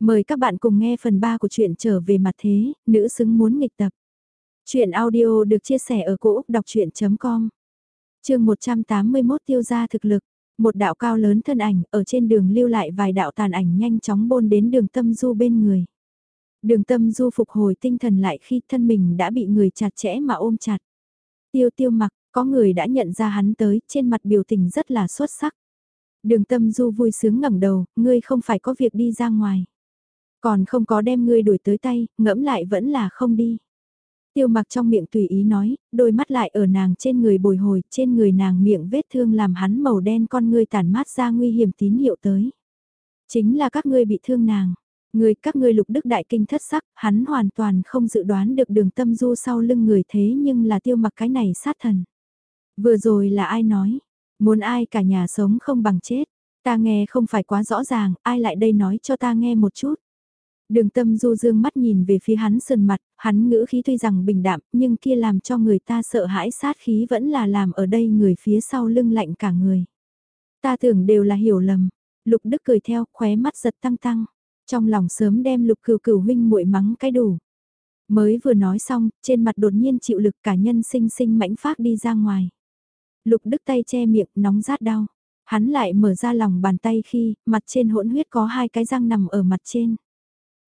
Mời các bạn cùng nghe phần 3 của truyện trở về mặt thế, nữ xứng muốn nghịch tập. Chuyện audio được chia sẻ ở cỗ đọc chuyện.com Trường 181 tiêu gia thực lực, một đạo cao lớn thân ảnh ở trên đường lưu lại vài đạo tàn ảnh nhanh chóng bôn đến đường tâm du bên người. Đường tâm du phục hồi tinh thần lại khi thân mình đã bị người chặt chẽ mà ôm chặt. Tiêu tiêu mặc, có người đã nhận ra hắn tới, trên mặt biểu tình rất là xuất sắc. Đường tâm du vui sướng ngẩng đầu, ngươi không phải có việc đi ra ngoài. Còn không có đem ngươi đuổi tới tay, ngẫm lại vẫn là không đi. Tiêu mặc trong miệng tùy ý nói, đôi mắt lại ở nàng trên người bồi hồi, trên người nàng miệng vết thương làm hắn màu đen con ngươi tản mát ra nguy hiểm tín hiệu tới. Chính là các ngươi bị thương nàng. Người các ngươi lục đức đại kinh thất sắc, hắn hoàn toàn không dự đoán được đường tâm du sau lưng người thế nhưng là tiêu mặc cái này sát thần. Vừa rồi là ai nói, muốn ai cả nhà sống không bằng chết, ta nghe không phải quá rõ ràng, ai lại đây nói cho ta nghe một chút. Đường tâm du dương mắt nhìn về phía hắn sườn mặt, hắn ngữ khí tuy rằng bình đạm, nhưng kia làm cho người ta sợ hãi sát khí vẫn là làm ở đây người phía sau lưng lạnh cả người. Ta tưởng đều là hiểu lầm. Lục Đức cười theo, khóe mắt giật tăng tăng. Trong lòng sớm đem lục cừu cừu huynh muội mắng cái đủ. Mới vừa nói xong, trên mặt đột nhiên chịu lực cả nhân sinh sinh mãnh phát đi ra ngoài. Lục Đức tay che miệng, nóng rát đau. Hắn lại mở ra lòng bàn tay khi, mặt trên hỗn huyết có hai cái răng nằm ở mặt trên.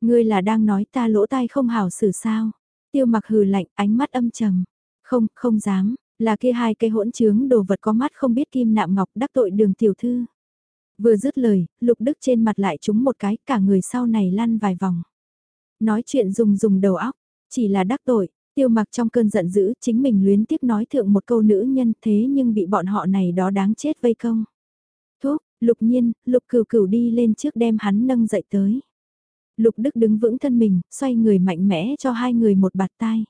Ngươi là đang nói ta lỗ tai không hảo xử sao? Tiêu mặc hừ lạnh, ánh mắt âm trầm. Không, không dám, là kia hai cây hỗn trướng đồ vật có mắt không biết kim nạm ngọc đắc tội đường tiểu thư. Vừa dứt lời, lục đức trên mặt lại trúng một cái, cả người sau này lăn vài vòng. Nói chuyện dùng dùng đầu óc, chỉ là đắc tội, tiêu mặc trong cơn giận dữ, chính mình luyến tiếc nói thượng một câu nữ nhân thế nhưng bị bọn họ này đó đáng chết vây công. Thuốc, lục nhiên, lục cửu cửu đi lên trước đem hắn nâng dậy tới. Lục Đức đứng vững thân mình, xoay người mạnh mẽ cho hai người một bạt tai.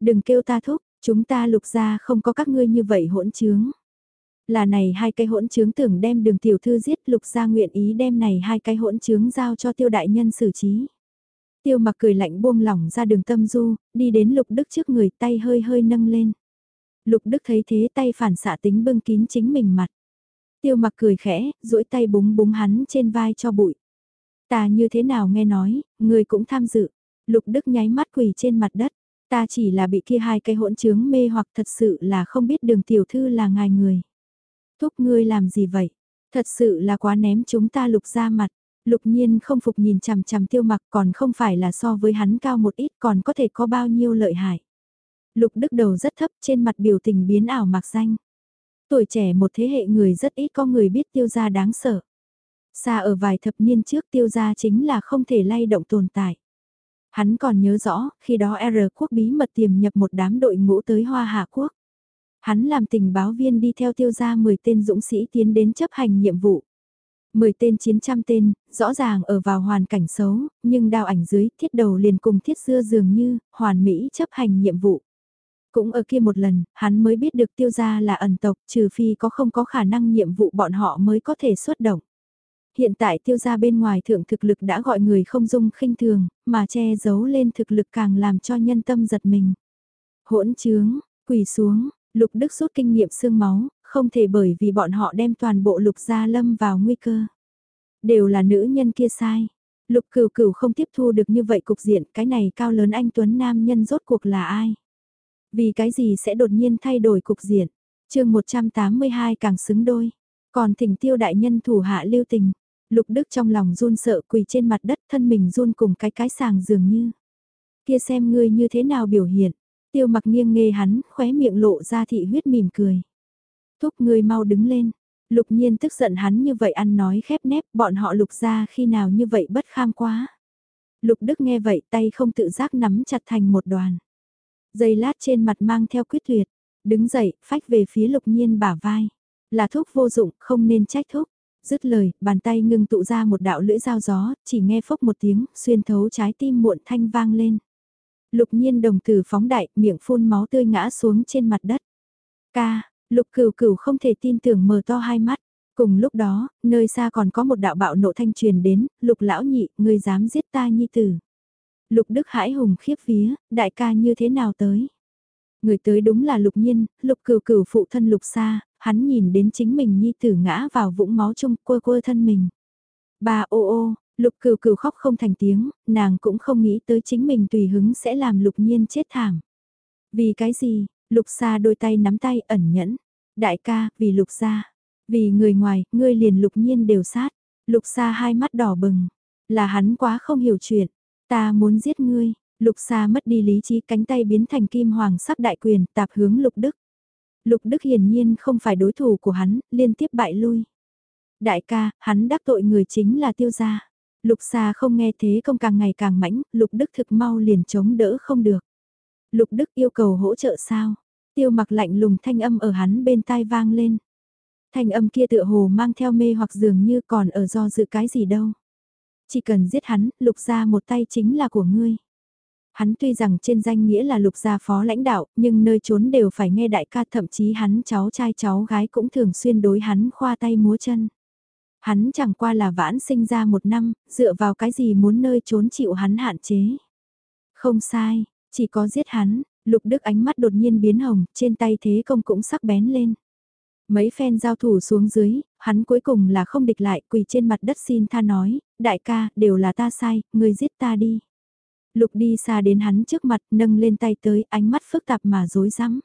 Đừng kêu ta thúc, chúng ta lục ra không có các ngươi như vậy hỗn trướng. Là này hai cái hỗn trướng tưởng đem đường tiểu thư giết lục ra nguyện ý đem này hai cái hỗn trướng giao cho tiêu đại nhân xử trí. Tiêu mặc cười lạnh buông lỏng ra đường tâm du, đi đến lục đức trước người tay hơi hơi nâng lên. Lục đức thấy thế tay phản xạ tính bưng kín chính mình mặt. Tiêu mặc cười khẽ, duỗi tay búng búng hắn trên vai cho bụi. Ta như thế nào nghe nói, người cũng tham dự. Lục Đức nháy mắt quỳ trên mặt đất. Ta chỉ là bị kia hai cái hỗn trướng mê hoặc thật sự là không biết đường tiểu thư là ngài người. Thúc ngươi làm gì vậy? Thật sự là quá ném chúng ta lục ra mặt. Lục nhiên không phục nhìn chằm chằm tiêu mặc còn không phải là so với hắn cao một ít còn có thể có bao nhiêu lợi hại. Lục đức đầu rất thấp trên mặt biểu tình biến ảo mạc danh. Tuổi trẻ một thế hệ người rất ít có người biết tiêu gia đáng sợ. Xa ở vài thập niên trước tiêu gia chính là không thể lay động tồn tại. Hắn còn nhớ rõ, khi đó R quốc bí mật tiềm nhập một đám đội ngũ tới Hoa Hạ quốc. Hắn làm tình báo viên đi theo tiêu gia 10 tên dũng sĩ tiến đến chấp hành nhiệm vụ. 10 tên chiến trăm tên, rõ ràng ở vào hoàn cảnh xấu, nhưng đao ảnh dưới thiết đầu liền cùng thiết xưa dường như, hoàn mỹ chấp hành nhiệm vụ. Cũng ở kia một lần, hắn mới biết được tiêu gia là ẩn tộc trừ phi có không có khả năng nhiệm vụ bọn họ mới có thể xuất động. Hiện tại tiêu gia bên ngoài thượng thực lực đã gọi người không dung khinh thường, mà che giấu lên thực lực càng làm cho nhân tâm giật mình. Hỗn trướng, quỳ xuống, lục đức rút kinh nghiệm xương máu, không thể bởi vì bọn họ đem toàn bộ lục gia lâm vào nguy cơ. Đều là nữ nhân kia sai. Lục cửu cửu không tiếp thu được như vậy cục diện, cái này cao lớn anh Tuấn Nam nhân rốt cuộc là ai? Vì cái gì sẽ đột nhiên thay đổi cục diện? chương 182 càng xứng đôi. Còn thỉnh tiêu đại nhân thủ hạ lưu tình. Lục Đức trong lòng run sợ quỳ trên mặt đất thân mình run cùng cái cái sàng dường như. Kia xem ngươi như thế nào biểu hiện. Tiêu mặc nghiêng nghe hắn, khóe miệng lộ ra thị huyết mỉm cười. Thúc ngươi mau đứng lên. Lục nhiên tức giận hắn như vậy ăn nói khép nép bọn họ lục ra khi nào như vậy bất kham quá. Lục Đức nghe vậy tay không tự giác nắm chặt thành một đoàn. Dây lát trên mặt mang theo quyết liệt, đứng dậy, phách về phía lục nhiên bả vai. Là thuốc vô dụng, không nên trách thuốc. Dứt lời, bàn tay ngưng tụ ra một đạo lưỡi dao gió, chỉ nghe phốc một tiếng, xuyên thấu trái tim muộn thanh vang lên. Lục nhiên đồng tử phóng đại, miệng phun máu tươi ngã xuống trên mặt đất. Ca, lục cửu cửu không thể tin tưởng mở to hai mắt. Cùng lúc đó, nơi xa còn có một đạo bạo nộ thanh truyền đến, lục lão nhị, người dám giết ta nhi tử. Lục đức hãi hùng khiếp vía, đại ca như thế nào tới? Người tới đúng là lục nhiên, lục cửu cửu phụ thân lục xa, hắn nhìn đến chính mình nhi tử ngã vào vũng máu chung quơ quơ thân mình. Ba ô ô, Lục cừu cừu khóc không thành tiếng, nàng cũng không nghĩ tới chính mình tùy hứng sẽ làm lục nhiên chết thảm. Vì cái gì, lục xa đôi tay nắm tay ẩn nhẫn. Đại ca, vì lục gia, vì người ngoài, ngươi liền lục nhiên đều sát. Lục xa hai mắt đỏ bừng, là hắn quá không hiểu chuyện, ta muốn giết ngươi. Lục xa mất đi lý trí cánh tay biến thành kim hoàng sắc đại quyền tạp hướng lục đức. Lục đức hiển nhiên không phải đối thủ của hắn, liên tiếp bại lui. Đại ca, hắn đắc tội người chính là tiêu gia. Lục xa không nghe thế công càng ngày càng mãnh, lục đức thực mau liền chống đỡ không được. Lục đức yêu cầu hỗ trợ sao? Tiêu mặc lạnh lùng thanh âm ở hắn bên tai vang lên. Thanh âm kia tựa hồ mang theo mê hoặc dường như còn ở do dự cái gì đâu. Chỉ cần giết hắn, lục ra một tay chính là của ngươi. Hắn tuy rằng trên danh nghĩa là lục gia phó lãnh đạo, nhưng nơi trốn đều phải nghe đại ca thậm chí hắn cháu trai cháu gái cũng thường xuyên đối hắn khoa tay múa chân. Hắn chẳng qua là vãn sinh ra một năm, dựa vào cái gì muốn nơi trốn chịu hắn hạn chế. Không sai, chỉ có giết hắn, lục đức ánh mắt đột nhiên biến hồng, trên tay thế công cũng sắc bén lên. Mấy phen giao thủ xuống dưới, hắn cuối cùng là không địch lại, quỳ trên mặt đất xin tha nói, đại ca, đều là ta sai, người giết ta đi. Lục đi xa đến hắn trước mặt, nâng lên tay tới, ánh mắt phức tạp mà rối rắm.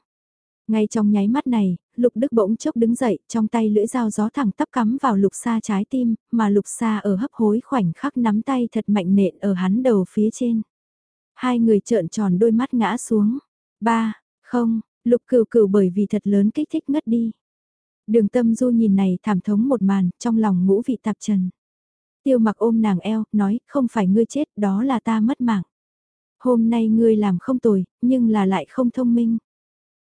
Ngay trong nháy mắt này, Lục Đức bỗng chốc đứng dậy, trong tay lưỡi dao gió thẳng tắp cắm vào Lục Sa trái tim, mà Lục Sa ở hấp hối khoảnh khắc nắm tay thật mạnh nện ở hắn đầu phía trên. Hai người trợn tròn đôi mắt ngã xuống. Ba, không, Lục Cửu Cửu bởi vì thật lớn kích thích ngất đi. Đường Tâm Du nhìn này thảm thống một màn, trong lòng ngũ vị tạp trần. Tiêu Mặc ôm nàng eo, nói, không phải ngươi chết, đó là ta mất mạng. Hôm nay ngươi làm không tồi, nhưng là lại không thông minh.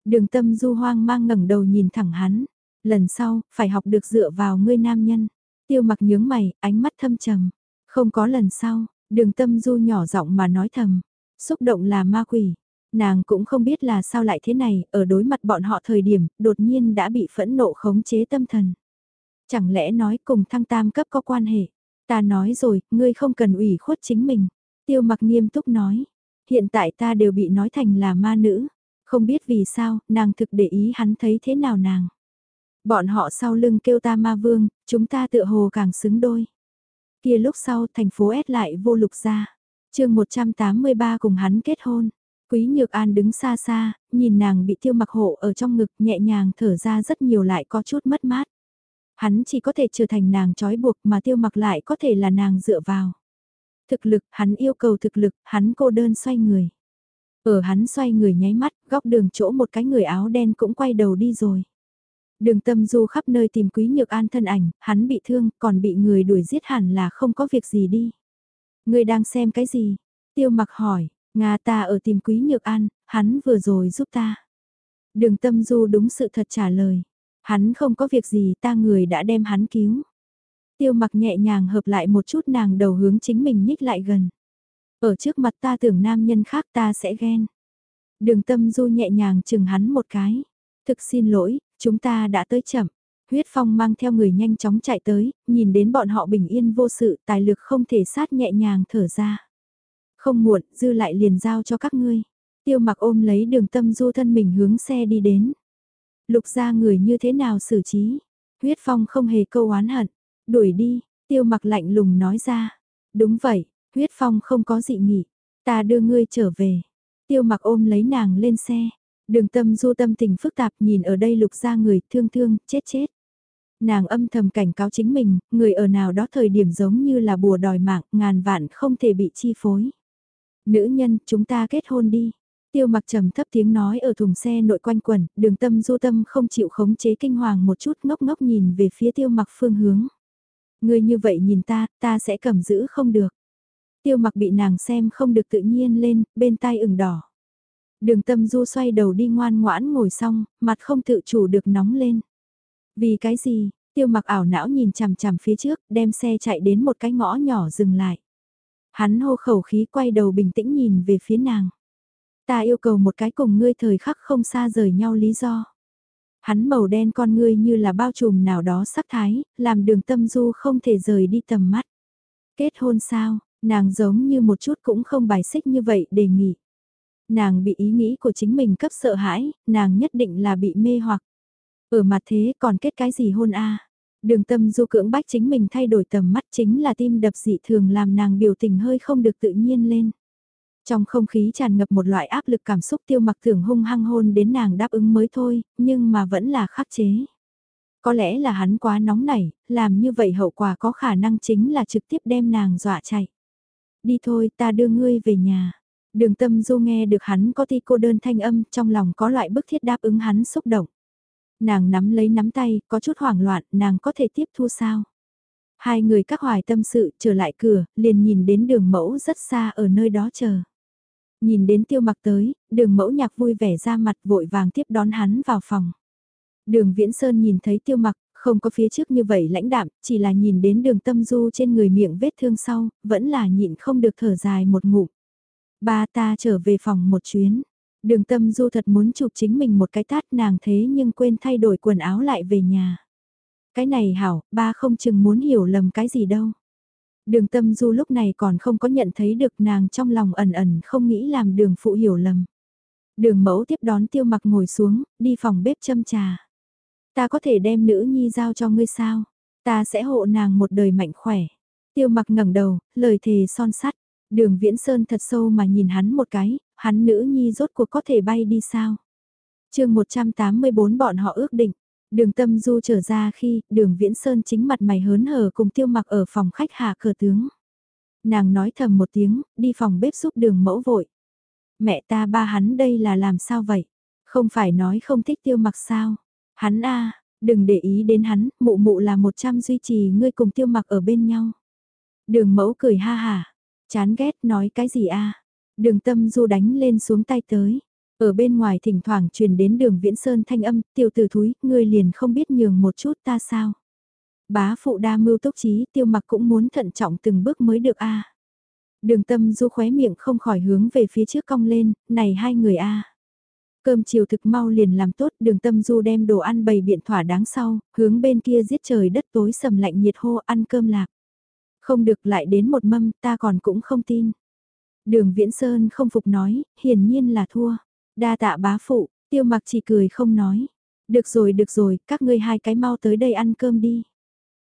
Đường tâm du hoang mang ngẩng đầu nhìn thẳng hắn. Lần sau, phải học được dựa vào ngươi nam nhân. Tiêu mặc nhướng mày, ánh mắt thâm trầm. Không có lần sau, đường tâm du nhỏ giọng mà nói thầm. Xúc động là ma quỷ. Nàng cũng không biết là sao lại thế này, ở đối mặt bọn họ thời điểm, đột nhiên đã bị phẫn nộ khống chế tâm thần. Chẳng lẽ nói cùng thăng tam cấp có quan hệ? Ta nói rồi, ngươi không cần ủy khuất chính mình. Tiêu mặc nghiêm túc nói. Hiện tại ta đều bị nói thành là ma nữ. Không biết vì sao, nàng thực để ý hắn thấy thế nào nàng. Bọn họ sau lưng kêu ta ma vương, chúng ta tựa hồ càng xứng đôi. Kia lúc sau thành phố S lại vô lục ra. chương 183 cùng hắn kết hôn. Quý Nhược An đứng xa xa, nhìn nàng bị tiêu mặc hộ ở trong ngực nhẹ nhàng thở ra rất nhiều lại có chút mất mát. Hắn chỉ có thể trở thành nàng trói buộc mà tiêu mặc lại có thể là nàng dựa vào. Thực lực, hắn yêu cầu thực lực, hắn cô đơn xoay người. Ở hắn xoay người nháy mắt, góc đường chỗ một cái người áo đen cũng quay đầu đi rồi. Đường tâm du khắp nơi tìm quý nhược an thân ảnh, hắn bị thương, còn bị người đuổi giết hẳn là không có việc gì đi. Người đang xem cái gì? Tiêu mặc hỏi, Nga ta ở tìm quý nhược an, hắn vừa rồi giúp ta. Đường tâm du đúng sự thật trả lời. Hắn không có việc gì ta người đã đem hắn cứu. Tiêu mặc nhẹ nhàng hợp lại một chút nàng đầu hướng chính mình nhích lại gần. Ở trước mặt ta tưởng nam nhân khác ta sẽ ghen. Đường tâm du nhẹ nhàng chừng hắn một cái. Thực xin lỗi, chúng ta đã tới chậm. Huyết phong mang theo người nhanh chóng chạy tới, nhìn đến bọn họ bình yên vô sự, tài lực không thể sát nhẹ nhàng thở ra. Không muộn, dư lại liền giao cho các ngươi. Tiêu mặc ôm lấy đường tâm du thân mình hướng xe đi đến. Lục ra người như thế nào xử trí? Huyết phong không hề câu oán hận. Đuổi đi, tiêu mặc lạnh lùng nói ra. Đúng vậy, huyết phong không có dị nghị. Ta đưa ngươi trở về. Tiêu mặc ôm lấy nàng lên xe. Đường tâm du tâm tình phức tạp nhìn ở đây lục ra người thương thương, chết chết. Nàng âm thầm cảnh cáo chính mình, người ở nào đó thời điểm giống như là bùa đòi mạng, ngàn vạn không thể bị chi phối. Nữ nhân, chúng ta kết hôn đi. Tiêu mặc trầm thấp tiếng nói ở thùng xe nội quanh quẩn, đường tâm du tâm không chịu khống chế kinh hoàng một chút ngốc ngốc nhìn về phía tiêu mặc phương hướng. Ngươi như vậy nhìn ta, ta sẽ cầm giữ không được. Tiêu mặc bị nàng xem không được tự nhiên lên, bên tai ửng đỏ. Đường tâm du xoay đầu đi ngoan ngoãn ngồi xong, mặt không tự chủ được nóng lên. Vì cái gì, tiêu mặc ảo não nhìn chằm chằm phía trước, đem xe chạy đến một cái ngõ nhỏ dừng lại. Hắn hô khẩu khí quay đầu bình tĩnh nhìn về phía nàng. Ta yêu cầu một cái cùng ngươi thời khắc không xa rời nhau lý do. Hắn màu đen con ngươi như là bao trùm nào đó sắc thái, làm đường tâm du không thể rời đi tầm mắt. Kết hôn sao, nàng giống như một chút cũng không bài xích như vậy đề nghị. Nàng bị ý nghĩ của chính mình cấp sợ hãi, nàng nhất định là bị mê hoặc. Ở mặt thế còn kết cái gì hôn a Đường tâm du cưỡng bách chính mình thay đổi tầm mắt chính là tim đập dị thường làm nàng biểu tình hơi không được tự nhiên lên. Trong không khí tràn ngập một loại áp lực cảm xúc tiêu mặc tưởng hung hăng hôn đến nàng đáp ứng mới thôi, nhưng mà vẫn là khắc chế. Có lẽ là hắn quá nóng nảy, làm như vậy hậu quả có khả năng chính là trực tiếp đem nàng dọa chạy. Đi thôi ta đưa ngươi về nhà. Đường tâm du nghe được hắn có thi cô đơn thanh âm trong lòng có loại bức thiết đáp ứng hắn xúc động. Nàng nắm lấy nắm tay, có chút hoảng loạn, nàng có thể tiếp thu sao? Hai người các hoài tâm sự trở lại cửa, liền nhìn đến đường mẫu rất xa ở nơi đó chờ. Nhìn đến tiêu mặc tới, đường mẫu nhạc vui vẻ ra mặt vội vàng tiếp đón hắn vào phòng. Đường Viễn Sơn nhìn thấy tiêu mặc, không có phía trước như vậy lãnh đạm, chỉ là nhìn đến đường tâm du trên người miệng vết thương sau, vẫn là nhịn không được thở dài một ngụm. Ba ta trở về phòng một chuyến. Đường tâm du thật muốn chụp chính mình một cái tát nàng thế nhưng quên thay đổi quần áo lại về nhà. Cái này hảo, ba không chừng muốn hiểu lầm cái gì đâu. Đường tâm du lúc này còn không có nhận thấy được nàng trong lòng ẩn ẩn không nghĩ làm đường phụ hiểu lầm. Đường mẫu tiếp đón tiêu mặc ngồi xuống, đi phòng bếp châm trà. Ta có thể đem nữ nhi giao cho ngươi sao? Ta sẽ hộ nàng một đời mạnh khỏe. Tiêu mặc ngẩng đầu, lời thề son sắt. Đường Viễn Sơn thật sâu mà nhìn hắn một cái, hắn nữ nhi rốt cuộc có thể bay đi sao? chương 184 bọn họ ước định. Đường tâm du trở ra khi đường Viễn Sơn chính mặt mày hớn hở cùng tiêu mặc ở phòng khách hạ cờ tướng. Nàng nói thầm một tiếng, đi phòng bếp giúp đường mẫu vội. Mẹ ta ba hắn đây là làm sao vậy? Không phải nói không thích tiêu mặc sao? Hắn a đừng để ý đến hắn, mụ mụ là một trăm duy trì ngươi cùng tiêu mặc ở bên nhau. Đường mẫu cười ha hà, chán ghét nói cái gì a Đường tâm du đánh lên xuống tay tới. Ở bên ngoài thỉnh thoảng truyền đến đường viễn sơn thanh âm, tiêu tử thúi, ngươi liền không biết nhường một chút ta sao. Bá phụ đa mưu tốc trí, tiêu mặc cũng muốn thận trọng từng bước mới được a Đường tâm du khóe miệng không khỏi hướng về phía trước cong lên, này hai người a Cơm chiều thực mau liền làm tốt, đường tâm du đem đồ ăn bày biện thỏa đáng sau, hướng bên kia giết trời đất tối sầm lạnh nhiệt hô ăn cơm lạc. Không được lại đến một mâm, ta còn cũng không tin. Đường Viễn Sơn không phục nói, hiển nhiên là thua. Đa tạ bá phụ, tiêu mặc chỉ cười không nói. Được rồi được rồi, các ngươi hai cái mau tới đây ăn cơm đi.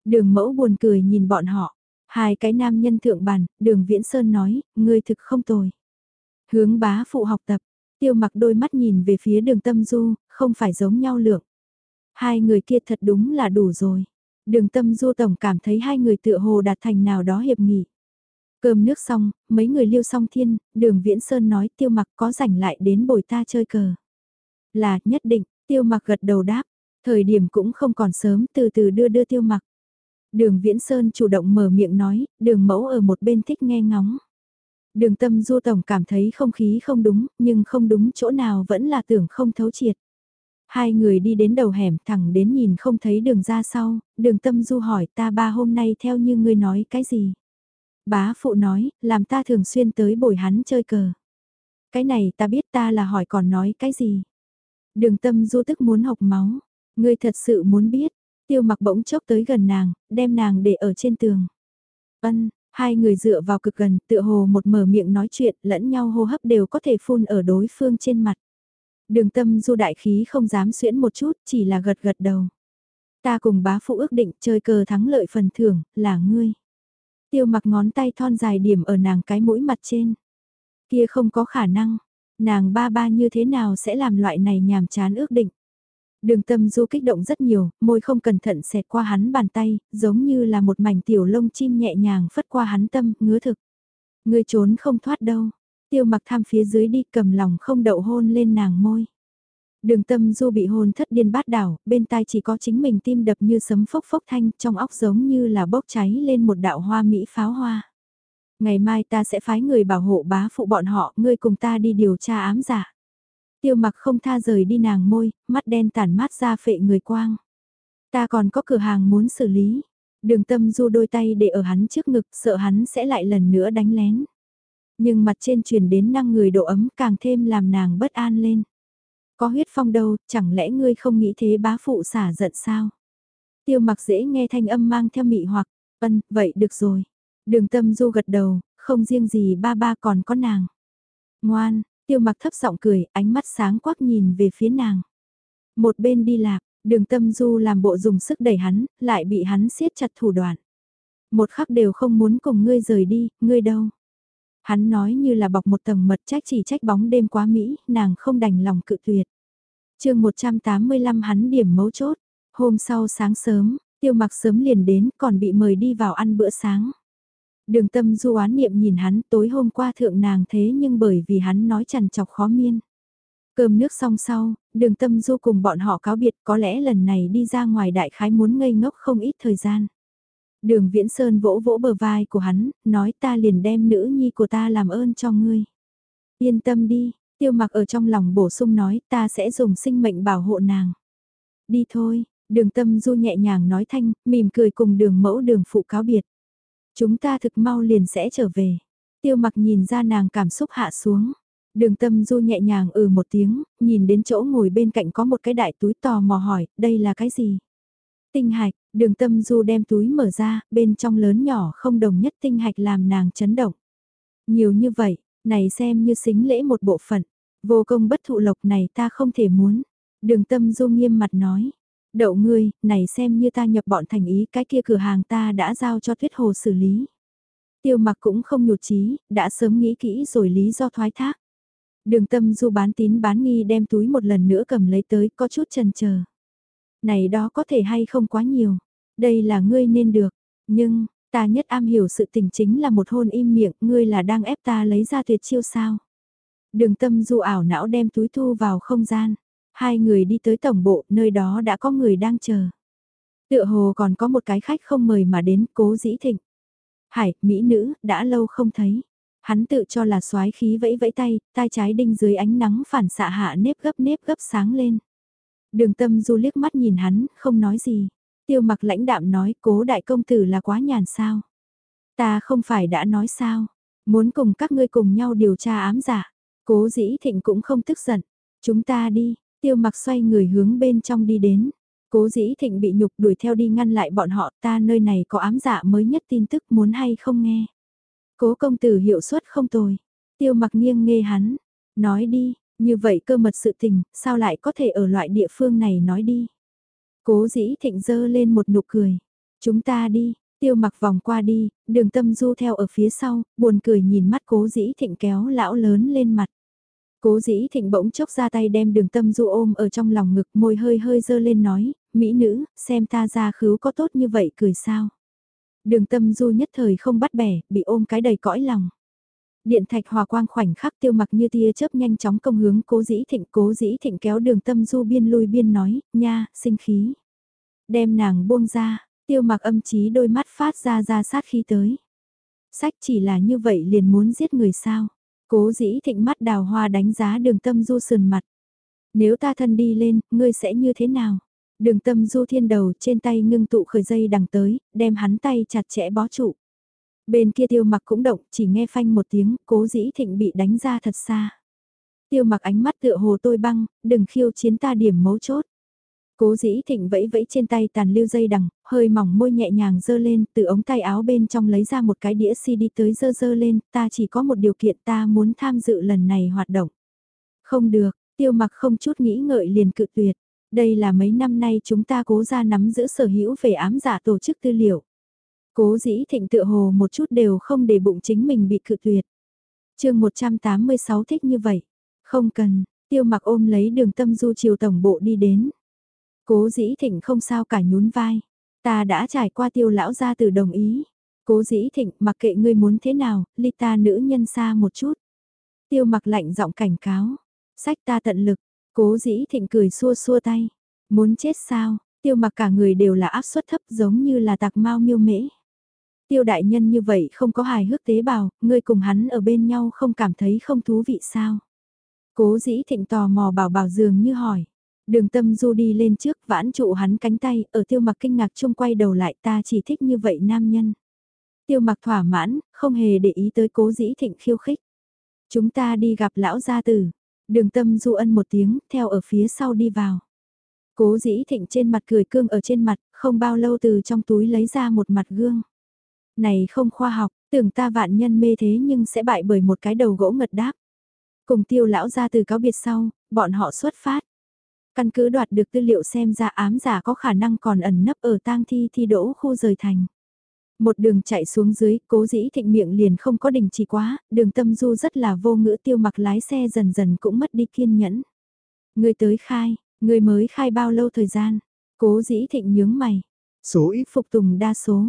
Đường mẫu buồn cười nhìn bọn họ. Hai cái nam nhân thượng bàn, đường Viễn Sơn nói, ngươi thực không tồi. Hướng bá phụ học tập, tiêu mặc đôi mắt nhìn về phía đường tâm du, không phải giống nhau lượng. Hai người kia thật đúng là đủ rồi. Đường tâm du tổng cảm thấy hai người tựa hồ đạt thành nào đó hiệp nghị. Cơm nước xong, mấy người liêu xong thiên, đường Viễn Sơn nói tiêu mặc có rảnh lại đến bồi ta chơi cờ. Là, nhất định, tiêu mặc gật đầu đáp, thời điểm cũng không còn sớm từ từ đưa đưa tiêu mặc. Đường Viễn Sơn chủ động mở miệng nói, đường mẫu ở một bên thích nghe ngóng. Đường tâm du tổng cảm thấy không khí không đúng, nhưng không đúng chỗ nào vẫn là tưởng không thấu triệt. Hai người đi đến đầu hẻm thẳng đến nhìn không thấy đường ra sau, đường tâm du hỏi ta ba hôm nay theo như ngươi nói cái gì. Bá phụ nói, làm ta thường xuyên tới bồi hắn chơi cờ. Cái này ta biết ta là hỏi còn nói cái gì. Đường tâm du tức muốn học máu. Ngươi thật sự muốn biết. Tiêu mặc bỗng chốc tới gần nàng, đem nàng để ở trên tường. Ân, hai người dựa vào cực gần, tựa hồ một mở miệng nói chuyện, lẫn nhau hô hấp đều có thể phun ở đối phương trên mặt. Đường tâm du đại khí không dám xuyễn một chút, chỉ là gật gật đầu. Ta cùng bá phụ ước định chơi cờ thắng lợi phần thưởng, là ngươi. Tiêu mặc ngón tay thon dài điểm ở nàng cái mũi mặt trên. Kia không có khả năng, nàng ba ba như thế nào sẽ làm loại này nhàm chán ước định. Đường tâm du kích động rất nhiều, môi không cẩn thận xẹt qua hắn bàn tay, giống như là một mảnh tiểu lông chim nhẹ nhàng phất qua hắn tâm, ngứa thực. Người trốn không thoát đâu. Tiêu mặc tham phía dưới đi cầm lòng không đậu hôn lên nàng môi. Đường tâm du bị hôn thất điên bát đảo, bên tai chỉ có chính mình tim đập như sấm phốc phốc thanh, trong óc giống như là bốc cháy lên một đạo hoa mỹ pháo hoa. Ngày mai ta sẽ phái người bảo hộ bá phụ bọn họ, ngươi cùng ta đi điều tra ám giả. Tiêu mặc không tha rời đi nàng môi, mắt đen tản mát ra phệ người quang. Ta còn có cửa hàng muốn xử lý. Đường tâm du đôi tay để ở hắn trước ngực, sợ hắn sẽ lại lần nữa đánh lén. Nhưng mặt trên truyền đến năng người độ ấm càng thêm làm nàng bất an lên. Có huyết phong đâu, chẳng lẽ ngươi không nghĩ thế bá phụ xả giận sao? Tiêu mặc dễ nghe thanh âm mang theo mị hoặc, ân, vậy được rồi. Đường tâm du gật đầu, không riêng gì ba ba còn có nàng. Ngoan, tiêu mặc thấp giọng cười, ánh mắt sáng quắc nhìn về phía nàng. Một bên đi lạc, Đường tâm du làm bộ dùng sức đẩy hắn, lại bị hắn siết chặt thủ đoạn. Một khắc đều không muốn cùng ngươi rời đi, ngươi đâu. Hắn nói như là bọc một tầng mật trách chỉ trách bóng đêm quá Mỹ, nàng không đành lòng cự tuyệt. chương 185 hắn điểm mấu chốt. Hôm sau sáng sớm, tiêu mặc sớm liền đến còn bị mời đi vào ăn bữa sáng. Đường tâm du oán niệm nhìn hắn tối hôm qua thượng nàng thế nhưng bởi vì hắn nói chằn chọc khó miên. Cơm nước xong sau, đường tâm du cùng bọn họ cáo biệt có lẽ lần này đi ra ngoài đại khái muốn ngây ngốc không ít thời gian. Đường Viễn Sơn vỗ vỗ bờ vai của hắn, nói ta liền đem nữ nhi của ta làm ơn cho ngươi. Yên tâm đi, tiêu mặc ở trong lòng bổ sung nói ta sẽ dùng sinh mệnh bảo hộ nàng. Đi thôi, đường tâm du nhẹ nhàng nói thanh, mỉm cười cùng đường mẫu đường phụ cáo biệt. Chúng ta thực mau liền sẽ trở về. Tiêu mặc nhìn ra nàng cảm xúc hạ xuống. Đường tâm du nhẹ nhàng ừ một tiếng, nhìn đến chỗ ngồi bên cạnh có một cái đại túi tò mò hỏi, đây là cái gì? Tinh hạch, đường tâm du đem túi mở ra, bên trong lớn nhỏ không đồng nhất tinh hạch làm nàng chấn động. Nhiều như vậy, này xem như xính lễ một bộ phận, vô công bất thụ lộc này ta không thể muốn. Đường tâm du nghiêm mặt nói, đậu ngươi, này xem như ta nhập bọn thành ý cái kia cửa hàng ta đã giao cho tuyết hồ xử lý. Tiêu mặc cũng không nhụt chí đã sớm nghĩ kỹ rồi lý do thoái thác. Đường tâm du bán tín bán nghi đem túi một lần nữa cầm lấy tới có chút chần chờ. Này đó có thể hay không quá nhiều. Đây là ngươi nên được. Nhưng, ta nhất am hiểu sự tình chính là một hôn im miệng, ngươi là đang ép ta lấy ra tuyệt chiêu sao. Đường tâm du ảo não đem túi thu vào không gian. Hai người đi tới tổng bộ, nơi đó đã có người đang chờ. Tựa hồ còn có một cái khách không mời mà đến cố dĩ thịnh. Hải, mỹ nữ, đã lâu không thấy. Hắn tự cho là xoái khí vẫy vẫy tay, tai trái đinh dưới ánh nắng phản xạ hạ nếp gấp nếp gấp sáng lên. Đường tâm du liếc mắt nhìn hắn, không nói gì. Tiêu mặc lãnh đạm nói cố đại công tử là quá nhàn sao. Ta không phải đã nói sao, muốn cùng các ngươi cùng nhau điều tra ám giả. Cố dĩ thịnh cũng không tức giận. Chúng ta đi, tiêu mặc xoay người hướng bên trong đi đến. Cố dĩ thịnh bị nhục đuổi theo đi ngăn lại bọn họ ta nơi này có ám giả mới nhất tin tức muốn hay không nghe. Cố công tử hiệu suất không tồi. Tiêu mặc nghiêng nghe hắn. Nói đi, như vậy cơ mật sự tình, sao lại có thể ở loại địa phương này nói đi. Cố dĩ thịnh dơ lên một nụ cười. Chúng ta đi, tiêu mặc vòng qua đi, đường tâm du theo ở phía sau, buồn cười nhìn mắt cố dĩ thịnh kéo lão lớn lên mặt. Cố dĩ thịnh bỗng chốc ra tay đem đường tâm du ôm ở trong lòng ngực môi hơi hơi dơ lên nói, Mỹ nữ, xem ta ra khứu có tốt như vậy cười sao. Đường tâm du nhất thời không bắt bẻ, bị ôm cái đầy cõi lòng. Điện thạch hòa quang khoảnh khắc tiêu mặc như tia chớp nhanh chóng công hướng cố dĩ thịnh cố dĩ thịnh kéo đường tâm du biên lui biên nói, nha, sinh khí. Đem nàng buông ra, tiêu mặc âm chí đôi mắt phát ra ra sát khí tới. Sách chỉ là như vậy liền muốn giết người sao. Cố dĩ thịnh mắt đào hoa đánh giá đường tâm du sườn mặt. Nếu ta thân đi lên, ngươi sẽ như thế nào? Đường tâm du thiên đầu trên tay ngưng tụ khởi dây đằng tới, đem hắn tay chặt chẽ bó trụ. Bên kia tiêu mặc cũng động, chỉ nghe phanh một tiếng, cố dĩ thịnh bị đánh ra thật xa. Tiêu mặc ánh mắt tựa hồ tôi băng, đừng khiêu chiến ta điểm mấu chốt. Cố dĩ thịnh vẫy vẫy trên tay tàn lưu dây đằng, hơi mỏng môi nhẹ nhàng dơ lên, từ ống tay áo bên trong lấy ra một cái đĩa CD tới dơ dơ lên, ta chỉ có một điều kiện ta muốn tham dự lần này hoạt động. Không được, tiêu mặc không chút nghĩ ngợi liền cự tuyệt. Đây là mấy năm nay chúng ta cố ra nắm giữ sở hữu về ám giả tổ chức tư liệu. Cố dĩ thịnh tự hồ một chút đều không để bụng chính mình bị cự tuyệt. chương 186 thích như vậy. Không cần, tiêu mặc ôm lấy đường tâm du chiều tổng bộ đi đến. Cố dĩ thịnh không sao cả nhún vai. Ta đã trải qua tiêu lão gia từ đồng ý. Cố dĩ thịnh mặc kệ ngươi muốn thế nào, ly ta nữ nhân xa một chút. Tiêu mặc lạnh giọng cảnh cáo. Sách ta tận lực. Cố dĩ thịnh cười xua xua tay. Muốn chết sao, tiêu mặc cả người đều là áp suất thấp giống như là tạc mau miêu mễ. Tiêu đại nhân như vậy không có hài hước tế bào, ngươi cùng hắn ở bên nhau không cảm thấy không thú vị sao. Cố dĩ thịnh tò mò bảo bảo dường như hỏi. Đường tâm du đi lên trước vãn trụ hắn cánh tay, ở tiêu mặc kinh ngạc chung quay đầu lại ta chỉ thích như vậy nam nhân. Tiêu mặc thỏa mãn, không hề để ý tới cố dĩ thịnh khiêu khích. Chúng ta đi gặp lão gia tử. Đường tâm du ân một tiếng, theo ở phía sau đi vào. Cố dĩ thịnh trên mặt cười cương ở trên mặt, không bao lâu từ trong túi lấy ra một mặt gương. Này không khoa học, tưởng ta vạn nhân mê thế nhưng sẽ bại bởi một cái đầu gỗ ngật đáp. Cùng tiêu lão ra từ cáo biệt sau, bọn họ xuất phát. Căn cứ đoạt được tư liệu xem ra ám giả có khả năng còn ẩn nấp ở tang thi thi đỗ khu rời thành. Một đường chạy xuống dưới, cố dĩ thịnh miệng liền không có đình chỉ quá, đường tâm du rất là vô ngữ tiêu mặc lái xe dần dần cũng mất đi kiên nhẫn. Người tới khai, người mới khai bao lâu thời gian, cố dĩ thịnh nhướng mày. Số ít phục tùng đa số,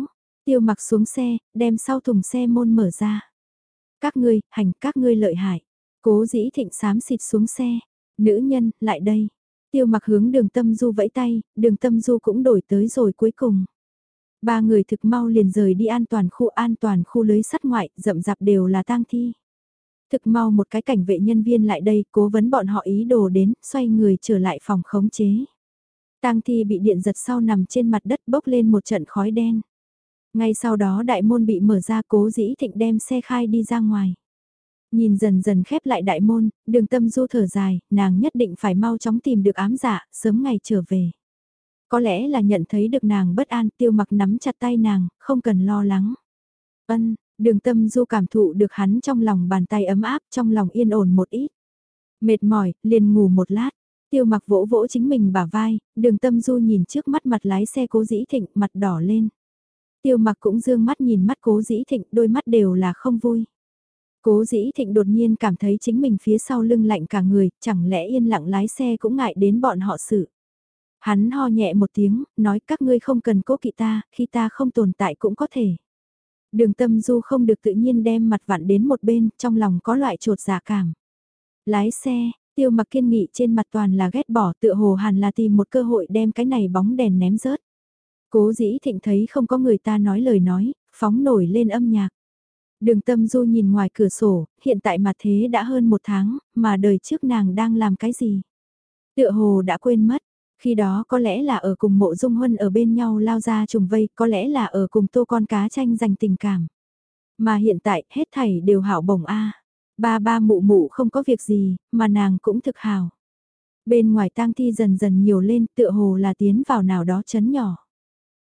tiêu mặc xuống xe, đem sau thùng xe môn mở ra. Các ngươi, hành các ngươi lợi hại. Cố dĩ thịnh sám xịt xuống xe. Nữ nhân, lại đây. Tiêu mặc hướng đường tâm du vẫy tay, đường tâm du cũng đổi tới rồi cuối cùng. Ba người thực mau liền rời đi an toàn khu an toàn khu lưới sắt ngoại, rậm rạp đều là tang thi. Thực mau một cái cảnh vệ nhân viên lại đây, cố vấn bọn họ ý đồ đến, xoay người trở lại phòng khống chế. Tang thi bị điện giật sau nằm trên mặt đất bốc lên một trận khói đen. Ngay sau đó đại môn bị mở ra cố dĩ thịnh đem xe khai đi ra ngoài. Nhìn dần dần khép lại đại môn, đường tâm du thở dài, nàng nhất định phải mau chóng tìm được ám giả, sớm ngày trở về. Có lẽ là nhận thấy được nàng bất an tiêu mặc nắm chặt tay nàng, không cần lo lắng. Ân, đường tâm du cảm thụ được hắn trong lòng bàn tay ấm áp, trong lòng yên ổn một ít. Mệt mỏi, liền ngủ một lát. Tiêu mặc vỗ vỗ chính mình bả vai, đường tâm du nhìn trước mắt mặt lái xe cố dĩ thịnh, mặt đỏ lên. Tiêu mặc cũng dương mắt nhìn mắt cố dĩ thịnh, đôi mắt đều là không vui. Cố dĩ thịnh đột nhiên cảm thấy chính mình phía sau lưng lạnh cả người, chẳng lẽ yên lặng lái xe cũng ngại đến bọn họ xử. Hắn ho nhẹ một tiếng, nói các ngươi không cần cố kỵ ta, khi ta không tồn tại cũng có thể. Đường tâm du không được tự nhiên đem mặt vặn đến một bên, trong lòng có loại trột giả cảm. Lái xe, tiêu mặc kiên nghị trên mặt toàn là ghét bỏ tựa hồ hàn là tìm một cơ hội đem cái này bóng đèn ném rớt. Cố dĩ thịnh thấy không có người ta nói lời nói, phóng nổi lên âm nhạc. Đường tâm du nhìn ngoài cửa sổ, hiện tại mà thế đã hơn một tháng, mà đời trước nàng đang làm cái gì? Tựa hồ đã quên mất, khi đó có lẽ là ở cùng mộ dung huân ở bên nhau lao ra trùng vây, có lẽ là ở cùng tô con cá tranh giành tình cảm. Mà hiện tại hết thảy đều hảo bổng a Ba ba mụ mụ không có việc gì, mà nàng cũng thực hào. Bên ngoài tang thi dần dần nhiều lên tựa hồ là tiến vào nào đó chấn nhỏ.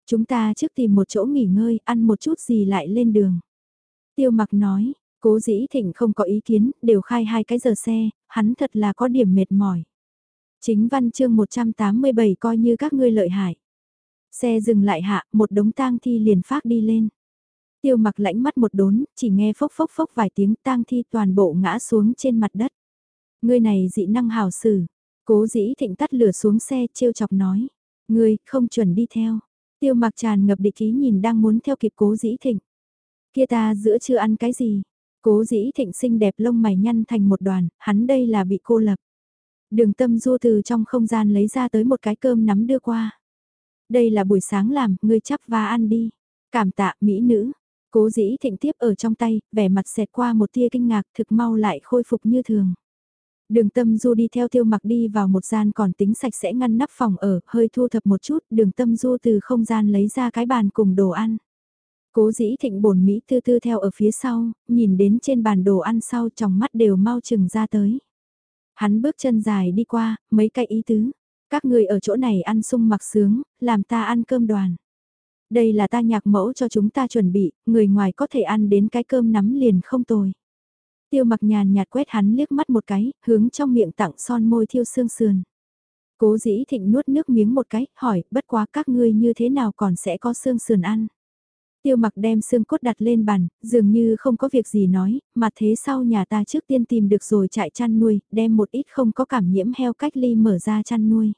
Chúng ta trước tìm một chỗ nghỉ ngơi, ăn một chút gì lại lên đường. Tiêu mặc nói, cố dĩ thịnh không có ý kiến, đều khai hai cái giờ xe, hắn thật là có điểm mệt mỏi. Chính văn chương 187 coi như các ngươi lợi hại. Xe dừng lại hạ, một đống tang thi liền phát đi lên. Tiêu mặc lãnh mắt một đốn, chỉ nghe phốc phốc phốc vài tiếng tang thi toàn bộ ngã xuống trên mặt đất. Ngươi này dị năng hào sử. Cố dĩ thịnh tắt lửa xuống xe trêu chọc nói. Ngươi, không chuẩn đi theo. Tiêu mặc tràn ngập địch ý nhìn đang muốn theo kịp cố dĩ thịnh. Kia ta giữa chưa ăn cái gì? Cố dĩ thịnh xinh đẹp lông mày nhăn thành một đoàn, hắn đây là bị cô lập. Đường tâm du từ trong không gian lấy ra tới một cái cơm nắm đưa qua. Đây là buổi sáng làm, ngươi chắp và ăn đi. Cảm tạ, mỹ nữ. Cố dĩ thịnh tiếp ở trong tay, vẻ mặt xẹt qua một tia kinh ngạc thực mau lại khôi phục như thường. Đường tâm du đi theo tiêu mặc đi vào một gian còn tính sạch sẽ ngăn nắp phòng ở, hơi thu thập một chút, đường tâm du từ không gian lấy ra cái bàn cùng đồ ăn. Cố dĩ thịnh bổn Mỹ tư tư theo ở phía sau, nhìn đến trên bàn đồ ăn sau trong mắt đều mau chừng ra tới. Hắn bước chân dài đi qua, mấy cái ý tứ. Các người ở chỗ này ăn sung mặc sướng, làm ta ăn cơm đoàn. Đây là ta nhạc mẫu cho chúng ta chuẩn bị, người ngoài có thể ăn đến cái cơm nắm liền không tồi. Tiêu mặc nhàn nhạt quét hắn liếc mắt một cái, hướng trong miệng tặng son môi thiêu xương sườn. Cố dĩ thịnh nuốt nước miếng một cái, hỏi, bất quá các ngươi như thế nào còn sẽ có xương sườn ăn. Tiêu mặc đem xương cốt đặt lên bàn, dường như không có việc gì nói, mà thế sau nhà ta trước tiên tìm được rồi trại chăn nuôi, đem một ít không có cảm nhiễm heo cách ly mở ra chăn nuôi.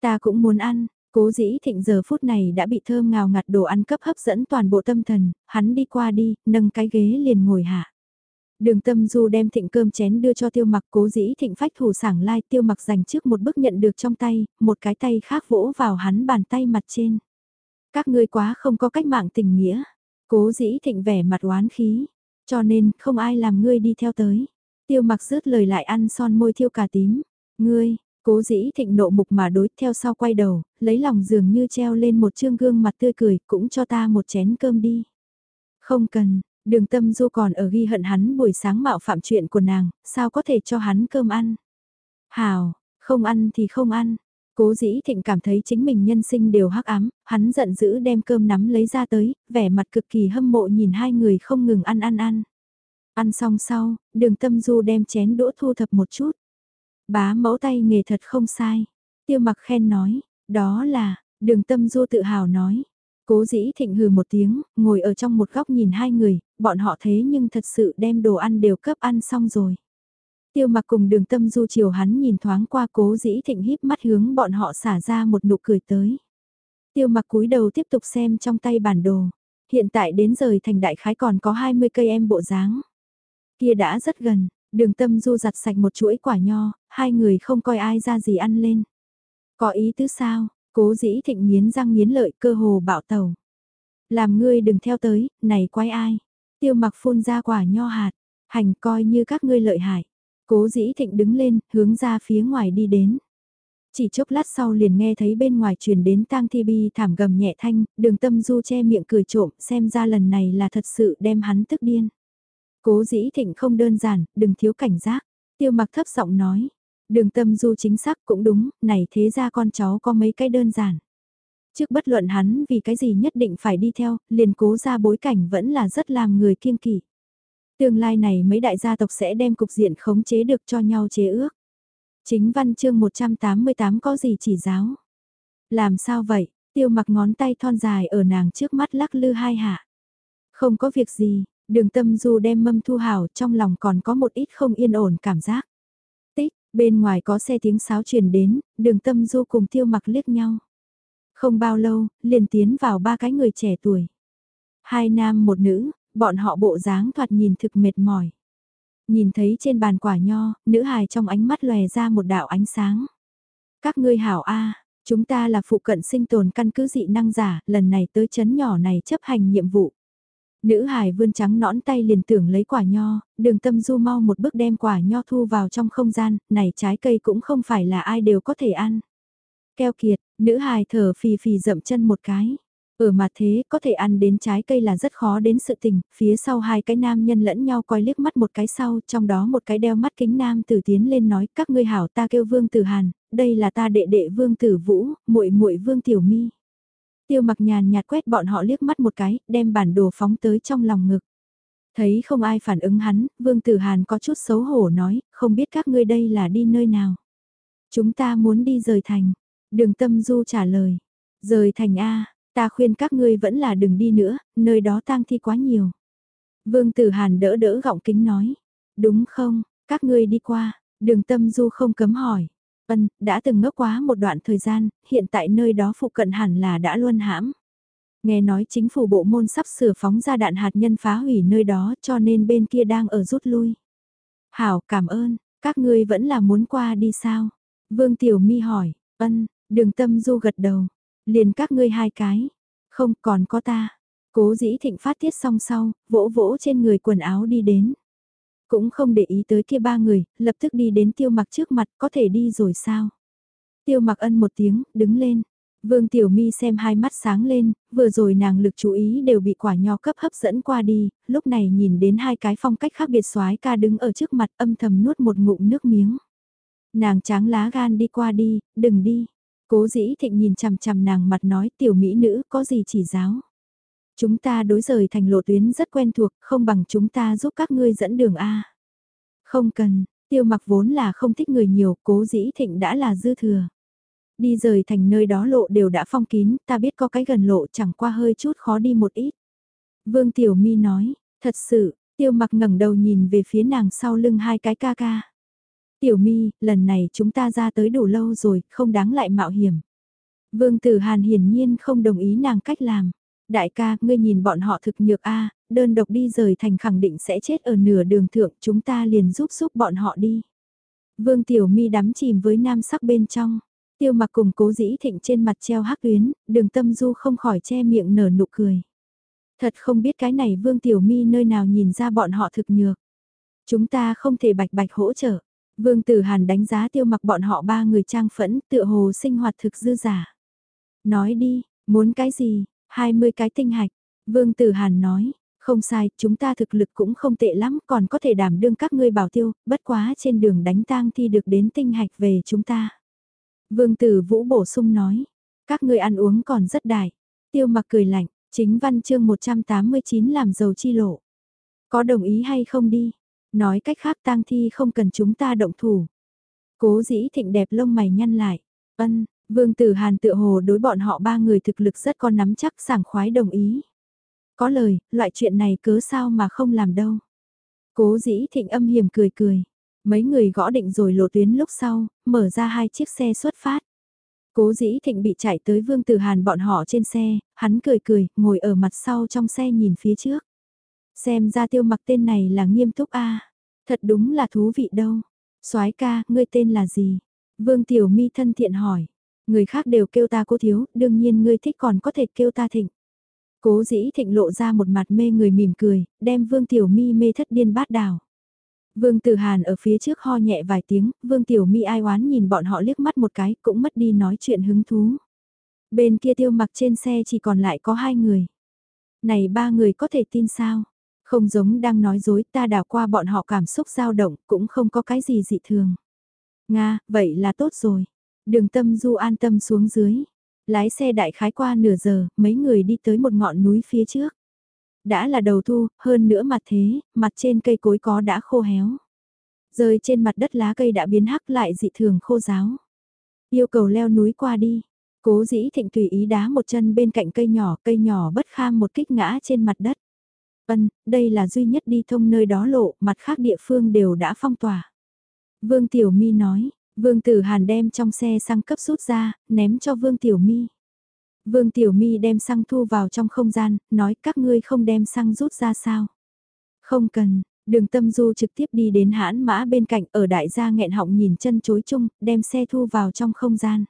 Ta cũng muốn ăn, cố dĩ thịnh giờ phút này đã bị thơm ngào ngạt đồ ăn cấp hấp dẫn toàn bộ tâm thần, hắn đi qua đi, nâng cái ghế liền ngồi hạ. Đường tâm du đem thịnh cơm chén đưa cho tiêu mặc cố dĩ thịnh phách thủ sảng lai tiêu mặc dành trước một bước nhận được trong tay, một cái tay khác vỗ vào hắn bàn tay mặt trên. Các ngươi quá không có cách mạng tình nghĩa. Cố dĩ thịnh vẻ mặt oán khí. Cho nên không ai làm ngươi đi theo tới. Tiêu mặc rớt lời lại ăn son môi thiêu cà tím. Ngươi, cố dĩ thịnh nộ mục mà đối theo sau quay đầu, lấy lòng dường như treo lên một chương gương mặt tươi cười cũng cho ta một chén cơm đi. Không cần, đường tâm du còn ở ghi hận hắn buổi sáng mạo phạm chuyện của nàng, sao có thể cho hắn cơm ăn. Hào, không ăn thì không ăn, Cố dĩ thịnh cảm thấy chính mình nhân sinh đều hắc ám, hắn giận dữ đem cơm nắm lấy ra tới, vẻ mặt cực kỳ hâm mộ nhìn hai người không ngừng ăn ăn ăn. Ăn xong sau, đường tâm du đem chén đũa thu thập một chút. Bá mẫu tay nghề thật không sai. Tiêu mặc khen nói, đó là, đường tâm du tự hào nói. Cố dĩ thịnh hừ một tiếng, ngồi ở trong một góc nhìn hai người, bọn họ thế nhưng thật sự đem đồ ăn đều cấp ăn xong rồi. Tiêu mặc cùng đường tâm du chiều hắn nhìn thoáng qua cố dĩ thịnh híp mắt hướng bọn họ xả ra một nụ cười tới. Tiêu mặc cúi đầu tiếp tục xem trong tay bản đồ. Hiện tại đến rời thành đại khái còn có 20 cây em bộ dáng. Kia đã rất gần, đường tâm du giặt sạch một chuỗi quả nho, hai người không coi ai ra gì ăn lên. Có ý tứ sao, cố dĩ thịnh nghiến răng nghiến lợi cơ hồ bạo tàu. Làm ngươi đừng theo tới, này quái ai. Tiêu mặc phun ra quả nho hạt, hành coi như các ngươi lợi hại. Cố dĩ thịnh đứng lên, hướng ra phía ngoài đi đến. Chỉ chốc lát sau liền nghe thấy bên ngoài truyền đến tang thi bi thảm gầm nhẹ thanh, đường tâm du che miệng cười trộm, xem ra lần này là thật sự đem hắn tức điên. Cố dĩ thịnh không đơn giản, đừng thiếu cảnh giác. Tiêu mặc thấp giọng nói. Đường tâm du chính xác cũng đúng, này thế ra con cháu có mấy cái đơn giản. Trước bất luận hắn vì cái gì nhất định phải đi theo, liền cố ra bối cảnh vẫn là rất làm người kiêng kỵ. Tương lai này mấy đại gia tộc sẽ đem cục diện khống chế được cho nhau chế ước. Chính văn chương 188 có gì chỉ giáo. Làm sao vậy, tiêu mặc ngón tay thon dài ở nàng trước mắt lắc lư hai hạ. Không có việc gì, đường tâm du đem mâm thu hào trong lòng còn có một ít không yên ổn cảm giác. Bên ngoài có xe tiếng sáo truyền đến, đường tâm du cùng tiêu mặc liếc nhau. Không bao lâu, liền tiến vào ba cái người trẻ tuổi. Hai nam một nữ, bọn họ bộ dáng thoạt nhìn thực mệt mỏi. Nhìn thấy trên bàn quả nho, nữ hài trong ánh mắt lòe ra một đạo ánh sáng. Các ngươi hảo A, chúng ta là phụ cận sinh tồn căn cứ dị năng giả, lần này tới chấn nhỏ này chấp hành nhiệm vụ. Nữ hài vươn trắng nõn tay liền tưởng lấy quả nho, đường tâm du mau một bước đem quả nho thu vào trong không gian, này trái cây cũng không phải là ai đều có thể ăn. Keo kiệt, nữ hài thở phì phì dậm chân một cái. Ừ Ở mặt thế có thể ăn đến trái cây là rất khó đến sự tình, phía sau hai cái nam nhân lẫn nhau coi liếc mắt một cái sau, trong đó một cái đeo mắt kính nam tử tiến lên nói các ngươi hảo ta kêu vương tử hàn, đây là ta đệ đệ vương tử vũ, muội muội vương tiểu mi. Tiêu mặc nhàn nhạt quét bọn họ liếc mắt một cái, đem bản đồ phóng tới trong lòng ngực. Thấy không ai phản ứng hắn, vương tử hàn có chút xấu hổ nói, không biết các ngươi đây là đi nơi nào. Chúng ta muốn đi rời thành. Đường tâm du trả lời. Rời thành A, Ta khuyên các ngươi vẫn là đừng đi nữa, nơi đó tang thi quá nhiều. Vương Tử Hàn đỡ đỡ gọng kính nói. Đúng không, các ngươi đi qua, đường tâm du không cấm hỏi. Ân, đã từng ngốc quá một đoạn thời gian, hiện tại nơi đó phụ cận hẳn là đã luôn hãm. Nghe nói chính phủ bộ môn sắp sửa phóng ra đạn hạt nhân phá hủy nơi đó cho nên bên kia đang ở rút lui. Hảo cảm ơn, các ngươi vẫn là muốn qua đi sao? Vương Tiểu Mi hỏi, ân, đường tâm du gật đầu, Liền các ngươi hai cái. Không còn có ta. Cố dĩ thịnh phát tiết xong sau, vỗ vỗ trên người quần áo đi đến. Cũng không để ý tới kia ba người, lập tức đi đến tiêu mặc trước mặt, có thể đi rồi sao? Tiêu mặc ân một tiếng, đứng lên. Vương Tiểu Mi xem hai mắt sáng lên, vừa rồi nàng lực chú ý đều bị quả nho cấp hấp dẫn qua đi, lúc này nhìn đến hai cái phong cách khác biệt soái ca đứng ở trước mặt âm thầm nuốt một ngụm nước miếng. Nàng tráng lá gan đi qua đi, đừng đi. Cố dĩ thịnh nhìn chằm chằm nàng mặt nói tiểu mỹ nữ có gì chỉ giáo. Chúng ta đối rời thành lộ tuyến rất quen thuộc, không bằng chúng ta giúp các ngươi dẫn đường A. Không cần, tiêu mặc vốn là không thích người nhiều, cố dĩ thịnh đã là dư thừa. Đi rời thành nơi đó lộ đều đã phong kín, ta biết có cái gần lộ chẳng qua hơi chút khó đi một ít. Vương Tiểu Mi nói, thật sự, tiêu mặc ngẩng đầu nhìn về phía nàng sau lưng hai cái ca ca. Tiểu mi, lần này chúng ta ra tới đủ lâu rồi, không đáng lại mạo hiểm. Vương Tử Hàn hiển nhiên không đồng ý nàng cách làm. Đại ca, ngươi nhìn bọn họ thực nhược a, đơn độc đi rời thành khẳng định sẽ chết ở nửa đường thượng, chúng ta liền giúp giúp bọn họ đi. Vương Tiểu Mi đắm chìm với nam sắc bên trong. Tiêu mặc cùng cố dĩ thịnh trên mặt treo hắc tuyến, đường tâm du không khỏi che miệng nở nụ cười. Thật không biết cái này Vương Tiểu Mi nơi nào nhìn ra bọn họ thực nhược. Chúng ta không thể bạch bạch hỗ trợ. Vương Tử Hàn đánh giá tiêu mặc bọn họ ba người trang phẫn tựa hồ sinh hoạt thực dư giả. Nói đi, muốn cái gì, 20 cái tinh hạch. Vương Tử Hàn nói, không sai, chúng ta thực lực cũng không tệ lắm, còn có thể đảm đương các ngươi bảo tiêu, bất quá trên đường đánh tang thi được đến tinh hạch về chúng ta. Vương Tử Vũ bổ sung nói, các ngươi ăn uống còn rất đại. Tiêu mặc cười lạnh, chính văn chương 189 làm giàu chi lộ. Có đồng ý hay không đi? Nói cách khác tang thi không cần chúng ta động thủ. Cố dĩ thịnh đẹp lông mày nhăn lại. Ân, Vương Tử Hàn tự hồ đối bọn họ ba người thực lực rất có nắm chắc sảng khoái đồng ý. Có lời, loại chuyện này cớ sao mà không làm đâu. Cố dĩ thịnh âm hiểm cười cười. Mấy người gõ định rồi lộ tuyến lúc sau, mở ra hai chiếc xe xuất phát. Cố dĩ thịnh bị chạy tới Vương Tử Hàn bọn họ trên xe, hắn cười cười, ngồi ở mặt sau trong xe nhìn phía trước. Xem ra tiêu mặc tên này là nghiêm túc a Thật đúng là thú vị đâu. soái ca, ngươi tên là gì? Vương Tiểu Mi thân thiện hỏi. Người khác đều kêu ta cô thiếu, đương nhiên ngươi thích còn có thể kêu ta thịnh. Cố dĩ thịnh lộ ra một mặt mê người mỉm cười, đem Vương Tiểu Mi mê thất điên bát đào Vương Tử Hàn ở phía trước ho nhẹ vài tiếng, Vương Tiểu Mi ai oán nhìn bọn họ liếc mắt một cái, cũng mất đi nói chuyện hứng thú. Bên kia tiêu mặc trên xe chỉ còn lại có hai người. Này ba người có thể tin sao? Không giống đang nói dối ta đào qua bọn họ cảm xúc dao động, cũng không có cái gì dị thường. Nga, vậy là tốt rồi. Đường tâm du an tâm xuống dưới. Lái xe đại khái qua nửa giờ, mấy người đi tới một ngọn núi phía trước. Đã là đầu thu, hơn nữa mặt thế, mặt trên cây cối có đã khô héo. Rơi trên mặt đất lá cây đã biến hắc lại dị thường khô giáo. Yêu cầu leo núi qua đi. Cố dĩ thịnh tùy ý đá một chân bên cạnh cây nhỏ, cây nhỏ bất kham một kích ngã trên mặt đất. vân đây là duy nhất đi thông nơi đó lộ, mặt khác địa phương đều đã phong tỏa. Vương Tiểu Mi nói, Vương Tử Hàn đem trong xe xăng cấp rút ra, ném cho Vương Tiểu Mi. Vương Tiểu Mi đem xăng thu vào trong không gian, nói các ngươi không đem xăng rút ra sao. Không cần, đường tâm du trực tiếp đi đến hãn mã bên cạnh ở đại gia nghẹn họng nhìn chân chối chung, đem xe thu vào trong không gian.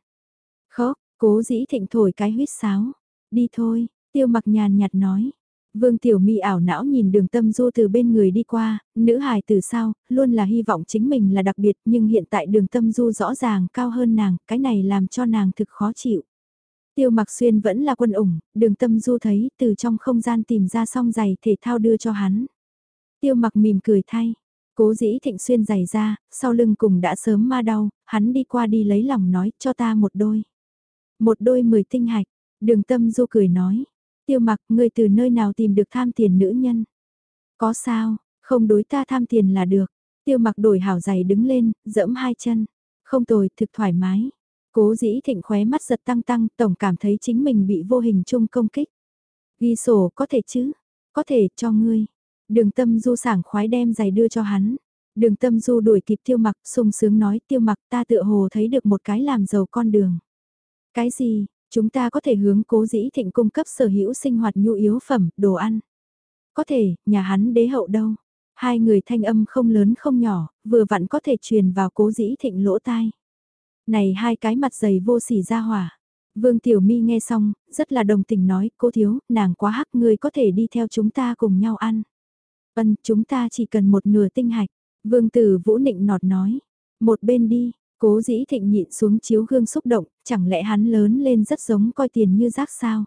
Khóc, cố dĩ thịnh thổi cái huyết sáo. Đi thôi, tiêu mặc nhàn nhạt nói. Vương Tiểu Mi ảo não nhìn đường tâm du từ bên người đi qua, nữ hài từ sao, luôn là hy vọng chính mình là đặc biệt nhưng hiện tại đường tâm du rõ ràng cao hơn nàng, cái này làm cho nàng thực khó chịu. Tiêu mặc xuyên vẫn là quân ủng, đường tâm du thấy từ trong không gian tìm ra song giày thể thao đưa cho hắn. Tiêu mặc mỉm cười thay, cố dĩ thịnh xuyên giày ra, sau lưng cùng đã sớm ma đau, hắn đi qua đi lấy lòng nói cho ta một đôi. Một đôi mười tinh hạch, đường tâm du cười nói Tiêu mặc, ngươi từ nơi nào tìm được tham tiền nữ nhân? Có sao, không đối ta tham tiền là được. Tiêu mặc đổi hảo giày đứng lên, dẫm hai chân. Không tồi, thực thoải mái. Cố dĩ thịnh khóe mắt giật tăng tăng, tổng cảm thấy chính mình bị vô hình chung công kích. Ghi sổ, có thể chứ? Có thể, cho ngươi. Đường tâm du sảng khoái đem giày đưa cho hắn. Đường tâm du đuổi kịp tiêu mặc, sung sướng nói tiêu mặc ta tựa hồ thấy được một cái làm giàu con đường. Cái gì, Chúng ta có thể hướng cố dĩ thịnh cung cấp sở hữu sinh hoạt nhu yếu phẩm, đồ ăn. Có thể, nhà hắn đế hậu đâu. Hai người thanh âm không lớn không nhỏ, vừa vặn có thể truyền vào cố dĩ thịnh lỗ tai. Này hai cái mặt dày vô sỉ ra hỏa. Vương Tiểu Mi nghe xong, rất là đồng tình nói, cô thiếu, nàng quá hắc người có thể đi theo chúng ta cùng nhau ăn. Vân, chúng ta chỉ cần một nửa tinh hạch. Vương Tử Vũ Nịnh nọt nói, một bên đi, Cố dĩ thịnh nhịn xuống chiếu gương xúc động, chẳng lẽ hắn lớn lên rất giống coi tiền như rác sao?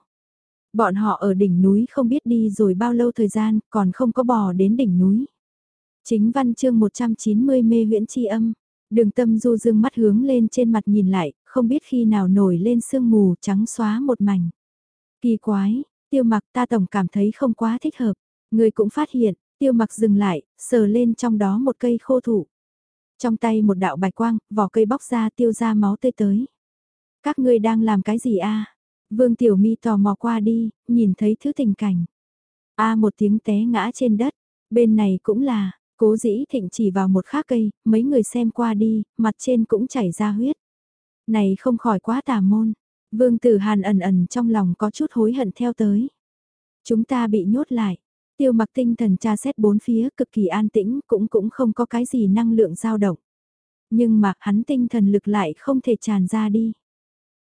Bọn họ ở đỉnh núi không biết đi rồi bao lâu thời gian, còn không có bò đến đỉnh núi. Chính văn chương 190 mê huyễn chi âm, đường tâm du dương mắt hướng lên trên mặt nhìn lại, không biết khi nào nổi lên sương mù trắng xóa một mảnh. Kỳ quái, tiêu mặc ta tổng cảm thấy không quá thích hợp, người cũng phát hiện, tiêu mặc dừng lại, sờ lên trong đó một cây khô thủ. Trong tay một đạo bạch quang, vỏ cây bóc ra tiêu ra máu tươi tới. Các ngươi đang làm cái gì a? Vương Tiểu Mi tò mò qua đi, nhìn thấy thứ tình cảnh. A một tiếng té ngã trên đất, bên này cũng là, cố dĩ thịnh chỉ vào một khác cây, mấy người xem qua đi, mặt trên cũng chảy ra huyết. Này không khỏi quá tà môn, vương tử hàn ẩn ẩn trong lòng có chút hối hận theo tới. Chúng ta bị nhốt lại, Tiêu mặc tinh thần tra xét bốn phía cực kỳ an tĩnh cũng cũng không có cái gì năng lượng dao động. Nhưng mà hắn tinh thần lực lại không thể tràn ra đi.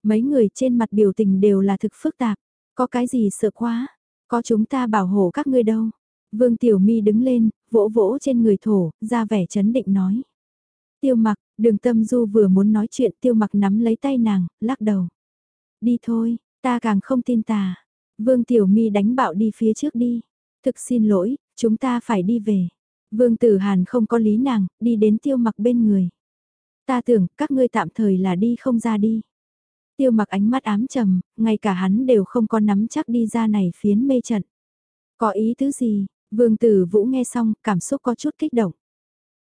Mấy người trên mặt biểu tình đều là thực phức tạp. Có cái gì sợ quá? Có chúng ta bảo hộ các ngươi đâu? Vương Tiểu Mi đứng lên, vỗ vỗ trên người thổ, ra vẻ chấn định nói. Tiêu mặc, đường tâm du vừa muốn nói chuyện tiêu mặc nắm lấy tay nàng, lắc đầu. Đi thôi, ta càng không tin tà. Vương Tiểu Mi đánh bạo đi phía trước đi. Thực xin lỗi, chúng ta phải đi về. Vương Tử Hàn không có lý nàng, đi đến tiêu mặc bên người. Ta tưởng các ngươi tạm thời là đi không ra đi. Tiêu mặc ánh mắt ám trầm, ngay cả hắn đều không có nắm chắc đi ra này phiến mê trận. Có ý tứ gì? Vương Tử Vũ nghe xong, cảm xúc có chút kích động.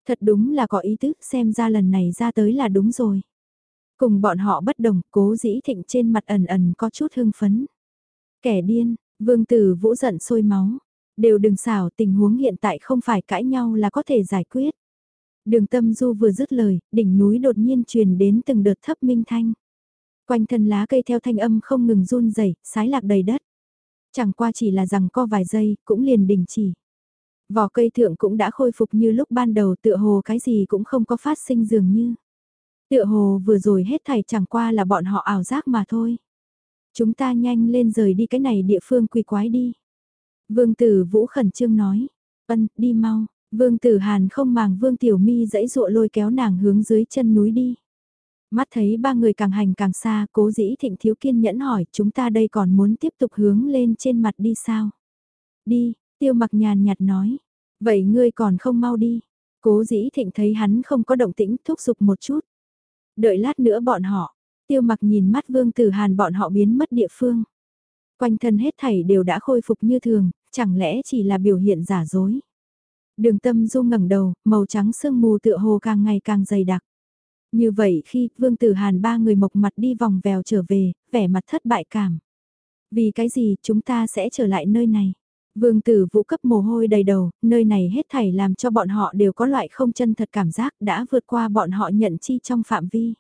Thật đúng là có ý tứ, xem ra lần này ra tới là đúng rồi. Cùng bọn họ bất đồng, cố dĩ thịnh trên mặt ẩn ẩn có chút hưng phấn. Kẻ điên, vương tử vũ giận sôi máu. Đều đừng xảo tình huống hiện tại không phải cãi nhau là có thể giải quyết. Đường tâm du vừa dứt lời, đỉnh núi đột nhiên truyền đến từng đợt thấp minh thanh. Quanh thân lá cây theo thanh âm không ngừng run rẩy, sái lạc đầy đất. Chẳng qua chỉ là rằng co vài giây, cũng liền đình chỉ. Vỏ cây thượng cũng đã khôi phục như lúc ban đầu tựa hồ cái gì cũng không có phát sinh dường như. Tựa hồ vừa rồi hết thảy chẳng qua là bọn họ ảo giác mà thôi. Chúng ta nhanh lên rời đi cái này địa phương quỳ quái đi. Vương tử Vũ khẩn trương nói. Ân, đi mau. Vương tử Hàn không màng Vương Tiểu Mi dãy dụa lôi kéo nàng hướng dưới chân núi đi. Mắt thấy ba người càng hành càng xa, cố dĩ thịnh thiếu kiên nhẫn hỏi chúng ta đây còn muốn tiếp tục hướng lên trên mặt đi sao? Đi, tiêu mặc nhàn nhạt nói. Vậy ngươi còn không mau đi. Cố dĩ thịnh thấy hắn không có động tĩnh thúc giục một chút. Đợi lát nữa bọn họ, tiêu mặc nhìn mắt vương tử hàn bọn họ biến mất địa phương. Quanh thân hết thảy đều đã khôi phục như thường, chẳng lẽ chỉ là biểu hiện giả dối. Đường tâm du ngẩng đầu, màu trắng sương mù tựa hồ càng ngày càng dày đặc. Như vậy khi Vương Tử Hàn ba người mộc mặt đi vòng vèo trở về, vẻ mặt thất bại cảm. Vì cái gì chúng ta sẽ trở lại nơi này? Vương Tử Vũ cấp mồ hôi đầy đầu, nơi này hết thảy làm cho bọn họ đều có loại không chân thật cảm giác đã vượt qua bọn họ nhận chi trong phạm vi.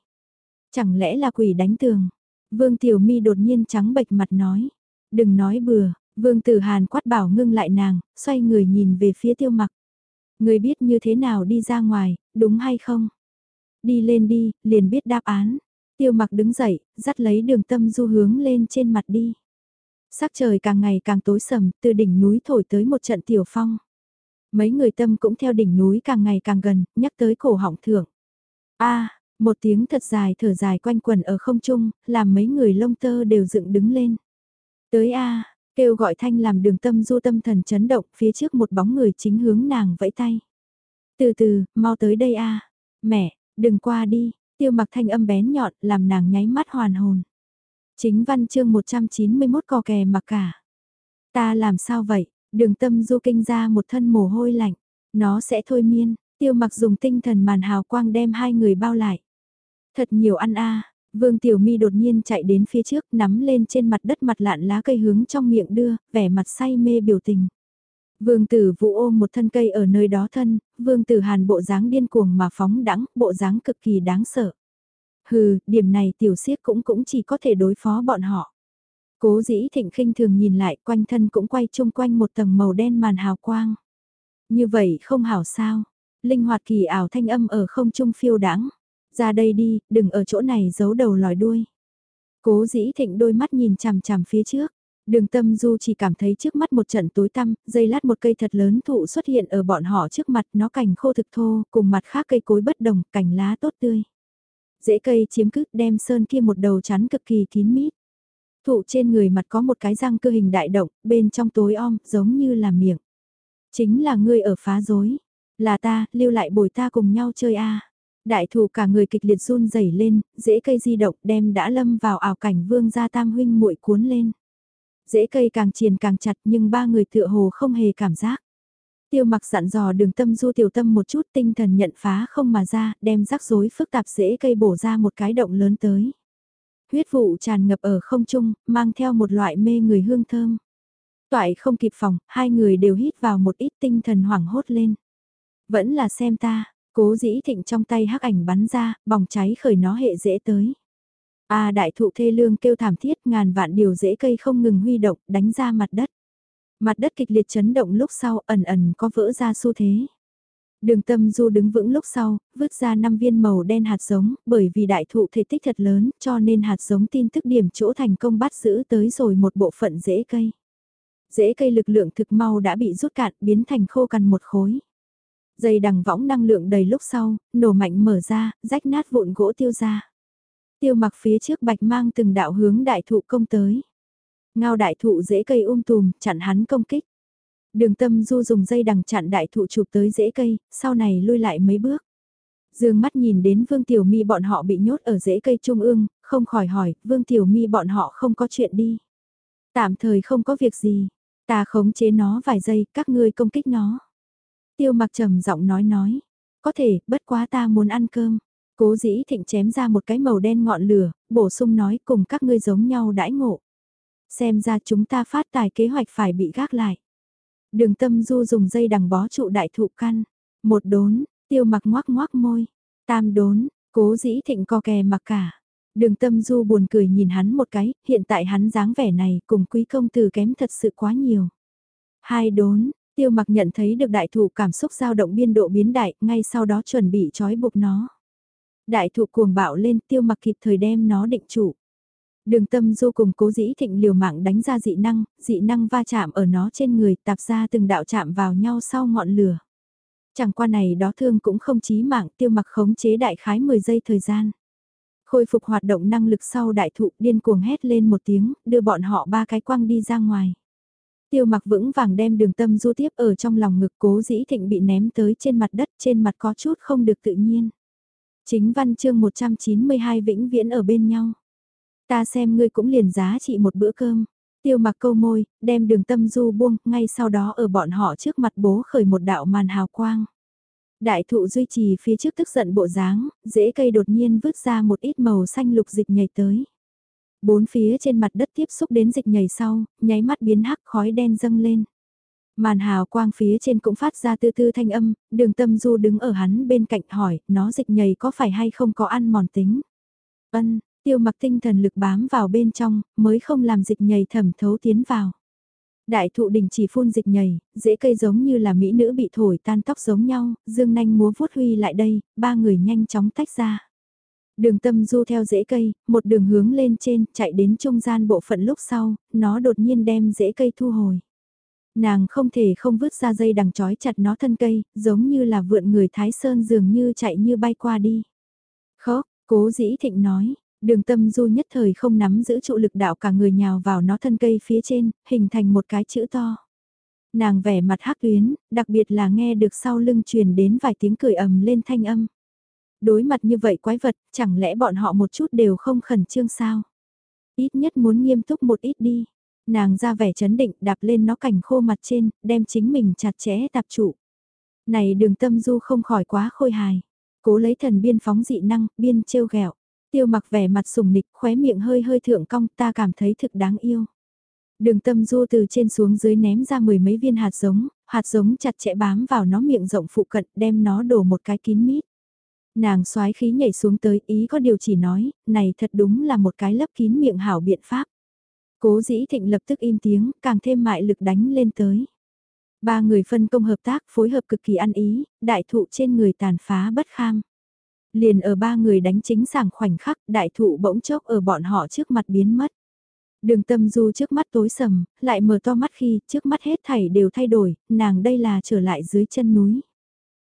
Chẳng lẽ là quỷ đánh tường? Vương Tiểu Mi đột nhiên trắng bệch mặt nói. Đừng nói bừa, Vương Tử Hàn quát bảo ngưng lại nàng, xoay người nhìn về phía tiêu mặc. Người biết như thế nào đi ra ngoài, đúng hay không? Đi lên đi, liền biết đáp án. Tiêu mặc đứng dậy, dắt lấy đường tâm du hướng lên trên mặt đi. Sắc trời càng ngày càng tối sầm, từ đỉnh núi thổi tới một trận tiểu phong. Mấy người tâm cũng theo đỉnh núi càng ngày càng gần, nhắc tới cổ họng thượng. a một tiếng thật dài thở dài quanh quần ở không trung, làm mấy người lông tơ đều dựng đứng lên. Tới a kêu gọi thanh làm đường tâm du tâm thần chấn động phía trước một bóng người chính hướng nàng vẫy tay. Từ từ, mau tới đây a Mẹ, Đừng qua đi, tiêu mặc thanh âm bén nhọn làm nàng nháy mắt hoàn hồn. Chính văn chương 191 cò kè mặc cả. Ta làm sao vậy? Đường tâm du kinh ra một thân mồ hôi lạnh. Nó sẽ thôi miên, tiêu mặc dùng tinh thần màn hào quang đem hai người bao lại. Thật nhiều ăn a Vương Tiểu Mi đột nhiên chạy đến phía trước nắm lên trên mặt đất mặt lạn lá cây hướng trong miệng đưa, vẻ mặt say mê biểu tình. Vương tử vũ ôm một thân cây ở nơi đó thân, vương tử hàn bộ dáng điên cuồng mà phóng đẳng, bộ dáng cực kỳ đáng sợ. Hừ, điểm này tiểu siết cũng cũng chỉ có thể đối phó bọn họ. Cố dĩ thịnh khinh thường nhìn lại quanh thân cũng quay chung quanh một tầng màu đen màn hào quang. Như vậy không hảo sao. Linh hoạt kỳ ảo thanh âm ở không trung phiêu đáng. Ra đây đi, đừng ở chỗ này giấu đầu lòi đuôi. Cố dĩ thịnh đôi mắt nhìn chằm chằm phía trước. Đường tâm du chỉ cảm thấy trước mắt một trận tối tăm, dây lát một cây thật lớn thụ xuất hiện ở bọn họ trước mặt nó cành khô thực thô, cùng mặt khác cây cối bất đồng, cành lá tốt tươi. dễ cây chiếm cứ đem sơn kia một đầu chắn cực kỳ kín mít. Thụ trên người mặt có một cái răng cơ hình đại động, bên trong tối om, giống như là miệng. Chính là ngươi ở phá rối. Là ta, lưu lại bồi ta cùng nhau chơi a Đại thủ cả người kịch liệt run rẩy lên, rễ cây di động đem đã lâm vào ảo cảnh vương gia tam huynh muội cuốn lên. Dễ cây càng triền càng chặt nhưng ba người tựa hồ không hề cảm giác. Tiêu mặc dặn dò đường tâm du tiểu tâm một chút tinh thần nhận phá không mà ra, đem rắc rối phức tạp dễ cây bổ ra một cái động lớn tới. Huyết vụ tràn ngập ở không trung, mang theo một loại mê người hương thơm. Toại không kịp phòng, hai người đều hít vào một ít tinh thần hoảng hốt lên. Vẫn là xem ta, cố dĩ thịnh trong tay hắc ảnh bắn ra, bỏng cháy khởi nó hệ dễ tới. A đại thụ thê lương kêu thảm thiết ngàn vạn điều dễ cây không ngừng huy động đánh ra mặt đất. Mặt đất kịch liệt chấn động lúc sau ẩn ẩn có vỡ ra xu thế. Đường tâm du đứng vững lúc sau, vứt ra 5 viên màu đen hạt giống, bởi vì đại thụ thể tích thật lớn cho nên hạt giống tin tức điểm chỗ thành công bắt giữ tới rồi một bộ phận rễ cây. Rễ cây lực lượng thực mau đã bị rút cạn biến thành khô cằn một khối. Dây đằng võng năng lượng đầy lúc sau, nổ mạnh mở ra, rách nát vụn gỗ tiêu ra tiêu mặc phía trước bạch mang từng đạo hướng đại thụ công tới. Ngao đại thụ dễ cây um tùm, chặn hắn công kích. Đường tâm du dùng dây đằng chặn đại thụ chụp tới dễ cây, sau này lui lại mấy bước. Dương mắt nhìn đến Vương Tiểu Mi bọn họ bị nhốt ở rễ cây trung ương, không khỏi hỏi, Vương Tiểu Mi bọn họ không có chuyện đi. Tạm thời không có việc gì, ta khống chế nó vài giây, các ngươi công kích nó. Tiêu mặc trầm giọng nói nói, có thể, bất quá ta muốn ăn cơm. Cố dĩ thịnh chém ra một cái màu đen ngọn lửa, bổ sung nói cùng các ngươi giống nhau đãi ngộ. Xem ra chúng ta phát tài kế hoạch phải bị gác lại. Đường tâm du dùng dây đằng bó trụ đại thụ căn. Một đốn, tiêu mặc ngoác ngoác môi. Tam đốn, cố dĩ thịnh co kè mặc cả. Đường tâm du buồn cười nhìn hắn một cái, hiện tại hắn dáng vẻ này cùng quý công tử kém thật sự quá nhiều. Hai đốn, tiêu mặc nhận thấy được đại thụ cảm xúc dao động biên độ biến đại, ngay sau đó chuẩn bị trói buộc nó. Đại thụ cuồng bạo lên tiêu mặc kịp thời đem nó định chủ. Đường tâm du cùng cố dĩ thịnh liều mạng đánh ra dị năng, dị năng va chạm ở nó trên người tạp ra từng đạo chạm vào nhau sau ngọn lửa. Chẳng qua này đó thương cũng không chí mạng tiêu mặc khống chế đại khái 10 giây thời gian. Khôi phục hoạt động năng lực sau đại thụ điên cuồng hét lên một tiếng, đưa bọn họ ba cái quăng đi ra ngoài. Tiêu mặc vững vàng đem đường tâm du tiếp ở trong lòng ngực cố dĩ thịnh bị ném tới trên mặt đất trên mặt có chút không được tự nhiên. Chính văn chương 192 vĩnh viễn ở bên nhau. Ta xem ngươi cũng liền giá trị một bữa cơm. Tiêu mặc câu môi, đem đường tâm du buông, ngay sau đó ở bọn họ trước mặt bố khởi một đạo màn hào quang. Đại thụ duy trì phía trước tức giận bộ dáng, dễ cây đột nhiên vứt ra một ít màu xanh lục dịch nhảy tới. Bốn phía trên mặt đất tiếp xúc đến dịch nhảy sau, nháy mắt biến hắc khói đen dâng lên. Màn hào quang phía trên cũng phát ra tư tư thanh âm, đường tâm du đứng ở hắn bên cạnh hỏi, nó dịch nhảy có phải hay không có ăn mòn tính. Ân, tiêu mặc tinh thần lực bám vào bên trong, mới không làm dịch nhảy thẩm thấu tiến vào. Đại thụ đình chỉ phun dịch nhảy, dễ cây giống như là mỹ nữ bị thổi tan tóc giống nhau, dương nanh múa vuốt huy lại đây, ba người nhanh chóng tách ra. Đường tâm du theo rễ cây, một đường hướng lên trên, chạy đến trung gian bộ phận lúc sau, nó đột nhiên đem rễ cây thu hồi. Nàng không thể không vứt ra dây đằng chói chặt nó thân cây, giống như là vượn người Thái Sơn dường như chạy như bay qua đi. Khóc, cố dĩ thịnh nói, đường tâm du nhất thời không nắm giữ trụ lực đạo cả người nhào vào nó thân cây phía trên, hình thành một cái chữ to. Nàng vẻ mặt hắc tuyến, đặc biệt là nghe được sau lưng truyền đến vài tiếng cười ầm lên thanh âm. Đối mặt như vậy quái vật, chẳng lẽ bọn họ một chút đều không khẩn trương sao? Ít nhất muốn nghiêm túc một ít đi. Nàng ra vẻ chấn định đạp lên nó cảnh khô mặt trên, đem chính mình chặt chẽ tạp trụ. Này đường tâm du không khỏi quá khôi hài. Cố lấy thần biên phóng dị năng, biên trêu ghẹo Tiêu mặc vẻ mặt sùng nịch khóe miệng hơi hơi thượng cong ta cảm thấy thực đáng yêu. Đường tâm du từ trên xuống dưới ném ra mười mấy viên hạt giống, hạt giống chặt chẽ bám vào nó miệng rộng phụ cận đem nó đổ một cái kín mít. Nàng xoái khí nhảy xuống tới ý có điều chỉ nói, này thật đúng là một cái lấp kín miệng hảo biện pháp. Cố dĩ thịnh lập tức im tiếng, càng thêm mại lực đánh lên tới. Ba người phân công hợp tác phối hợp cực kỳ ăn ý, đại thụ trên người tàn phá bất kham. Liền ở ba người đánh chính sàng khoảnh khắc, đại thụ bỗng chốc ở bọn họ trước mặt biến mất. Đường tâm du trước mắt tối sầm, lại mở to mắt khi trước mắt hết thảy đều thay đổi, nàng đây là trở lại dưới chân núi.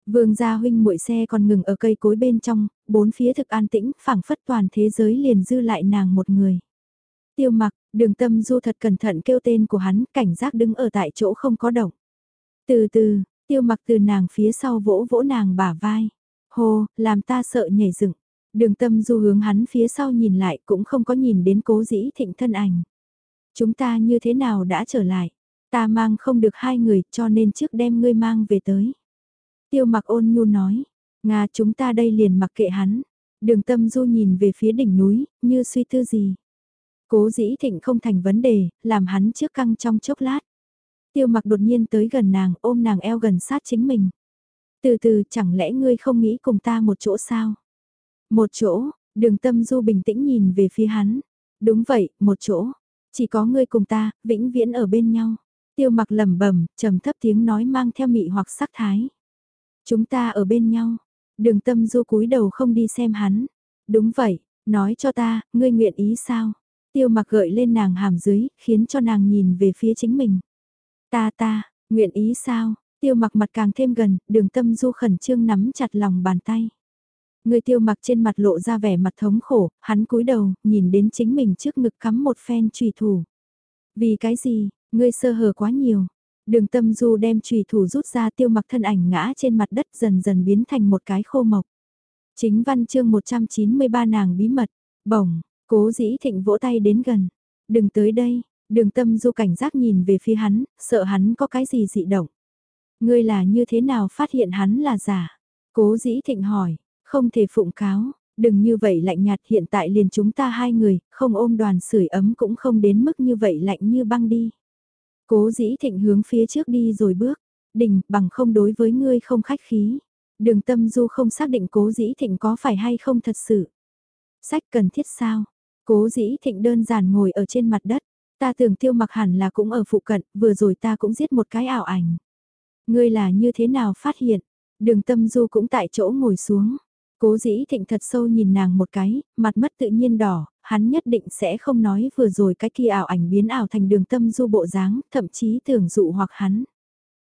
Vương gia huynh muội xe còn ngừng ở cây cối bên trong, bốn phía thực an tĩnh, phảng phất toàn thế giới liền dư lại nàng một người. Tiêu mặc, đường tâm du thật cẩn thận kêu tên của hắn, cảnh giác đứng ở tại chỗ không có động. Từ từ, tiêu mặc từ nàng phía sau vỗ vỗ nàng bả vai. Hồ làm ta sợ nhảy dựng. Đường tâm du hướng hắn phía sau nhìn lại cũng không có nhìn đến cố dĩ thịnh thân ảnh. Chúng ta như thế nào đã trở lại? Ta mang không được hai người cho nên trước đem ngươi mang về tới. Tiêu mặc ôn nhu nói, Nga chúng ta đây liền mặc kệ hắn. Đường tâm du nhìn về phía đỉnh núi, như suy tư gì. Cố dĩ thịnh không thành vấn đề, làm hắn trước căng trong chốc lát. Tiêu mặc đột nhiên tới gần nàng, ôm nàng eo gần sát chính mình. Từ từ, chẳng lẽ ngươi không nghĩ cùng ta một chỗ sao? Một chỗ, đường tâm du bình tĩnh nhìn về phía hắn. Đúng vậy, một chỗ. Chỉ có ngươi cùng ta, vĩnh viễn ở bên nhau. Tiêu mặc lẩm bẩm trầm thấp tiếng nói mang theo mị hoặc sắc thái. Chúng ta ở bên nhau. Đường tâm du cúi đầu không đi xem hắn. Đúng vậy, nói cho ta, ngươi nguyện ý sao? Tiêu mặc gợi lên nàng hàm dưới, khiến cho nàng nhìn về phía chính mình. Ta ta, nguyện ý sao? Tiêu mặc mặt càng thêm gần, đường tâm du khẩn trương nắm chặt lòng bàn tay. Người tiêu mặc trên mặt lộ ra vẻ mặt thống khổ, hắn cúi đầu, nhìn đến chính mình trước ngực cắm một phen trùy thủ. Vì cái gì, ngươi sơ hở quá nhiều, Đường tâm du đem trùy thủ rút ra tiêu mặc thân ảnh ngã trên mặt đất dần dần biến thành một cái khô mộc. Chính văn chương 193 nàng bí mật, bổng, cố dĩ thịnh vỗ tay đến gần. Đừng tới đây, đường tâm du cảnh giác nhìn về phía hắn, sợ hắn có cái gì dị động. Ngươi là như thế nào phát hiện hắn là giả? Cố dĩ thịnh hỏi, Không thể phụng cáo, đừng như vậy lạnh nhạt hiện tại liền chúng ta hai người, không ôm đoàn sưởi ấm cũng không đến mức như vậy lạnh như băng đi. Cố dĩ thịnh hướng phía trước đi rồi bước, đình bằng không đối với ngươi không khách khí. Đường tâm du không xác định cố dĩ thịnh có phải hay không thật sự. Sách cần thiết sao? Cố dĩ thịnh đơn giản ngồi ở trên mặt đất. Ta tưởng tiêu mặc hẳn là cũng ở phụ cận, vừa rồi ta cũng giết một cái ảo ảnh. Ngươi là như thế nào phát hiện? Đường tâm du cũng tại chỗ ngồi xuống. Cố dĩ thịnh thật sâu nhìn nàng một cái, mặt mất tự nhiên đỏ, hắn nhất định sẽ không nói vừa rồi cái kia ảo ảnh biến ảo thành đường tâm du bộ dáng, thậm chí tưởng dụ hoặc hắn.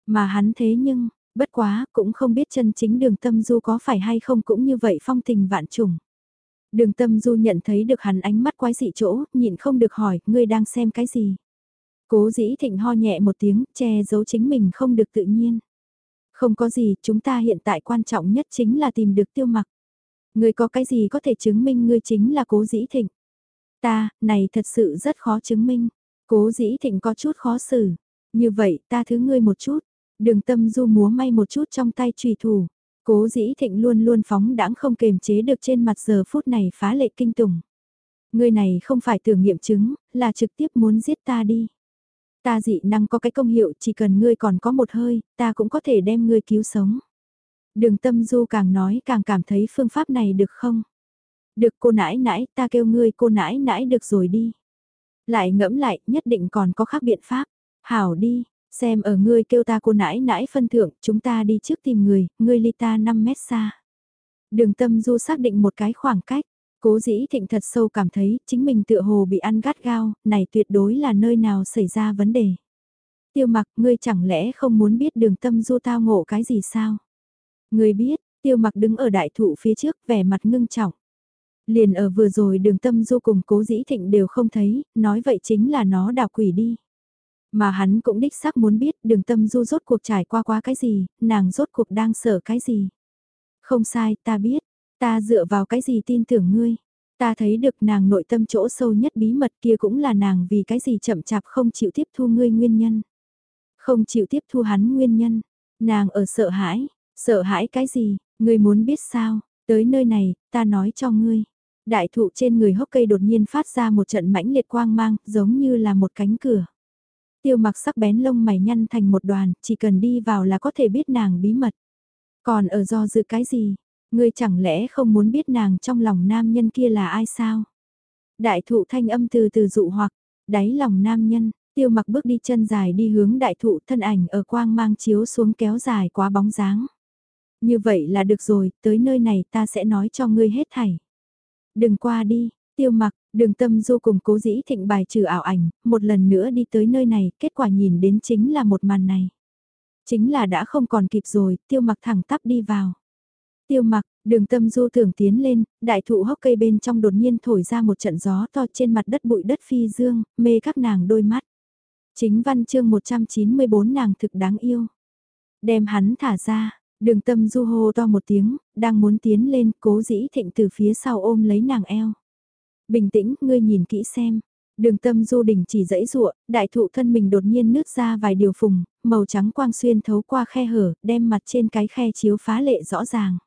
Mà hắn thế nhưng, bất quá, cũng không biết chân chính đường tâm du có phải hay không cũng như vậy phong tình vạn trùng. Đường tâm du nhận thấy được hắn ánh mắt quái dị chỗ, nhịn không được hỏi, ngươi đang xem cái gì? Cố dĩ thịnh ho nhẹ một tiếng, che giấu chính mình không được tự nhiên. Không có gì, chúng ta hiện tại quan trọng nhất chính là tìm được tiêu mặc. Ngươi có cái gì có thể chứng minh ngươi chính là cố dĩ thịnh? Ta, này thật sự rất khó chứng minh. Cố dĩ thịnh có chút khó xử. Như vậy, ta thứ ngươi một chút. Đường tâm du múa may một chút trong tay trùy thủ. Cố dĩ thịnh luôn luôn phóng đãng không kềm chế được trên mặt giờ phút này phá lệ kinh tủng. Ngươi này không phải tưởng nghiệm chứng, là trực tiếp muốn giết ta đi. Ta dị năng có cái công hiệu chỉ cần ngươi còn có một hơi, ta cũng có thể đem ngươi cứu sống. Đường tâm du càng nói càng cảm thấy phương pháp này được không? Được cô nãi nãi, ta kêu ngươi cô nãi nãi được rồi đi. Lại ngẫm lại, nhất định còn có khác biện pháp. Hảo đi, xem ở ngươi kêu ta cô nãi nãi phân thượng, chúng ta đi trước tìm người, ngươi ly ta 5 mét xa. Đường tâm du xác định một cái khoảng cách, cố dĩ thịnh thật sâu cảm thấy chính mình tựa hồ bị ăn gắt gao, này tuyệt đối là nơi nào xảy ra vấn đề. Tiêu mặc, ngươi chẳng lẽ không muốn biết đường tâm du tao ngộ cái gì sao? Người biết, tiêu mặc đứng ở đại thụ phía trước vẻ mặt ngưng trọng. Liền ở vừa rồi đường tâm du cùng cố dĩ thịnh đều không thấy, nói vậy chính là nó đào quỷ đi. Mà hắn cũng đích xác muốn biết đường tâm du rốt cuộc trải qua quá cái gì, nàng rốt cuộc đang sợ cái gì. Không sai, ta biết, ta dựa vào cái gì tin tưởng ngươi. Ta thấy được nàng nội tâm chỗ sâu nhất bí mật kia cũng là nàng vì cái gì chậm chạp không chịu tiếp thu ngươi nguyên nhân. Không chịu tiếp thu hắn nguyên nhân. Nàng ở sợ hãi, sợ hãi cái gì, ngươi muốn biết sao, tới nơi này, ta nói cho ngươi. Đại thụ trên người hốc cây đột nhiên phát ra một trận mãnh liệt quang mang, giống như là một cánh cửa. Tiêu mặc sắc bén lông mày nhăn thành một đoàn, chỉ cần đi vào là có thể biết nàng bí mật. Còn ở do dự cái gì? Ngươi chẳng lẽ không muốn biết nàng trong lòng nam nhân kia là ai sao? Đại thụ thanh âm từ từ dụ hoặc, đáy lòng nam nhân, tiêu mặc bước đi chân dài đi hướng đại thụ thân ảnh ở quang mang chiếu xuống kéo dài quá bóng dáng. Như vậy là được rồi, tới nơi này ta sẽ nói cho ngươi hết thảy. Đừng qua đi, tiêu mặc, đường tâm du cùng cố dĩ thịnh bài trừ ảo ảnh, một lần nữa đi tới nơi này, kết quả nhìn đến chính là một màn này. Chính là đã không còn kịp rồi, tiêu mặc thẳng tắp đi vào. Tiêu mặc, đường tâm du tưởng tiến lên, đại thụ hốc cây bên trong đột nhiên thổi ra một trận gió to trên mặt đất bụi đất phi dương, mê các nàng đôi mắt. Chính văn chương 194 nàng thực đáng yêu. Đem hắn thả ra, Đường tâm du hô to một tiếng, đang muốn tiến lên, cố dĩ thịnh từ phía sau ôm lấy nàng eo. Bình tĩnh, ngươi nhìn kỹ xem. Đường tâm du đình chỉ dãy rụa, đại thụ thân mình đột nhiên nứt ra vài điều phùng, màu trắng quang xuyên thấu qua khe hở, đem mặt trên cái khe chiếu phá lệ rõ ràng.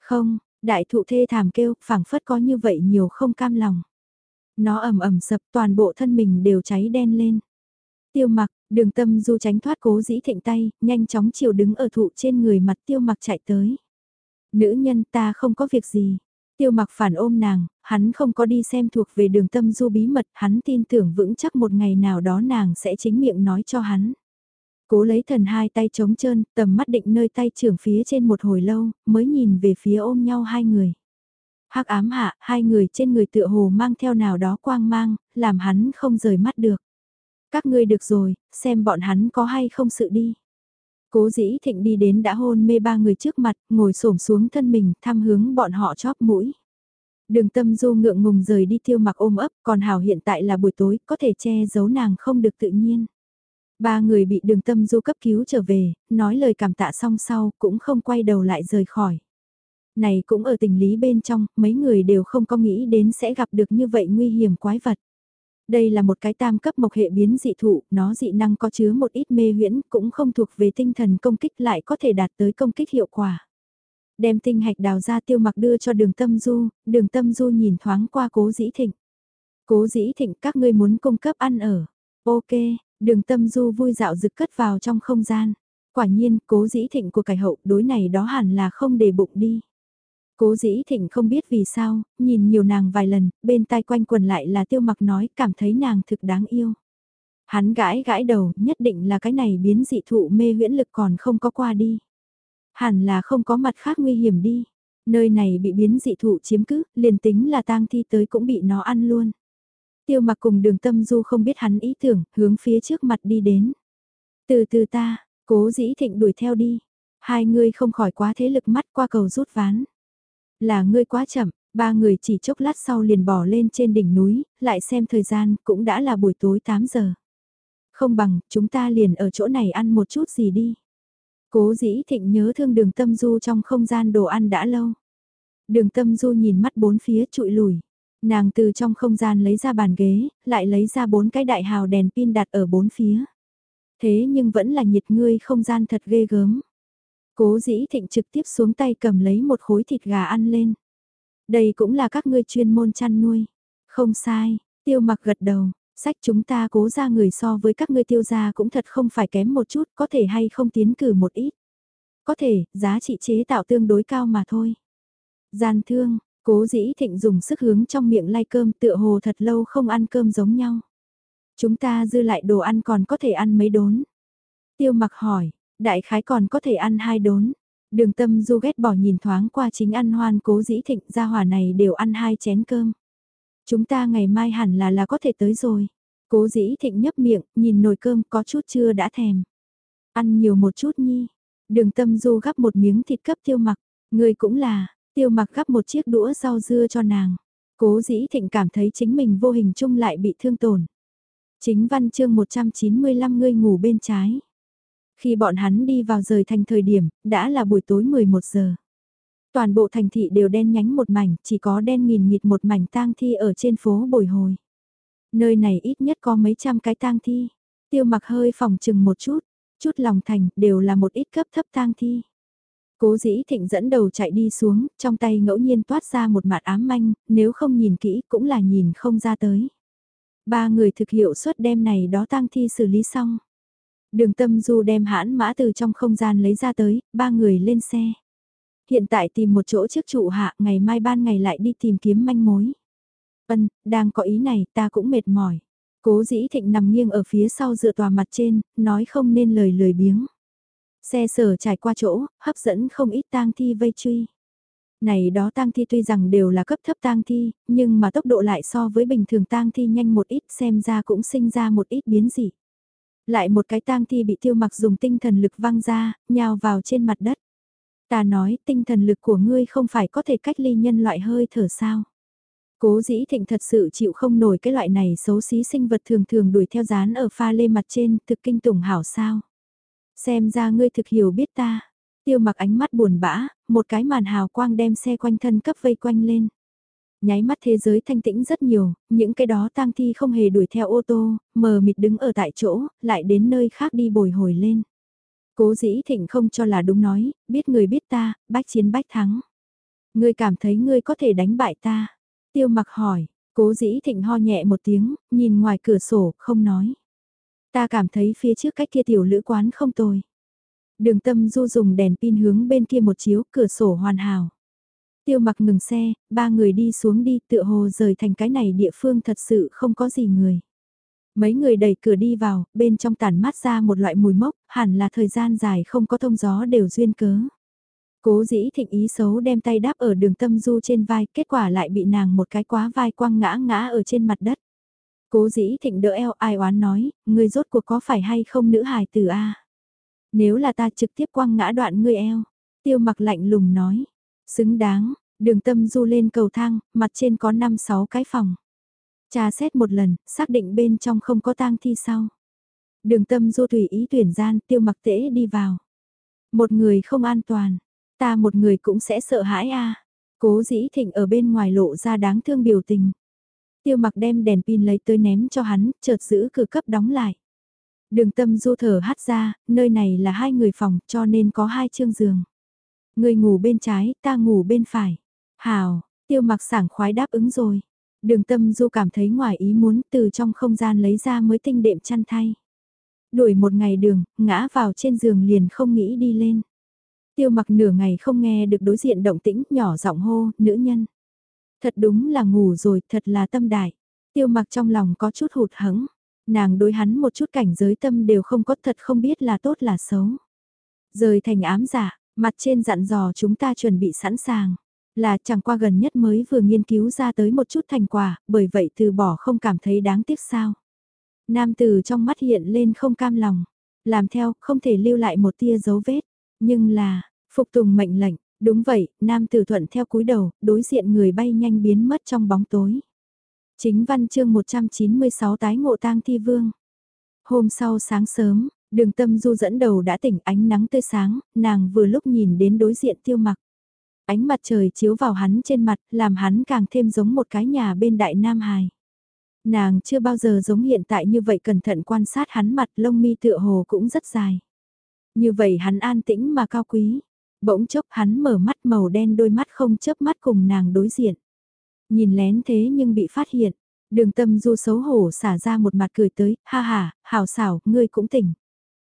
Không, đại thụ thê thảm kêu, phảng phất có như vậy nhiều không cam lòng. Nó ẩm ẩm sập toàn bộ thân mình đều cháy đen lên. Tiêu mặc, đường tâm du tránh thoát cố dĩ thịnh tay, nhanh chóng chiều đứng ở thụ trên người mặt tiêu mặc chạy tới. Nữ nhân ta không có việc gì. Tiêu mặc phản ôm nàng, hắn không có đi xem thuộc về đường tâm du bí mật, hắn tin tưởng vững chắc một ngày nào đó nàng sẽ chính miệng nói cho hắn. Cố lấy thần hai tay trống trơn, tầm mắt định nơi tay trưởng phía trên một hồi lâu, mới nhìn về phía ôm nhau hai người. hắc ám hạ, hai người trên người tựa hồ mang theo nào đó quang mang, làm hắn không rời mắt được. Các ngươi được rồi, xem bọn hắn có hay không sự đi. Cố dĩ thịnh đi đến đã hôn mê ba người trước mặt, ngồi xổm xuống thân mình, thăm hướng bọn họ chóp mũi. Đường tâm du ngượng ngùng rời đi tiêu mặc ôm ấp, còn hảo hiện tại là buổi tối, có thể che giấu nàng không được tự nhiên. Ba người bị đường tâm du cấp cứu trở về, nói lời cảm tạ xong sau, cũng không quay đầu lại rời khỏi. Này cũng ở tình lý bên trong, mấy người đều không có nghĩ đến sẽ gặp được như vậy nguy hiểm quái vật. Đây là một cái tam cấp mộc hệ biến dị thụ, nó dị năng có chứa một ít mê huyễn, cũng không thuộc về tinh thần công kích lại có thể đạt tới công kích hiệu quả. Đem tinh hạch đào ra tiêu mặc đưa cho đường tâm du, đường tâm du nhìn thoáng qua cố dĩ thịnh. Cố dĩ thịnh các ngươi muốn cung cấp ăn ở. Ok, đường tâm du vui dạo rực cất vào trong không gian. Quả nhiên, cố dĩ thịnh của cải hậu đối này đó hẳn là không để bụng đi. Cố dĩ thịnh không biết vì sao, nhìn nhiều nàng vài lần, bên tai quanh quần lại là tiêu mặc nói cảm thấy nàng thực đáng yêu. Hắn gãi gãi đầu, nhất định là cái này biến dị thụ mê huyễn lực còn không có qua đi. Hẳn là không có mặt khác nguy hiểm đi. Nơi này bị biến dị thụ chiếm cứ, liền tính là tang thi tới cũng bị nó ăn luôn. Tiêu mặc cùng đường tâm du không biết hắn ý tưởng, hướng phía trước mặt đi đến. Từ từ ta, cố dĩ thịnh đuổi theo đi. Hai người không khỏi quá thế lực mắt qua cầu rút ván. Là ngươi quá chậm, ba người chỉ chốc lát sau liền bỏ lên trên đỉnh núi, lại xem thời gian cũng đã là buổi tối 8 giờ. Không bằng, chúng ta liền ở chỗ này ăn một chút gì đi. Cố dĩ thịnh nhớ thương đường tâm du trong không gian đồ ăn đã lâu. Đường tâm du nhìn mắt bốn phía trụi lùi. Nàng từ trong không gian lấy ra bàn ghế, lại lấy ra bốn cái đại hào đèn pin đặt ở bốn phía. Thế nhưng vẫn là nhiệt ngươi không gian thật ghê gớm. Cố dĩ thịnh trực tiếp xuống tay cầm lấy một khối thịt gà ăn lên. Đây cũng là các ngươi chuyên môn chăn nuôi. Không sai, tiêu mặc gật đầu, sách chúng ta cố ra người so với các ngươi tiêu gia cũng thật không phải kém một chút, có thể hay không tiến cử một ít. Có thể, giá trị chế tạo tương đối cao mà thôi. Gian thương, cố dĩ thịnh dùng sức hướng trong miệng lay cơm tựa hồ thật lâu không ăn cơm giống nhau. Chúng ta dư lại đồ ăn còn có thể ăn mấy đốn. Tiêu mặc hỏi, đại khái còn có thể ăn hai đốn. Đường tâm du ghét bỏ nhìn thoáng qua chính ăn hoan cố dĩ thịnh ra hỏa này đều ăn hai chén cơm. Chúng ta ngày mai hẳn là là có thể tới rồi. Cố dĩ thịnh nhấp miệng, nhìn nồi cơm có chút chưa đã thèm. Ăn nhiều một chút nhi. Đường tâm du gắp một miếng thịt cấp tiêu mặc. Người cũng là, tiêu mặc gắp một chiếc đũa rau dưa cho nàng. Cố dĩ thịnh cảm thấy chính mình vô hình chung lại bị thương tổn. Chính văn chương 195 ngươi ngủ bên trái. Khi bọn hắn đi vào rời thành thời điểm, đã là buổi tối 11 giờ. Toàn bộ thành thị đều đen nhánh một mảnh, chỉ có đen nghìn nghịt một mảnh tang thi ở trên phố bồi hồi. Nơi này ít nhất có mấy trăm cái tang thi. Tiêu mặc hơi phòng chừng một chút, chút lòng thành đều là một ít cấp thấp tang thi. Cố dĩ thịnh dẫn đầu chạy đi xuống, trong tay ngẫu nhiên toát ra một mặt ám manh, nếu không nhìn kỹ cũng là nhìn không ra tới. Ba người thực hiệu suất đem này đó tang thi xử lý xong. Đường tâm du đem hãn mã từ trong không gian lấy ra tới, ba người lên xe. Hiện tại tìm một chỗ trước trụ hạ, ngày mai ban ngày lại đi tìm kiếm manh mối. Ân, đang có ý này, ta cũng mệt mỏi. Cố dĩ thịnh nằm nghiêng ở phía sau dựa tòa mặt trên, nói không nên lời lười biếng. Xe sở trải qua chỗ, hấp dẫn không ít tang thi vây truy. Này đó tang thi tuy rằng đều là cấp thấp tang thi, nhưng mà tốc độ lại so với bình thường tang thi nhanh một ít xem ra cũng sinh ra một ít biến dị. Lại một cái tang thi bị tiêu mặc dùng tinh thần lực văng ra, nhào vào trên mặt đất. Ta nói tinh thần lực của ngươi không phải có thể cách ly nhân loại hơi thở sao. Cố dĩ thịnh thật sự chịu không nổi cái loại này xấu xí sinh vật thường thường đuổi theo dán ở pha lê mặt trên thực kinh tủng hảo sao. Xem ra ngươi thực hiểu biết ta. Tiêu mặc ánh mắt buồn bã, một cái màn hào quang đem xe quanh thân cấp vây quanh lên nháy mắt thế giới thanh tĩnh rất nhiều, những cái đó tang thi không hề đuổi theo ô tô, mờ mịt đứng ở tại chỗ, lại đến nơi khác đi bồi hồi lên. Cố dĩ thịnh không cho là đúng nói, biết người biết ta, bách chiến bách thắng. Ngươi cảm thấy ngươi có thể đánh bại ta. Tiêu mặc hỏi, cố dĩ thịnh ho nhẹ một tiếng, nhìn ngoài cửa sổ, không nói. Ta cảm thấy phía trước cách kia tiểu lữ quán không tồi. Đường tâm du dùng đèn pin hướng bên kia một chiếu, cửa sổ hoàn hảo. Tiêu mặc ngừng xe, ba người đi xuống đi tựa hồ rời thành cái này địa phương thật sự không có gì người. Mấy người đẩy cửa đi vào, bên trong tản mát ra một loại mùi mốc, hẳn là thời gian dài không có thông gió đều duyên cớ. Cố dĩ thịnh ý xấu đem tay đáp ở đường tâm du trên vai, kết quả lại bị nàng một cái quá vai quăng ngã ngã ở trên mặt đất. Cố dĩ thịnh đỡ eo ai oán nói, người rốt cuộc có phải hay không nữ hài từ A. Nếu là ta trực tiếp quăng ngã đoạn ngươi eo, tiêu mặc lạnh lùng nói, xứng đáng, đường tâm du lên cầu thang, mặt trên có 5-6 cái phòng. Trà xét một lần, xác định bên trong không có tang thi sau. Đường tâm du tùy ý tuyển gian, tiêu mặc tễ đi vào. Một người không an toàn, ta một người cũng sẽ sợ hãi a. Cố dĩ thịnh ở bên ngoài lộ ra đáng thương biểu tình. Tiêu mặc đem đèn pin lấy tới ném cho hắn, chợt giữ cửa cấp đóng lại. Đường tâm du thở hắt ra, nơi này là hai người phòng cho nên có hai chương giường. Người ngủ bên trái, ta ngủ bên phải. Hào, tiêu mặc sảng khoái đáp ứng rồi. Đường tâm du cảm thấy ngoài ý muốn từ trong không gian lấy ra mới tinh đệm chăn thay. Đuổi một ngày đường, ngã vào trên giường liền không nghĩ đi lên. Tiêu mặc nửa ngày không nghe được đối diện động tĩnh, nhỏ giọng hô, nữ nhân. Thật đúng là ngủ rồi, thật là tâm đại. Tiêu mặc trong lòng có chút hụt hẫng nàng đối hắn một chút cảnh giới tâm đều không có thật không biết là tốt là xấu. Rời thành ám giả, mặt trên dặn dò chúng ta chuẩn bị sẵn sàng. Là chẳng qua gần nhất mới vừa nghiên cứu ra tới một chút thành quả, bởi vậy từ bỏ không cảm thấy đáng tiếc sao. Nam tử trong mắt hiện lên không cam lòng. Làm theo, không thể lưu lại một tia dấu vết. Nhưng là, phục tùng mệnh lệnh, đúng vậy, nam tử thuận theo cúi đầu, đối diện người bay nhanh biến mất trong bóng tối. Chính văn chương 196 tái ngộ tang thi vương. Hôm sau sáng sớm, đường tâm du dẫn đầu đã tỉnh ánh nắng tươi sáng, nàng vừa lúc nhìn đến đối diện tiêu mặc. Ánh mặt trời chiếu vào hắn trên mặt, làm hắn càng thêm giống một cái nhà bên đại Nam hải Nàng chưa bao giờ giống hiện tại như vậy cẩn thận quan sát hắn mặt lông mi tựa hồ cũng rất dài. Như vậy hắn an tĩnh mà cao quý. Bỗng chốc hắn mở mắt màu đen đôi mắt không chớp mắt cùng nàng đối diện. Nhìn lén thế nhưng bị phát hiện. Đường tâm du xấu hổ xả ra một mặt cười tới, ha ha, hào xảo, ngươi cũng tỉnh.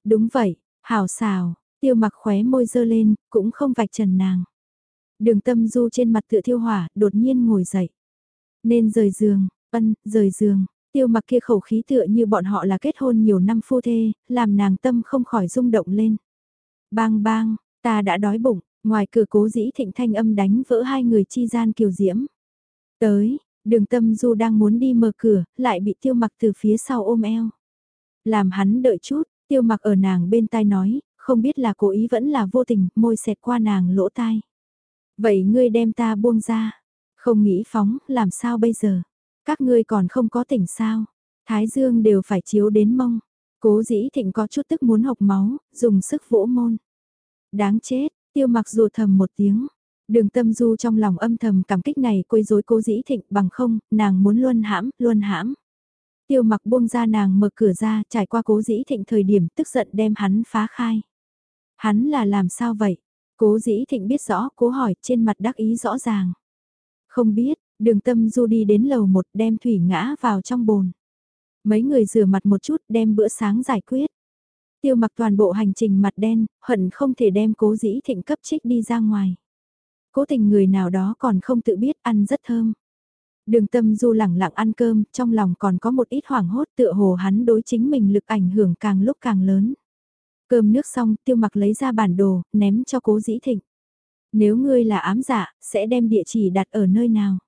Đúng vậy, hào xào tiêu mặc khóe môi dơ lên, cũng không vạch trần nàng. Đường tâm du trên mặt tựa thiêu hỏa, đột nhiên ngồi dậy. Nên rời giường, ân, rời giường, tiêu mặc kia khẩu khí tựa như bọn họ là kết hôn nhiều năm phu thê, làm nàng tâm không khỏi rung động lên. Bang bang, ta đã đói bụng, ngoài cửa cố dĩ thịnh thanh âm đánh vỡ hai người chi gian kiều diễm. Tới, đường tâm du đang muốn đi mở cửa, lại bị tiêu mặc từ phía sau ôm eo. Làm hắn đợi chút, tiêu mặc ở nàng bên tai nói, không biết là cố ý vẫn là vô tình, môi xẹt qua nàng lỗ tai. Vậy ngươi đem ta buông ra, không nghĩ phóng, làm sao bây giờ? Các ngươi còn không có tỉnh sao? Thái dương đều phải chiếu đến mông. Cố dĩ thịnh có chút tức muốn hộc máu, dùng sức vỗ môn. Đáng chết, tiêu mặc dù thầm một tiếng, Đường tâm du trong lòng âm thầm cảm kích này quấy rối cố dĩ thịnh bằng không, nàng muốn luôn hãm, luôn hãm. Tiêu mặc buông ra nàng mở cửa ra, trải qua cố dĩ thịnh thời điểm tức giận đem hắn phá khai. Hắn là làm sao vậy? Cố dĩ thịnh biết rõ, cố hỏi trên mặt đắc ý rõ ràng. Không biết, đường tâm du đi đến lầu một đem thủy ngã vào trong bồn. Mấy người rửa mặt một chút đem bữa sáng giải quyết. Tiêu mặc toàn bộ hành trình mặt đen, hận không thể đem cố dĩ thịnh cấp trích đi ra ngoài cố tình người nào đó còn không tự biết ăn rất thơm. Đường tâm du lẳng lặng ăn cơm, trong lòng còn có một ít hoảng hốt tựa hồ hắn đối chính mình lực ảnh hưởng càng lúc càng lớn. Cơm nước xong, tiêu mặc lấy ra bản đồ, ném cho cố dĩ thịnh. Nếu ngươi là ám giả, sẽ đem địa chỉ đặt ở nơi nào?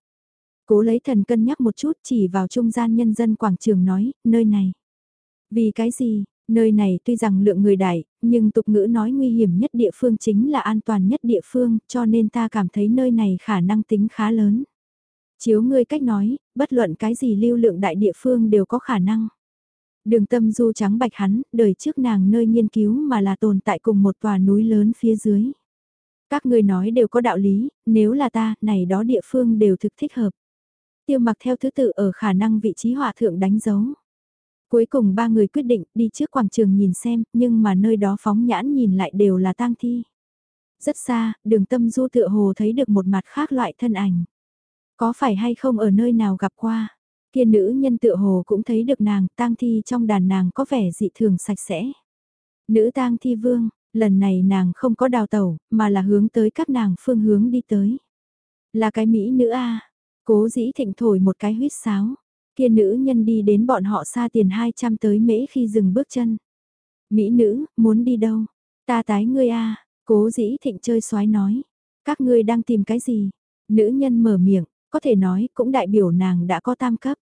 Cố lấy thần cân nhắc một chút chỉ vào trung gian nhân dân quảng trường nói, nơi này. Vì cái gì, Nơi này tuy rằng lượng người đại, nhưng tục ngữ nói nguy hiểm nhất địa phương chính là an toàn nhất địa phương, cho nên ta cảm thấy nơi này khả năng tính khá lớn. Chiếu ngươi cách nói, bất luận cái gì lưu lượng đại địa phương đều có khả năng. Đường tâm du trắng bạch hắn, đời trước nàng nơi nghiên cứu mà là tồn tại cùng một tòa núi lớn phía dưới. Các người nói đều có đạo lý, nếu là ta, này đó địa phương đều thực thích hợp. Tiêu mặc theo thứ tự ở khả năng vị trí hòa thượng đánh dấu. Cuối cùng ba người quyết định đi trước quảng trường nhìn xem, nhưng mà nơi đó phóng nhãn nhìn lại đều là tang thi. Rất xa, đường tâm du tựa hồ thấy được một mặt khác loại thân ảnh. Có phải hay không ở nơi nào gặp qua? Kia nữ nhân tựa hồ cũng thấy được nàng, tang thi trong đàn nàng có vẻ dị thường sạch sẽ. Nữ tang thi vương, lần này nàng không có đào tẩu, mà là hướng tới các nàng phương hướng đi tới. Là cái Mỹ nữ A, cố dĩ thịnh thổi một cái huyết sáo. Kia nữ nhân đi đến bọn họ xa tiền 200 tới mễ khi dừng bước chân. Mỹ nữ, muốn đi đâu? Ta tái ngươi a cố dĩ thịnh chơi xoái nói. Các ngươi đang tìm cái gì? Nữ nhân mở miệng, có thể nói cũng đại biểu nàng đã có tam cấp.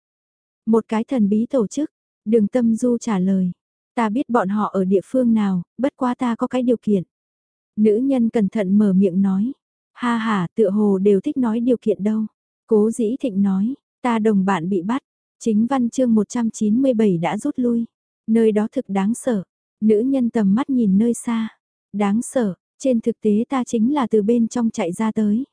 Một cái thần bí tổ chức, đường tâm du trả lời. Ta biết bọn họ ở địa phương nào, bất quá ta có cái điều kiện. Nữ nhân cẩn thận mở miệng nói. Ha ha, tựa hồ đều thích nói điều kiện đâu. Cố dĩ thịnh nói, ta đồng bạn bị bắt, Chính văn chương 197 đã rút lui. Nơi đó thực đáng sợ. Nữ nhân tầm mắt nhìn nơi xa. Đáng sợ, trên thực tế ta chính là từ bên trong chạy ra tới.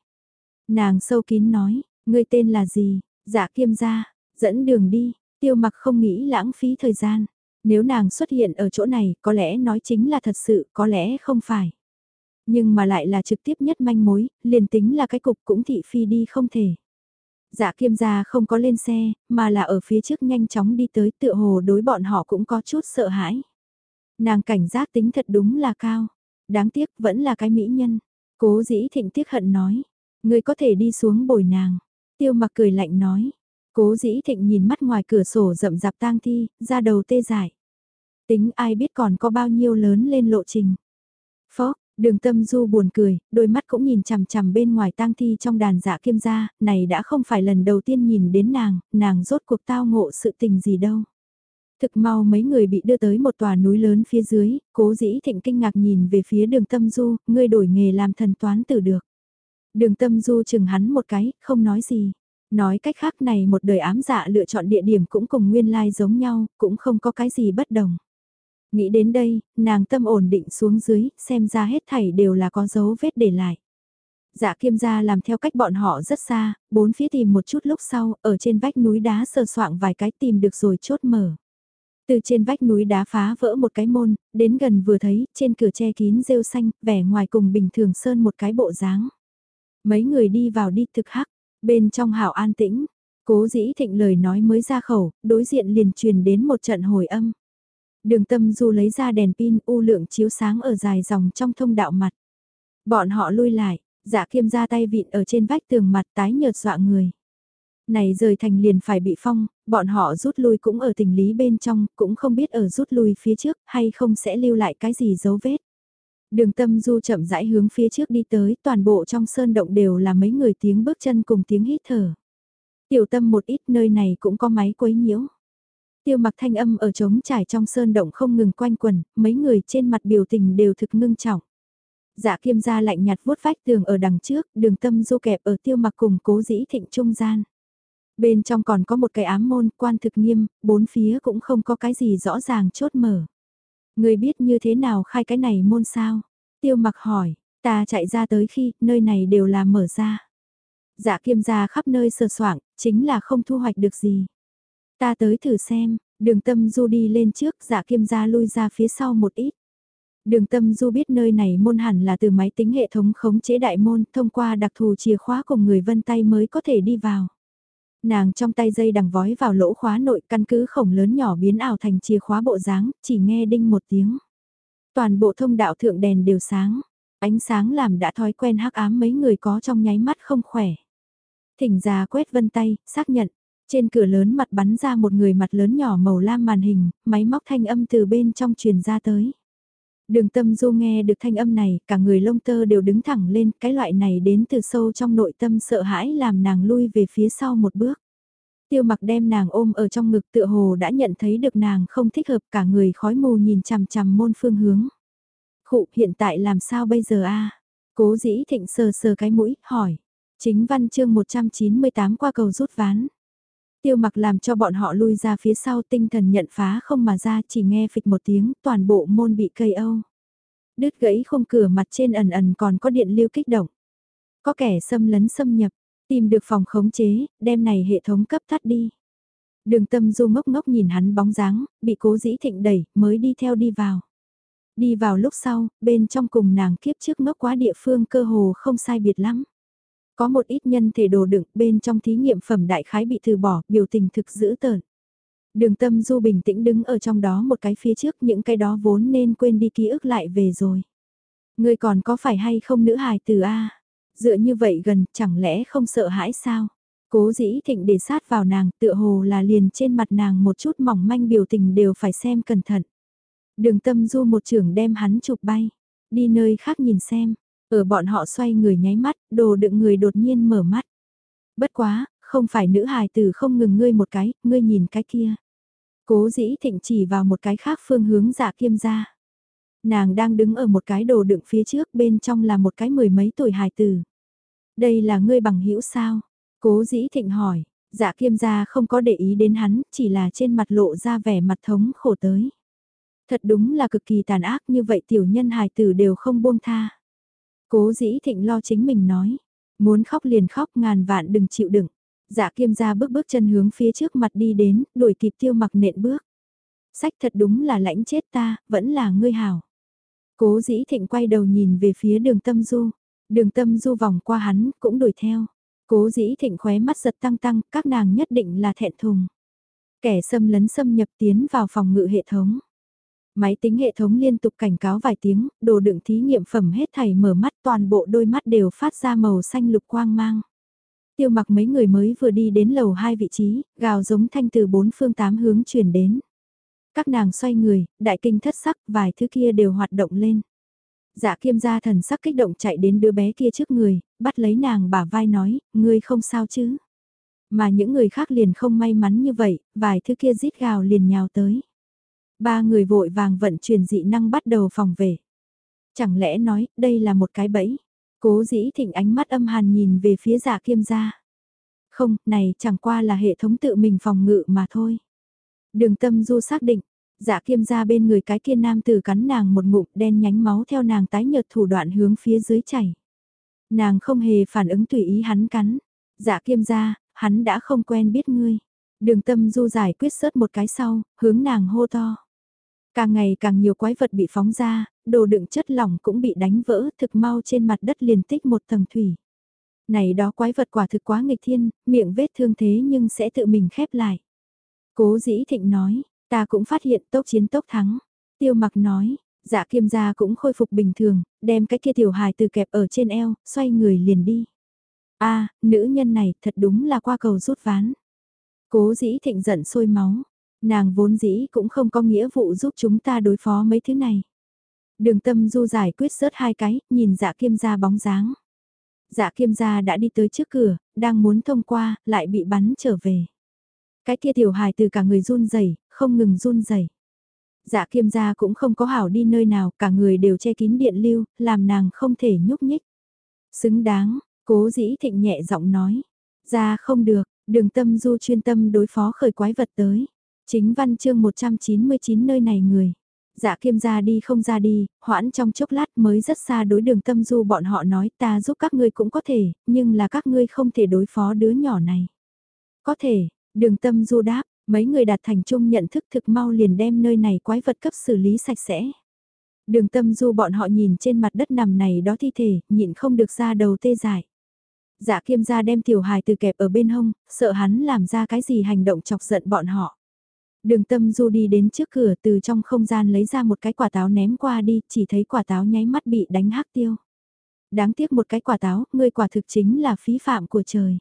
Nàng sâu kín nói, ngươi tên là gì? Dạ kiêm gia, dẫn đường đi. Tiêu mặc không nghĩ lãng phí thời gian. Nếu nàng xuất hiện ở chỗ này, có lẽ nói chính là thật sự, có lẽ không phải. Nhưng mà lại là trực tiếp nhất manh mối, liền tính là cái cục cũng thị phi đi không thể. Dạ kiêm gia không có lên xe, mà là ở phía trước nhanh chóng đi tới tựa hồ đối bọn họ cũng có chút sợ hãi. Nàng cảnh giác tính thật đúng là cao. Đáng tiếc vẫn là cái mỹ nhân. Cố dĩ thịnh tiếc hận nói. Người có thể đi xuống bồi nàng. Tiêu mặc cười lạnh nói. Cố dĩ thịnh nhìn mắt ngoài cửa sổ rậm rạp tang thi, ra đầu tê dại. Tính ai biết còn có bao nhiêu lớn lên lộ trình. Phó, đường tâm du buồn cười, đôi mắt cũng nhìn chằm chằm bên ngoài tang thi trong đàn dạ kiêm gia, này đã không phải lần đầu tiên nhìn đến nàng, nàng rốt cuộc tao ngộ sự tình gì đâu. Thực mau mấy người bị đưa tới một tòa núi lớn phía dưới, cố dĩ thịnh kinh ngạc nhìn về phía đường tâm du, ngươi đổi nghề làm thần toán tử được. Đường tâm du chừng hắn một cái, không nói gì. Nói cách khác này một đời ám dạ lựa chọn địa điểm cũng cùng nguyên lai like giống nhau, cũng không có cái gì bất đồng. Nghĩ đến đây, nàng tâm ổn định xuống dưới, xem ra hết thảy đều là có dấu vết để lại. Dạ kiêm gia làm theo cách bọn họ rất xa, bốn phía tìm một chút lúc sau, ở trên vách núi đá sờ soạng vài cái tìm được rồi chốt mở. Từ trên vách núi đá phá vỡ một cái môn, đến gần vừa thấy, trên cửa che kín rêu xanh, vẻ ngoài cùng bình thường sơn một cái bộ dáng. Mấy người đi vào đi thực hắc, bên trong hảo an tĩnh, cố dĩ thịnh lời nói mới ra khẩu, đối diện liền truyền đến một trận hồi âm. Đường tâm du lấy ra đèn pin u lượng chiếu sáng ở dài dòng trong thông đạo mặt. Bọn họ lui lại, dạ kiêm ra tay vịn ở trên vách tường mặt tái nhợt dọa người. Này rời thành liền phải bị phong, bọn họ rút lui cũng ở tình lý bên trong, cũng không biết ở rút lui phía trước hay không sẽ lưu lại cái gì dấu vết. Đường tâm du chậm rãi hướng phía trước đi tới, toàn bộ trong sơn động đều là mấy người tiếng bước chân cùng tiếng hít thở. Tiểu tâm một ít nơi này cũng có máy quấy nhiễu. Tiêu mặc thanh âm ở trống trải trong sơn động không ngừng quanh quẩn, mấy người trên mặt biểu tình đều thực ngưng trọng. Dạ kiêm gia lạnh nhạt vuốt vách tường ở đằng trước, đường tâm du kẹp ở tiêu mặc cùng cố dĩ thịnh trung gian. Bên trong còn có một cái ám môn quan thực nghiêm, bốn phía cũng không có cái gì rõ ràng chốt mở. Người biết như thế nào khai cái này môn sao? Tiêu mặc hỏi, ta chạy ra tới khi nơi này đều là mở ra. Dạ kiêm gia khắp nơi sờ soạng, chính là không thu hoạch được gì. Ta tới thử xem, đường tâm du đi lên trước dạ kiêm gia lui ra phía sau một ít. Đường tâm du biết nơi này môn hẳn là từ máy tính hệ thống khống chế đại môn thông qua đặc thù chìa khóa cùng người vân tay mới có thể đi vào. Nàng trong tay dây đằng vói vào lỗ khóa nội căn cứ khổng lớn nhỏ biến ảo thành chìa khóa bộ dáng, chỉ nghe đinh một tiếng. Toàn bộ thông đạo thượng đèn đều sáng, ánh sáng làm đã thói quen hắc ám mấy người có trong nháy mắt không khỏe. Thỉnh ra quét vân tay, xác nhận, trên cửa lớn mặt bắn ra một người mặt lớn nhỏ màu lam màn hình, máy móc thanh âm từ bên trong truyền ra tới. Đường tâm du nghe được thanh âm này, cả người lông tơ đều đứng thẳng lên, cái loại này đến từ sâu trong nội tâm sợ hãi làm nàng lui về phía sau một bước. Tiêu mặc đem nàng ôm ở trong ngực tựa hồ đã nhận thấy được nàng không thích hợp cả người khói mù nhìn chằm chằm môn phương hướng. Khụ hiện tại làm sao bây giờ a Cố dĩ thịnh sờ sờ cái mũi, hỏi. Chính văn chương 198 qua cầu rút ván. Tiêu mặc làm cho bọn họ lui ra phía sau tinh thần nhận phá không mà ra chỉ nghe phịch một tiếng toàn bộ môn bị cây âu. Đứt gãy không cửa mặt trên ẩn ẩn còn có điện lưu kích động. Có kẻ xâm lấn xâm nhập, tìm được phòng khống chế, đem này hệ thống cấp thắt đi. Đường tâm du ngốc ngốc nhìn hắn bóng dáng, bị cố dĩ thịnh đẩy, mới đi theo đi vào. Đi vào lúc sau, bên trong cùng nàng kiếp trước ngốc quá địa phương cơ hồ không sai biệt lắm. Có một ít nhân thể đồ đựng bên trong thí nghiệm phẩm đại khái bị từ bỏ, biểu tình thực dữ tợn. Đường tâm du bình tĩnh đứng ở trong đó một cái phía trước những cái đó vốn nên quên đi ký ức lại về rồi. Người còn có phải hay không nữ hài từ A? Dựa như vậy gần chẳng lẽ không sợ hãi sao? Cố dĩ thịnh để sát vào nàng tựa hồ là liền trên mặt nàng một chút mỏng manh biểu tình đều phải xem cẩn thận. Đường tâm du một trưởng đem hắn chụp bay. Đi nơi khác nhìn xem, ở bọn họ xoay người nháy mắt, đồ đựng người đột nhiên mở mắt. Bất quá, không phải nữ hài tử không ngừng ngươi một cái, ngươi nhìn cái kia. Cố dĩ thịnh chỉ vào một cái khác phương hướng dạ kiêm ra. Nàng đang đứng ở một cái đồ đựng phía trước bên trong là một cái mười mấy tuổi hài tử. Đây là ngươi bằng hữu sao? Cố dĩ thịnh hỏi, dạ kiêm gia không có để ý đến hắn, chỉ là trên mặt lộ ra vẻ mặt thống khổ tới. Thật đúng là cực kỳ tàn ác như vậy tiểu nhân hài tử đều không buông tha. Cố dĩ thịnh lo chính mình nói. Muốn khóc liền khóc ngàn vạn đừng chịu đựng. Dạ kiêm ra bước bước chân hướng phía trước mặt đi đến, đuổi kịp tiêu mặc nện bước. Sách thật đúng là lãnh chết ta, vẫn là ngươi hảo. Cố dĩ thịnh quay đầu nhìn về phía đường tâm du. Đường tâm du vòng qua hắn, cũng đuổi theo. Cố dĩ thịnh khóe mắt giật tăng tăng, các nàng nhất định là thẹn thùng. Kẻ xâm lấn xâm nhập tiến vào phòng ngự hệ thống. Máy tính hệ thống liên tục cảnh cáo vài tiếng, đồ đựng thí nghiệm phẩm hết thảy mở mắt toàn bộ đôi mắt đều phát ra màu xanh lục quang mang. Tiêu mặc mấy người mới vừa đi đến lầu hai vị trí, gào giống thanh từ bốn phương tám hướng chuyển đến. Các nàng xoay người, đại kinh thất sắc, vài thứ kia đều hoạt động lên. Dạ kiêm gia thần sắc kích động chạy đến đứa bé kia trước người, bắt lấy nàng bả vai nói, ngươi không sao chứ. Mà những người khác liền không may mắn như vậy, vài thứ kia rít gào liền nhào tới. Ba người vội vàng vận chuyển dị năng bắt đầu phòng về. Chẳng lẽ nói, đây là một cái bẫy. Cố dĩ thịnh ánh mắt âm hàn nhìn về phía dạ kiêm gia. Không, này chẳng qua là hệ thống tự mình phòng ngự mà thôi. Đường tâm du xác định, dạ kiêm gia bên người cái kia nam tử cắn nàng một ngụm đen nhánh máu theo nàng tái nhợt thủ đoạn hướng phía dưới chảy. Nàng không hề phản ứng tùy ý hắn cắn. Dạ kiêm gia, hắn đã không quen biết ngươi. Đường tâm du giải quyết sớt một cái sau, hướng nàng hô to. Càng ngày càng nhiều quái vật bị phóng ra, đồ đựng chất lỏng cũng bị đánh vỡ thực mau trên mặt đất liền tích một tầng thủy. Này đó quái vật quả thực quá nghịch thiên, miệng vết thương thế nhưng sẽ tự mình khép lại. Cố dĩ thịnh nói, ta cũng phát hiện tốc chiến tốc thắng. Tiêu mặc nói, dạ kiêm gia cũng khôi phục bình thường, đem cái kia tiểu hài từ kẹp ở trên eo, xoay người liền đi. a nữ nhân này thật đúng là qua cầu rút ván. Cố dĩ thịnh giận sôi máu, nàng vốn dĩ cũng không có nghĩa vụ giúp chúng ta đối phó mấy thứ này. Đường tâm du giải quyết rớt hai cái, nhìn dạ kiêm gia bóng dáng. Dạ kiêm gia đã đi tới trước cửa, đang muốn thông qua, lại bị bắn trở về. Cái kia tiểu hài từ cả người run rẩy không ngừng run rẩy Dạ kiêm gia cũng không có hảo đi nơi nào, cả người đều che kín điện lưu, làm nàng không thể nhúc nhích. Xứng đáng, cố dĩ thịnh nhẹ giọng nói. Ra không được, đường tâm du chuyên tâm đối phó khởi quái vật tới. Chính văn chương 199 nơi này người. Dạ kiêm ra đi không ra đi, hoãn trong chốc lát mới rất xa đối đường tâm du bọn họ nói ta giúp các ngươi cũng có thể, nhưng là các ngươi không thể đối phó đứa nhỏ này. Có thể, đường tâm du đáp, mấy người đạt thành chung nhận thức thực mau liền đem nơi này quái vật cấp xử lý sạch sẽ. Đường tâm du bọn họ nhìn trên mặt đất nằm này đó thi thể, nhịn không được ra đầu tê dại. Dạ kiêm ra đem tiểu hài từ kẹp ở bên hông, sợ hắn làm ra cái gì hành động chọc giận bọn họ. Đường tâm du đi đến trước cửa từ trong không gian lấy ra một cái quả táo ném qua đi, chỉ thấy quả táo nháy mắt bị đánh hắc tiêu. Đáng tiếc một cái quả táo, ngươi quả thực chính là phí phạm của trời.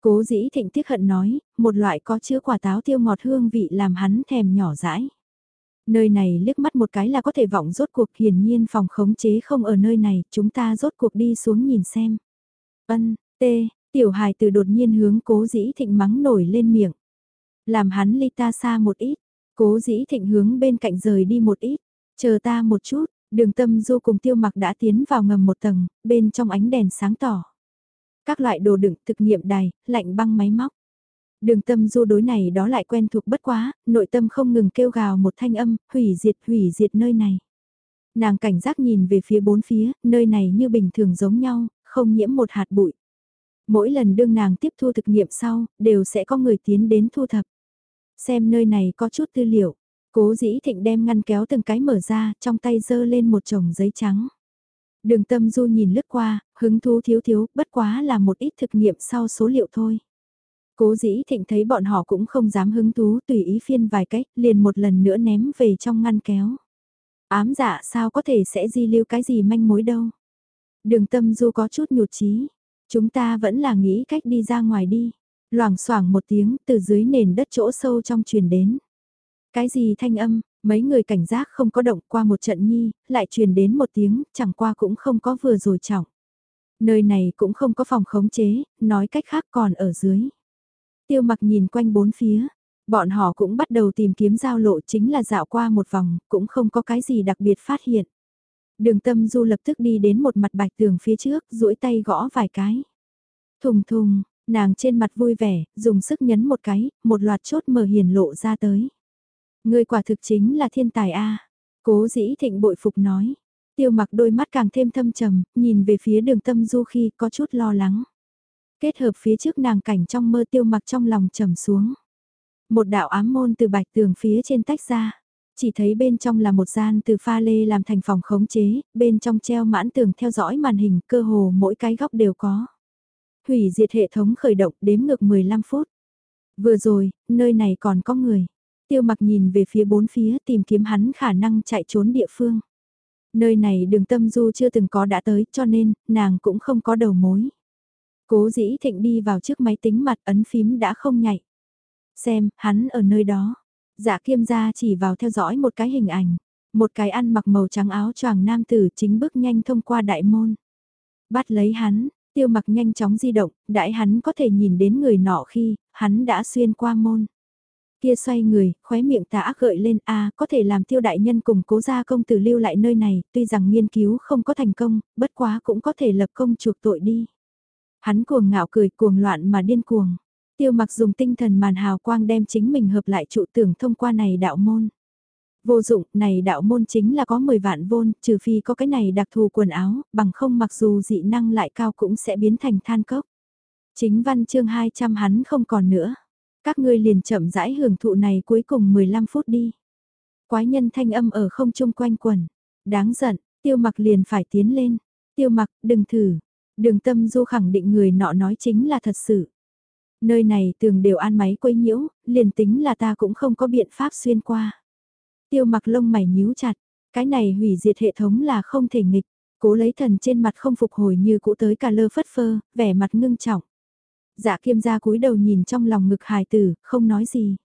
Cố dĩ thịnh tiếc hận nói, một loại có chứa quả táo tiêu ngọt hương vị làm hắn thèm nhỏ dãi. Nơi này liếc mắt một cái là có thể vọng rốt cuộc hiển nhiên phòng khống chế không ở nơi này, chúng ta rốt cuộc đi xuống nhìn xem. Ân, tê, tiểu hài từ đột nhiên hướng cố dĩ thịnh mắng nổi lên miệng. Làm hắn ly ta xa một ít, cố dĩ thịnh hướng bên cạnh rời đi một ít, chờ ta một chút, đường tâm du cùng tiêu mặc đã tiến vào ngầm một tầng, bên trong ánh đèn sáng tỏ. Các loại đồ đựng thực nghiệm đài, lạnh băng máy móc. Đường tâm du đối này đó lại quen thuộc bất quá, nội tâm không ngừng kêu gào một thanh âm, hủy diệt hủy diệt nơi này. Nàng cảnh giác nhìn về phía bốn phía, nơi này như bình thường giống nhau, không nhiễm một hạt bụi. Mỗi lần đương nàng tiếp thu thực nghiệm sau, đều sẽ có người tiến đến thu thập. Xem nơi này có chút tư liệu. Cố dĩ thịnh đem ngăn kéo từng cái mở ra, trong tay giơ lên một chồng giấy trắng. Đường tâm du nhìn lướt qua, hứng thú thiếu thiếu, bất quá là một ít thực nghiệm sau số liệu thôi. Cố dĩ thịnh thấy bọn họ cũng không dám hứng thú tùy ý phiên vài cách, liền một lần nữa ném về trong ngăn kéo. Ám dạ sao có thể sẽ di lưu cái gì manh mối đâu. Đường tâm du có chút nhụt chí Chúng ta vẫn là nghĩ cách đi ra ngoài đi. Loảng xoảng một tiếng từ dưới nền đất chỗ sâu trong truyền đến. Cái gì thanh âm, mấy người cảnh giác không có động qua một trận nhi, lại truyền đến một tiếng, chẳng qua cũng không có vừa rồi trọng. Nơi này cũng không có phòng khống chế, nói cách khác còn ở dưới. Tiêu mặc nhìn quanh bốn phía, bọn họ cũng bắt đầu tìm kiếm giao lộ chính là dạo qua một vòng, cũng không có cái gì đặc biệt phát hiện. Đường tâm du lập tức đi đến một mặt bạch tường phía trước, duỗi tay gõ vài cái. Thùng thùng, nàng trên mặt vui vẻ, dùng sức nhấn một cái, một loạt chốt mở hiển lộ ra tới. Người quả thực chính là thiên tài A. Cố dĩ thịnh bội phục nói. Tiêu mặc đôi mắt càng thêm thâm trầm, nhìn về phía đường tâm du khi có chút lo lắng. Kết hợp phía trước nàng cảnh trong mơ tiêu mặc trong lòng trầm xuống. Một đạo ám môn từ bạch tường phía trên tách ra. Chỉ thấy bên trong là một gian từ pha lê làm thành phòng khống chế, bên trong treo mãn tường theo dõi màn hình, cơ hồ mỗi cái góc đều có. Hủy diệt hệ thống khởi động đếm ngược 15 phút. Vừa rồi, nơi này còn có người. Tiêu mặc nhìn về phía bốn phía tìm kiếm hắn khả năng chạy trốn địa phương. Nơi này đường tâm du chưa từng có đã tới cho nên nàng cũng không có đầu mối. Cố dĩ thịnh đi vào trước máy tính mặt ấn phím đã không nhảy Xem, hắn ở nơi đó. Dạ kiêm gia chỉ vào theo dõi một cái hình ảnh. Một cái ăn mặc màu trắng áo choàng nam tử chính bước nhanh thông qua đại môn. Bắt lấy hắn, tiêu mặc nhanh chóng di động, đại hắn có thể nhìn đến người nọ khi, hắn đã xuyên qua môn. Kia xoay người, khóe miệng tà ác gợi lên a có thể làm tiêu đại nhân cùng cố gia công tử lưu lại nơi này, tuy rằng nghiên cứu không có thành công, bất quá cũng có thể lập công chuộc tội đi. Hắn cuồng ngạo cười cuồng loạn mà điên cuồng. Tiêu mặc dùng tinh thần màn hào quang đem chính mình hợp lại trụ tưởng thông qua này đạo môn. Vô dụng, này đạo môn chính là có 10 vạn vôn, trừ phi có cái này đặc thù quần áo, bằng không mặc dù dị năng lại cao cũng sẽ biến thành than cốc. Chính văn chương 200 hắn không còn nữa. Các ngươi liền chậm rãi hưởng thụ này cuối cùng 15 phút đi. Quái nhân thanh âm ở không trung quanh quần. Đáng giận, tiêu mặc liền phải tiến lên. Tiêu mặc, đừng thử. Đường tâm du khẳng định người nọ nói chính là thật sự. Nơi này tường đều an máy quấy nhiễu, liền tính là ta cũng không có biện pháp xuyên qua. Tiêu mặc lông mày nhíu chặt, cái này hủy diệt hệ thống là không thể nghịch. Cố lấy thần trên mặt không phục hồi như cũ tới cả lơ phất phơ, vẻ mặt ngưng trọng. Dạ kiêm gia cúi đầu nhìn trong lòng ngực hài tử, không nói gì.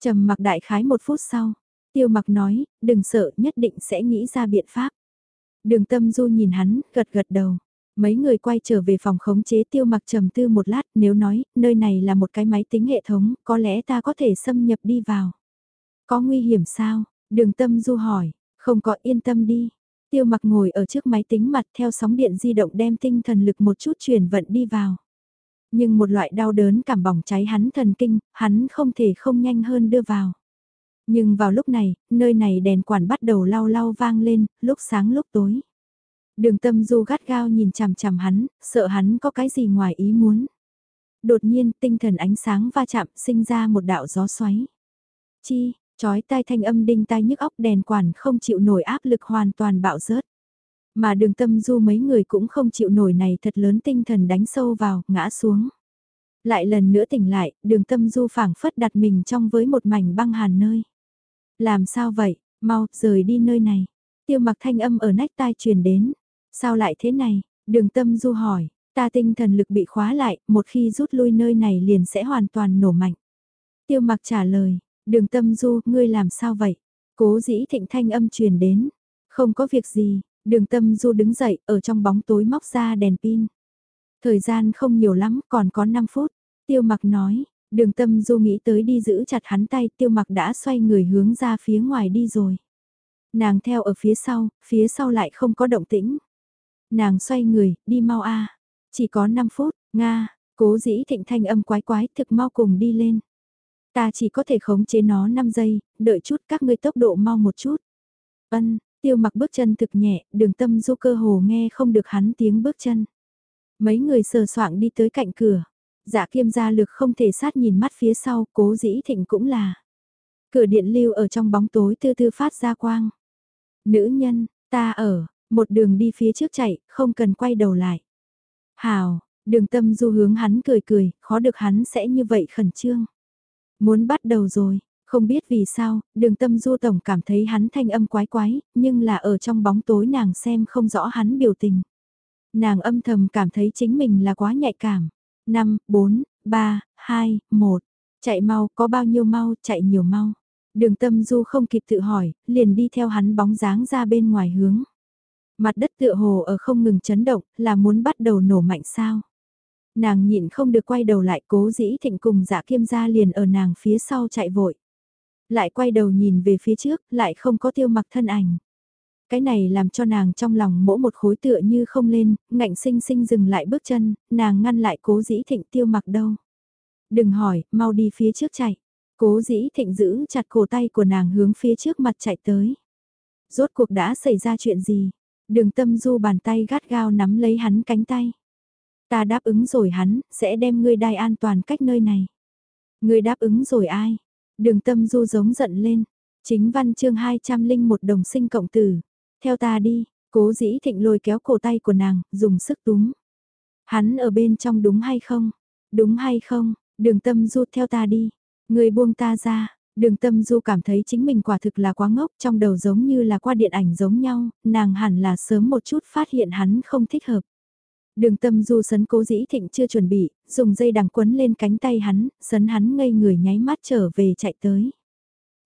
trầm mặc đại khái một phút sau, tiêu mặc nói, đừng sợ nhất định sẽ nghĩ ra biện pháp. Đường tâm du nhìn hắn, gật gật đầu. Mấy người quay trở về phòng khống chế tiêu mặc trầm tư một lát nếu nói, nơi này là một cái máy tính hệ thống, có lẽ ta có thể xâm nhập đi vào. Có nguy hiểm sao? Đường tâm du hỏi, không có yên tâm đi. Tiêu mặc ngồi ở trước máy tính mặt theo sóng điện di động đem tinh thần lực một chút chuyển vận đi vào. Nhưng một loại đau đớn cảm bỏng cháy hắn thần kinh, hắn không thể không nhanh hơn đưa vào. Nhưng vào lúc này, nơi này đèn quản bắt đầu lau lau vang lên, lúc sáng lúc tối. Đường tâm du gắt gao nhìn chằm chằm hắn, sợ hắn có cái gì ngoài ý muốn. Đột nhiên tinh thần ánh sáng va chạm sinh ra một đạo gió xoáy. Chi, chói tai thanh âm đinh tai nhức óc đèn quản không chịu nổi áp lực hoàn toàn bạo rớt. Mà đường tâm du mấy người cũng không chịu nổi này thật lớn tinh thần đánh sâu vào, ngã xuống. Lại lần nữa tỉnh lại, đường tâm du phảng phất đặt mình trong với một mảnh băng hàn nơi. Làm sao vậy, mau, rời đi nơi này. Tiêu mặc thanh âm ở nách tai truyền đến. Sao lại thế này? Đường tâm du hỏi, ta tinh thần lực bị khóa lại, một khi rút lui nơi này liền sẽ hoàn toàn nổ mạnh. Tiêu mặc trả lời, đường tâm du, ngươi làm sao vậy? Cố dĩ thịnh thanh âm truyền đến. Không có việc gì, Đường tâm du đứng dậy, ở trong bóng tối móc ra đèn pin. Thời gian không nhiều lắm, còn có 5 phút. Tiêu mặc nói, đường tâm du nghĩ tới đi giữ chặt hắn tay, tiêu mặc đã xoay người hướng ra phía ngoài đi rồi. Nàng theo ở phía sau, phía sau lại không có động tĩnh. Nàng xoay người, đi mau a Chỉ có 5 phút, Nga, cố dĩ thịnh thanh âm quái quái thực mau cùng đi lên. Ta chỉ có thể khống chế nó 5 giây, đợi chút các ngươi tốc độ mau một chút. Ân, Tiêu mặc bước chân thực nhẹ, đường tâm du cơ hồ nghe không được hắn tiếng bước chân. Mấy người sờ soạng đi tới cạnh cửa. Dạ kiêm gia lực không thể sát nhìn mắt phía sau, cố dĩ thịnh cũng là. Cửa điện lưu ở trong bóng tối tư tư phát ra quang. Nữ nhân, ta ở, một đường đi phía trước chạy, không cần quay đầu lại. Hào, đường tâm du hướng hắn cười cười, khó được hắn sẽ như vậy khẩn trương. Muốn bắt đầu rồi, không biết vì sao, đường tâm du tổng cảm thấy hắn thanh âm quái quái, nhưng là ở trong bóng tối nàng xem không rõ hắn biểu tình. Nàng âm thầm cảm thấy chính mình là quá nhạy cảm. 5, 4, 3, 2, 1. Chạy mau, có bao nhiêu mau, chạy nhiều mau. Đường tâm du không kịp tự hỏi, liền đi theo hắn bóng dáng ra bên ngoài hướng. Mặt đất tựa hồ ở không ngừng chấn động, là muốn bắt đầu nổ mạnh sao. Nàng nhịn không được quay đầu lại cố dĩ thịnh cùng dạ kiêm gia liền ở nàng phía sau chạy vội. Lại quay đầu nhìn về phía trước, lại không có tiêu mặc thân ảnh. Cái này làm cho nàng trong lòng mỗi một khối tựa như không lên, ngạnh sinh sinh dừng lại bước chân, nàng ngăn lại cố dĩ thịnh tiêu mặc đâu. Đừng hỏi, mau đi phía trước chạy. Cố dĩ thịnh giữ chặt cổ tay của nàng hướng phía trước mặt chạy tới. Rốt cuộc đã xảy ra chuyện gì? Đường tâm du bàn tay gắt gao nắm lấy hắn cánh tay. Ta đáp ứng rồi hắn, sẽ đem ngươi đai an toàn cách nơi này. Ngươi đáp ứng rồi ai? Đường tâm du giống giận lên. Chính văn chương 201 đồng sinh cộng tử. Theo ta đi, cố dĩ thịnh lôi kéo cổ tay của nàng, dùng sức túm. Hắn ở bên trong đúng hay không? Đúng hay không? Đường tâm du theo ta đi. Người buông ta ra. Đường tâm du cảm thấy chính mình quả thực là quá ngốc trong đầu giống như là qua điện ảnh giống nhau, nàng hẳn là sớm một chút phát hiện hắn không thích hợp. Đường tâm du sấn cố dĩ thịnh chưa chuẩn bị, dùng dây đằng quấn lên cánh tay hắn, sấn hắn ngây người nháy mắt trở về chạy tới.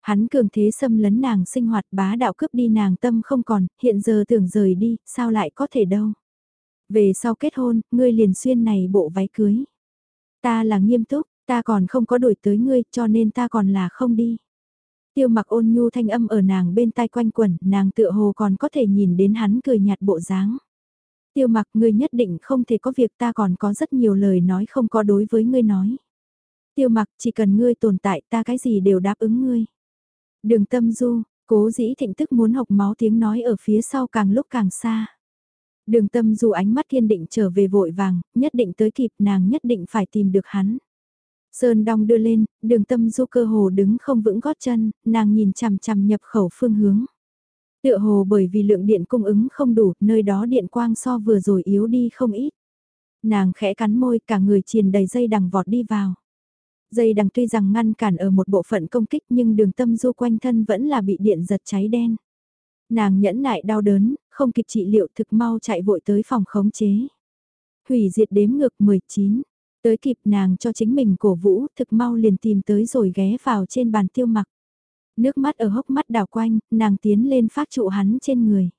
Hắn cường thế xâm lấn nàng sinh hoạt bá đạo cướp đi nàng tâm không còn, hiện giờ tưởng rời đi, sao lại có thể đâu. Về sau kết hôn, ngươi liền xuyên này bộ váy cưới. Ta là nghiêm túc, ta còn không có đổi tới ngươi cho nên ta còn là không đi. Tiêu mặc ôn nhu thanh âm ở nàng bên tai quanh quẩn, nàng tựa hồ còn có thể nhìn đến hắn cười nhạt bộ dáng. Tiêu mặc ngươi nhất định không thể có việc ta còn có rất nhiều lời nói không có đối với ngươi nói. Tiêu mặc chỉ cần ngươi tồn tại ta cái gì đều đáp ứng ngươi. Đường tâm du, cố dĩ thịnh tức muốn học máu tiếng nói ở phía sau càng lúc càng xa. Đường tâm du ánh mắt kiên định trở về vội vàng, nhất định tới kịp nàng nhất định phải tìm được hắn. Sơn đong đưa lên, đường tâm du cơ hồ đứng không vững gót chân, nàng nhìn chằm chằm nhập khẩu phương hướng. Tựa hồ bởi vì lượng điện cung ứng không đủ, nơi đó điện quang so vừa rồi yếu đi không ít. Nàng khẽ cắn môi cả người triền đầy dây đằng vọt đi vào. Dây đằng tuy rằng ngăn cản ở một bộ phận công kích nhưng đường tâm du quanh thân vẫn là bị điện giật cháy đen. Nàng nhẫn nại đau đớn, không kịp trị liệu thực mau chạy vội tới phòng khống chế. Hủy diệt đếm ngược 19, tới kịp nàng cho chính mình cổ vũ thực mau liền tìm tới rồi ghé vào trên bàn tiêu mặc. Nước mắt ở hốc mắt đảo quanh, nàng tiến lên phát trụ hắn trên người.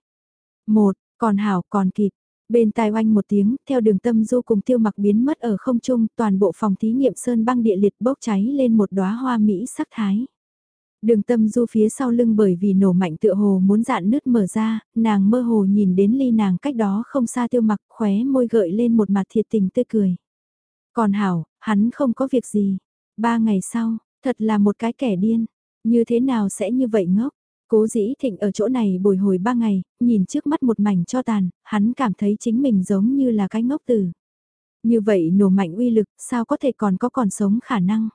Một, còn hảo còn kịp, Bên tai oanh một tiếng, theo đường tâm du cùng tiêu mặc biến mất ở không trung, toàn bộ phòng thí nghiệm sơn băng địa liệt bốc cháy lên một đóa hoa mỹ sắc thái. Đường tâm du phía sau lưng bởi vì nổ mạnh tựa hồ muốn dạn nứt mở ra, nàng mơ hồ nhìn đến ly nàng cách đó không xa tiêu mặc khóe môi gợi lên một mặt thiệt tình tươi cười. Còn hảo, hắn không có việc gì. Ba ngày sau, thật là một cái kẻ điên. Như thế nào sẽ như vậy ngốc? Cố dĩ thịnh ở chỗ này bồi hồi ba ngày, nhìn trước mắt một mảnh cho tàn, hắn cảm thấy chính mình giống như là cái ngốc tử. Như vậy nổ mạnh uy lực, sao có thể còn có còn sống khả năng?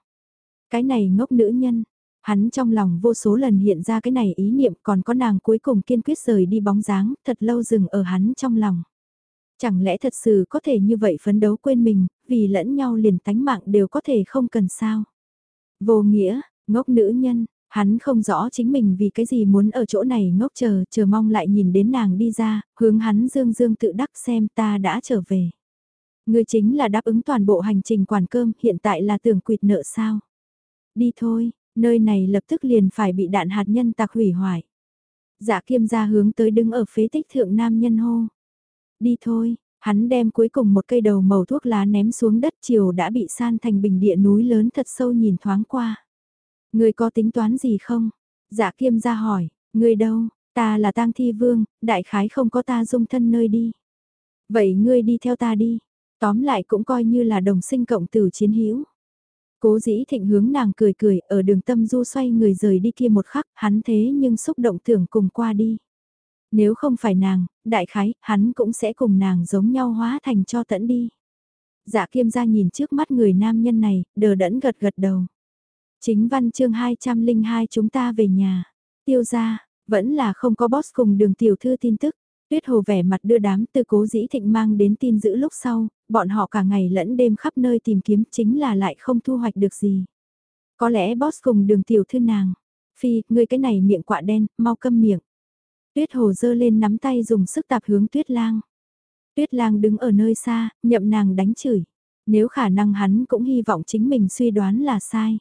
Cái này ngốc nữ nhân, hắn trong lòng vô số lần hiện ra cái này ý niệm còn có nàng cuối cùng kiên quyết rời đi bóng dáng, thật lâu dừng ở hắn trong lòng. Chẳng lẽ thật sự có thể như vậy phấn đấu quên mình, vì lẫn nhau liền tánh mạng đều có thể không cần sao? Vô nghĩa, ngốc nữ nhân, Hắn không rõ chính mình vì cái gì muốn ở chỗ này ngốc chờ, chờ mong lại nhìn đến nàng đi ra, hướng hắn dương dương tự đắc xem ta đã trở về. Người chính là đáp ứng toàn bộ hành trình quản cơm, hiện tại là tưởng quyệt nợ sao. Đi thôi, nơi này lập tức liền phải bị đạn hạt nhân tạc hủy hoại. Dạ kiêm ra hướng tới đứng ở phế tích thượng nam nhân hô. Đi thôi, hắn đem cuối cùng một cây đầu màu thuốc lá ném xuống đất chiều đã bị san thành bình địa núi lớn thật sâu nhìn thoáng qua. Người có tính toán gì không? Dạ kiêm ra hỏi, người đâu, ta là tang thi vương, đại khái không có ta dung thân nơi đi. Vậy ngươi đi theo ta đi, tóm lại cũng coi như là đồng sinh cộng tử chiến hữu. Cố dĩ thịnh hướng nàng cười cười ở đường tâm du xoay người rời đi kia một khắc, hắn thế nhưng xúc động tưởng cùng qua đi. Nếu không phải nàng, đại khái, hắn cũng sẽ cùng nàng giống nhau hóa thành cho tẫn đi. Dạ kiêm ra nhìn trước mắt người nam nhân này, đờ đẫn gật gật đầu. Chính văn chương 202 chúng ta về nhà. Tiêu ra, vẫn là không có boss cùng đường tiểu thư tin tức. Tuyết hồ vẻ mặt đưa đám từ cố dĩ thịnh mang đến tin giữ lúc sau, bọn họ cả ngày lẫn đêm khắp nơi tìm kiếm chính là lại không thu hoạch được gì. Có lẽ boss cùng đường tiểu thư nàng. Phi, ngươi cái này miệng quạ đen, mau câm miệng. Tuyết hồ dơ lên nắm tay dùng sức tạp hướng tuyết lang. Tuyết lang đứng ở nơi xa, nhậm nàng đánh chửi. Nếu khả năng hắn cũng hy vọng chính mình suy đoán là sai.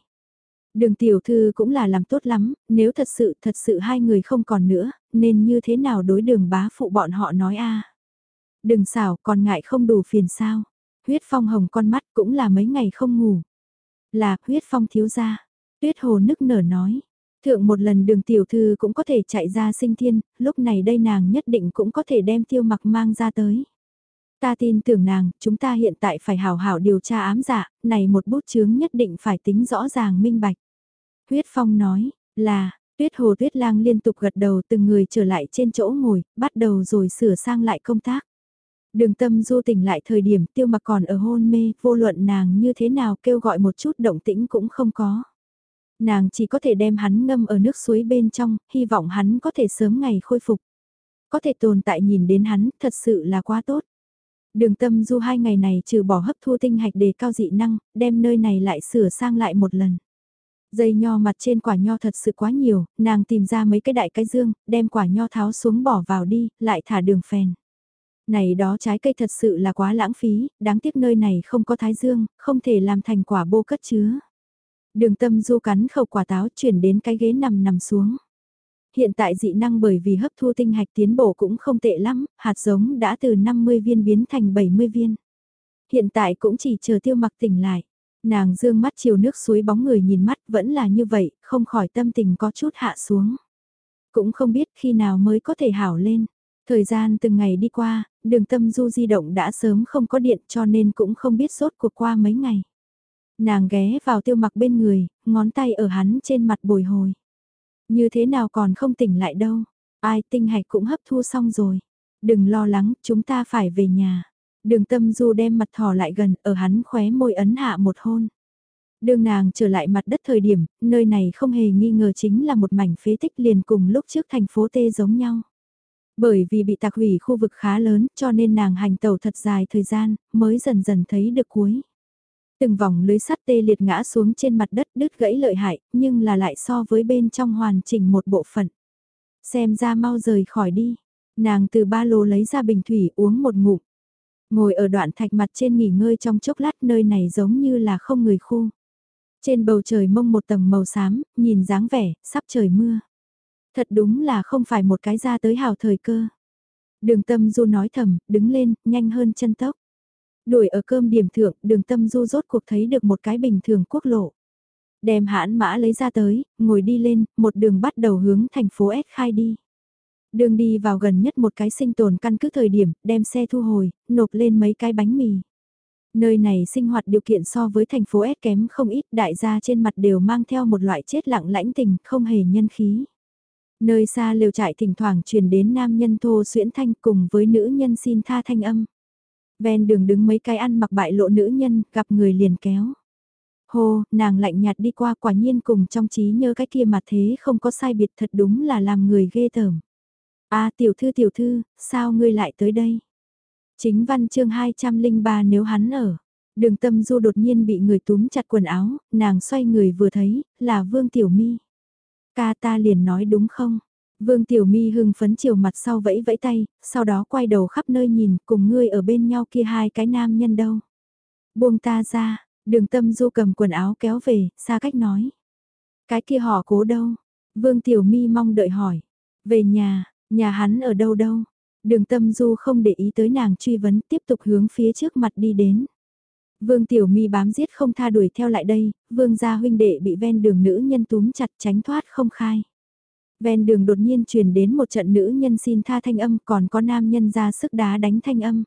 Đường tiểu thư cũng là làm tốt lắm, nếu thật sự thật sự hai người không còn nữa, nên như thế nào đối đường bá phụ bọn họ nói a Đừng xảo còn ngại không đủ phiền sao. Huyết phong hồng con mắt cũng là mấy ngày không ngủ. Là huyết phong thiếu gia. Tuyết hồ nức nở nói. Thượng một lần đường tiểu thư cũng có thể chạy ra sinh thiên, lúc này đây nàng nhất định cũng có thể đem tiêu mặc mang ra tới. Ta tin tưởng nàng, chúng ta hiện tại phải hào hảo điều tra ám dạ, này một bút chướng nhất định phải tính rõ ràng minh bạch. Huyết Phong nói, là, Tuyết Hồ Tuyết Lang liên tục gật đầu từng người trở lại trên chỗ ngồi, bắt đầu rồi sửa sang lại công tác. Đường tâm du tỉnh lại thời điểm tiêu mặc còn ở hôn mê, vô luận nàng như thế nào kêu gọi một chút động tĩnh cũng không có. Nàng chỉ có thể đem hắn ngâm ở nước suối bên trong, hy vọng hắn có thể sớm ngày khôi phục. Có thể tồn tại nhìn đến hắn, thật sự là quá tốt. Đường tâm du hai ngày này trừ bỏ hấp thu tinh hạch đề cao dị năng, đem nơi này lại sửa sang lại một lần. Dây nho mặt trên quả nho thật sự quá nhiều, nàng tìm ra mấy cái đại cái dương, đem quả nho tháo xuống bỏ vào đi, lại thả đường phèn. Này đó trái cây thật sự là quá lãng phí, đáng tiếc nơi này không có thái dương, không thể làm thành quả bô cất chứa. Đường tâm du cắn khẩu quả táo chuyển đến cái ghế nằm nằm xuống. Hiện tại dị năng bởi vì hấp thu tinh hạch tiến bộ cũng không tệ lắm, hạt giống đã từ 50 viên biến thành 70 viên. Hiện tại cũng chỉ chờ tiêu mặc tỉnh lại. Nàng dương mắt chiều nước suối bóng người nhìn mắt vẫn là như vậy, không khỏi tâm tình có chút hạ xuống. Cũng không biết khi nào mới có thể hảo lên. Thời gian từng ngày đi qua, đường tâm du di động đã sớm không có điện cho nên cũng không biết sốt cuộc qua mấy ngày. Nàng ghé vào tiêu mặc bên người, ngón tay ở hắn trên mặt bồi hồi. Như thế nào còn không tỉnh lại đâu, ai tinh hạch cũng hấp thu xong rồi. Đừng lo lắng, chúng ta phải về nhà. Đường tâm du đem mặt thò lại gần, ở hắn khóe môi ấn hạ một hôn. Đường nàng trở lại mặt đất thời điểm, nơi này không hề nghi ngờ chính là một mảnh phế tích liền cùng lúc trước thành phố Tê giống nhau. Bởi vì bị tạc hủy khu vực khá lớn cho nên nàng hành tàu thật dài thời gian, mới dần dần thấy được cuối. Từng vòng lưới sắt tê liệt ngã xuống trên mặt đất đứt gãy lợi hại, nhưng là lại so với bên trong hoàn chỉnh một bộ phận. Xem ra mau rời khỏi đi. Nàng từ ba lô lấy ra bình thủy uống một ngụm. Ngồi ở đoạn thạch mặt trên nghỉ ngơi trong chốc lát nơi này giống như là không người khu. Trên bầu trời mông một tầng màu xám, nhìn dáng vẻ, sắp trời mưa. Thật đúng là không phải một cái ra tới hào thời cơ. Đường tâm du nói thầm, đứng lên, nhanh hơn chân tốc. Đuổi ở cơm điểm thượng, đường tâm du rốt cuộc thấy được một cái bình thường quốc lộ. Đem hãn mã lấy ra tới, ngồi đi lên, một đường bắt đầu hướng thành phố S khai đi. Đường đi vào gần nhất một cái sinh tồn căn cứ thời điểm, đem xe thu hồi, nộp lên mấy cái bánh mì. Nơi này sinh hoạt điều kiện so với thành phố S kém không ít, đại gia trên mặt đều mang theo một loại chết lặng lãnh tình, không hề nhân khí. Nơi xa liều trại thỉnh thoảng truyền đến nam nhân thô xuyễn thanh cùng với nữ nhân xin tha thanh âm. Ven đường đứng mấy cái ăn mặc bại lộ nữ nhân, gặp người liền kéo. Hô, nàng lạnh nhạt đi qua quả nhiên cùng trong trí nhớ cái kia mà thế không có sai biệt thật đúng là làm người ghê tởm a tiểu thư tiểu thư, sao ngươi lại tới đây? Chính văn chương 203 nếu hắn ở. Đường tâm du đột nhiên bị người túm chặt quần áo, nàng xoay người vừa thấy, là Vương Tiểu Mi. Ca ta liền nói đúng không? Vương Tiểu Mi hưng phấn chiều mặt sau vẫy vẫy tay, sau đó quay đầu khắp nơi nhìn cùng ngươi ở bên nhau kia hai cái nam nhân đâu. Buông ta ra, đường tâm du cầm quần áo kéo về, xa cách nói. Cái kia họ cố đâu? Vương Tiểu Mi mong đợi hỏi. Về nhà, nhà hắn ở đâu đâu? Đường tâm du không để ý tới nàng truy vấn tiếp tục hướng phía trước mặt đi đến. Vương Tiểu Mi bám giết không tha đuổi theo lại đây, vương gia huynh đệ bị ven đường nữ nhân túm chặt tránh thoát không khai. Ven đường đột nhiên truyền đến một trận nữ nhân xin tha thanh âm còn có nam nhân ra sức đá đánh thanh âm.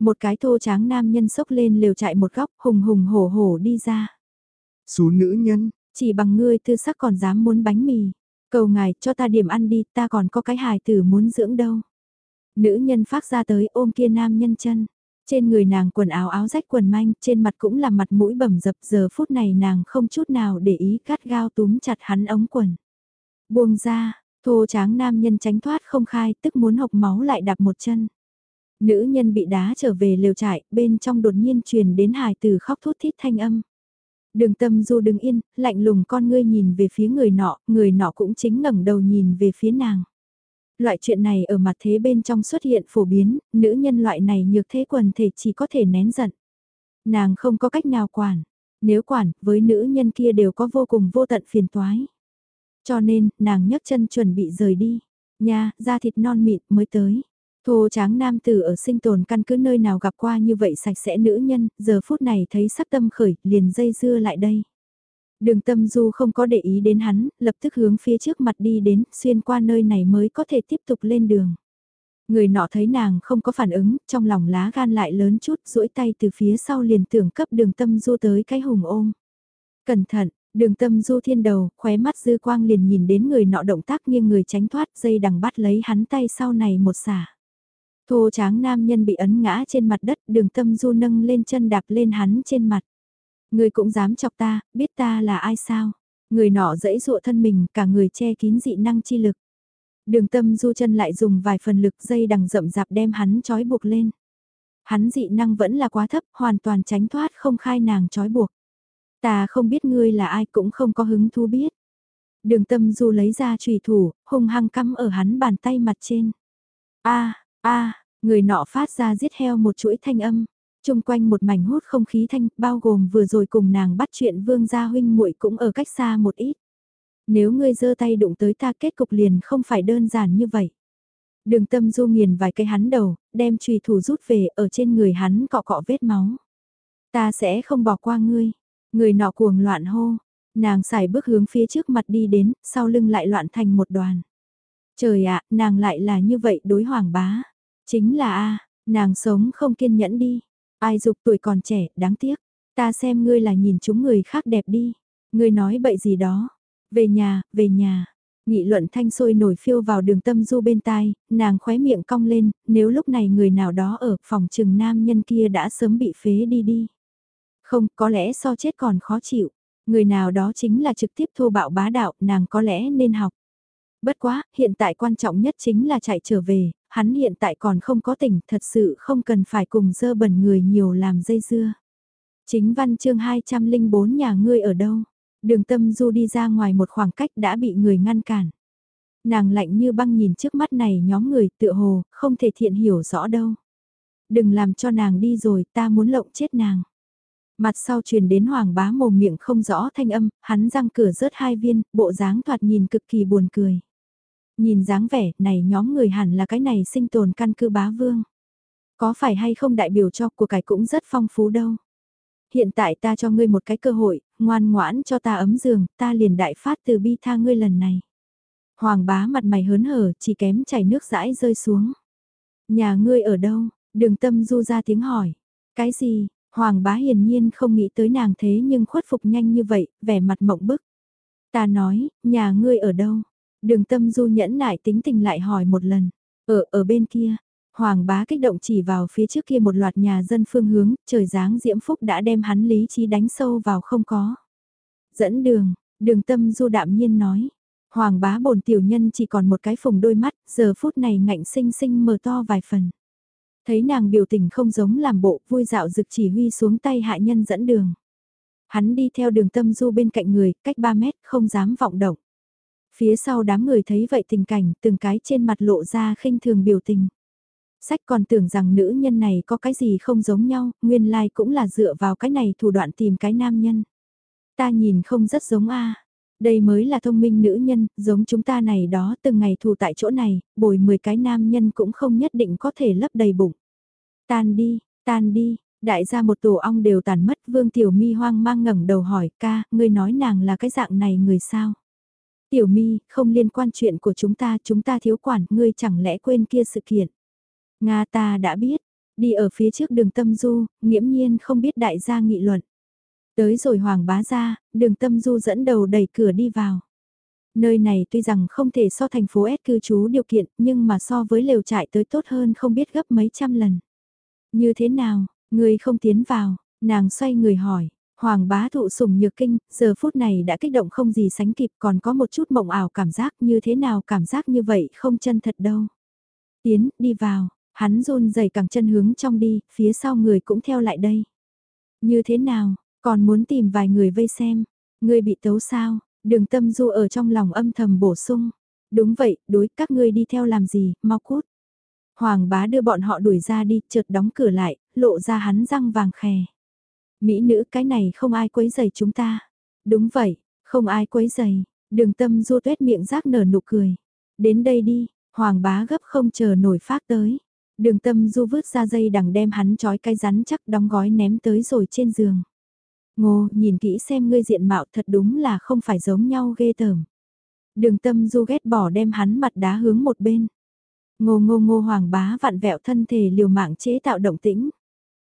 Một cái thô tráng nam nhân sốc lên lều chạy một góc hùng hùng hổ hổ đi ra. Số nữ nhân, chỉ bằng ngươi tư sắc còn dám muốn bánh mì. Cầu ngài cho ta điểm ăn đi ta còn có cái hài tử muốn dưỡng đâu. Nữ nhân phát ra tới ôm kia nam nhân chân. Trên người nàng quần áo áo rách quần manh, trên mặt cũng là mặt mũi bầm dập giờ phút này nàng không chút nào để ý cắt gao túm chặt hắn ống quần. Buông ra, thô tráng nam nhân tránh thoát không khai tức muốn hộc máu lại đạp một chân. Nữ nhân bị đá trở về lều trại, bên trong đột nhiên truyền đến hài từ khóc thút thít thanh âm. Đường tâm du đứng yên, lạnh lùng con ngươi nhìn về phía người nọ, người nọ cũng chính ngẩng đầu nhìn về phía nàng. Loại chuyện này ở mặt thế bên trong xuất hiện phổ biến, nữ nhân loại này nhược thế quần thể chỉ có thể nén giận. Nàng không có cách nào quản, nếu quản, với nữ nhân kia đều có vô cùng vô tận phiền toái. Cho nên, nàng nhấc chân chuẩn bị rời đi. Nha, da thịt non mịn mới tới. Thô tráng nam tử ở sinh tồn căn cứ nơi nào gặp qua như vậy sạch sẽ nữ nhân, giờ phút này thấy sắc tâm khởi, liền dây dưa lại đây. Đường tâm du không có để ý đến hắn, lập tức hướng phía trước mặt đi đến, xuyên qua nơi này mới có thể tiếp tục lên đường. Người nọ thấy nàng không có phản ứng, trong lòng lá gan lại lớn chút, duỗi tay từ phía sau liền tưởng cấp đường tâm du tới cái hùng ôm. Cẩn thận, đường tâm du thiên đầu, khóe mắt dư quang liền nhìn đến người nọ động tác nghiêng người tránh thoát dây đằng bắt lấy hắn tay sau này một xả. Thô tráng nam nhân bị ấn ngã trên mặt đất, đường tâm du nâng lên chân đạp lên hắn trên mặt. Người cũng dám chọc ta, biết ta là ai sao? Người nọ dẫy dụa thân mình, cả người che kín dị năng chi lực. Đường tâm du chân lại dùng vài phần lực dây đằng rậm rạp đem hắn trói buộc lên. Hắn dị năng vẫn là quá thấp, hoàn toàn tránh thoát không khai nàng trói buộc. Ta không biết ngươi là ai cũng không có hứng thú biết. Đường tâm du lấy ra trùy thủ, hung hăng cắm ở hắn bàn tay mặt trên. a a người nọ phát ra giết heo một chuỗi thanh âm. chung quanh một mảnh hút không khí thanh, bao gồm vừa rồi cùng nàng bắt chuyện vương gia huynh muội cũng ở cách xa một ít. Nếu ngươi giơ tay đụng tới ta kết cục liền không phải đơn giản như vậy. Đường tâm du nghiền vài cây hắn đầu, đem trùy thủ rút về ở trên người hắn cọ cọ vết máu. Ta sẽ không bỏ qua ngươi. Người nọ cuồng loạn hô. Nàng xài bước hướng phía trước mặt đi đến, sau lưng lại loạn thành một đoàn. Trời ạ, nàng lại là như vậy đối hoàng bá. Chính là a nàng sống không kiên nhẫn đi. Ai dục tuổi còn trẻ, đáng tiếc. Ta xem ngươi là nhìn chúng người khác đẹp đi. Ngươi nói bậy gì đó. Về nhà, về nhà. Nghị luận thanh sôi nổi phiêu vào đường tâm du bên tai, nàng khóe miệng cong lên, nếu lúc này người nào đó ở phòng trừng nam nhân kia đã sớm bị phế đi đi. Không, có lẽ so chết còn khó chịu. Người nào đó chính là trực tiếp thô bạo bá đạo, nàng có lẽ nên học. Bất quá, hiện tại quan trọng nhất chính là chạy trở về, hắn hiện tại còn không có tỉnh, thật sự không cần phải cùng dơ bẩn người nhiều làm dây dưa. Chính văn chương 204 nhà ngươi ở đâu? Đường tâm du đi ra ngoài một khoảng cách đã bị người ngăn cản. Nàng lạnh như băng nhìn trước mắt này nhóm người tựa hồ, không thể thiện hiểu rõ đâu. Đừng làm cho nàng đi rồi, ta muốn lộng chết nàng. Mặt sau truyền đến hoàng bá mồm miệng không rõ thanh âm, hắn răng cửa rớt hai viên, bộ dáng thoạt nhìn cực kỳ buồn cười. Nhìn dáng vẻ, này nhóm người hẳn là cái này sinh tồn căn cứ bá vương. Có phải hay không đại biểu cho của cải cũng rất phong phú đâu. Hiện tại ta cho ngươi một cái cơ hội, ngoan ngoãn cho ta ấm giường, ta liền đại phát từ bi tha ngươi lần này. Hoàng bá mặt mày hớn hở, chỉ kém chảy nước rãi rơi xuống. Nhà ngươi ở đâu? Đường tâm du ra tiếng hỏi. Cái gì? Hoàng bá hiển nhiên không nghĩ tới nàng thế nhưng khuất phục nhanh như vậy, vẻ mặt mộng bức. Ta nói, nhà ngươi ở đâu? Đường tâm du nhẫn nại tính tình lại hỏi một lần. Ở, ở bên kia. Hoàng bá kích động chỉ vào phía trước kia một loạt nhà dân phương hướng, trời dáng diễm phúc đã đem hắn lý trí đánh sâu vào không có. Dẫn đường, đường tâm du đạm nhiên nói. Hoàng bá bồn tiểu nhân chỉ còn một cái phùng đôi mắt, giờ phút này ngạnh sinh sinh mờ to vài phần. Thấy nàng biểu tình không giống làm bộ, vui dạo rực chỉ huy xuống tay hạ nhân dẫn đường. Hắn đi theo đường tâm du bên cạnh người, cách 3 mét, không dám vọng động. Phía sau đám người thấy vậy tình cảnh, từng cái trên mặt lộ ra khinh thường biểu tình. Sách còn tưởng rằng nữ nhân này có cái gì không giống nhau, nguyên lai like cũng là dựa vào cái này thủ đoạn tìm cái nam nhân. Ta nhìn không rất giống a Đây mới là thông minh nữ nhân, giống chúng ta này đó từng ngày thù tại chỗ này, bồi 10 cái nam nhân cũng không nhất định có thể lấp đầy bụng. Tan đi, tan đi, đại gia một tổ ong đều tàn mất vương tiểu mi hoang mang ngẩng đầu hỏi ca, ngươi nói nàng là cái dạng này người sao? Tiểu mi, không liên quan chuyện của chúng ta, chúng ta thiếu quản, ngươi chẳng lẽ quên kia sự kiện. Nga ta đã biết, đi ở phía trước đường tâm du, nghiễm nhiên không biết đại gia nghị luận. Tới rồi hoàng bá ra, đường tâm du dẫn đầu đẩy cửa đi vào. Nơi này tuy rằng không thể so thành phố S cư trú điều kiện, nhưng mà so với lều trại tới tốt hơn không biết gấp mấy trăm lần. Như thế nào, người không tiến vào, nàng xoay người hỏi, Hoàng bá thụ sùng nhược kinh, giờ phút này đã kích động không gì sánh kịp còn có một chút mộng ảo cảm giác như thế nào cảm giác như vậy không chân thật đâu. Tiến, đi vào, hắn run dày cẳng chân hướng trong đi, phía sau người cũng theo lại đây. Như thế nào, còn muốn tìm vài người vây xem, người bị tấu sao, đường tâm du ở trong lòng âm thầm bổ sung. Đúng vậy, đối các ngươi đi theo làm gì, mau cút. Hoàng bá đưa bọn họ đuổi ra đi, chợt đóng cửa lại, lộ ra hắn răng vàng khè. Mỹ nữ cái này không ai quấy giày chúng ta. Đúng vậy, không ai quấy giày. Đường tâm du tuét miệng rác nở nụ cười. Đến đây đi, hoàng bá gấp không chờ nổi phát tới. Đường tâm du vứt ra dây đằng đem hắn trói cái rắn chắc đóng gói ném tới rồi trên giường. Ngô, nhìn kỹ xem ngươi diện mạo thật đúng là không phải giống nhau ghê tởm. Đường tâm du ghét bỏ đem hắn mặt đá hướng một bên. Ngô ngô ngô hoàng bá vặn vẹo thân thể liều mạng chế tạo động tĩnh.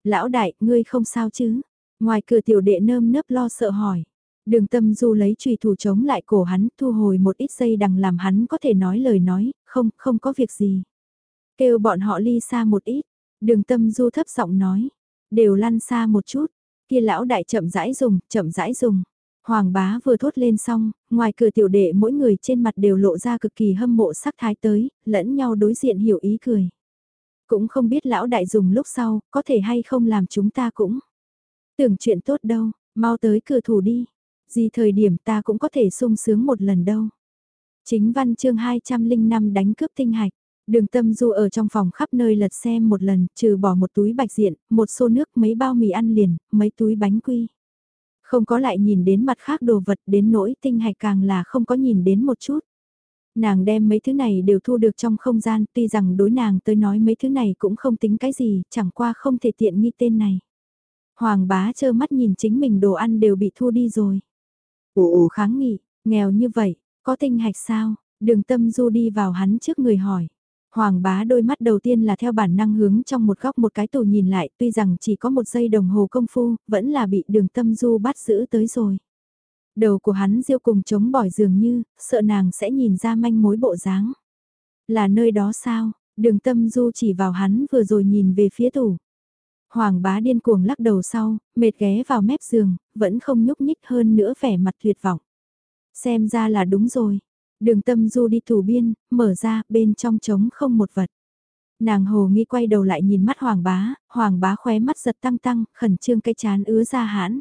Lão đại, ngươi không sao chứ? Ngoài cửa tiểu đệ nơm nớp lo sợ hỏi. Đường tâm du lấy trùy thủ chống lại cổ hắn, thu hồi một ít dây đằng làm hắn có thể nói lời nói, không, không có việc gì. Kêu bọn họ ly xa một ít, đường tâm du thấp giọng nói, đều lăn xa một chút, kia lão đại chậm rãi dùng, chậm rãi dùng. Hoàng bá vừa thốt lên xong, ngoài cửa tiểu đệ mỗi người trên mặt đều lộ ra cực kỳ hâm mộ sắc thái tới, lẫn nhau đối diện hiểu ý cười. Cũng không biết lão đại dùng lúc sau, có thể hay không làm chúng ta cũng. Tưởng chuyện tốt đâu, mau tới cửa thủ đi. Gì thời điểm ta cũng có thể sung sướng một lần đâu. Chính văn chương 205 đánh cướp tinh hạch. Đường tâm du ở trong phòng khắp nơi lật xem một lần, trừ bỏ một túi bạch diện, một xô nước, mấy bao mì ăn liền, mấy túi bánh quy. Không có lại nhìn đến mặt khác đồ vật đến nỗi tinh hạch càng là không có nhìn đến một chút. Nàng đem mấy thứ này đều thu được trong không gian, tuy rằng đối nàng tới nói mấy thứ này cũng không tính cái gì, chẳng qua không thể tiện nghi tên này. Hoàng bá trơ mắt nhìn chính mình đồ ăn đều bị thu đi rồi. Ồ kháng nghị, nghèo như vậy, có tinh hạch sao? Đường tâm du đi vào hắn trước người hỏi. Hoàng bá đôi mắt đầu tiên là theo bản năng hướng trong một góc một cái tủ nhìn lại tuy rằng chỉ có một giây đồng hồ công phu, vẫn là bị đường tâm du bắt giữ tới rồi. Đầu của hắn diêu cùng chống bỏi dường như, sợ nàng sẽ nhìn ra manh mối bộ dáng. Là nơi đó sao? Đường tâm du chỉ vào hắn vừa rồi nhìn về phía tủ. Hoàng bá điên cuồng lắc đầu sau, mệt ghé vào mép giường, vẫn không nhúc nhích hơn nữa vẻ mặt tuyệt vọng. Xem ra là đúng rồi. Đường tâm du đi thủ biên, mở ra, bên trong trống không một vật. Nàng hồ nghi quay đầu lại nhìn mắt hoàng bá, hoàng bá khóe mắt giật tăng tăng, khẩn trương cây chán ứa ra hãn.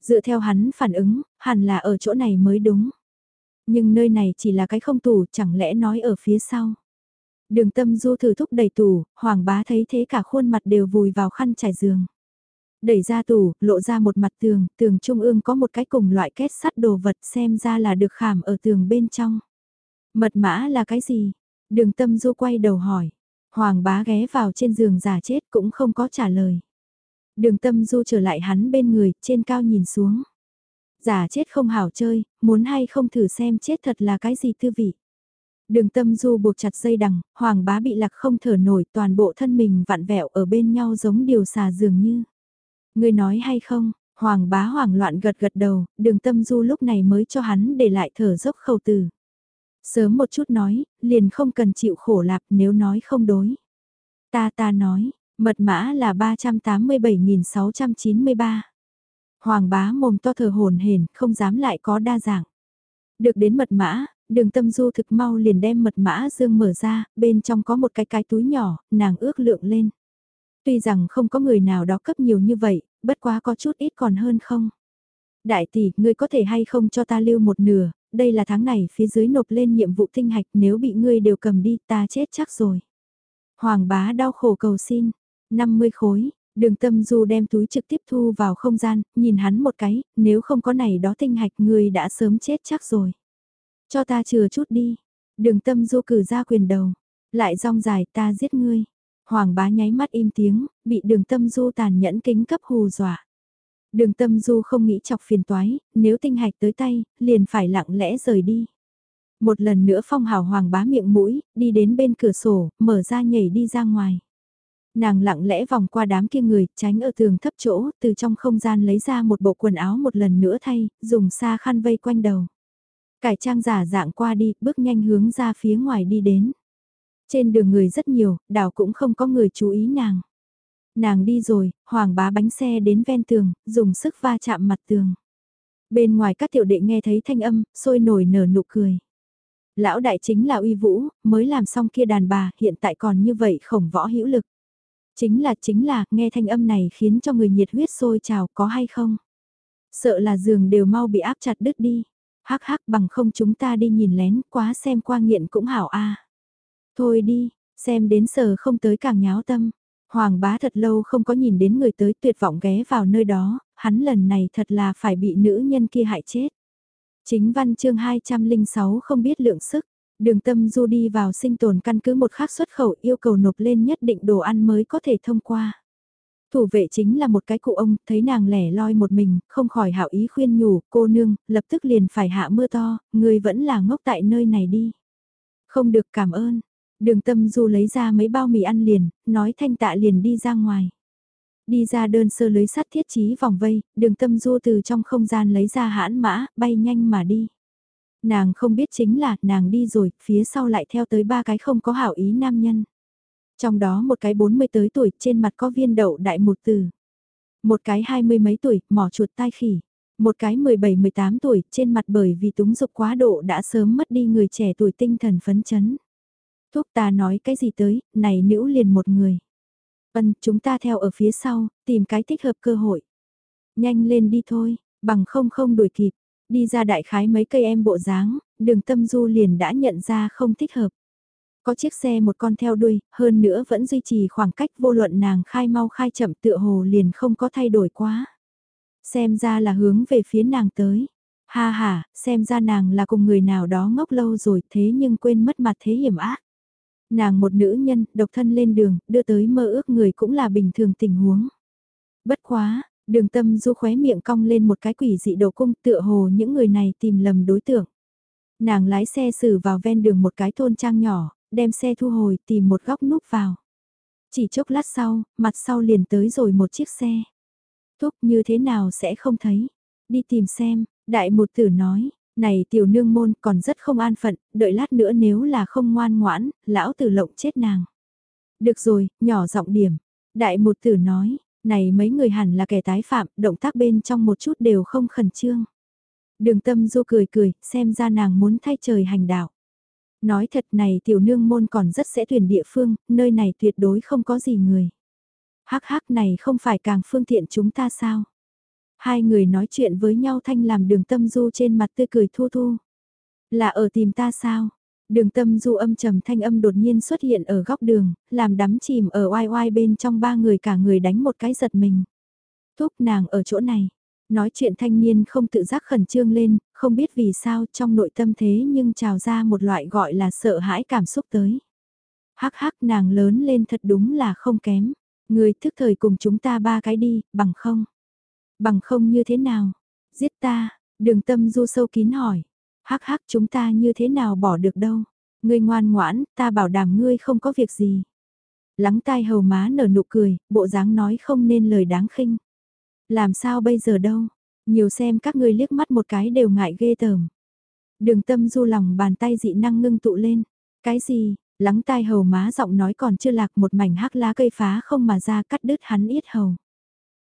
Dựa theo hắn phản ứng, hẳn là ở chỗ này mới đúng. Nhưng nơi này chỉ là cái không tủ, chẳng lẽ nói ở phía sau. Đường tâm du thử thúc đẩy tủ, hoàng bá thấy thế cả khuôn mặt đều vùi vào khăn trải giường. Đẩy ra tủ, lộ ra một mặt tường, tường trung ương có một cái cùng loại kết sắt đồ vật xem ra là được khảm ở tường bên trong. Mật mã là cái gì? Đường tâm du quay đầu hỏi. Hoàng bá ghé vào trên giường giả chết cũng không có trả lời. Đường tâm du trở lại hắn bên người, trên cao nhìn xuống. Giả chết không hảo chơi, muốn hay không thử xem chết thật là cái gì tư vị. Đường tâm du buộc chặt dây đằng, hoàng bá bị lạc không thở nổi toàn bộ thân mình vặn vẹo ở bên nhau giống điều xà dường như. Người nói hay không, hoàng bá hoảng loạn gật gật đầu, đường tâm du lúc này mới cho hắn để lại thở dốc khẩu từ. Sớm một chút nói, liền không cần chịu khổ lạc nếu nói không đối. Ta ta nói, mật mã là 387.693. Hoàng bá mồm to thở hồn hển không dám lại có đa dạng. Được đến mật mã, đường tâm du thực mau liền đem mật mã dương mở ra, bên trong có một cái cái túi nhỏ, nàng ước lượng lên. Tuy rằng không có người nào đó cấp nhiều như vậy, bất quá có chút ít còn hơn không. Đại tỷ, ngươi có thể hay không cho ta lưu một nửa, đây là tháng này phía dưới nộp lên nhiệm vụ tinh hạch nếu bị ngươi đều cầm đi ta chết chắc rồi. Hoàng bá đau khổ cầu xin, 50 khối, đường tâm du đem túi trực tiếp thu vào không gian, nhìn hắn một cái, nếu không có này đó tinh hạch ngươi đã sớm chết chắc rồi. Cho ta chừa chút đi, đường tâm du cử ra quyền đầu, lại rong dài ta giết ngươi. Hoàng bá nháy mắt im tiếng, bị đường tâm du tàn nhẫn kính cấp hù dọa. Đường tâm du không nghĩ chọc phiền toái, nếu tinh hạch tới tay, liền phải lặng lẽ rời đi. Một lần nữa phong hào hoàng bá miệng mũi, đi đến bên cửa sổ, mở ra nhảy đi ra ngoài. Nàng lặng lẽ vòng qua đám kia người, tránh ở tường thấp chỗ, từ trong không gian lấy ra một bộ quần áo một lần nữa thay, dùng xa khăn vây quanh đầu. Cải trang giả dạng qua đi, bước nhanh hướng ra phía ngoài đi đến. Trên đường người rất nhiều, đảo cũng không có người chú ý nàng. Nàng đi rồi, hoàng bá bánh xe đến ven tường, dùng sức va chạm mặt tường. Bên ngoài các tiểu đệ nghe thấy thanh âm, sôi nổi nở nụ cười. Lão đại chính là uy vũ, mới làm xong kia đàn bà, hiện tại còn như vậy khổng võ hữu lực. Chính là chính là, nghe thanh âm này khiến cho người nhiệt huyết sôi trào có hay không? Sợ là giường đều mau bị áp chặt đứt đi. Hắc hắc bằng không chúng ta đi nhìn lén, quá xem qua nghiện cũng hảo a. Thôi đi, xem đến giờ không tới càng nháo tâm. Hoàng bá thật lâu không có nhìn đến người tới tuyệt vọng ghé vào nơi đó, hắn lần này thật là phải bị nữ nhân kia hại chết. Chính văn chương 206 không biết lượng sức, đường tâm du đi vào sinh tồn căn cứ một khắc xuất khẩu yêu cầu nộp lên nhất định đồ ăn mới có thể thông qua. Thủ vệ chính là một cái cụ ông, thấy nàng lẻ loi một mình, không khỏi hảo ý khuyên nhủ, cô nương, lập tức liền phải hạ mưa to, người vẫn là ngốc tại nơi này đi. Không được cảm ơn, Đường tâm du lấy ra mấy bao mì ăn liền, nói thanh tạ liền đi ra ngoài. Đi ra đơn sơ lưới sắt thiết trí vòng vây, đường tâm du từ trong không gian lấy ra hãn mã, bay nhanh mà đi. Nàng không biết chính là nàng đi rồi, phía sau lại theo tới ba cái không có hảo ý nam nhân. Trong đó một cái bốn mươi tới tuổi trên mặt có viên đậu đại một từ. Một cái hai mươi mấy tuổi, mỏ chuột tai khỉ. Một cái 17-18 tuổi trên mặt bởi vì túng dục quá độ đã sớm mất đi người trẻ tuổi tinh thần phấn chấn. thuốc ta nói cái gì tới, này nữ liền một người. Vân, chúng ta theo ở phía sau, tìm cái thích hợp cơ hội. Nhanh lên đi thôi, bằng không không đuổi kịp. Đi ra đại khái mấy cây em bộ dáng, đường tâm du liền đã nhận ra không thích hợp. Có chiếc xe một con theo đuôi, hơn nữa vẫn duy trì khoảng cách vô luận nàng khai mau khai chậm tựa hồ liền không có thay đổi quá. Xem ra là hướng về phía nàng tới. Ha ha, xem ra nàng là cùng người nào đó ngốc lâu rồi thế nhưng quên mất mặt thế hiểm ác. Nàng một nữ nhân, độc thân lên đường, đưa tới mơ ước người cũng là bình thường tình huống. Bất quá, đường tâm du khóe miệng cong lên một cái quỷ dị đồ cung tựa hồ những người này tìm lầm đối tượng. Nàng lái xe xử vào ven đường một cái thôn trang nhỏ, đem xe thu hồi tìm một góc núp vào. Chỉ chốc lát sau, mặt sau liền tới rồi một chiếc xe. Thúc như thế nào sẽ không thấy. Đi tìm xem, đại một tử nói, này tiểu nương môn còn rất không an phận, đợi lát nữa nếu là không ngoan ngoãn, lão tử lộng chết nàng. Được rồi, nhỏ giọng điểm. Đại một tử nói, này mấy người hẳn là kẻ tái phạm, động tác bên trong một chút đều không khẩn trương. Đường tâm du cười cười, xem ra nàng muốn thay trời hành đạo. Nói thật này tiểu nương môn còn rất sẽ tuyển địa phương, nơi này tuyệt đối không có gì người. Hắc hắc này không phải càng phương tiện chúng ta sao? Hai người nói chuyện với nhau thanh làm đường tâm du trên mặt tươi cười thu thu. Là ở tìm ta sao? Đường tâm du âm trầm thanh âm đột nhiên xuất hiện ở góc đường, làm đắm chìm ở oai oai bên trong ba người cả người đánh một cái giật mình. Thúc nàng ở chỗ này. Nói chuyện thanh niên không tự giác khẩn trương lên, không biết vì sao trong nội tâm thế nhưng trào ra một loại gọi là sợ hãi cảm xúc tới. Hắc hắc nàng lớn lên thật đúng là không kém. Người thức thời cùng chúng ta ba cái đi, bằng không. Bằng không như thế nào? Giết ta, đường tâm du sâu kín hỏi. Hắc hắc chúng ta như thế nào bỏ được đâu? Ngươi ngoan ngoãn, ta bảo đảm ngươi không có việc gì. Lắng tai hầu má nở nụ cười, bộ dáng nói không nên lời đáng khinh. Làm sao bây giờ đâu? Nhiều xem các ngươi liếc mắt một cái đều ngại ghê tởm. Đường tâm du lòng bàn tay dị năng ngưng tụ lên. Cái gì? Lắng tai hầu má giọng nói còn chưa lạc một mảnh hắc lá cây phá không mà ra cắt đứt hắn yết hầu.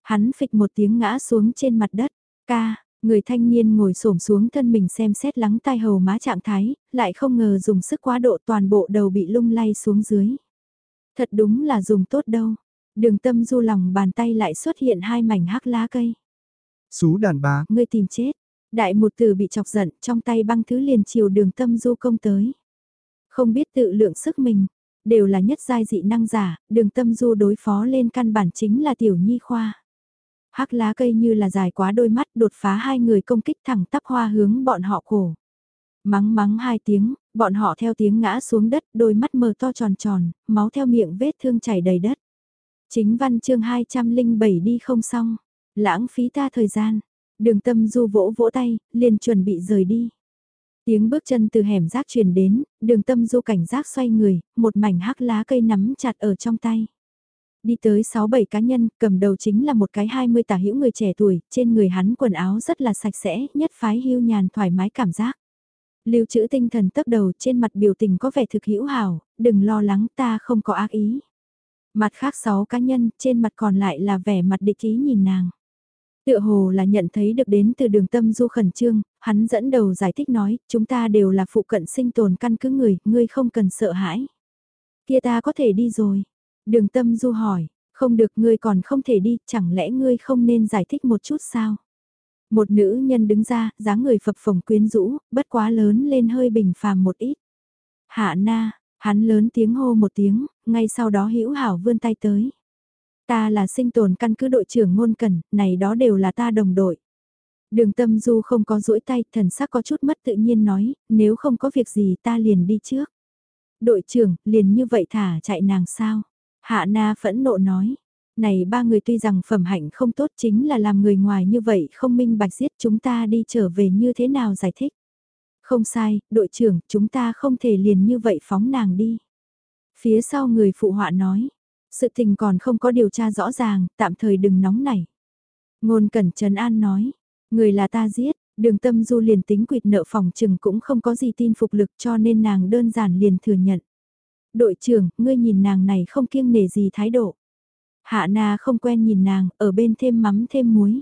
Hắn phịch một tiếng ngã xuống trên mặt đất. Ca, người thanh niên ngồi xổm xuống thân mình xem xét lắng tai hầu má trạng thái, lại không ngờ dùng sức quá độ toàn bộ đầu bị lung lay xuống dưới. Thật đúng là dùng tốt đâu. Đường tâm du lòng bàn tay lại xuất hiện hai mảnh hắc lá cây. Xú đàn bà. Ngươi tìm chết. Đại một tử bị chọc giận trong tay băng thứ liền chiều đường tâm du công tới. Không biết tự lượng sức mình, đều là nhất giai dị năng giả, đường tâm du đối phó lên căn bản chính là tiểu nhi khoa. Hắc lá cây như là dài quá đôi mắt đột phá hai người công kích thẳng tắp hoa hướng bọn họ cổ. Mắng mắng hai tiếng, bọn họ theo tiếng ngã xuống đất, đôi mắt mờ to tròn tròn, máu theo miệng vết thương chảy đầy đất. Chính văn chương 207 đi không xong, lãng phí ta thời gian. Đường tâm du vỗ vỗ tay, liền chuẩn bị rời đi. Tiếng bước chân từ hẻm rác truyền đến, đường tâm du cảnh giác xoay người, một mảnh hắc lá cây nắm chặt ở trong tay. Đi tới 6-7 cá nhân, cầm đầu chính là một cái 20 tả hữu người trẻ tuổi, trên người hắn quần áo rất là sạch sẽ, nhất phái hưu nhàn thoải mái cảm giác. Lưu trữ tinh thần tấp đầu trên mặt biểu tình có vẻ thực hữu hảo, đừng lo lắng ta không có ác ý. Mặt khác sáu cá nhân, trên mặt còn lại là vẻ mặt địch ý nhìn nàng. Tựa hồ là nhận thấy được đến từ đường tâm du khẩn trương, hắn dẫn đầu giải thích nói, chúng ta đều là phụ cận sinh tồn căn cứ người, ngươi không cần sợ hãi. Kia ta có thể đi rồi. Đường tâm du hỏi, không được ngươi còn không thể đi, chẳng lẽ ngươi không nên giải thích một chút sao? Một nữ nhân đứng ra, dáng người phập phồng quyến rũ, bất quá lớn lên hơi bình phàm một ít. Hạ na, hắn lớn tiếng hô một tiếng, ngay sau đó hữu hảo vươn tay tới. Ta là sinh tồn căn cứ đội trưởng ngôn cẩn, này đó đều là ta đồng đội. Đường tâm du không có duỗi tay, thần sắc có chút mất tự nhiên nói, nếu không có việc gì ta liền đi trước. Đội trưởng, liền như vậy thả chạy nàng sao? Hạ na phẫn nộ nói. Này ba người tuy rằng phẩm hạnh không tốt chính là làm người ngoài như vậy không minh bạch giết chúng ta đi trở về như thế nào giải thích. Không sai, đội trưởng, chúng ta không thể liền như vậy phóng nàng đi. Phía sau người phụ họa nói, sự tình còn không có điều tra rõ ràng, tạm thời đừng nóng nảy. Ngôn Cẩn Trần An nói, người là ta giết, đường tâm du liền tính quỵt nợ phòng trừng cũng không có gì tin phục lực cho nên nàng đơn giản liền thừa nhận. Đội trưởng, ngươi nhìn nàng này không kiêng nể gì thái độ. Hạ na không quen nhìn nàng, ở bên thêm mắm thêm muối.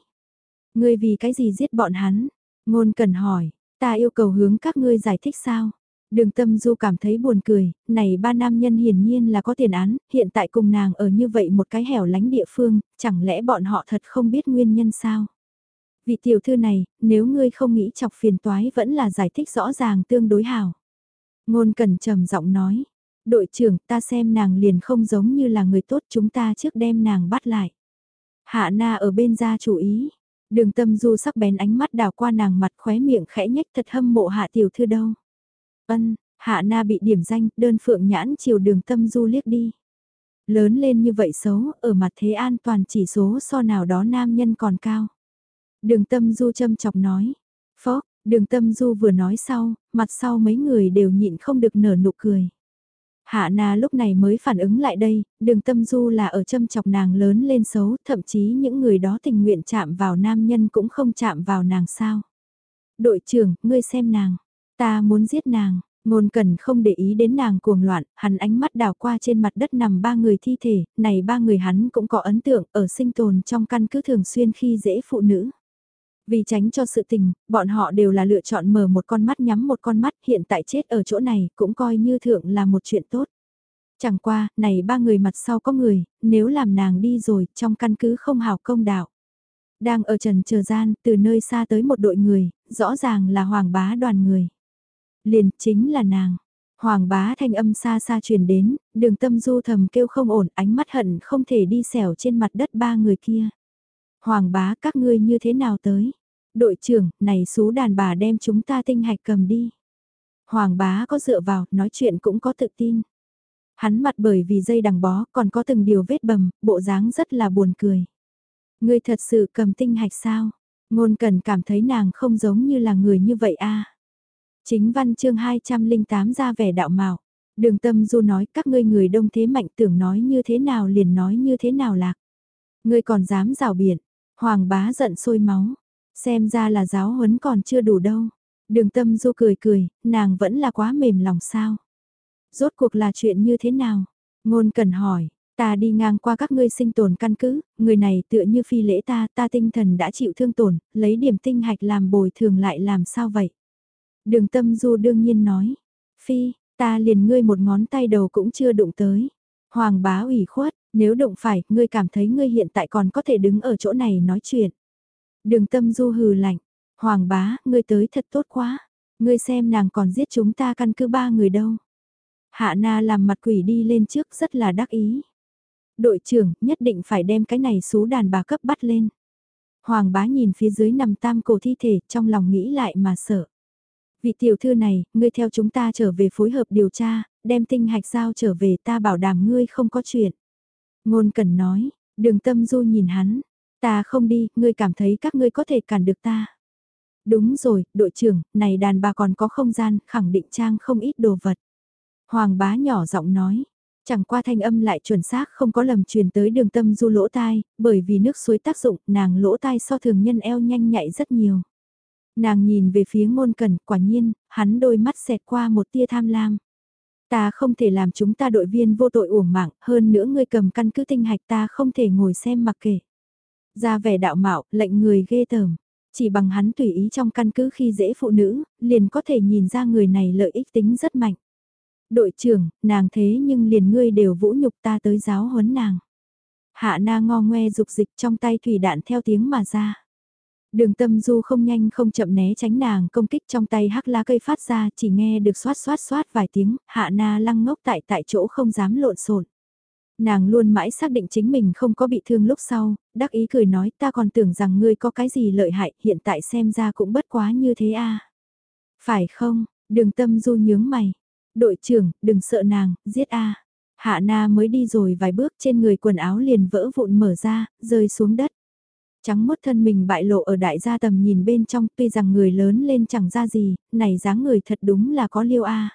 Ngươi vì cái gì giết bọn hắn? Ngôn cần hỏi, ta yêu cầu hướng các ngươi giải thích sao? Đường tâm du cảm thấy buồn cười, này ba nam nhân hiển nhiên là có tiền án, hiện tại cùng nàng ở như vậy một cái hẻo lánh địa phương, chẳng lẽ bọn họ thật không biết nguyên nhân sao? Vị tiểu thư này, nếu ngươi không nghĩ chọc phiền toái vẫn là giải thích rõ ràng tương đối hảo. Ngôn cẩn trầm giọng nói, đội trưởng ta xem nàng liền không giống như là người tốt chúng ta trước đem nàng bắt lại. Hạ na ở bên ra chủ ý, đường tâm du sắc bén ánh mắt đào qua nàng mặt khóe miệng khẽ nhách thật hâm mộ hạ tiểu thư đâu. Ân, hạ na bị điểm danh, đơn phượng nhãn chiều đường tâm du liếc đi. Lớn lên như vậy xấu, ở mặt thế an toàn chỉ số so nào đó nam nhân còn cao. Đường tâm du châm chọc nói. Phó, đường tâm du vừa nói sau, mặt sau mấy người đều nhịn không được nở nụ cười. Hạ Na lúc này mới phản ứng lại đây, đường tâm du là ở châm chọc nàng lớn lên xấu, thậm chí những người đó tình nguyện chạm vào nam nhân cũng không chạm vào nàng sao. Đội trưởng, ngươi xem nàng, ta muốn giết nàng, ngôn cần không để ý đến nàng cuồng loạn, hắn ánh mắt đào qua trên mặt đất nằm ba người thi thể, này ba người hắn cũng có ấn tượng ở sinh tồn trong căn cứ thường xuyên khi dễ phụ nữ. Vì tránh cho sự tình, bọn họ đều là lựa chọn mở một con mắt nhắm một con mắt hiện tại chết ở chỗ này cũng coi như thượng là một chuyện tốt. Chẳng qua, này ba người mặt sau có người, nếu làm nàng đi rồi, trong căn cứ không hào công đạo. Đang ở trần chờ gian, từ nơi xa tới một đội người, rõ ràng là hoàng bá đoàn người. Liền, chính là nàng. Hoàng bá thanh âm xa xa truyền đến, đường tâm du thầm kêu không ổn, ánh mắt hận không thể đi xẻo trên mặt đất ba người kia. Hoàng bá các ngươi như thế nào tới? Đội trưởng, này xú đàn bà đem chúng ta tinh hạch cầm đi. Hoàng bá có dựa vào, nói chuyện cũng có tự tin. Hắn mặt bởi vì dây đằng bó còn có từng điều vết bầm, bộ dáng rất là buồn cười. Ngươi thật sự cầm tinh hạch sao? Ngôn cần cảm thấy nàng không giống như là người như vậy a. Chính văn chương 208 ra vẻ đạo mạo. Đường tâm du nói các ngươi người đông thế mạnh tưởng nói như thế nào liền nói như thế nào lạc. Ngươi còn dám rào biển, Hoàng bá giận sôi máu, xem ra là giáo huấn còn chưa đủ đâu. Đường tâm du cười cười, nàng vẫn là quá mềm lòng sao. Rốt cuộc là chuyện như thế nào? Ngôn cần hỏi, ta đi ngang qua các ngươi sinh tồn căn cứ, người này tựa như phi lễ ta, ta tinh thần đã chịu thương tổn, lấy điểm tinh hạch làm bồi thường lại làm sao vậy? Đường tâm du đương nhiên nói, phi, ta liền ngươi một ngón tay đầu cũng chưa đụng tới. Hoàng bá ủy khuất, nếu đụng phải, ngươi cảm thấy ngươi hiện tại còn có thể đứng ở chỗ này nói chuyện. Đường tâm du hừ lạnh, hoàng bá, ngươi tới thật tốt quá, ngươi xem nàng còn giết chúng ta căn cứ ba người đâu. Hạ na làm mặt quỷ đi lên trước rất là đắc ý. Đội trưởng nhất định phải đem cái này xú đàn bà cấp bắt lên. Hoàng bá nhìn phía dưới nằm tam cổ thi thể trong lòng nghĩ lại mà sợ. Vị tiểu thư này, ngươi theo chúng ta trở về phối hợp điều tra, đem tinh hạch giao trở về ta bảo đảm ngươi không có chuyện. Ngôn cần nói, đường tâm du nhìn hắn, ta không đi, ngươi cảm thấy các ngươi có thể cản được ta. Đúng rồi, đội trưởng, này đàn bà còn có không gian, khẳng định trang không ít đồ vật. Hoàng bá nhỏ giọng nói, chẳng qua thanh âm lại chuẩn xác không có lầm truyền tới đường tâm du lỗ tai, bởi vì nước suối tác dụng, nàng lỗ tai so thường nhân eo nhanh nhạy rất nhiều. Nàng nhìn về phía ngôn cần, quả nhiên, hắn đôi mắt xẹt qua một tia tham lam. Ta không thể làm chúng ta đội viên vô tội uổng mạng, hơn nữa ngươi cầm căn cứ tinh hạch ta không thể ngồi xem mặc kệ. Ra vẻ đạo mạo, lệnh người ghê tởm. Chỉ bằng hắn tùy ý trong căn cứ khi dễ phụ nữ, liền có thể nhìn ra người này lợi ích tính rất mạnh. Đội trưởng, nàng thế nhưng liền ngươi đều vũ nhục ta tới giáo huấn nàng. Hạ na ngo ngoe dục dịch trong tay thủy đạn theo tiếng mà ra. Đường tâm du không nhanh không chậm né tránh nàng công kích trong tay hắc lá cây phát ra chỉ nghe được xoát xoát xoát vài tiếng, hạ na lăng ngốc tại tại chỗ không dám lộn xộn. Nàng luôn mãi xác định chính mình không có bị thương lúc sau, đắc ý cười nói ta còn tưởng rằng ngươi có cái gì lợi hại hiện tại xem ra cũng bất quá như thế a Phải không, đường tâm du nhướng mày. Đội trưởng, đừng sợ nàng, giết a Hạ na mới đi rồi vài bước trên người quần áo liền vỡ vụn mở ra, rơi xuống đất trắng mốt thân mình bại lộ ở đại gia tầm nhìn bên trong tuy rằng người lớn lên chẳng ra gì, này dáng người thật đúng là có liêu a.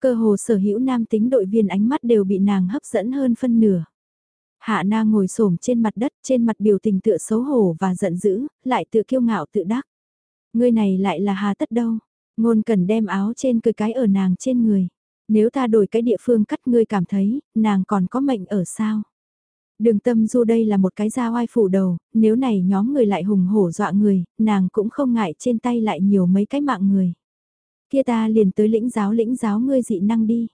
Cơ hồ sở hữu nam tính đội viên ánh mắt đều bị nàng hấp dẫn hơn phân nửa. Hạ na ngồi xổm trên mặt đất trên mặt biểu tình tựa xấu hổ và giận dữ, lại tự kiêu ngạo tự đắc. Ngươi này lại là hà tất đâu, ngôn cần đem áo trên cười cái ở nàng trên người. Nếu ta đổi cái địa phương cắt ngươi cảm thấy, nàng còn có mệnh ở sao? Đường tâm du đây là một cái da oai phủ đầu, nếu này nhóm người lại hùng hổ dọa người, nàng cũng không ngại trên tay lại nhiều mấy cái mạng người. Kia ta liền tới lĩnh giáo lĩnh giáo ngươi dị năng đi.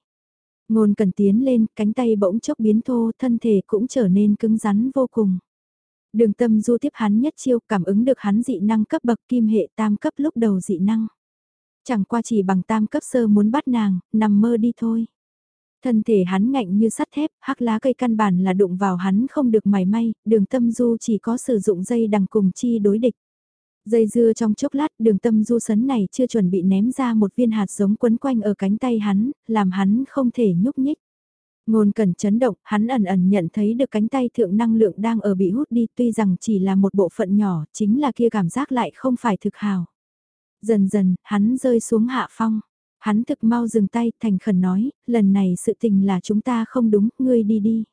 Ngôn cần tiến lên, cánh tay bỗng chốc biến thô, thân thể cũng trở nên cứng rắn vô cùng. Đường tâm du tiếp hắn nhất chiêu cảm ứng được hắn dị năng cấp bậc kim hệ tam cấp lúc đầu dị năng. Chẳng qua chỉ bằng tam cấp sơ muốn bắt nàng, nằm mơ đi thôi. Thân thể hắn ngạnh như sắt thép, hắc lá cây căn bản là đụng vào hắn không được mảy may, đường tâm du chỉ có sử dụng dây đằng cùng chi đối địch. Dây dưa trong chốc lát đường tâm du sấn này chưa chuẩn bị ném ra một viên hạt giống quấn quanh ở cánh tay hắn, làm hắn không thể nhúc nhích. Ngôn cẩn chấn động, hắn ẩn ẩn nhận thấy được cánh tay thượng năng lượng đang ở bị hút đi tuy rằng chỉ là một bộ phận nhỏ, chính là kia cảm giác lại không phải thực hào. Dần dần, hắn rơi xuống hạ phong. Hắn thực mau dừng tay, thành khẩn nói, lần này sự tình là chúng ta không đúng, ngươi đi đi.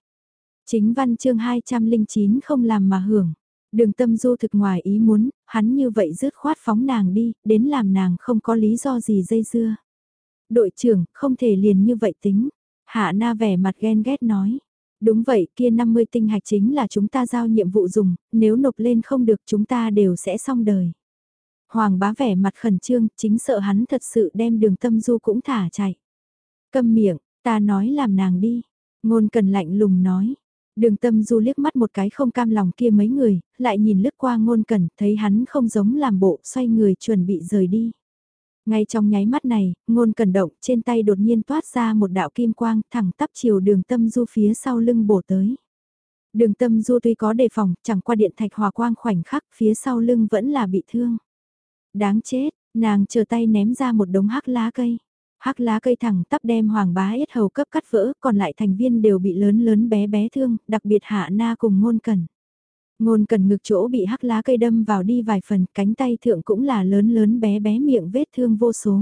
Chính văn chương 209 không làm mà hưởng. Đường tâm du thực ngoài ý muốn, hắn như vậy rứt khoát phóng nàng đi, đến làm nàng không có lý do gì dây dưa. Đội trưởng, không thể liền như vậy tính. Hạ na vẻ mặt ghen ghét nói. Đúng vậy, kia 50 tinh hạch chính là chúng ta giao nhiệm vụ dùng, nếu nộp lên không được chúng ta đều sẽ xong đời. Hoàng bá vẻ mặt khẩn trương, chính sợ hắn thật sự đem đường tâm du cũng thả chạy. Câm miệng, ta nói làm nàng đi. Ngôn cần lạnh lùng nói. Đường tâm du liếc mắt một cái không cam lòng kia mấy người, lại nhìn lướt qua ngôn cần, thấy hắn không giống làm bộ, xoay người chuẩn bị rời đi. Ngay trong nháy mắt này, ngôn cần động, trên tay đột nhiên toát ra một đạo kim quang, thẳng tắp chiều đường tâm du phía sau lưng bổ tới. Đường tâm du tuy có đề phòng, chẳng qua điện thạch hòa quang khoảnh khắc, phía sau lưng vẫn là bị thương. Đáng chết, nàng chờ tay ném ra một đống hắc lá cây. Hắc lá cây thẳng tắp đem hoàng bá yết hầu cấp cắt vỡ, còn lại thành viên đều bị lớn lớn bé bé thương, đặc biệt hạ na cùng ngôn cần. Ngôn cần ngực chỗ bị hắc lá cây đâm vào đi vài phần, cánh tay thượng cũng là lớn lớn bé bé miệng vết thương vô số.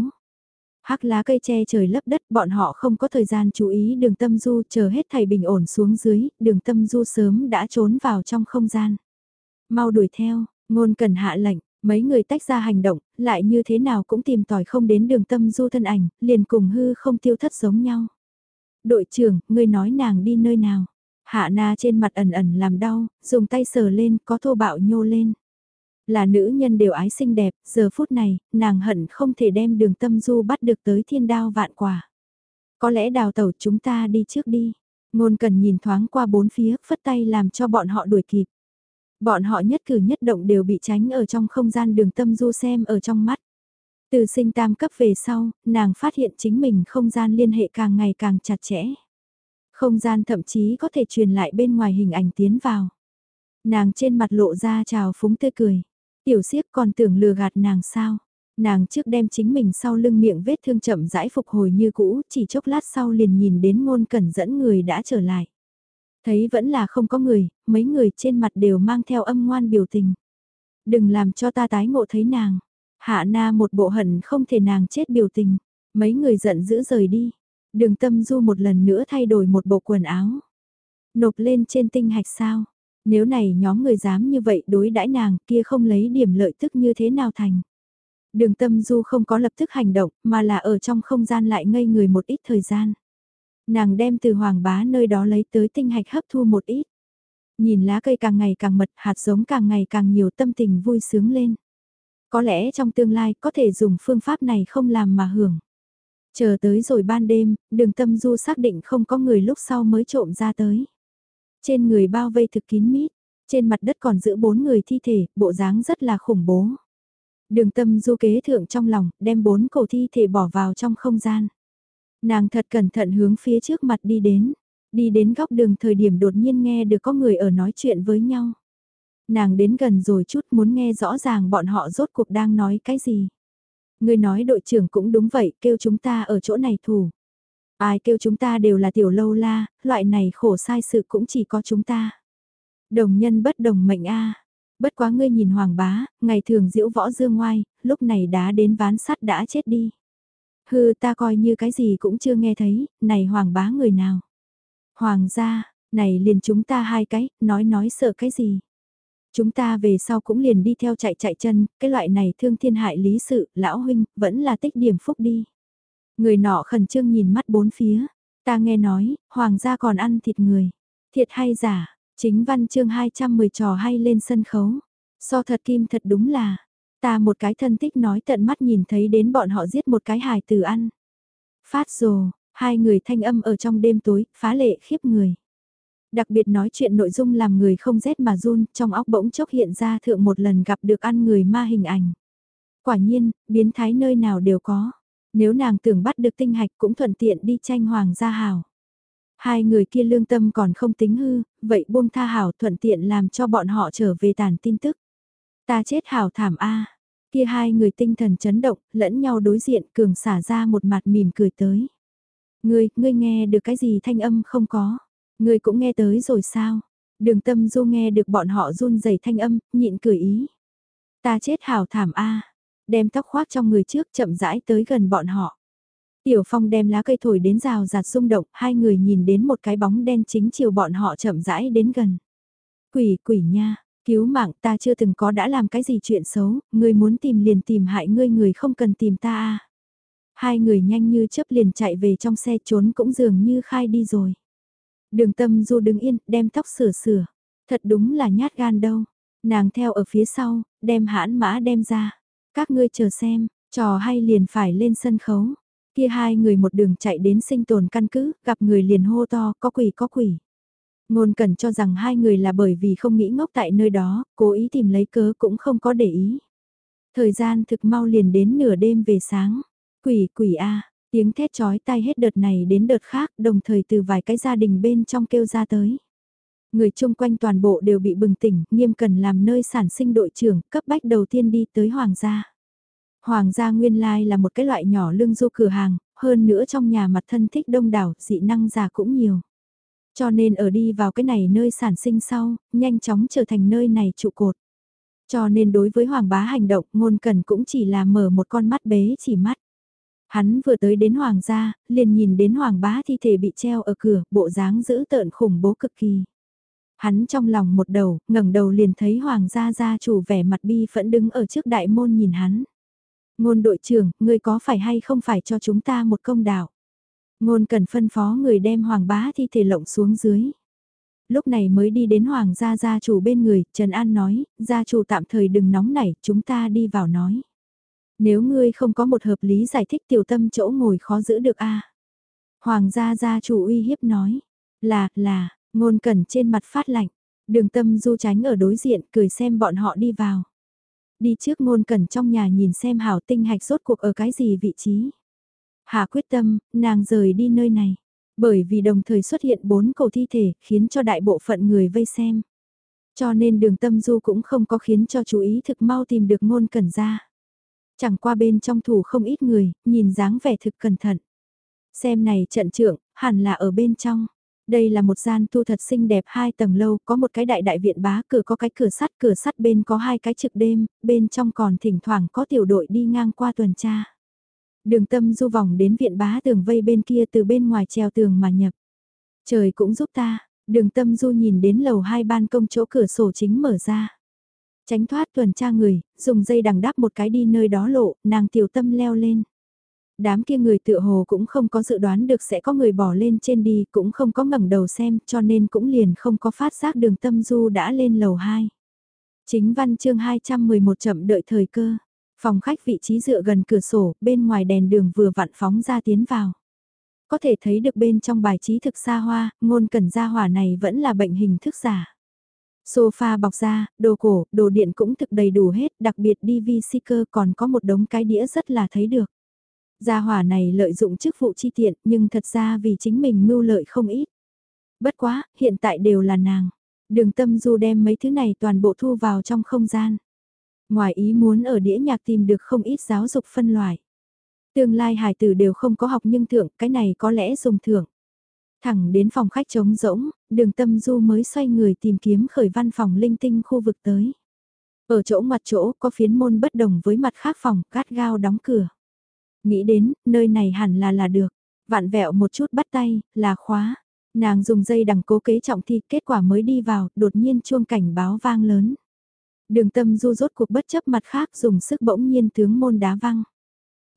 Hắc lá cây che trời lấp đất, bọn họ không có thời gian chú ý đường tâm du chờ hết thầy bình ổn xuống dưới, đường tâm du sớm đã trốn vào trong không gian. Mau đuổi theo, ngôn cần hạ lệnh, Mấy người tách ra hành động, lại như thế nào cũng tìm tòi không đến đường tâm du thân ảnh, liền cùng hư không tiêu thất giống nhau. Đội trưởng, ngươi nói nàng đi nơi nào? Hạ na trên mặt ẩn ẩn làm đau, dùng tay sờ lên, có thô bạo nhô lên. Là nữ nhân đều ái xinh đẹp, giờ phút này, nàng hận không thể đem đường tâm du bắt được tới thiên đao vạn quả. Có lẽ đào tẩu chúng ta đi trước đi. Ngôn cần nhìn thoáng qua bốn phía, phất tay làm cho bọn họ đuổi kịp. Bọn họ nhất cử nhất động đều bị tránh ở trong không gian đường tâm du xem ở trong mắt. Từ sinh tam cấp về sau, nàng phát hiện chính mình không gian liên hệ càng ngày càng chặt chẽ. Không gian thậm chí có thể truyền lại bên ngoài hình ảnh tiến vào. Nàng trên mặt lộ ra trào phúng tươi cười. Tiểu siếp còn tưởng lừa gạt nàng sao. Nàng trước đem chính mình sau lưng miệng vết thương chậm rãi phục hồi như cũ, chỉ chốc lát sau liền nhìn đến ngôn cẩn dẫn người đã trở lại. Thấy vẫn là không có người, mấy người trên mặt đều mang theo âm ngoan biểu tình. Đừng làm cho ta tái ngộ thấy nàng. Hạ na một bộ hận không thể nàng chết biểu tình. Mấy người giận dữ rời đi. Đường tâm du một lần nữa thay đổi một bộ quần áo. Nộp lên trên tinh hạch sao. Nếu này nhóm người dám như vậy đối đãi nàng kia không lấy điểm lợi tức như thế nào thành. Đường tâm du không có lập tức hành động mà là ở trong không gian lại ngây người một ít thời gian. Nàng đem từ hoàng bá nơi đó lấy tới tinh hạch hấp thu một ít. Nhìn lá cây càng ngày càng mật, hạt giống càng ngày càng nhiều tâm tình vui sướng lên. Có lẽ trong tương lai có thể dùng phương pháp này không làm mà hưởng. Chờ tới rồi ban đêm, đường tâm du xác định không có người lúc sau mới trộm ra tới. Trên người bao vây thực kín mít, trên mặt đất còn giữ bốn người thi thể, bộ dáng rất là khủng bố. Đường tâm du kế thượng trong lòng, đem bốn cổ thi thể bỏ vào trong không gian. Nàng thật cẩn thận hướng phía trước mặt đi đến, đi đến góc đường thời điểm đột nhiên nghe được có người ở nói chuyện với nhau. Nàng đến gần rồi chút muốn nghe rõ ràng bọn họ rốt cuộc đang nói cái gì. Người nói đội trưởng cũng đúng vậy, kêu chúng ta ở chỗ này thủ. Ai kêu chúng ta đều là tiểu lâu la, loại này khổ sai sự cũng chỉ có chúng ta. Đồng nhân bất đồng mệnh a Bất quá ngươi nhìn hoàng bá, ngày thường diễu võ dương ngoai, lúc này đá đến ván sắt đã chết đi. Hư ta coi như cái gì cũng chưa nghe thấy, này hoàng bá người nào. Hoàng gia, này liền chúng ta hai cái, nói nói sợ cái gì. Chúng ta về sau cũng liền đi theo chạy chạy chân, cái loại này thương thiên hại lý sự, lão huynh, vẫn là tích điểm phúc đi. Người nọ khẩn trương nhìn mắt bốn phía, ta nghe nói, hoàng gia còn ăn thịt người. Thiệt hay giả, Chính văn chương 210 trò hay lên sân khấu. So thật kim thật đúng là, ta một cái thân thích nói tận mắt nhìn thấy đến bọn họ giết một cái hài tử ăn. Phát rồ, hai người thanh âm ở trong đêm tối, phá lệ khiếp người. Đặc biệt nói chuyện nội dung làm người không rét mà run, trong óc bỗng chốc hiện ra thượng một lần gặp được ăn người ma hình ảnh. Quả nhiên, biến thái nơi nào đều có. Nếu nàng tưởng bắt được tinh hạch cũng thuận tiện đi tranh hoàng gia hào. Hai người kia lương tâm còn không tính hư, vậy buông tha hảo thuận tiện làm cho bọn họ trở về tàn tin tức. Ta chết hảo thảm a Kia hai người tinh thần chấn động, lẫn nhau đối diện cường xả ra một mặt mỉm cười tới. Ngươi, ngươi nghe được cái gì thanh âm không có? Ngươi cũng nghe tới rồi sao? Đường tâm du nghe được bọn họ run rẩy thanh âm, nhịn cười ý. Ta chết hảo thảm a đem tóc khoác trong người trước chậm rãi tới gần bọn họ. Tiểu Phong đem lá cây thổi đến rào rạt rung động, hai người nhìn đến một cái bóng đen chính chiều bọn họ chậm rãi đến gần. Quỷ quỷ nha, cứu mạng ta chưa từng có đã làm cái gì chuyện xấu, ngươi muốn tìm liền tìm hại ngươi người không cần tìm ta à. Hai người nhanh như chớp liền chạy về trong xe trốn cũng dường như khai đi rồi. Đường tâm du đứng yên, đem tóc sửa sửa. Thật đúng là nhát gan đâu. Nàng theo ở phía sau, đem hãn mã đem ra. Các ngươi chờ xem, trò hay liền phải lên sân khấu. Kia hai người một đường chạy đến sinh tồn căn cứ, gặp người liền hô to, có quỷ có quỷ. Ngôn cần cho rằng hai người là bởi vì không nghĩ ngốc tại nơi đó, cố ý tìm lấy cớ cũng không có để ý. Thời gian thực mau liền đến nửa đêm về sáng. Quỷ quỷ a tiếng thét chói tai hết đợt này đến đợt khác, đồng thời từ vài cái gia đình bên trong kêu ra tới. Người chung quanh toàn bộ đều bị bừng tỉnh, nghiêm cần làm nơi sản sinh đội trưởng, cấp bách đầu tiên đi tới Hoàng gia. Hoàng gia nguyên lai là một cái loại nhỏ lương du cửa hàng, hơn nữa trong nhà mặt thân thích đông đảo, dị năng già cũng nhiều. Cho nên ở đi vào cái này nơi sản sinh sau, nhanh chóng trở thành nơi này trụ cột. Cho nên đối với Hoàng bá hành động, ngôn cần cũng chỉ là mở một con mắt bế chỉ mắt. Hắn vừa tới đến Hoàng gia, liền nhìn đến Hoàng bá thi thể bị treo ở cửa, bộ dáng dữ tợn khủng bố cực kỳ. Hắn trong lòng một đầu, ngẩng đầu liền thấy Hoàng gia gia chủ vẻ mặt bi phẫn đứng ở trước đại môn nhìn hắn. Ngôn đội trưởng, ngươi có phải hay không phải cho chúng ta một công đạo? Ngôn cần phân phó người đem Hoàng bá thi thể lộng xuống dưới. Lúc này mới đi đến Hoàng gia gia chủ bên người, Trần An nói, gia chủ tạm thời đừng nóng nảy, chúng ta đi vào nói. Nếu ngươi không có một hợp lý giải thích tiểu tâm chỗ ngồi khó giữ được a Hoàng gia gia chủ uy hiếp nói, là, là, ngôn cẩn trên mặt phát lạnh, đường tâm du tránh ở đối diện cười xem bọn họ đi vào. Đi trước ngôn cẩn trong nhà nhìn xem hảo tinh hạch rốt cuộc ở cái gì vị trí. Hạ quyết tâm, nàng rời đi nơi này. Bởi vì đồng thời xuất hiện bốn cầu thi thể khiến cho đại bộ phận người vây xem. Cho nên đường tâm du cũng không có khiến cho chú ý thực mau tìm được ngôn cẩn ra. Chẳng qua bên trong thủ không ít người, nhìn dáng vẻ thực cẩn thận. Xem này trận trưởng, hẳn là ở bên trong. Đây là một gian tu thật xinh đẹp hai tầng lâu, có một cái đại đại viện bá cửa có cái cửa sắt, cửa sắt bên có hai cái trực đêm, bên trong còn thỉnh thoảng có tiểu đội đi ngang qua tuần tra. Đường tâm du vòng đến viện bá tường vây bên kia từ bên ngoài treo tường mà nhập. Trời cũng giúp ta, đường tâm du nhìn đến lầu hai ban công chỗ cửa sổ chính mở ra. Tránh thoát tuần tra người, dùng dây đằng đắp một cái đi nơi đó lộ, nàng tiểu tâm leo lên. Đám kia người tựa hồ cũng không có dự đoán được sẽ có người bỏ lên trên đi, cũng không có ngẩng đầu xem, cho nên cũng liền không có phát giác đường tâm du đã lên lầu 2. Chính văn chương 211 chậm đợi thời cơ. Phòng khách vị trí dựa gần cửa sổ, bên ngoài đèn đường vừa vặn phóng ra tiến vào. Có thể thấy được bên trong bài trí thực xa hoa, ngôn cần gia hỏa này vẫn là bệnh hình thức giả. Sofa bọc da, đồ cổ, đồ điện cũng thực đầy đủ hết, đặc biệt DV seeker còn có một đống cái đĩa rất là thấy được. Gia hỏa này lợi dụng chức vụ chi tiện nhưng thật ra vì chính mình mưu lợi không ít. Bất quá, hiện tại đều là nàng. Đường tâm du đem mấy thứ này toàn bộ thu vào trong không gian. Ngoài ý muốn ở đĩa nhạc tìm được không ít giáo dục phân loại. Tương lai hải tử đều không có học nhưng thượng, cái này có lẽ dùng thưởng. Thẳng đến phòng khách trống rỗng, đường tâm du mới xoay người tìm kiếm khởi văn phòng linh tinh khu vực tới. Ở chỗ mặt chỗ có phiến môn bất đồng với mặt khác phòng, cát gao đóng cửa. Nghĩ đến, nơi này hẳn là là được. Vạn vẹo một chút bắt tay, là khóa. Nàng dùng dây đằng cố kế trọng thi, kết quả mới đi vào, đột nhiên chuông cảnh báo vang lớn. Đường tâm du rốt cuộc bất chấp mặt khác dùng sức bỗng nhiên tướng môn đá văng.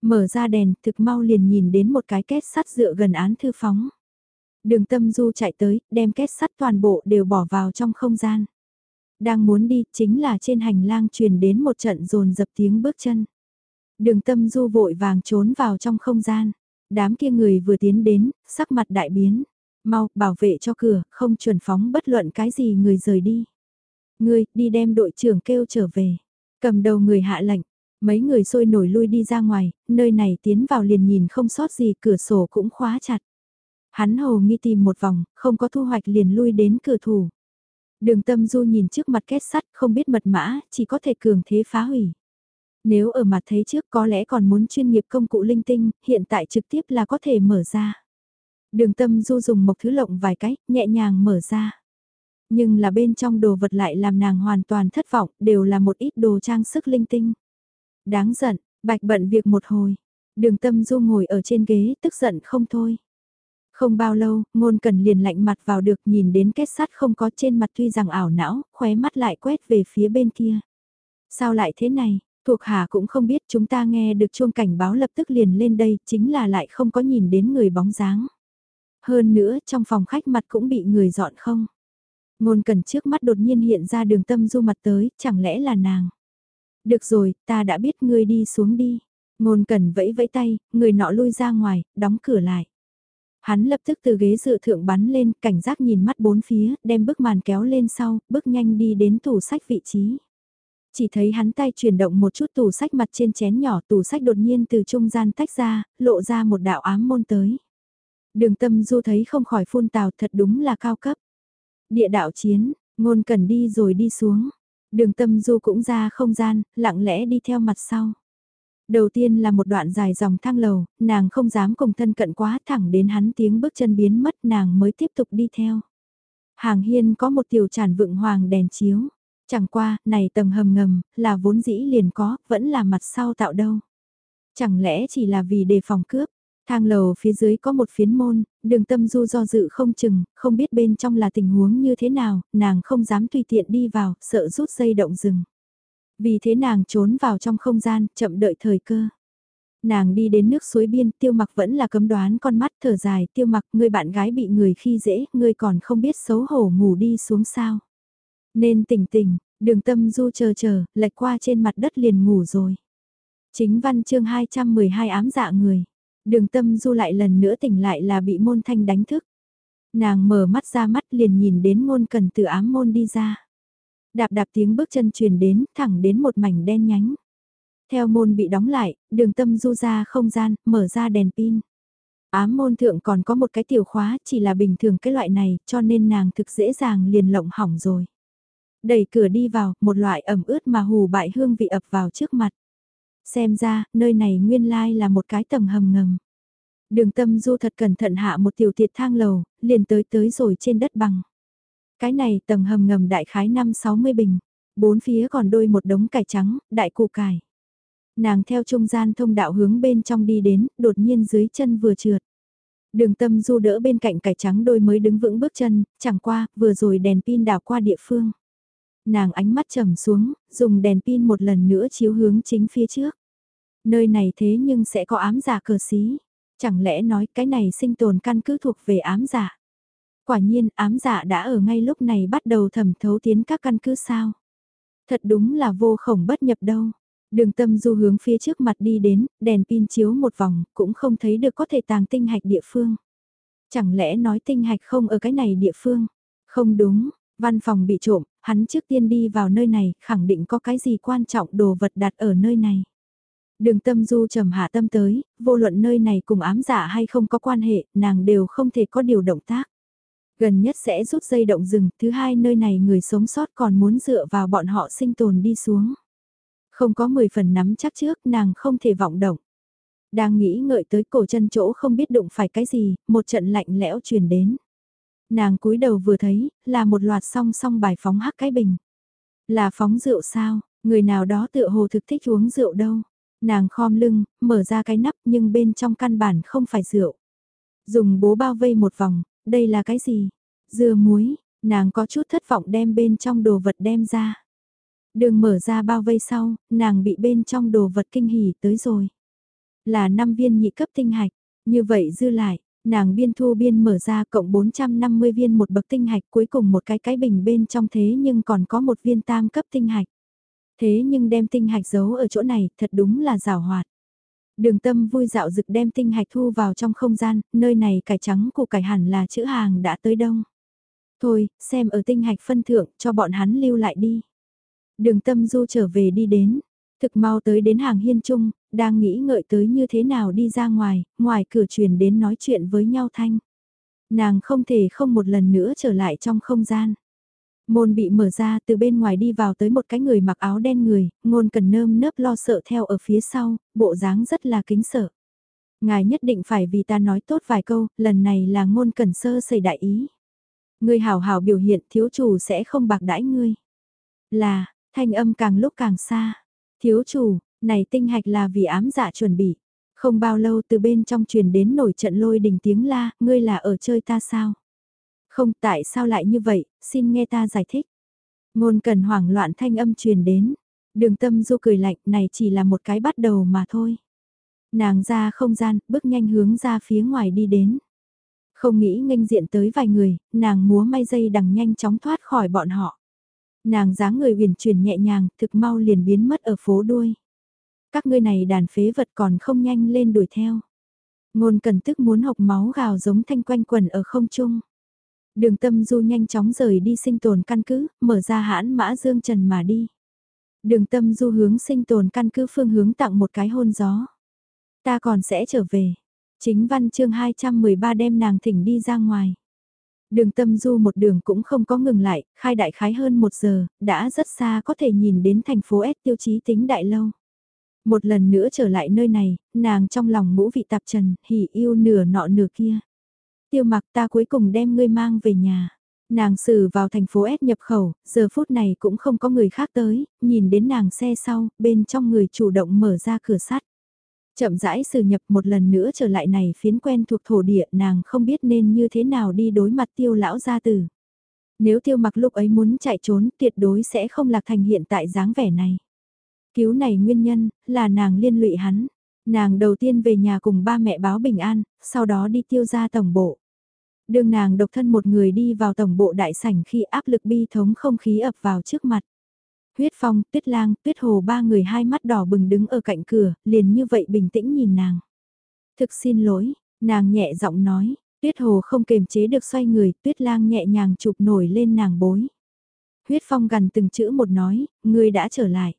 Mở ra đèn, thực mau liền nhìn đến một cái kết sắt dựa gần án thư phóng. Đường tâm du chạy tới, đem kết sắt toàn bộ đều bỏ vào trong không gian. Đang muốn đi, chính là trên hành lang truyền đến một trận rồn dập tiếng bước chân. Đường tâm du vội vàng trốn vào trong không gian. Đám kia người vừa tiến đến, sắc mặt đại biến. Mau, bảo vệ cho cửa, không chuẩn phóng bất luận cái gì người rời đi. Ngươi, đi đem đội trưởng kêu trở về. Cầm đầu người hạ lệnh, mấy người sôi nổi lui đi ra ngoài, nơi này tiến vào liền nhìn không sót gì, cửa sổ cũng khóa chặt. Hắn hồ nghi tìm một vòng, không có thu hoạch liền lui đến cửa thủ. Đường tâm du nhìn trước mặt kết sắt, không biết mật mã, chỉ có thể cường thế phá hủy. Nếu ở mặt thấy trước có lẽ còn muốn chuyên nghiệp công cụ linh tinh, hiện tại trực tiếp là có thể mở ra. Đường tâm du dùng một thứ lộng vài cái, nhẹ nhàng mở ra. Nhưng là bên trong đồ vật lại làm nàng hoàn toàn thất vọng, đều là một ít đồ trang sức linh tinh. Đáng giận, bạch bận việc một hồi. Đường tâm du ngồi ở trên ghế, tức giận không thôi. Không bao lâu, ngôn cần liền lạnh mặt vào được nhìn đến kết sắt không có trên mặt tuy rằng ảo não, khóe mắt lại quét về phía bên kia. Sao lại thế này, thuộc hạ cũng không biết chúng ta nghe được chuông cảnh báo lập tức liền lên đây, chính là lại không có nhìn đến người bóng dáng. Hơn nữa, trong phòng khách mặt cũng bị người dọn không. Ngôn cần trước mắt đột nhiên hiện ra đường tâm du mặt tới, chẳng lẽ là nàng. Được rồi, ta đã biết ngươi đi xuống đi. Ngôn cần vẫy vẫy tay, người nọ lui ra ngoài, đóng cửa lại. Hắn lập tức từ ghế dự thượng bắn lên, cảnh giác nhìn mắt bốn phía, đem bức màn kéo lên sau, bước nhanh đi đến tủ sách vị trí. Chỉ thấy hắn tay chuyển động một chút tủ sách mặt trên chén nhỏ, tủ sách đột nhiên từ trung gian tách ra, lộ ra một đạo ám môn tới. Đường tâm du thấy không khỏi phun tào thật đúng là cao cấp. Địa đạo chiến, ngôn cần đi rồi đi xuống. Đường tâm du cũng ra không gian, lặng lẽ đi theo mặt sau. Đầu tiên là một đoạn dài dòng thang lầu, nàng không dám cùng thân cận quá thẳng đến hắn tiếng bước chân biến mất nàng mới tiếp tục đi theo. Hàng hiên có một tiểu tràn vựng hoàng đèn chiếu. Chẳng qua, này tầng hầm ngầm, là vốn dĩ liền có, vẫn là mặt sau tạo đâu. Chẳng lẽ chỉ là vì đề phòng cướp, Thang lầu phía dưới có một phiến môn, đường tâm du do dự không chừng, không biết bên trong là tình huống như thế nào, nàng không dám tùy tiện đi vào, sợ rút dây động rừng. Vì thế nàng trốn vào trong không gian, chậm đợi thời cơ. Nàng đi đến nước suối biên, tiêu mặc vẫn là cấm đoán con mắt thở dài, tiêu mặc, người bạn gái bị người khi dễ, người còn không biết xấu hổ ngủ đi xuống sao. Nên tỉnh tỉnh, đường tâm du chờ chờ, lệch qua trên mặt đất liền ngủ rồi. Chính văn chương 212 ám dạ người. Đường tâm du lại lần nữa tỉnh lại là bị môn thanh đánh thức. Nàng mở mắt ra mắt liền nhìn đến ngôn cần từ ám môn đi ra. Đạp đạp tiếng bước chân truyền đến thẳng đến một mảnh đen nhánh. Theo môn bị đóng lại, đường tâm du ra không gian, mở ra đèn pin. Ám môn thượng còn có một cái tiểu khóa, chỉ là bình thường cái loại này, cho nên nàng thực dễ dàng liền lộng hỏng rồi. Đẩy cửa đi vào, một loại ẩm ướt mà hù bại hương vị ập vào trước mặt. Xem ra, nơi này nguyên lai là một cái tầng hầm ngầm. Đường tâm du thật cẩn thận hạ một tiểu tiệt thang lầu, liền tới tới rồi trên đất bằng. Cái này tầng hầm ngầm đại khái 5-60 bình, bốn phía còn đôi một đống cải trắng, đại củ cải. Nàng theo trung gian thông đạo hướng bên trong đi đến, đột nhiên dưới chân vừa trượt. Đường tâm du đỡ bên cạnh cải trắng đôi mới đứng vững bước chân, chẳng qua, vừa rồi đèn pin đảo qua địa phương. Nàng ánh mắt trầm xuống, dùng đèn pin một lần nữa chiếu hướng chính phía trước. Nơi này thế nhưng sẽ có ám giả cờ xí. Chẳng lẽ nói cái này sinh tồn căn cứ thuộc về ám giả? Quả nhiên ám giả đã ở ngay lúc này bắt đầu thẩm thấu tiến các căn cứ sao? Thật đúng là vô khổng bất nhập đâu. Đường tâm du hướng phía trước mặt đi đến, đèn pin chiếu một vòng, cũng không thấy được có thể tàng tinh hạch địa phương. Chẳng lẽ nói tinh hạch không ở cái này địa phương? Không đúng, văn phòng bị trộm, hắn trước tiên đi vào nơi này, khẳng định có cái gì quan trọng đồ vật đặt ở nơi này. Đường tâm du trầm hạ tâm tới, vô luận nơi này cùng ám giả hay không có quan hệ, nàng đều không thể có điều động tác. Gần nhất sẽ rút dây động rừng, thứ hai nơi này người sống sót còn muốn dựa vào bọn họ sinh tồn đi xuống. Không có 10 phần nắm chắc trước nàng không thể vọng động. Đang nghĩ ngợi tới cổ chân chỗ không biết đụng phải cái gì, một trận lạnh lẽo truyền đến. Nàng cúi đầu vừa thấy, là một loạt song song bài phóng hắc cái bình. Là phóng rượu sao, người nào đó tựa hồ thực thích uống rượu đâu. Nàng khom lưng, mở ra cái nắp nhưng bên trong căn bản không phải rượu. Dùng bố bao vây một vòng, đây là cái gì? Dưa muối, nàng có chút thất vọng đem bên trong đồ vật đem ra. Đường mở ra bao vây sau, nàng bị bên trong đồ vật kinh hỉ tới rồi. Là năm viên nhị cấp tinh hạch, như vậy dư lại, Nàng biên thu biên mở ra cộng 450 viên một bậc tinh hạch cuối cùng một cái cái bình bên trong thế nhưng còn có một viên tam cấp tinh hạch. Thế nhưng đem tinh hạch giấu ở chỗ này thật đúng là rào hoạt. Đường tâm vui dạo dực đem tinh hạch thu vào trong không gian, nơi này cải trắng của cải hẳn là chữ hàng đã tới đông. Thôi, xem ở tinh hạch phân thượng cho bọn hắn lưu lại đi. Đường tâm du trở về đi đến, thực mau tới đến hàng hiên trung, đang nghĩ ngợi tới như thế nào đi ra ngoài, ngoài cửa truyền đến nói chuyện với nhau thanh. Nàng không thể không một lần nữa trở lại trong không gian. Môn bị mở ra từ bên ngoài đi vào tới một cái người mặc áo đen người, ngôn cần nơm nớp lo sợ theo ở phía sau, bộ dáng rất là kính sợ. Ngài nhất định phải vì ta nói tốt vài câu, lần này là ngôn cần sơ xảy đại ý. Ngươi hảo hảo biểu hiện thiếu chủ sẽ không bạc đãi ngươi. Là, thanh âm càng lúc càng xa. Thiếu chủ, này tinh hạch là vì ám dạ chuẩn bị. Không bao lâu từ bên trong truyền đến nổi trận lôi đình tiếng la, ngươi là ở chơi ta sao? Không tại sao lại như vậy, xin nghe ta giải thích. Ngôn cần hoảng loạn thanh âm truyền đến. Đường tâm du cười lạnh này chỉ là một cái bắt đầu mà thôi. Nàng ra không gian, bước nhanh hướng ra phía ngoài đi đến. Không nghĩ nghênh diện tới vài người, nàng múa may dây đằng nhanh chóng thoát khỏi bọn họ. Nàng dáng người uyển chuyển nhẹ nhàng, thực mau liền biến mất ở phố đuôi. Các ngươi này đàn phế vật còn không nhanh lên đuổi theo. Ngôn cần tức muốn hộc máu gào giống thanh quanh quần ở không trung. Đường tâm du nhanh chóng rời đi sinh tồn căn cứ, mở ra hãn mã dương trần mà đi. Đường tâm du hướng sinh tồn căn cứ phương hướng tặng một cái hôn gió. Ta còn sẽ trở về. Chính văn chương 213 đem nàng thỉnh đi ra ngoài. Đường tâm du một đường cũng không có ngừng lại, khai đại khái hơn một giờ, đã rất xa có thể nhìn đến thành phố S tiêu chí tính đại lâu. Một lần nữa trở lại nơi này, nàng trong lòng ngũ vị tạp trần, hỉ yêu nửa nọ nửa kia. Tiêu mặc ta cuối cùng đem ngươi mang về nhà. Nàng xử vào thành phố S nhập khẩu, giờ phút này cũng không có người khác tới, nhìn đến nàng xe sau, bên trong người chủ động mở ra cửa sắt. Chậm rãi sử nhập một lần nữa trở lại này phiến quen thuộc thổ địa nàng không biết nên như thế nào đi đối mặt tiêu lão gia tử. Nếu tiêu mặc lúc ấy muốn chạy trốn tuyệt đối sẽ không lạc thành hiện tại dáng vẻ này. Cứu này nguyên nhân là nàng liên lụy hắn. Nàng đầu tiên về nhà cùng ba mẹ báo bình an, sau đó đi tiêu ra tổng bộ. Đường nàng độc thân một người đi vào tổng bộ đại sảnh khi áp lực bi thống không khí ập vào trước mặt. Huyết phong, tuyết lang, tuyết hồ ba người hai mắt đỏ bừng đứng ở cạnh cửa, liền như vậy bình tĩnh nhìn nàng. Thực xin lỗi, nàng nhẹ giọng nói, tuyết hồ không kềm chế được xoay người, tuyết lang nhẹ nhàng chụp nổi lên nàng bối. Huyết phong gần từng chữ một nói, người đã trở lại.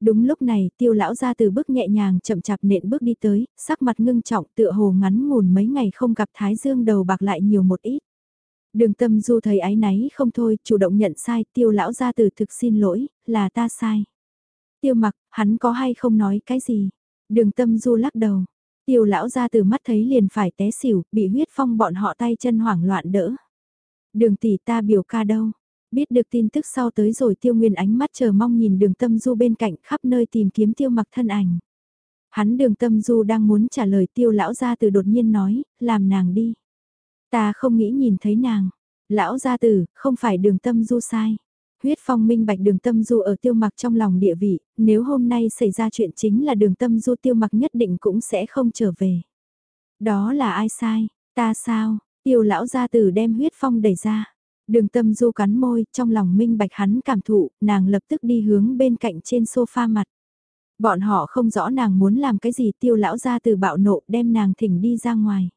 Đúng lúc này, tiêu lão ra từ bước nhẹ nhàng chậm chạp nện bước đi tới, sắc mặt ngưng trọng tựa hồ ngắn ngủn mấy ngày không gặp thái dương đầu bạc lại nhiều một ít. Đường tâm du thấy ái náy không thôi, chủ động nhận sai, tiêu lão ra từ thực xin lỗi, là ta sai. Tiêu mặc, hắn có hay không nói cái gì? Đường tâm du lắc đầu. Tiêu lão ra từ mắt thấy liền phải té xỉu, bị huyết phong bọn họ tay chân hoảng loạn đỡ. Đường tỷ ta biểu ca đâu? Biết được tin tức sau tới rồi tiêu nguyên ánh mắt chờ mong nhìn đường tâm du bên cạnh khắp nơi tìm kiếm tiêu mặc thân ảnh. Hắn đường tâm du đang muốn trả lời tiêu lão ra từ đột nhiên nói, làm nàng đi. Ta không nghĩ nhìn thấy nàng. Lão gia tử, không phải đường tâm du sai. Huyết phong minh bạch đường tâm du ở tiêu mặc trong lòng địa vị, nếu hôm nay xảy ra chuyện chính là đường tâm du tiêu mặc nhất định cũng sẽ không trở về. Đó là ai sai, ta sao, tiêu lão gia tử đem huyết phong đẩy ra. Đường tâm du cắn môi, trong lòng minh bạch hắn cảm thụ, nàng lập tức đi hướng bên cạnh trên sofa mặt. Bọn họ không rõ nàng muốn làm cái gì tiêu lão gia tử bạo nộ đem nàng thỉnh đi ra ngoài.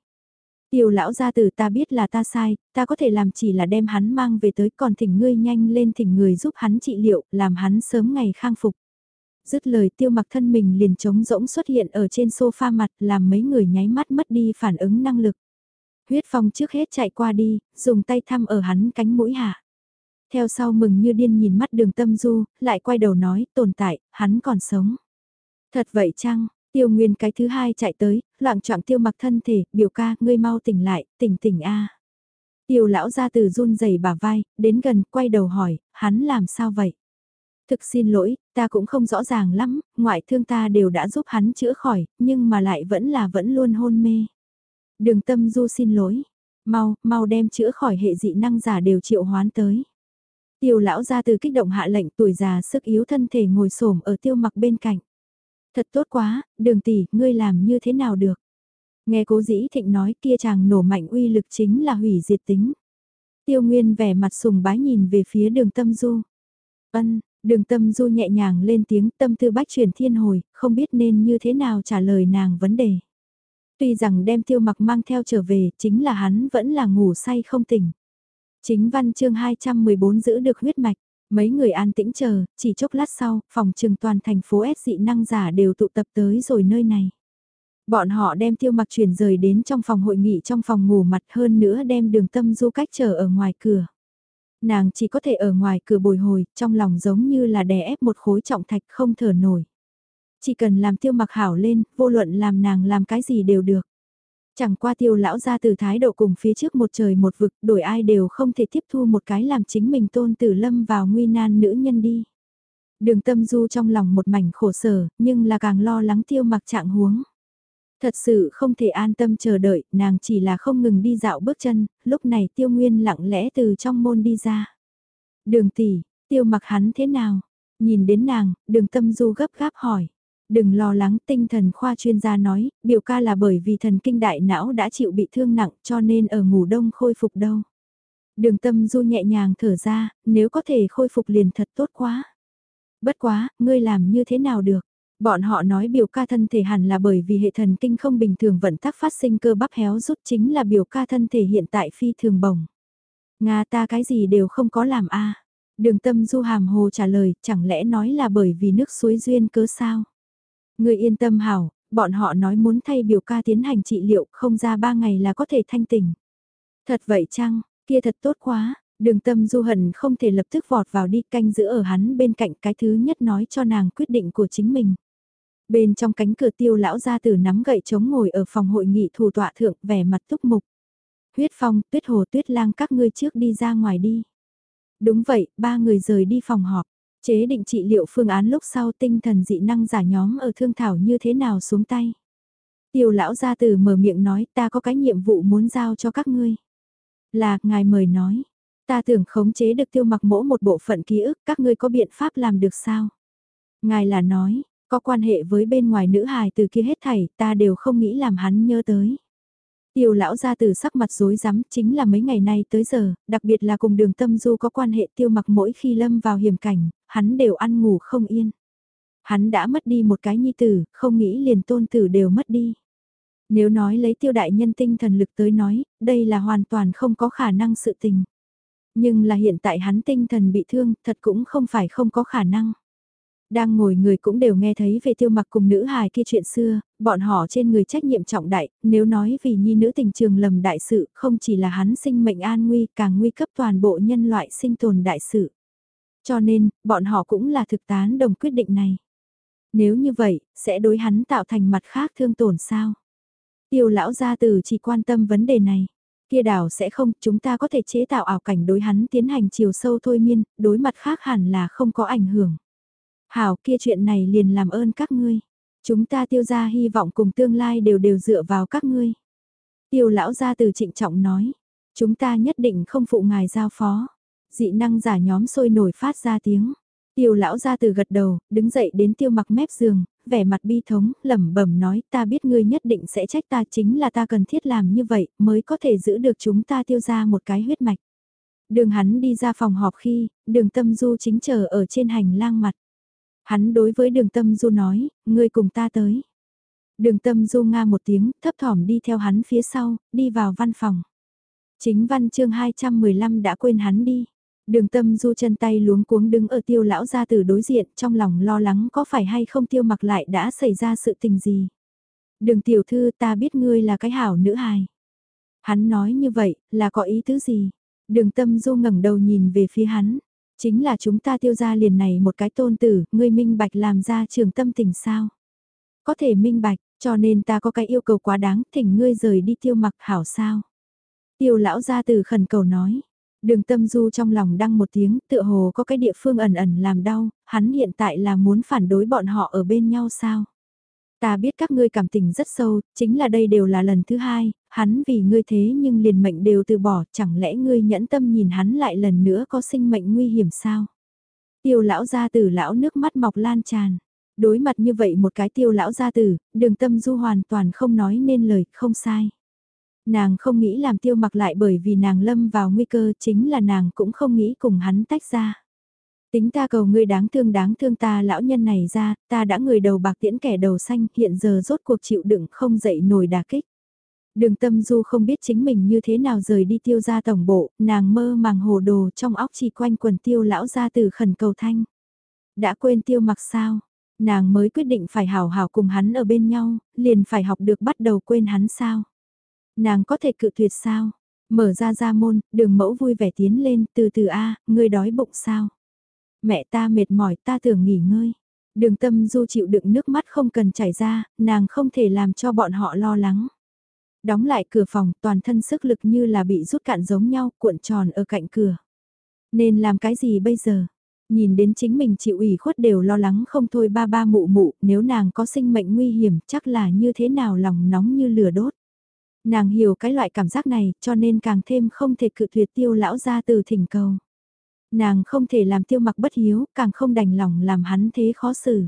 Tiêu lão gia tử ta biết là ta sai, ta có thể làm chỉ là đem hắn mang về tới còn thỉnh ngươi nhanh lên thỉnh người giúp hắn trị liệu, làm hắn sớm ngày khang phục. Dứt lời tiêu mặc thân mình liền trống rỗng xuất hiện ở trên sofa mặt làm mấy người nháy mắt mất đi phản ứng năng lực. Huyết phong trước hết chạy qua đi, dùng tay thăm ở hắn cánh mũi hạ. Theo sau mừng như điên nhìn mắt đường tâm du, lại quay đầu nói, tồn tại, hắn còn sống. Thật vậy chăng, Tiêu Nguyên cái thứ hai chạy tới, loạn trọng tiêu mặc thân thể, biểu ca, ngươi mau tỉnh lại, tỉnh tỉnh a. Tiêu lão ra từ run rẩy bả vai, đến gần, quay đầu hỏi, hắn làm sao vậy? Thực xin lỗi, ta cũng không rõ ràng lắm, ngoại thương ta đều đã giúp hắn chữa khỏi, nhưng mà lại vẫn là vẫn luôn hôn mê. Đường tâm du xin lỗi, mau, mau đem chữa khỏi hệ dị năng giả đều triệu hoán tới. Tiêu lão ra từ kích động hạ lệnh tuổi già sức yếu thân thể ngồi xổm ở tiêu mặc bên cạnh. Thật tốt quá, đường tỷ, ngươi làm như thế nào được? Nghe cố dĩ thịnh nói kia chàng nổ mạnh uy lực chính là hủy diệt tính. Tiêu Nguyên vẻ mặt sùng bái nhìn về phía đường tâm du. Ân, đường tâm du nhẹ nhàng lên tiếng tâm tư bách chuyển thiên hồi, không biết nên như thế nào trả lời nàng vấn đề. Tuy rằng đem tiêu mặc mang theo trở về, chính là hắn vẫn là ngủ say không tỉnh. Chính văn chương 214 giữ được huyết mạch. Mấy người an tĩnh chờ, chỉ chốc lát sau, phòng trường toàn thành phố S dị năng giả đều tụ tập tới rồi nơi này. Bọn họ đem tiêu mặc chuyển rời đến trong phòng hội nghị trong phòng ngủ mặt hơn nữa đem đường tâm du cách chờ ở ngoài cửa. Nàng chỉ có thể ở ngoài cửa bồi hồi, trong lòng giống như là đè ép một khối trọng thạch không thở nổi. Chỉ cần làm tiêu mặc hảo lên, vô luận làm nàng làm cái gì đều được. Chẳng qua tiêu lão ra từ thái độ cùng phía trước một trời một vực, đổi ai đều không thể tiếp thu một cái làm chính mình tôn tử lâm vào nguy nan nữ nhân đi. Đường tâm du trong lòng một mảnh khổ sở, nhưng là càng lo lắng tiêu mặc trạng huống. Thật sự không thể an tâm chờ đợi, nàng chỉ là không ngừng đi dạo bước chân, lúc này tiêu nguyên lặng lẽ từ trong môn đi ra. Đường tỷ, tiêu mặc hắn thế nào? Nhìn đến nàng, đường tâm du gấp gáp hỏi. Đừng lo lắng tinh thần khoa chuyên gia nói, biểu ca là bởi vì thần kinh đại não đã chịu bị thương nặng cho nên ở ngủ đông khôi phục đâu. Đường tâm du nhẹ nhàng thở ra, nếu có thể khôi phục liền thật tốt quá. Bất quá, ngươi làm như thế nào được? Bọn họ nói biểu ca thân thể hẳn là bởi vì hệ thần kinh không bình thường vận tắc phát sinh cơ bắp héo rút chính là biểu ca thân thể hiện tại phi thường bổng. Nga ta cái gì đều không có làm a Đường tâm du hàm hồ trả lời, chẳng lẽ nói là bởi vì nước suối duyên cớ sao? Người yên tâm hảo, bọn họ nói muốn thay biểu ca tiến hành trị liệu không ra ba ngày là có thể thanh tỉnh. Thật vậy chăng, kia thật tốt quá, đường tâm du hận không thể lập tức vọt vào đi canh giữ ở hắn bên cạnh cái thứ nhất nói cho nàng quyết định của chính mình. Bên trong cánh cửa tiêu lão gia tử nắm gậy chống ngồi ở phòng hội nghị thủ tọa thượng vẻ mặt túc mục. Huyết phong, tuyết hồ tuyết lang các ngươi trước đi ra ngoài đi. Đúng vậy, ba người rời đi phòng họp. Chế định trị liệu phương án lúc sau tinh thần dị năng giả nhóm ở thương thảo như thế nào xuống tay. Tiêu lão gia tử mở miệng nói ta có cái nhiệm vụ muốn giao cho các ngươi. Là, ngài mời nói. Ta tưởng khống chế được tiêu mặc mỗ một bộ phận ký ức các ngươi có biện pháp làm được sao? Ngài là nói, có quan hệ với bên ngoài nữ hài từ kia hết thảy ta đều không nghĩ làm hắn nhớ tới. Tiêu lão ra từ sắc mặt rối rắm chính là mấy ngày nay tới giờ, đặc biệt là cùng đường tâm du có quan hệ tiêu mặc mỗi khi lâm vào hiểm cảnh, hắn đều ăn ngủ không yên. Hắn đã mất đi một cái nhi tử, không nghĩ liền tôn tử đều mất đi. Nếu nói lấy tiêu đại nhân tinh thần lực tới nói, đây là hoàn toàn không có khả năng sự tình. Nhưng là hiện tại hắn tinh thần bị thương, thật cũng không phải không có khả năng. Đang ngồi người cũng đều nghe thấy về tiêu mặc cùng nữ hài kia chuyện xưa, bọn họ trên người trách nhiệm trọng đại, nếu nói vì nhi nữ tình trường lầm đại sự, không chỉ là hắn sinh mệnh an nguy, càng nguy cấp toàn bộ nhân loại sinh tồn đại sự. Cho nên, bọn họ cũng là thực tán đồng quyết định này. Nếu như vậy, sẽ đối hắn tạo thành mặt khác thương tổn sao? Tiêu lão gia tử chỉ quan tâm vấn đề này. Kia đảo sẽ không, chúng ta có thể chế tạo ảo cảnh đối hắn tiến hành chiều sâu thôi miên, đối mặt khác hẳn là không có ảnh hưởng. Hảo kia chuyện này liền làm ơn các ngươi. Chúng ta tiêu ra hy vọng cùng tương lai đều đều dựa vào các ngươi. Tiêu lão gia từ trịnh trọng nói. Chúng ta nhất định không phụ ngài giao phó. Dị năng giả nhóm sôi nổi phát ra tiếng. Tiêu lão ra từ gật đầu, đứng dậy đến tiêu mặc mép giường, vẻ mặt bi thống, lẩm bẩm nói ta biết ngươi nhất định sẽ trách ta chính là ta cần thiết làm như vậy mới có thể giữ được chúng ta tiêu ra một cái huyết mạch. Đường hắn đi ra phòng họp khi, đường tâm du chính chờ ở trên hành lang mặt. Hắn đối với đường tâm du nói, ngươi cùng ta tới. Đường tâm du nga một tiếng, thấp thỏm đi theo hắn phía sau, đi vào văn phòng. Chính văn chương 215 đã quên hắn đi. Đường tâm du chân tay luống cuống đứng ở tiêu lão gia tử đối diện trong lòng lo lắng có phải hay không tiêu mặc lại đã xảy ra sự tình gì. Đường tiểu thư ta biết ngươi là cái hảo nữ hài. Hắn nói như vậy là có ý tứ gì? Đường tâm du ngẩng đầu nhìn về phía hắn. Chính là chúng ta tiêu ra liền này một cái tôn tử, ngươi minh bạch làm ra trường tâm tình sao? Có thể minh bạch, cho nên ta có cái yêu cầu quá đáng, thỉnh ngươi rời đi tiêu mặc hảo sao? Tiêu lão gia từ khẩn cầu nói. Đường tâm du trong lòng đăng một tiếng, tựa hồ có cái địa phương ẩn ẩn làm đau, hắn hiện tại là muốn phản đối bọn họ ở bên nhau sao? Ta biết các ngươi cảm tình rất sâu, chính là đây đều là lần thứ hai, hắn vì ngươi thế nhưng liền mệnh đều từ bỏ, chẳng lẽ ngươi nhẫn tâm nhìn hắn lại lần nữa có sinh mệnh nguy hiểm sao? Tiêu lão gia tử lão nước mắt mọc lan tràn. Đối mặt như vậy một cái tiêu lão gia tử, đường tâm du hoàn toàn không nói nên lời, không sai. Nàng không nghĩ làm tiêu mặc lại bởi vì nàng lâm vào nguy cơ chính là nàng cũng không nghĩ cùng hắn tách ra. Tính ta cầu ngươi đáng thương đáng thương ta lão nhân này ra, ta đã người đầu bạc tiễn kẻ đầu xanh hiện giờ rốt cuộc chịu đựng không dậy nổi đà kích. Đường tâm du không biết chính mình như thế nào rời đi tiêu ra tổng bộ, nàng mơ màng hồ đồ trong óc chỉ quanh quần tiêu lão ra từ khẩn cầu thanh. Đã quên tiêu mặc sao, nàng mới quyết định phải hào hào cùng hắn ở bên nhau, liền phải học được bắt đầu quên hắn sao. Nàng có thể cự tuyệt sao? Mở ra ra môn, đường mẫu vui vẻ tiến lên, từ từ a ngươi đói bụng sao? Mẹ ta mệt mỏi, ta tưởng nghỉ ngơi. Đường tâm du chịu đựng nước mắt không cần chảy ra, nàng không thể làm cho bọn họ lo lắng. Đóng lại cửa phòng, toàn thân sức lực như là bị rút cạn giống nhau, cuộn tròn ở cạnh cửa. Nên làm cái gì bây giờ? Nhìn đến chính mình chịu ủy khuất đều lo lắng không thôi ba ba mụ mụ, nếu nàng có sinh mệnh nguy hiểm chắc là như thế nào lòng nóng như lửa đốt. Nàng hiểu cái loại cảm giác này cho nên càng thêm không thể cự tuyệt tiêu lão ra từ thỉnh cầu. Nàng không thể làm tiêu mặc bất hiếu, càng không đành lòng làm hắn thế khó xử.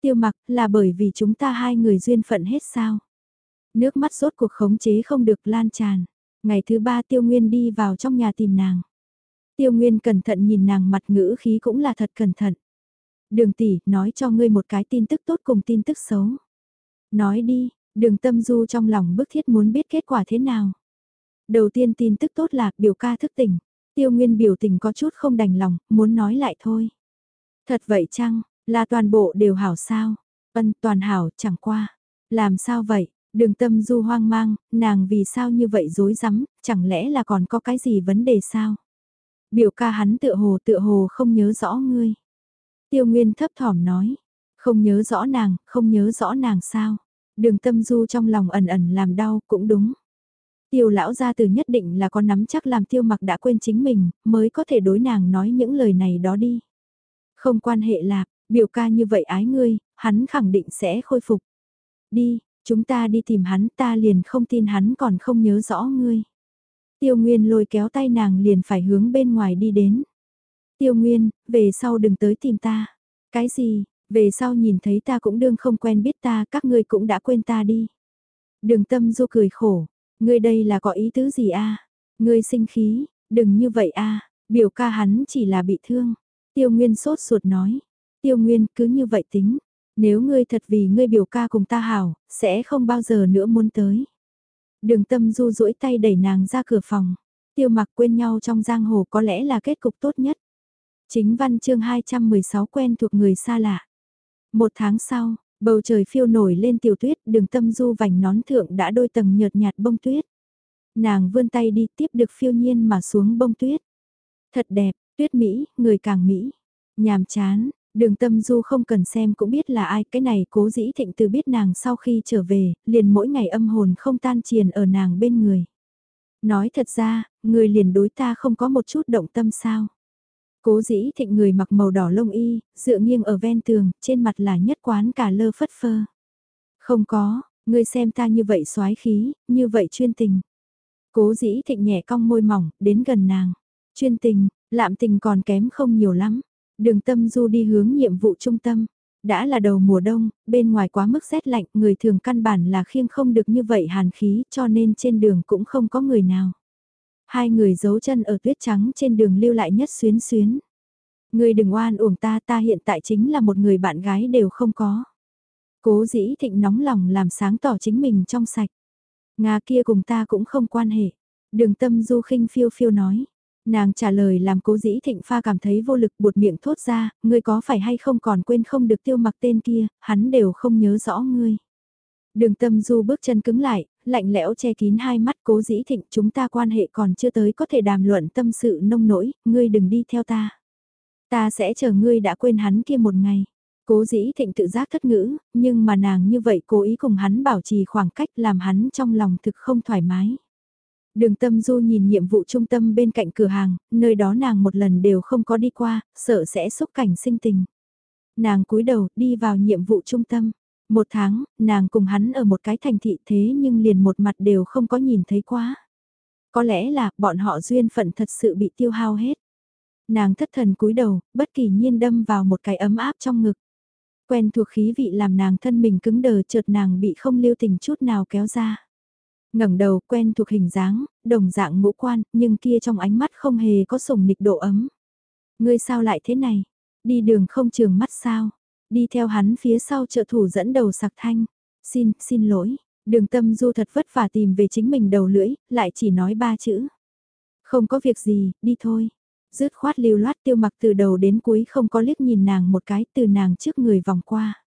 Tiêu mặc là bởi vì chúng ta hai người duyên phận hết sao. Nước mắt rốt cuộc khống chế không được lan tràn. Ngày thứ ba tiêu nguyên đi vào trong nhà tìm nàng. Tiêu Nguyên cẩn thận nhìn nàng mặt ngữ khí cũng là thật cẩn thận. Đường tỷ, nói cho ngươi một cái tin tức tốt cùng tin tức xấu. Nói đi, đường tâm du trong lòng bức thiết muốn biết kết quả thế nào. Đầu tiên tin tức tốt là biểu ca thức tỉnh. Tiêu Nguyên biểu tình có chút không đành lòng, muốn nói lại thôi. Thật vậy chăng, là toàn bộ đều hảo sao? Ân toàn hảo, chẳng qua. Làm sao vậy? Đường tâm du hoang mang, nàng vì sao như vậy dối rắm chẳng lẽ là còn có cái gì vấn đề sao? Biểu ca hắn tựa hồ tựa hồ không nhớ rõ ngươi. Tiêu Nguyên thấp thỏm nói, không nhớ rõ nàng, không nhớ rõ nàng sao. Đường tâm du trong lòng ẩn ẩn làm đau cũng đúng. Tiêu lão gia từ nhất định là có nắm chắc làm tiêu mặc đã quên chính mình, mới có thể đối nàng nói những lời này đó đi. Không quan hệ lạc, biểu ca như vậy ái ngươi, hắn khẳng định sẽ khôi phục. Đi, chúng ta đi tìm hắn ta liền không tin hắn còn không nhớ rõ ngươi. Tiêu Nguyên lôi kéo tay nàng liền phải hướng bên ngoài đi đến. Tiêu Nguyên, về sau đừng tới tìm ta. Cái gì, về sau nhìn thấy ta cũng đương không quen biết ta, các ngươi cũng đã quên ta đi. Đường tâm du cười khổ, ngươi đây là có ý tứ gì a? Ngươi sinh khí, đừng như vậy a, biểu ca hắn chỉ là bị thương. Tiêu Nguyên sốt ruột nói, Tiêu Nguyên cứ như vậy tính, nếu ngươi thật vì ngươi biểu ca cùng ta hảo, sẽ không bao giờ nữa muốn tới. Đường tâm du duỗi tay đẩy nàng ra cửa phòng. Tiêu mặc quên nhau trong giang hồ có lẽ là kết cục tốt nhất. Chính văn chương 216 quen thuộc người xa lạ. Một tháng sau, bầu trời phiêu nổi lên tiểu tuyết, đường tâm du vành nón thượng đã đôi tầng nhợt nhạt bông tuyết. Nàng vươn tay đi tiếp được phiêu nhiên mà xuống bông tuyết. Thật đẹp, tuyết Mỹ, người càng Mỹ. Nhàm chán, Đường tâm du không cần xem cũng biết là ai, cái này cố dĩ thịnh từ biết nàng sau khi trở về, liền mỗi ngày âm hồn không tan triền ở nàng bên người. Nói thật ra, người liền đối ta không có một chút động tâm sao. Cố dĩ thịnh người mặc màu đỏ lông y, dựa nghiêng ở ven tường, trên mặt là nhất quán cả lơ phất phơ. Không có, ngươi xem ta như vậy xoái khí, như vậy chuyên tình. Cố dĩ thịnh nhẹ cong môi mỏng, đến gần nàng. Chuyên tình, lạm tình còn kém không nhiều lắm. Đường tâm du đi hướng nhiệm vụ trung tâm. Đã là đầu mùa đông, bên ngoài quá mức rét lạnh, người thường căn bản là khiêng không được như vậy hàn khí cho nên trên đường cũng không có người nào. Hai người giấu chân ở tuyết trắng trên đường lưu lại nhất xuyến xuyến. Người đừng oan uổng ta ta hiện tại chính là một người bạn gái đều không có. Cố dĩ thịnh nóng lòng làm sáng tỏ chính mình trong sạch. Nga kia cùng ta cũng không quan hệ. Đường tâm du khinh phiêu phiêu nói. Nàng trả lời làm cố dĩ thịnh pha cảm thấy vô lực buột miệng thốt ra, ngươi có phải hay không còn quên không được tiêu mặc tên kia, hắn đều không nhớ rõ ngươi. Đường tâm du bước chân cứng lại, lạnh lẽo che kín hai mắt cố dĩ thịnh chúng ta quan hệ còn chưa tới có thể đàm luận tâm sự nông nỗi, ngươi đừng đi theo ta. Ta sẽ chờ ngươi đã quên hắn kia một ngày. Cố dĩ thịnh tự giác thất ngữ, nhưng mà nàng như vậy cố ý cùng hắn bảo trì khoảng cách làm hắn trong lòng thực không thoải mái. Đường tâm du nhìn nhiệm vụ trung tâm bên cạnh cửa hàng, nơi đó nàng một lần đều không có đi qua, sợ sẽ xúc cảnh sinh tình. Nàng cúi đầu đi vào nhiệm vụ trung tâm. Một tháng, nàng cùng hắn ở một cái thành thị thế nhưng liền một mặt đều không có nhìn thấy quá. Có lẽ là bọn họ duyên phận thật sự bị tiêu hao hết. Nàng thất thần cúi đầu, bất kỳ nhiên đâm vào một cái ấm áp trong ngực. Quen thuộc khí vị làm nàng thân mình cứng đờ chợt nàng bị không lưu tình chút nào kéo ra. ngẩng đầu quen thuộc hình dáng, đồng dạng ngũ quan, nhưng kia trong ánh mắt không hề có sùng nịch độ ấm. Ngươi sao lại thế này? Đi đường không trường mắt sao? Đi theo hắn phía sau trợ thủ dẫn đầu sạc thanh. Xin, xin lỗi. Đường tâm du thật vất vả tìm về chính mình đầu lưỡi, lại chỉ nói ba chữ. Không có việc gì, đi thôi. Dứt khoát lưu loát tiêu mặc từ đầu đến cuối không có liếc nhìn nàng một cái từ nàng trước người vòng qua.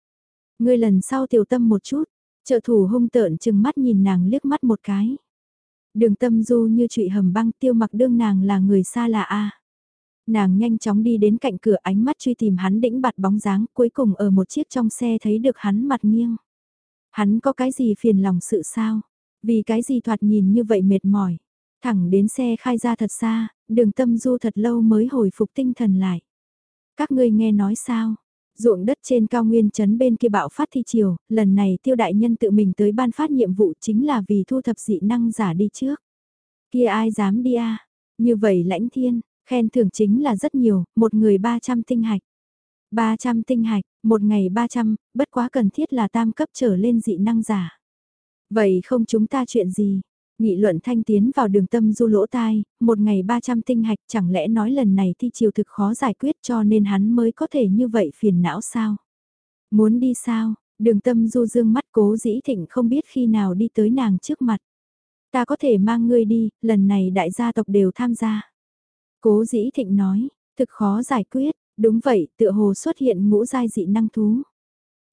Ngươi lần sau tiểu tâm một chút, trợ thủ hung tợn chừng mắt nhìn nàng liếc mắt một cái. Đường tâm du như trụy hầm băng tiêu mặc đương nàng là người xa lạ a Nàng nhanh chóng đi đến cạnh cửa ánh mắt truy tìm hắn đĩnh bạt bóng dáng cuối cùng ở một chiếc trong xe thấy được hắn mặt nghiêng. Hắn có cái gì phiền lòng sự sao? Vì cái gì thoạt nhìn như vậy mệt mỏi? Thẳng đến xe khai ra thật xa, đường tâm du thật lâu mới hồi phục tinh thần lại. Các ngươi nghe nói sao? Ruộng đất trên cao nguyên trấn bên kia bạo phát thi chiều, lần này tiêu đại nhân tự mình tới ban phát nhiệm vụ chính là vì thu thập dị năng giả đi trước. Kia ai dám đi à? Như vậy lãnh thiên, khen thưởng chính là rất nhiều, một người 300 tinh hạch. 300 tinh hạch, một ngày 300, bất quá cần thiết là tam cấp trở lên dị năng giả. Vậy không chúng ta chuyện gì? Nghị luận thanh tiến vào đường tâm du lỗ tai, một ngày 300 tinh hạch chẳng lẽ nói lần này thi chiều thực khó giải quyết cho nên hắn mới có thể như vậy phiền não sao? Muốn đi sao? Đường tâm du dương mắt cố dĩ thịnh không biết khi nào đi tới nàng trước mặt. Ta có thể mang ngươi đi, lần này đại gia tộc đều tham gia. Cố dĩ thịnh nói, thực khó giải quyết, đúng vậy, tựa hồ xuất hiện ngũ giai dị năng thú.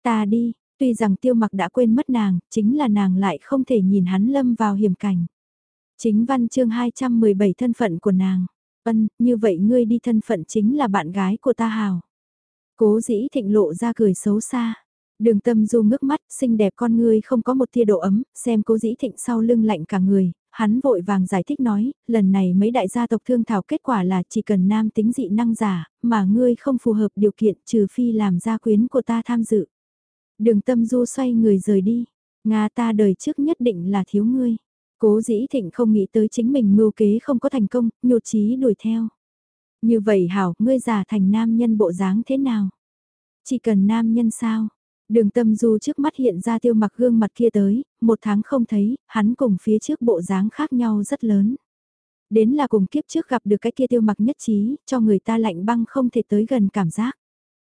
Ta đi, tuy rằng tiêu mặc đã quên mất nàng, chính là nàng lại không thể nhìn hắn lâm vào hiểm cảnh. Chính văn chương 217 thân phận của nàng. Ân, như vậy ngươi đi thân phận chính là bạn gái của ta hào. Cố dĩ thịnh lộ ra cười xấu xa. Đường tâm du ngước mắt, xinh đẹp con ngươi không có một tia độ ấm, xem cố dĩ thịnh sau lưng lạnh cả người, hắn vội vàng giải thích nói, lần này mấy đại gia tộc thương thảo kết quả là chỉ cần nam tính dị năng giả, mà ngươi không phù hợp điều kiện trừ phi làm gia quyến của ta tham dự. Đường tâm du xoay người rời đi, Nga ta đời trước nhất định là thiếu ngươi. Cố dĩ thịnh không nghĩ tới chính mình mưu kế không có thành công, nhột chí đuổi theo. Như vậy hảo, ngươi giả thành nam nhân bộ dáng thế nào? Chỉ cần nam nhân sao? Đường tâm du trước mắt hiện ra tiêu mặc gương mặt kia tới, một tháng không thấy, hắn cùng phía trước bộ dáng khác nhau rất lớn. Đến là cùng kiếp trước gặp được cái kia tiêu mặc nhất trí, cho người ta lạnh băng không thể tới gần cảm giác.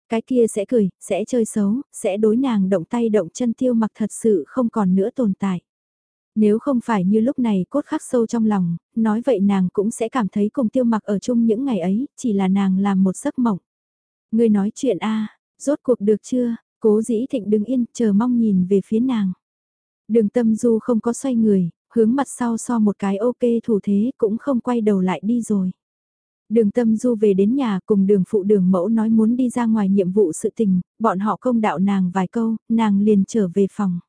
Cái kia sẽ cười, sẽ chơi xấu, sẽ đối nàng động tay động chân tiêu mặc thật sự không còn nữa tồn tại. Nếu không phải như lúc này cốt khắc sâu trong lòng, nói vậy nàng cũng sẽ cảm thấy cùng tiêu mặc ở chung những ngày ấy, chỉ là nàng làm một giấc mộng. Người nói chuyện a rốt cuộc được chưa, Cố dĩ thịnh đứng yên, chờ mong nhìn về phía nàng. Đường tâm du không có xoay người, hướng mặt sau so một cái ok thủ thế cũng không quay đầu lại đi rồi. Đường tâm du về đến nhà cùng đường phụ đường mẫu nói muốn đi ra ngoài nhiệm vụ sự tình, bọn họ công đạo nàng vài câu, nàng liền trở về phòng.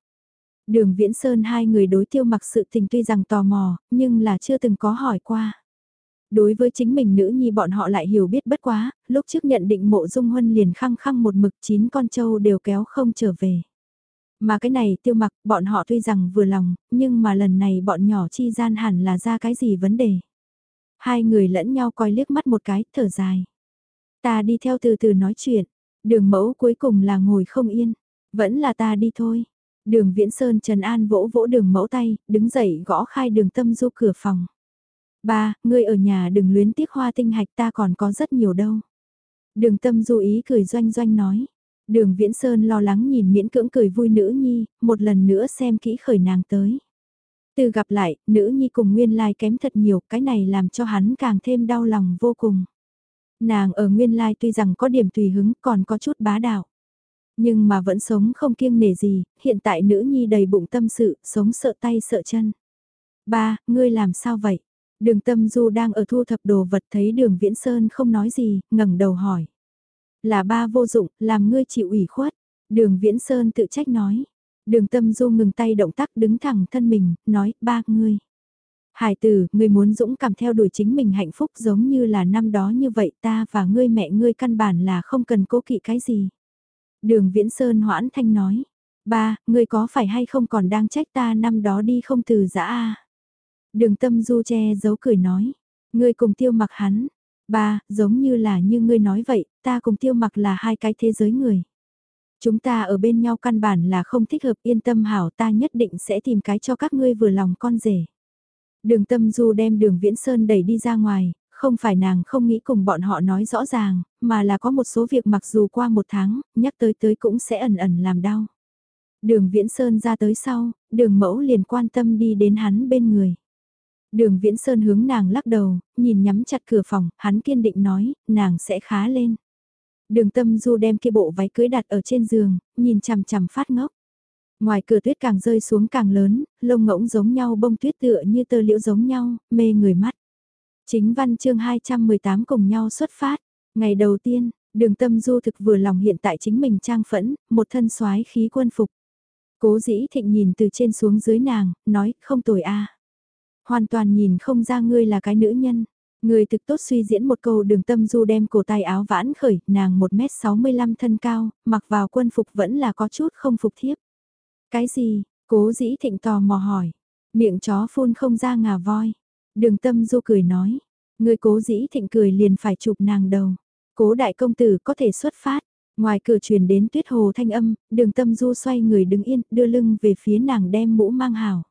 Đường Viễn Sơn hai người đối tiêu mặc sự tình tuy rằng tò mò, nhưng là chưa từng có hỏi qua. Đối với chính mình nữ nhi bọn họ lại hiểu biết bất quá, lúc trước nhận định mộ dung huân liền khăng khăng một mực chín con trâu đều kéo không trở về. Mà cái này tiêu mặc bọn họ tuy rằng vừa lòng, nhưng mà lần này bọn nhỏ chi gian hẳn là ra cái gì vấn đề. Hai người lẫn nhau coi liếc mắt một cái, thở dài. Ta đi theo từ từ nói chuyện, đường mẫu cuối cùng là ngồi không yên, vẫn là ta đi thôi. Đường Viễn Sơn Trần An vỗ vỗ đường mẫu tay, đứng dậy gõ khai đường tâm du cửa phòng. Ba, ngươi ở nhà đừng luyến tiếc hoa tinh hạch ta còn có rất nhiều đâu. Đường tâm du ý cười doanh doanh nói. Đường Viễn Sơn lo lắng nhìn miễn cưỡng cười vui nữ nhi, một lần nữa xem kỹ khởi nàng tới. Từ gặp lại, nữ nhi cùng nguyên lai kém thật nhiều, cái này làm cho hắn càng thêm đau lòng vô cùng. Nàng ở nguyên lai tuy rằng có điểm tùy hứng còn có chút bá đạo. Nhưng mà vẫn sống không kiêng nể gì, hiện tại nữ nhi đầy bụng tâm sự, sống sợ tay sợ chân. Ba, ngươi làm sao vậy? Đường tâm du đang ở thu thập đồ vật thấy đường viễn sơn không nói gì, ngẩng đầu hỏi. Là ba vô dụng, làm ngươi chịu ủy khuất. Đường viễn sơn tự trách nói. Đường tâm du ngừng tay động tác đứng thẳng thân mình, nói, ba, ngươi. Hải tử, ngươi muốn dũng cảm theo đuổi chính mình hạnh phúc giống như là năm đó như vậy ta và ngươi mẹ ngươi căn bản là không cần cố kỵ cái gì. Đường Viễn Sơn hoãn thanh nói, ba, ngươi có phải hay không còn đang trách ta năm đó đi không từ giã a Đường tâm du che giấu cười nói. Ngươi cùng tiêu mặc hắn. Ba, giống như là như ngươi nói vậy, ta cùng tiêu mặc là hai cái thế giới người. Chúng ta ở bên nhau căn bản là không thích hợp yên tâm hảo ta nhất định sẽ tìm cái cho các ngươi vừa lòng con rể. Đường tâm du đem đường Viễn Sơn đẩy đi ra ngoài, không phải nàng không nghĩ cùng bọn họ nói rõ ràng, mà là có một số việc mặc dù qua một tháng, nhắc tới tới cũng sẽ ẩn ẩn làm đau. Đường Viễn Sơn ra tới sau, đường mẫu liền quan tâm đi đến hắn bên người. Đường Viễn Sơn hướng nàng lắc đầu, nhìn nhắm chặt cửa phòng, hắn kiên định nói, nàng sẽ khá lên. Đường tâm du đem kia bộ váy cưới đặt ở trên giường, nhìn chằm chằm phát ngốc. Ngoài cửa tuyết càng rơi xuống càng lớn, lông ngỗng giống nhau bông tuyết tựa như tơ liễu giống nhau, mê người mắt. Chính văn chương 218 cùng nhau xuất phát. Ngày đầu tiên, đường tâm du thực vừa lòng hiện tại chính mình trang phẫn, một thân soái khí quân phục. Cố dĩ thịnh nhìn từ trên xuống dưới nàng, nói, không tồi a Hoàn toàn nhìn không ra ngươi là cái nữ nhân. Người thực tốt suy diễn một câu đường tâm du đem cổ tay áo vãn khởi, nàng 1m65 thân cao, mặc vào quân phục vẫn là có chút không phục thiếp. Cái gì? Cố dĩ thịnh tò mò hỏi. Miệng chó phun không ra ngà voi. Đường tâm du cười nói. Người cố dĩ thịnh cười liền phải chụp nàng đầu. Cố đại công tử có thể xuất phát. Ngoài cửa truyền đến tuyết hồ thanh âm, đường tâm du xoay người đứng yên, đưa lưng về phía nàng đem mũ mang hào.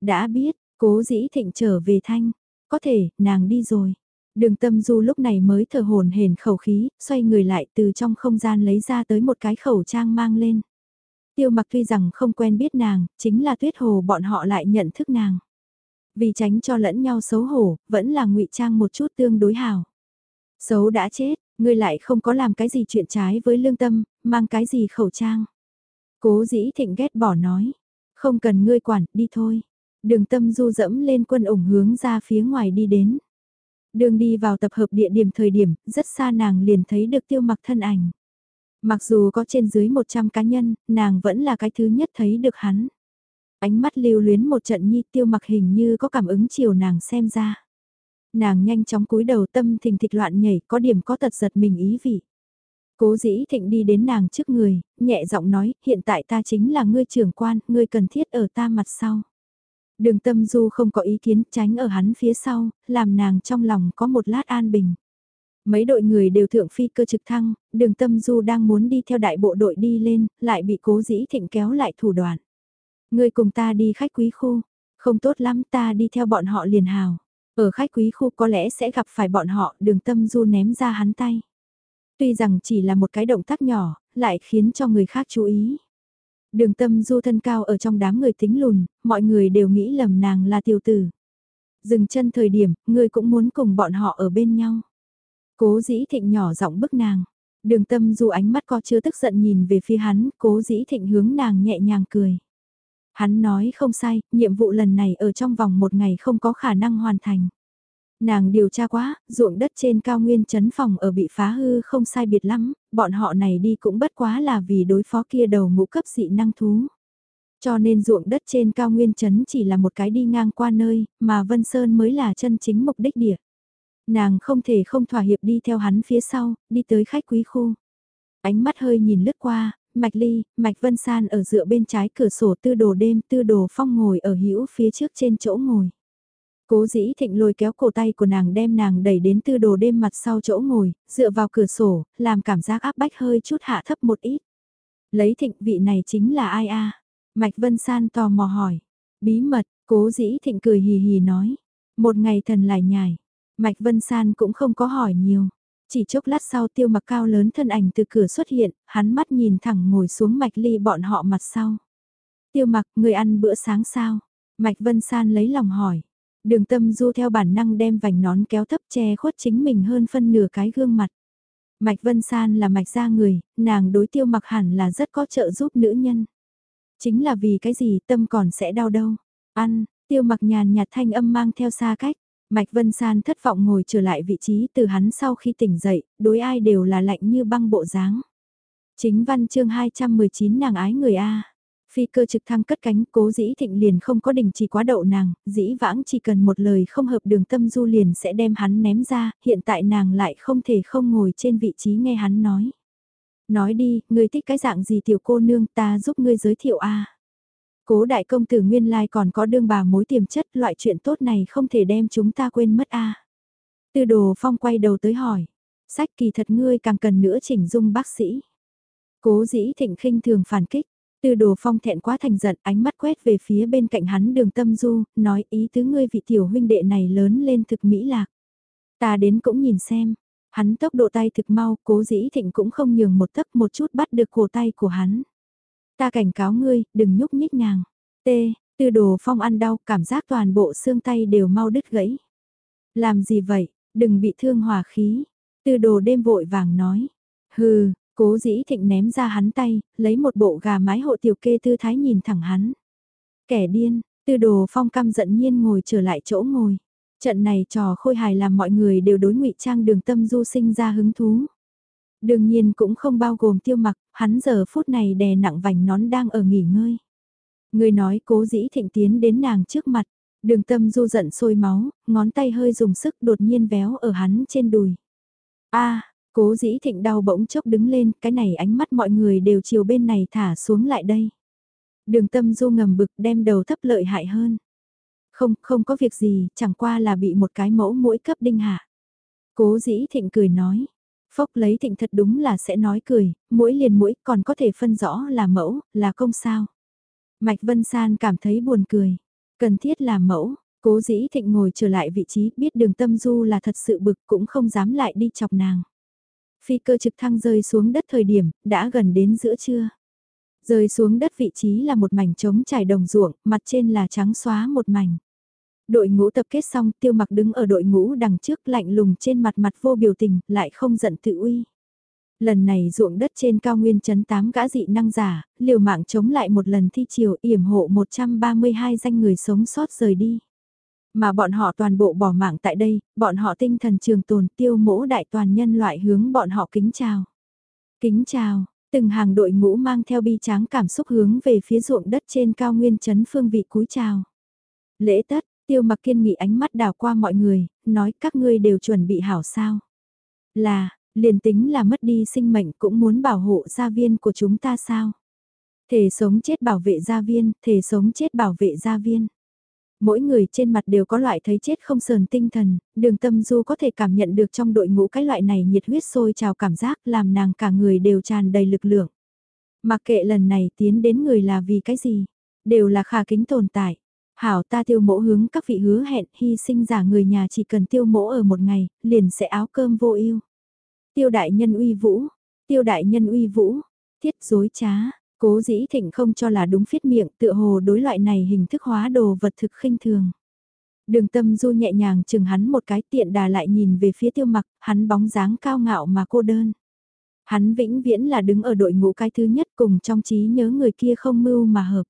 Đã biết, cố dĩ thịnh trở về thanh. Có thể, nàng đi rồi. Đường tâm du lúc này mới thở hồn hển khẩu khí, xoay người lại từ trong không gian lấy ra tới một cái khẩu trang mang lên. Tiêu mặc tuy rằng không quen biết nàng, chính là tuyết hồ bọn họ lại nhận thức nàng. Vì tránh cho lẫn nhau xấu hổ, vẫn là ngụy trang một chút tương đối hào. Xấu đã chết, ngươi lại không có làm cái gì chuyện trái với lương tâm, mang cái gì khẩu trang. Cố dĩ thịnh ghét bỏ nói, không cần ngươi quản, đi thôi. Đường tâm du dẫm lên quân ủng hướng ra phía ngoài đi đến. Đường đi vào tập hợp địa điểm thời điểm, rất xa nàng liền thấy được tiêu mặc thân ảnh. Mặc dù có trên dưới 100 cá nhân, nàng vẫn là cái thứ nhất thấy được hắn. Ánh mắt lưu luyến một trận nhi tiêu mặc hình như có cảm ứng chiều nàng xem ra. Nàng nhanh chóng cúi đầu tâm thình thịch loạn nhảy có điểm có tật giật mình ý vị. Cố dĩ thịnh đi đến nàng trước người, nhẹ giọng nói, hiện tại ta chính là ngươi trưởng quan, ngươi cần thiết ở ta mặt sau. Đường tâm du không có ý kiến tránh ở hắn phía sau, làm nàng trong lòng có một lát an bình. Mấy đội người đều thượng phi cơ trực thăng, đường tâm du đang muốn đi theo đại bộ đội đi lên, lại bị cố dĩ thịnh kéo lại thủ đoạn. Người cùng ta đi khách quý khu, không tốt lắm ta đi theo bọn họ liền hào. Ở khách quý khu có lẽ sẽ gặp phải bọn họ đường tâm du ném ra hắn tay. Tuy rằng chỉ là một cái động tác nhỏ, lại khiến cho người khác chú ý. Đường tâm du thân cao ở trong đám người tính lùn, mọi người đều nghĩ lầm nàng là tiểu tử. Dừng chân thời điểm, người cũng muốn cùng bọn họ ở bên nhau. Cố dĩ thịnh nhỏ giọng bức nàng. Đường tâm du ánh mắt có chưa tức giận nhìn về phía hắn, cố dĩ thịnh hướng nàng nhẹ nhàng cười. Hắn nói không sai, nhiệm vụ lần này ở trong vòng một ngày không có khả năng hoàn thành. Nàng điều tra quá, ruộng đất trên cao nguyên chấn phòng ở bị phá hư không sai biệt lắm, bọn họ này đi cũng bất quá là vì đối phó kia đầu ngũ cấp dị năng thú. Cho nên ruộng đất trên cao nguyên chấn chỉ là một cái đi ngang qua nơi, mà Vân Sơn mới là chân chính mục đích địa. Nàng không thể không thỏa hiệp đi theo hắn phía sau, đi tới khách quý khu. Ánh mắt hơi nhìn lướt qua, Mạch Ly, Mạch Vân San ở dựa bên trái cửa sổ tư đồ đêm, tư đồ phong ngồi ở hữu phía trước trên chỗ ngồi. Cố dĩ thịnh lôi kéo cổ tay của nàng đem nàng đẩy đến tư đồ đêm mặt sau chỗ ngồi, dựa vào cửa sổ, làm cảm giác áp bách hơi chút hạ thấp một ít. Lấy thịnh vị này chính là ai a Mạch Vân San tò mò hỏi. Bí mật, cố dĩ thịnh cười hì hì nói. Một ngày thần lại nhài. Mạch Vân San cũng không có hỏi nhiều. Chỉ chốc lát sau tiêu mặc cao lớn thân ảnh từ cửa xuất hiện, hắn mắt nhìn thẳng ngồi xuống Mạch Ly bọn họ mặt sau. Tiêu mặc, người ăn bữa sáng sao? Mạch Vân San lấy lòng hỏi. Đường tâm du theo bản năng đem vành nón kéo thấp che khuất chính mình hơn phân nửa cái gương mặt. Mạch Vân San là mạch gia người, nàng đối tiêu mặc hẳn là rất có trợ giúp nữ nhân. Chính là vì cái gì tâm còn sẽ đau đâu. Ăn, tiêu mặc nhàn nhạt thanh âm mang theo xa cách. Mạch Vân San thất vọng ngồi trở lại vị trí từ hắn sau khi tỉnh dậy, đối ai đều là lạnh như băng bộ dáng. Chính văn chương 219 nàng ái người A. Phi cơ trực thăng cất cánh cố dĩ thịnh liền không có đình chỉ quá đậu nàng, dĩ vãng chỉ cần một lời không hợp đường tâm du liền sẽ đem hắn ném ra, hiện tại nàng lại không thể không ngồi trên vị trí nghe hắn nói. Nói đi, ngươi thích cái dạng gì tiểu cô nương ta giúp ngươi giới thiệu a Cố đại công tử nguyên lai còn có đương bà mối tiềm chất loại chuyện tốt này không thể đem chúng ta quên mất a Tư đồ phong quay đầu tới hỏi. Sách kỳ thật ngươi càng cần nữa chỉnh dung bác sĩ. Cố dĩ thịnh khinh thường phản kích. Tư đồ phong thẹn quá thành giận ánh mắt quét về phía bên cạnh hắn đường tâm du, nói ý tứ ngươi vị tiểu huynh đệ này lớn lên thực mỹ lạc. Ta đến cũng nhìn xem, hắn tốc độ tay thực mau, cố dĩ thịnh cũng không nhường một tấc một chút bắt được cổ tay của hắn. Ta cảnh cáo ngươi, đừng nhúc nhích nàng. T, tư đồ phong ăn đau, cảm giác toàn bộ xương tay đều mau đứt gãy. Làm gì vậy, đừng bị thương hòa khí. Tư đồ đêm vội vàng nói. Hừ, cố dĩ thịnh ném ra hắn tay, lấy một bộ gà mái hộ tiểu kê tư thái nhìn thẳng hắn. Kẻ điên, tư đồ phong căm giận nhiên ngồi trở lại chỗ ngồi. Trận này trò khôi hài làm mọi người đều đối ngụy trang đường tâm du sinh ra hứng thú. Đương nhiên cũng không bao gồm tiêu mặc, hắn giờ phút này đè nặng vành nón đang ở nghỉ ngơi. Người nói cố dĩ thịnh tiến đến nàng trước mặt, đường tâm du giận sôi máu, ngón tay hơi dùng sức đột nhiên véo ở hắn trên đùi. a cố dĩ thịnh đau bỗng chốc đứng lên, cái này ánh mắt mọi người đều chiều bên này thả xuống lại đây. Đường tâm du ngầm bực đem đầu thấp lợi hại hơn. Không, không có việc gì, chẳng qua là bị một cái mẫu mũi cấp đinh hạ. Cố dĩ thịnh cười nói. Phốc lấy thịnh thật đúng là sẽ nói cười, mũi liền mũi còn có thể phân rõ là mẫu, là công sao. Mạch Vân San cảm thấy buồn cười. Cần thiết là mẫu, cố dĩ thịnh ngồi trở lại vị trí biết đường tâm du là thật sự bực cũng không dám lại đi chọc nàng. Phi cơ trực thăng rơi xuống đất thời điểm, đã gần đến giữa trưa. Rơi xuống đất vị trí là một mảnh trống trải đồng ruộng, mặt trên là trắng xóa một mảnh. Đội ngũ tập kết xong tiêu mặc đứng ở đội ngũ đằng trước lạnh lùng trên mặt mặt vô biểu tình, lại không giận tự uy. Lần này ruộng đất trên cao nguyên chấn tám gã dị năng giả, liều mạng chống lại một lần thi chiều yểm hộ 132 danh người sống sót rời đi. Mà bọn họ toàn bộ bỏ mạng tại đây, bọn họ tinh thần trường tồn tiêu mỗ đại toàn nhân loại hướng bọn họ kính chào. Kính chào, từng hàng đội ngũ mang theo bi tráng cảm xúc hướng về phía ruộng đất trên cao nguyên chấn phương vị cúi chào. Lễ tất, Tiêu mặc kiên nghị ánh mắt đào qua mọi người, nói các ngươi đều chuẩn bị hảo sao. Là, liền tính là mất đi sinh mệnh cũng muốn bảo hộ gia viên của chúng ta sao. Thể sống chết bảo vệ gia viên, thể sống chết bảo vệ gia viên. Mỗi người trên mặt đều có loại thấy chết không sờn tinh thần, đường tâm du có thể cảm nhận được trong đội ngũ cái loại này nhiệt huyết sôi trào cảm giác làm nàng cả người đều tràn đầy lực lượng. Mặc kệ lần này tiến đến người là vì cái gì, đều là khả kính tồn tại. Hảo ta tiêu mỗ hướng các vị hứa hẹn hy sinh giả người nhà chỉ cần tiêu mỗ ở một ngày, liền sẽ áo cơm vô ưu. Tiêu đại nhân uy vũ, tiêu đại nhân uy vũ, thiết dối trá, cố dĩ thịnh không cho là đúng phiết miệng tựa hồ đối loại này hình thức hóa đồ vật thực khinh thường. Đường tâm du nhẹ nhàng chừng hắn một cái tiện đà lại nhìn về phía tiêu mặc, hắn bóng dáng cao ngạo mà cô đơn. Hắn vĩnh viễn là đứng ở đội ngũ cái thứ nhất cùng trong trí nhớ người kia không mưu mà hợp.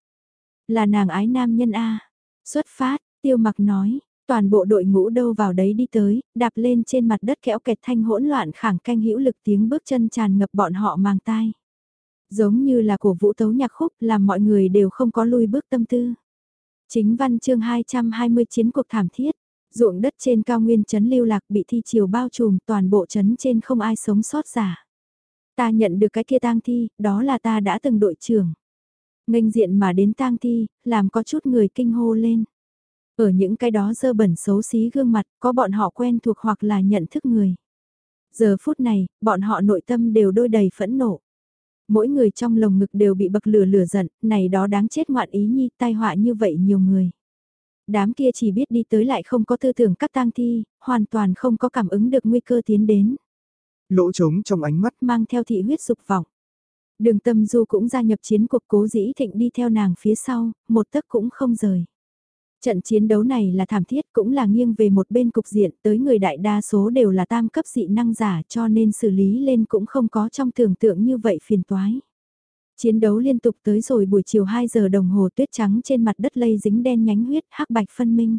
Là nàng ái nam nhân A. Xuất phát, tiêu mặc nói, toàn bộ đội ngũ đâu vào đấy đi tới, đạp lên trên mặt đất kẽo kẹt thanh hỗn loạn khẳng canh hữu lực tiếng bước chân tràn ngập bọn họ mang tai. Giống như là cổ vũ tấu nhạc khúc làm mọi người đều không có lui bước tâm tư. Chính văn chương 220 chiến cuộc thảm thiết, ruộng đất trên cao nguyên trấn lưu lạc bị thi chiều bao trùm toàn bộ trấn trên không ai sống sót giả. Ta nhận được cái kia tang thi, đó là ta đã từng đội trưởng Ngành diện mà đến tang thi, làm có chút người kinh hô lên. Ở những cái đó dơ bẩn xấu xí gương mặt, có bọn họ quen thuộc hoặc là nhận thức người. Giờ phút này, bọn họ nội tâm đều đôi đầy phẫn nộ. Mỗi người trong lồng ngực đều bị bậc lửa lửa giận, này đó đáng chết ngoạn ý nhi, tai họa như vậy nhiều người. Đám kia chỉ biết đi tới lại không có tư tưởng cắt tang thi, hoàn toàn không có cảm ứng được nguy cơ tiến đến. Lỗ trống trong ánh mắt mang theo thị huyết dục vọng. Đường tâm du cũng gia nhập chiến cuộc cố dĩ thịnh đi theo nàng phía sau, một tấc cũng không rời. Trận chiến đấu này là thảm thiết cũng là nghiêng về một bên cục diện tới người đại đa số đều là tam cấp dị năng giả cho nên xử lý lên cũng không có trong tưởng tượng như vậy phiền toái. Chiến đấu liên tục tới rồi buổi chiều 2 giờ đồng hồ tuyết trắng trên mặt đất lây dính đen nhánh huyết hắc bạch phân minh.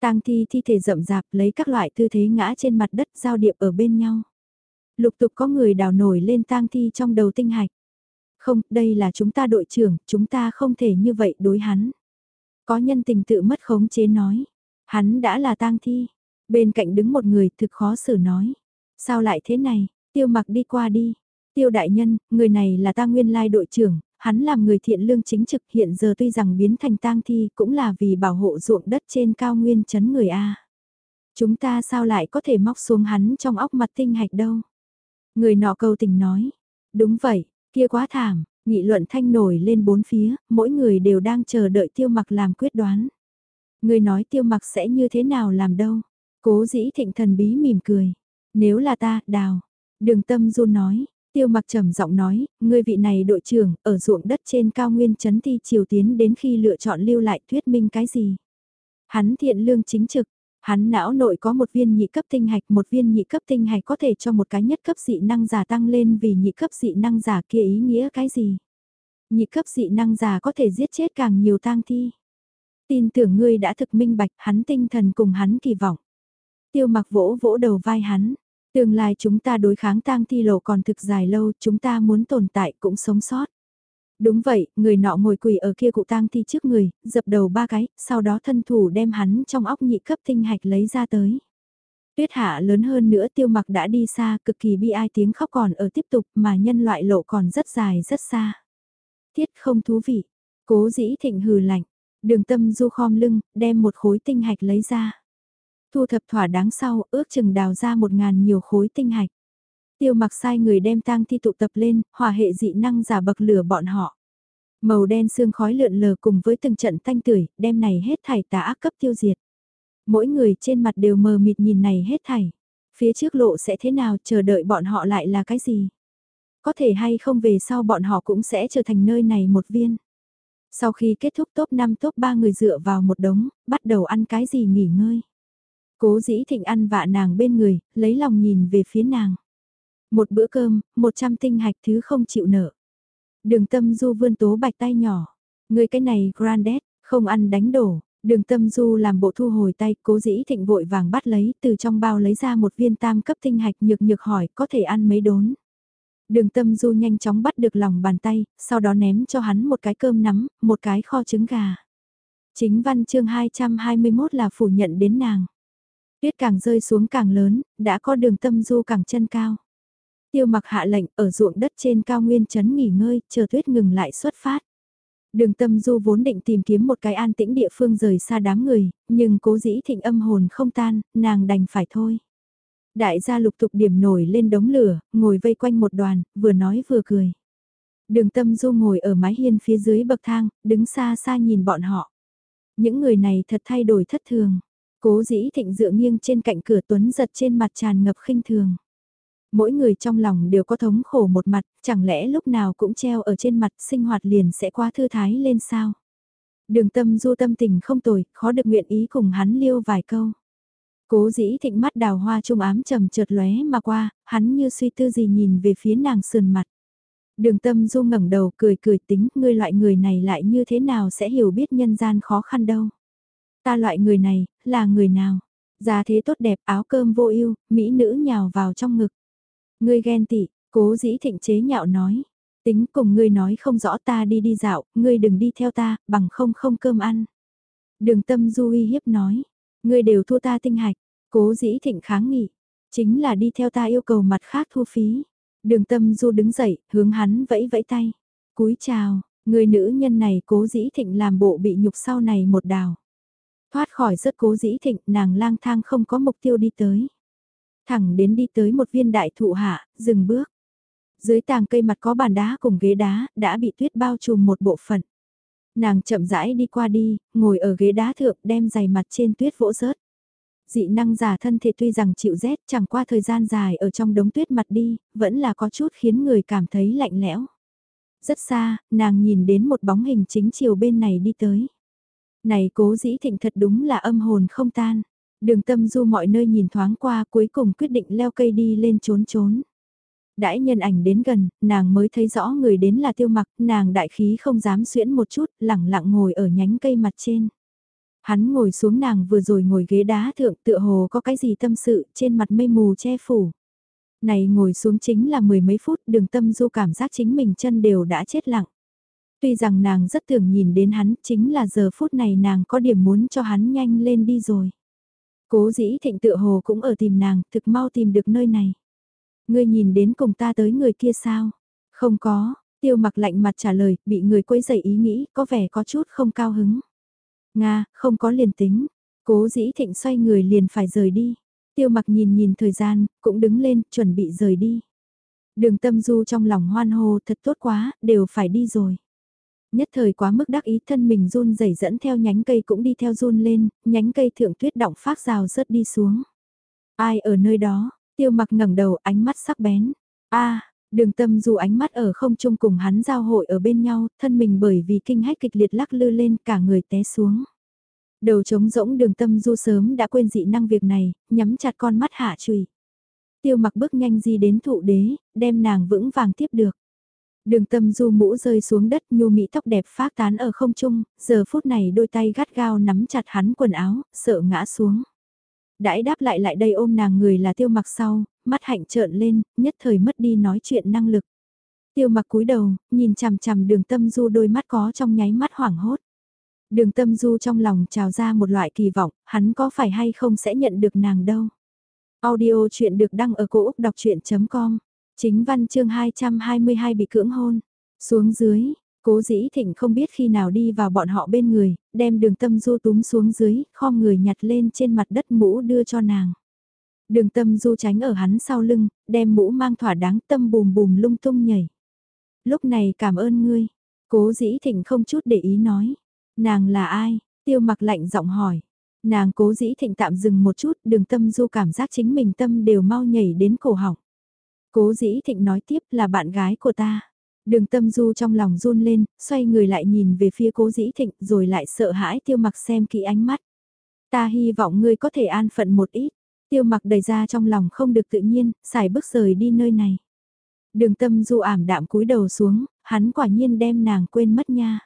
tang thi thi thể rậm rạp lấy các loại tư thế ngã trên mặt đất giao điệp ở bên nhau. Lục tục có người đào nổi lên tang thi trong đầu tinh hạch. Không, đây là chúng ta đội trưởng, chúng ta không thể như vậy đối hắn. Có nhân tình tự mất khống chế nói. Hắn đã là tang thi. Bên cạnh đứng một người thực khó xử nói. Sao lại thế này, tiêu mặc đi qua đi. Tiêu đại nhân, người này là ta nguyên lai đội trưởng, hắn làm người thiện lương chính trực hiện giờ tuy rằng biến thành tang thi cũng là vì bảo hộ ruộng đất trên cao nguyên chấn người A. Chúng ta sao lại có thể móc xuống hắn trong óc mặt tinh hạch đâu. Người nọ câu tình nói. Đúng vậy, Kia quá thảm, nghị luận thanh nổi lên bốn phía, mỗi người đều đang chờ đợi tiêu mặc làm quyết đoán. Người nói tiêu mặc sẽ như thế nào làm đâu. Cố dĩ thịnh thần bí mỉm cười. Nếu là ta, đào. Đường tâm du nói, tiêu mặc trầm giọng nói, ngươi vị này đội trưởng, ở ruộng đất trên cao nguyên chấn thi triều tiến đến khi lựa chọn lưu lại thuyết minh cái gì. Hắn thiện lương chính trực, hắn não nội có một viên nhị cấp tinh hạch, một viên nhị cấp tinh hạch có thể cho một cái nhất cấp dị năng giả tăng lên vì nhị cấp dị năng giả kia ý nghĩa cái gì. Nhị cấp dị năng giả có thể giết chết càng nhiều tang thi. Tin tưởng ngươi đã thực minh bạch hắn tinh thần cùng hắn kỳ vọng. Tiêu mặc vỗ vỗ đầu vai hắn. Tương lai chúng ta đối kháng tang thi lộ còn thực dài lâu, chúng ta muốn tồn tại cũng sống sót. Đúng vậy, người nọ ngồi quỳ ở kia cụ tang thi trước người, dập đầu ba cái, sau đó thân thủ đem hắn trong óc nhị cấp tinh hạch lấy ra tới. Tuyết hạ lớn hơn nữa tiêu mặc đã đi xa, cực kỳ bi ai tiếng khóc còn ở tiếp tục mà nhân loại lộ còn rất dài rất xa. tiết không thú vị, cố dĩ thịnh hừ lạnh, đường tâm du khom lưng, đem một khối tinh hạch lấy ra. Thu thập thỏa đáng sau, ước chừng đào ra một ngàn nhiều khối tinh hạch. Tiêu mặc sai người đem tang thi tụ tập lên, hỏa hệ dị năng giả bậc lửa bọn họ. Màu đen xương khói lượn lờ cùng với từng trận thanh tửi, đem này hết thảy tà ác cấp tiêu diệt. Mỗi người trên mặt đều mờ mịt nhìn này hết thảy. Phía trước lộ sẽ thế nào chờ đợi bọn họ lại là cái gì? Có thể hay không về sau bọn họ cũng sẽ trở thành nơi này một viên. Sau khi kết thúc top 5 top 3 người dựa vào một đống, bắt đầu ăn cái gì nghỉ ngơi. Cố dĩ thịnh ăn vạ nàng bên người, lấy lòng nhìn về phía nàng. Một bữa cơm, một trăm tinh hạch thứ không chịu nợ. Đường tâm du vươn tố bạch tay nhỏ. Người cái này grandet, không ăn đánh đổ. Đường tâm du làm bộ thu hồi tay, cố dĩ thịnh vội vàng bắt lấy, từ trong bao lấy ra một viên tam cấp tinh hạch nhược nhược hỏi có thể ăn mấy đốn. Đường tâm du nhanh chóng bắt được lòng bàn tay, sau đó ném cho hắn một cái cơm nắm, một cái kho trứng gà. Chính văn chương 221 là phủ nhận đến nàng. Tuyết càng rơi xuống càng lớn, đã có đường tâm du càng chân cao. Tiêu mặc hạ lệnh ở ruộng đất trên cao nguyên chấn nghỉ ngơi, chờ tuyết ngừng lại xuất phát. Đường tâm du vốn định tìm kiếm một cái an tĩnh địa phương rời xa đám người, nhưng cố dĩ thịnh âm hồn không tan, nàng đành phải thôi. Đại gia lục tục điểm nổi lên đống lửa, ngồi vây quanh một đoàn, vừa nói vừa cười. Đường tâm du ngồi ở mái hiên phía dưới bậc thang, đứng xa xa nhìn bọn họ. Những người này thật thay đổi thất thường. Cố dĩ thịnh dựa nghiêng trên cạnh cửa tuấn giật trên mặt tràn ngập khinh thường. Mỗi người trong lòng đều có thống khổ một mặt, chẳng lẽ lúc nào cũng treo ở trên mặt sinh hoạt liền sẽ quá thư thái lên sao? Đường tâm du tâm tình không tồi, khó được nguyện ý cùng hắn liêu vài câu. Cố dĩ thịnh mắt đào hoa trung ám trầm chợt lóe mà qua, hắn như suy tư gì nhìn về phía nàng sườn mặt. Đường tâm du ngẩng đầu cười cười tính ngươi loại người này lại như thế nào sẽ hiểu biết nhân gian khó khăn đâu. Ta loại người này, là người nào? Già thế tốt đẹp áo cơm vô ưu mỹ nữ nhào vào trong ngực. Ngươi ghen tị, cố dĩ thịnh chế nhạo nói. Tính cùng ngươi nói không rõ ta đi đi dạo, ngươi đừng đi theo ta, bằng không không cơm ăn. Đường tâm du uy hiếp nói. Ngươi đều thua ta tinh hạch, cố dĩ thịnh kháng nghị. Chính là đi theo ta yêu cầu mặt khác thu phí. Đường tâm du đứng dậy, hướng hắn vẫy vẫy tay. Cúi chào, người nữ nhân này cố dĩ thịnh làm bộ bị nhục sau này một đào. Thoát khỏi rất cố dĩ thịnh, nàng lang thang không có mục tiêu đi tới. Thẳng đến đi tới một viên đại thụ hạ, dừng bước. Dưới tàng cây mặt có bàn đá cùng ghế đá, đã bị tuyết bao trùm một bộ phận. Nàng chậm rãi đi qua đi, ngồi ở ghế đá thượng đem giày mặt trên tuyết vỗ rớt. Dị năng giả thân thể tuy rằng chịu rét chẳng qua thời gian dài ở trong đống tuyết mặt đi, vẫn là có chút khiến người cảm thấy lạnh lẽo. Rất xa, nàng nhìn đến một bóng hình chính chiều bên này đi tới. Này cố dĩ thịnh thật đúng là âm hồn không tan. Đường tâm du mọi nơi nhìn thoáng qua cuối cùng quyết định leo cây đi lên trốn trốn. Đãi nhân ảnh đến gần, nàng mới thấy rõ người đến là tiêu mặc, nàng đại khí không dám xuyễn một chút, lẳng lặng ngồi ở nhánh cây mặt trên. Hắn ngồi xuống nàng vừa rồi ngồi ghế đá thượng tựa hồ có cái gì tâm sự trên mặt mây mù che phủ. Này ngồi xuống chính là mười mấy phút đường tâm du cảm giác chính mình chân đều đã chết lặng. Tuy rằng nàng rất thường nhìn đến hắn chính là giờ phút này nàng có điểm muốn cho hắn nhanh lên đi rồi. Cố dĩ thịnh tựa hồ cũng ở tìm nàng, thực mau tìm được nơi này. Ngươi nhìn đến cùng ta tới người kia sao? Không có, tiêu mặc lạnh mặt trả lời, bị người quấy dậy ý nghĩ, có vẻ có chút không cao hứng. Nga, không có liền tính. Cố dĩ thịnh xoay người liền phải rời đi. Tiêu mặc nhìn nhìn thời gian, cũng đứng lên, chuẩn bị rời đi. Đường tâm du trong lòng hoan hô thật tốt quá, đều phải đi rồi. Nhất thời quá mức đắc ý thân mình run rẩy dẫn theo nhánh cây cũng đi theo run lên, nhánh cây thượng tuyết động phát rào rớt đi xuống. Ai ở nơi đó, tiêu mặc ngẩng đầu ánh mắt sắc bén. a đường tâm dù ánh mắt ở không chung cùng hắn giao hội ở bên nhau, thân mình bởi vì kinh hách kịch liệt lắc lư lên cả người té xuống. Đầu trống rỗng đường tâm du sớm đã quên dị năng việc này, nhắm chặt con mắt hạ trùy. Tiêu mặc bước nhanh di đến thụ đế, đem nàng vững vàng tiếp được. Đường tâm du mũ rơi xuống đất nhu mỹ tóc đẹp phát tán ở không trung, giờ phút này đôi tay gắt gao nắm chặt hắn quần áo, sợ ngã xuống. Đãi đáp lại lại đây ôm nàng người là tiêu mặc sau, mắt hạnh trợn lên, nhất thời mất đi nói chuyện năng lực. Tiêu mặc cúi đầu, nhìn chằm chằm đường tâm du đôi mắt có trong nháy mắt hoảng hốt. Đường tâm du trong lòng trào ra một loại kỳ vọng, hắn có phải hay không sẽ nhận được nàng đâu. Audio chuyện được đăng ở cổ Úc đọc chuyện.com, chính văn chương 222 bị cưỡng hôn. Xuống dưới, cố dĩ thịnh không biết khi nào đi vào bọn họ bên người, đem đường tâm du túm xuống dưới, kho người nhặt lên trên mặt đất mũ đưa cho nàng. Đường tâm du tránh ở hắn sau lưng, đem mũ mang thỏa đáng tâm bùm bùm lung tung nhảy. Lúc này cảm ơn ngươi, cố dĩ thịnh không chút để ý nói. Nàng là ai? Tiêu mặc lạnh giọng hỏi. Nàng cố dĩ thịnh tạm dừng một chút, đường tâm du cảm giác chính mình tâm đều mau nhảy đến cổ họng. Cố dĩ thịnh nói tiếp là bạn gái của ta. Đường tâm du trong lòng run lên, xoay người lại nhìn về phía cố dĩ thịnh rồi lại sợ hãi tiêu mặc xem kỹ ánh mắt. Ta hy vọng ngươi có thể an phận một ít. Tiêu mặc đầy ra trong lòng không được tự nhiên, xài bước rời đi nơi này. Đường tâm du ảm đạm cúi đầu xuống, hắn quả nhiên đem nàng quên mất nha.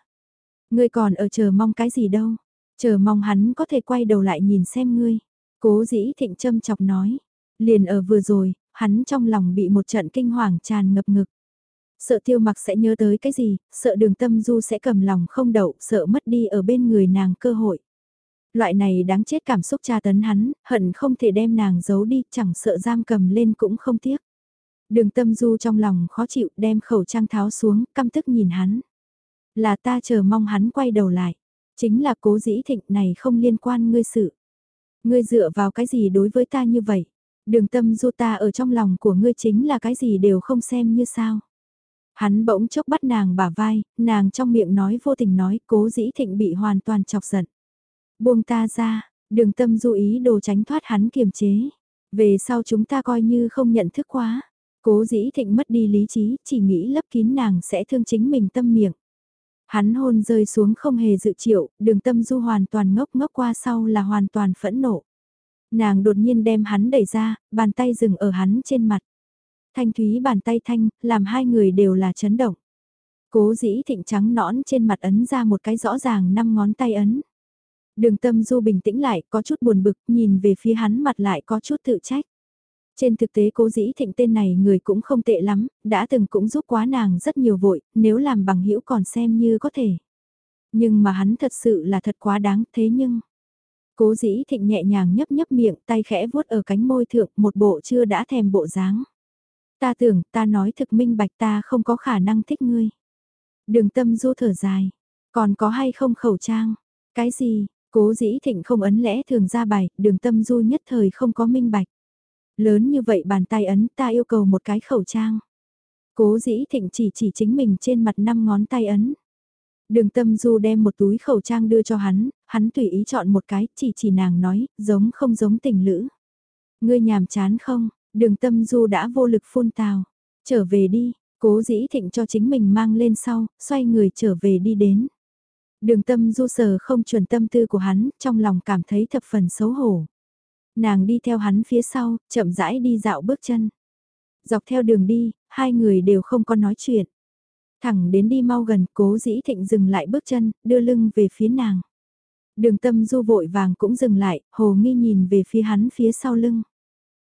Ngươi còn ở chờ mong cái gì đâu, chờ mong hắn có thể quay đầu lại nhìn xem ngươi. Cố dĩ thịnh châm chọc nói, liền ở vừa rồi, hắn trong lòng bị một trận kinh hoàng tràn ngập ngực. Sợ tiêu mặc sẽ nhớ tới cái gì, sợ đường tâm du sẽ cầm lòng không đậu, sợ mất đi ở bên người nàng cơ hội. Loại này đáng chết cảm xúc tra tấn hắn, hận không thể đem nàng giấu đi, chẳng sợ giam cầm lên cũng không tiếc. Đường tâm du trong lòng khó chịu đem khẩu trang tháo xuống, căm tức nhìn hắn. Là ta chờ mong hắn quay đầu lại. Chính là cố dĩ thịnh này không liên quan ngươi sự. Ngươi dựa vào cái gì đối với ta như vậy? Đường tâm du ta ở trong lòng của ngươi chính là cái gì đều không xem như sao. Hắn bỗng chốc bắt nàng bả vai, nàng trong miệng nói vô tình nói cố dĩ thịnh bị hoàn toàn chọc giận. Buông ta ra, đường tâm du ý đồ tránh thoát hắn kiềm chế. Về sau chúng ta coi như không nhận thức quá. Cố dĩ thịnh mất đi lý trí, chỉ nghĩ lấp kín nàng sẽ thương chính mình tâm miệng. Hắn hôn rơi xuống không hề dự triệu, đường tâm du hoàn toàn ngốc ngốc qua sau là hoàn toàn phẫn nộ. Nàng đột nhiên đem hắn đẩy ra, bàn tay dừng ở hắn trên mặt. Thanh thúy bàn tay thanh, làm hai người đều là chấn động. Cố dĩ thịnh trắng nõn trên mặt ấn ra một cái rõ ràng năm ngón tay ấn. Đường tâm du bình tĩnh lại, có chút buồn bực, nhìn về phía hắn mặt lại có chút tự trách. Trên thực tế cố dĩ thịnh tên này người cũng không tệ lắm, đã từng cũng giúp quá nàng rất nhiều vội, nếu làm bằng hữu còn xem như có thể. Nhưng mà hắn thật sự là thật quá đáng thế nhưng... Cố dĩ thịnh nhẹ nhàng nhấp nhấp miệng tay khẽ vuốt ở cánh môi thượng một bộ chưa đã thèm bộ dáng. Ta tưởng ta nói thực minh bạch ta không có khả năng thích ngươi. Đường tâm du thở dài. Còn có hay không khẩu trang? Cái gì? Cố dĩ thịnh không ấn lẽ thường ra bài, đường tâm du nhất thời không có minh bạch. Lớn như vậy bàn tay ấn ta yêu cầu một cái khẩu trang. Cố dĩ thịnh chỉ chỉ chính mình trên mặt năm ngón tay ấn. Đường tâm du đem một túi khẩu trang đưa cho hắn, hắn tùy ý chọn một cái, chỉ chỉ nàng nói, giống không giống tình lữ. Ngươi nhàm chán không, đường tâm du đã vô lực phun tào. Trở về đi, cố dĩ thịnh cho chính mình mang lên sau, xoay người trở về đi đến. Đường tâm du sờ không chuẩn tâm tư của hắn, trong lòng cảm thấy thập phần xấu hổ. Nàng đi theo hắn phía sau, chậm rãi đi dạo bước chân. Dọc theo đường đi, hai người đều không có nói chuyện. Thẳng đến đi mau gần, cố dĩ thịnh dừng lại bước chân, đưa lưng về phía nàng. Đường tâm du vội vàng cũng dừng lại, hồ nghi nhìn về phía hắn phía sau lưng.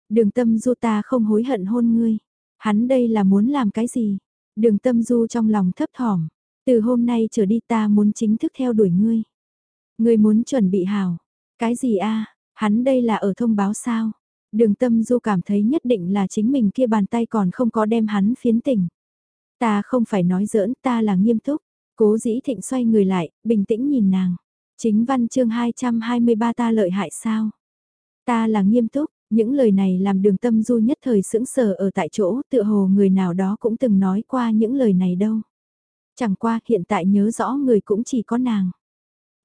Đường tâm du ta không hối hận hôn ngươi. Hắn đây là muốn làm cái gì? Đường tâm du trong lòng thấp thỏm. Từ hôm nay trở đi ta muốn chính thức theo đuổi ngươi. Ngươi muốn chuẩn bị hào. Cái gì a Hắn đây là ở thông báo sao? Đường tâm du cảm thấy nhất định là chính mình kia bàn tay còn không có đem hắn phiến tỉnh. Ta không phải nói giỡn, ta là nghiêm túc. Cố dĩ thịnh xoay người lại, bình tĩnh nhìn nàng. Chính văn chương 223 ta lợi hại sao? Ta là nghiêm túc, Những lời này làm đường tâm du nhất thời sững sờ ở tại chỗ tựa hồ người nào đó cũng từng nói qua những lời này đâu. Chẳng qua hiện tại nhớ rõ người cũng chỉ có nàng.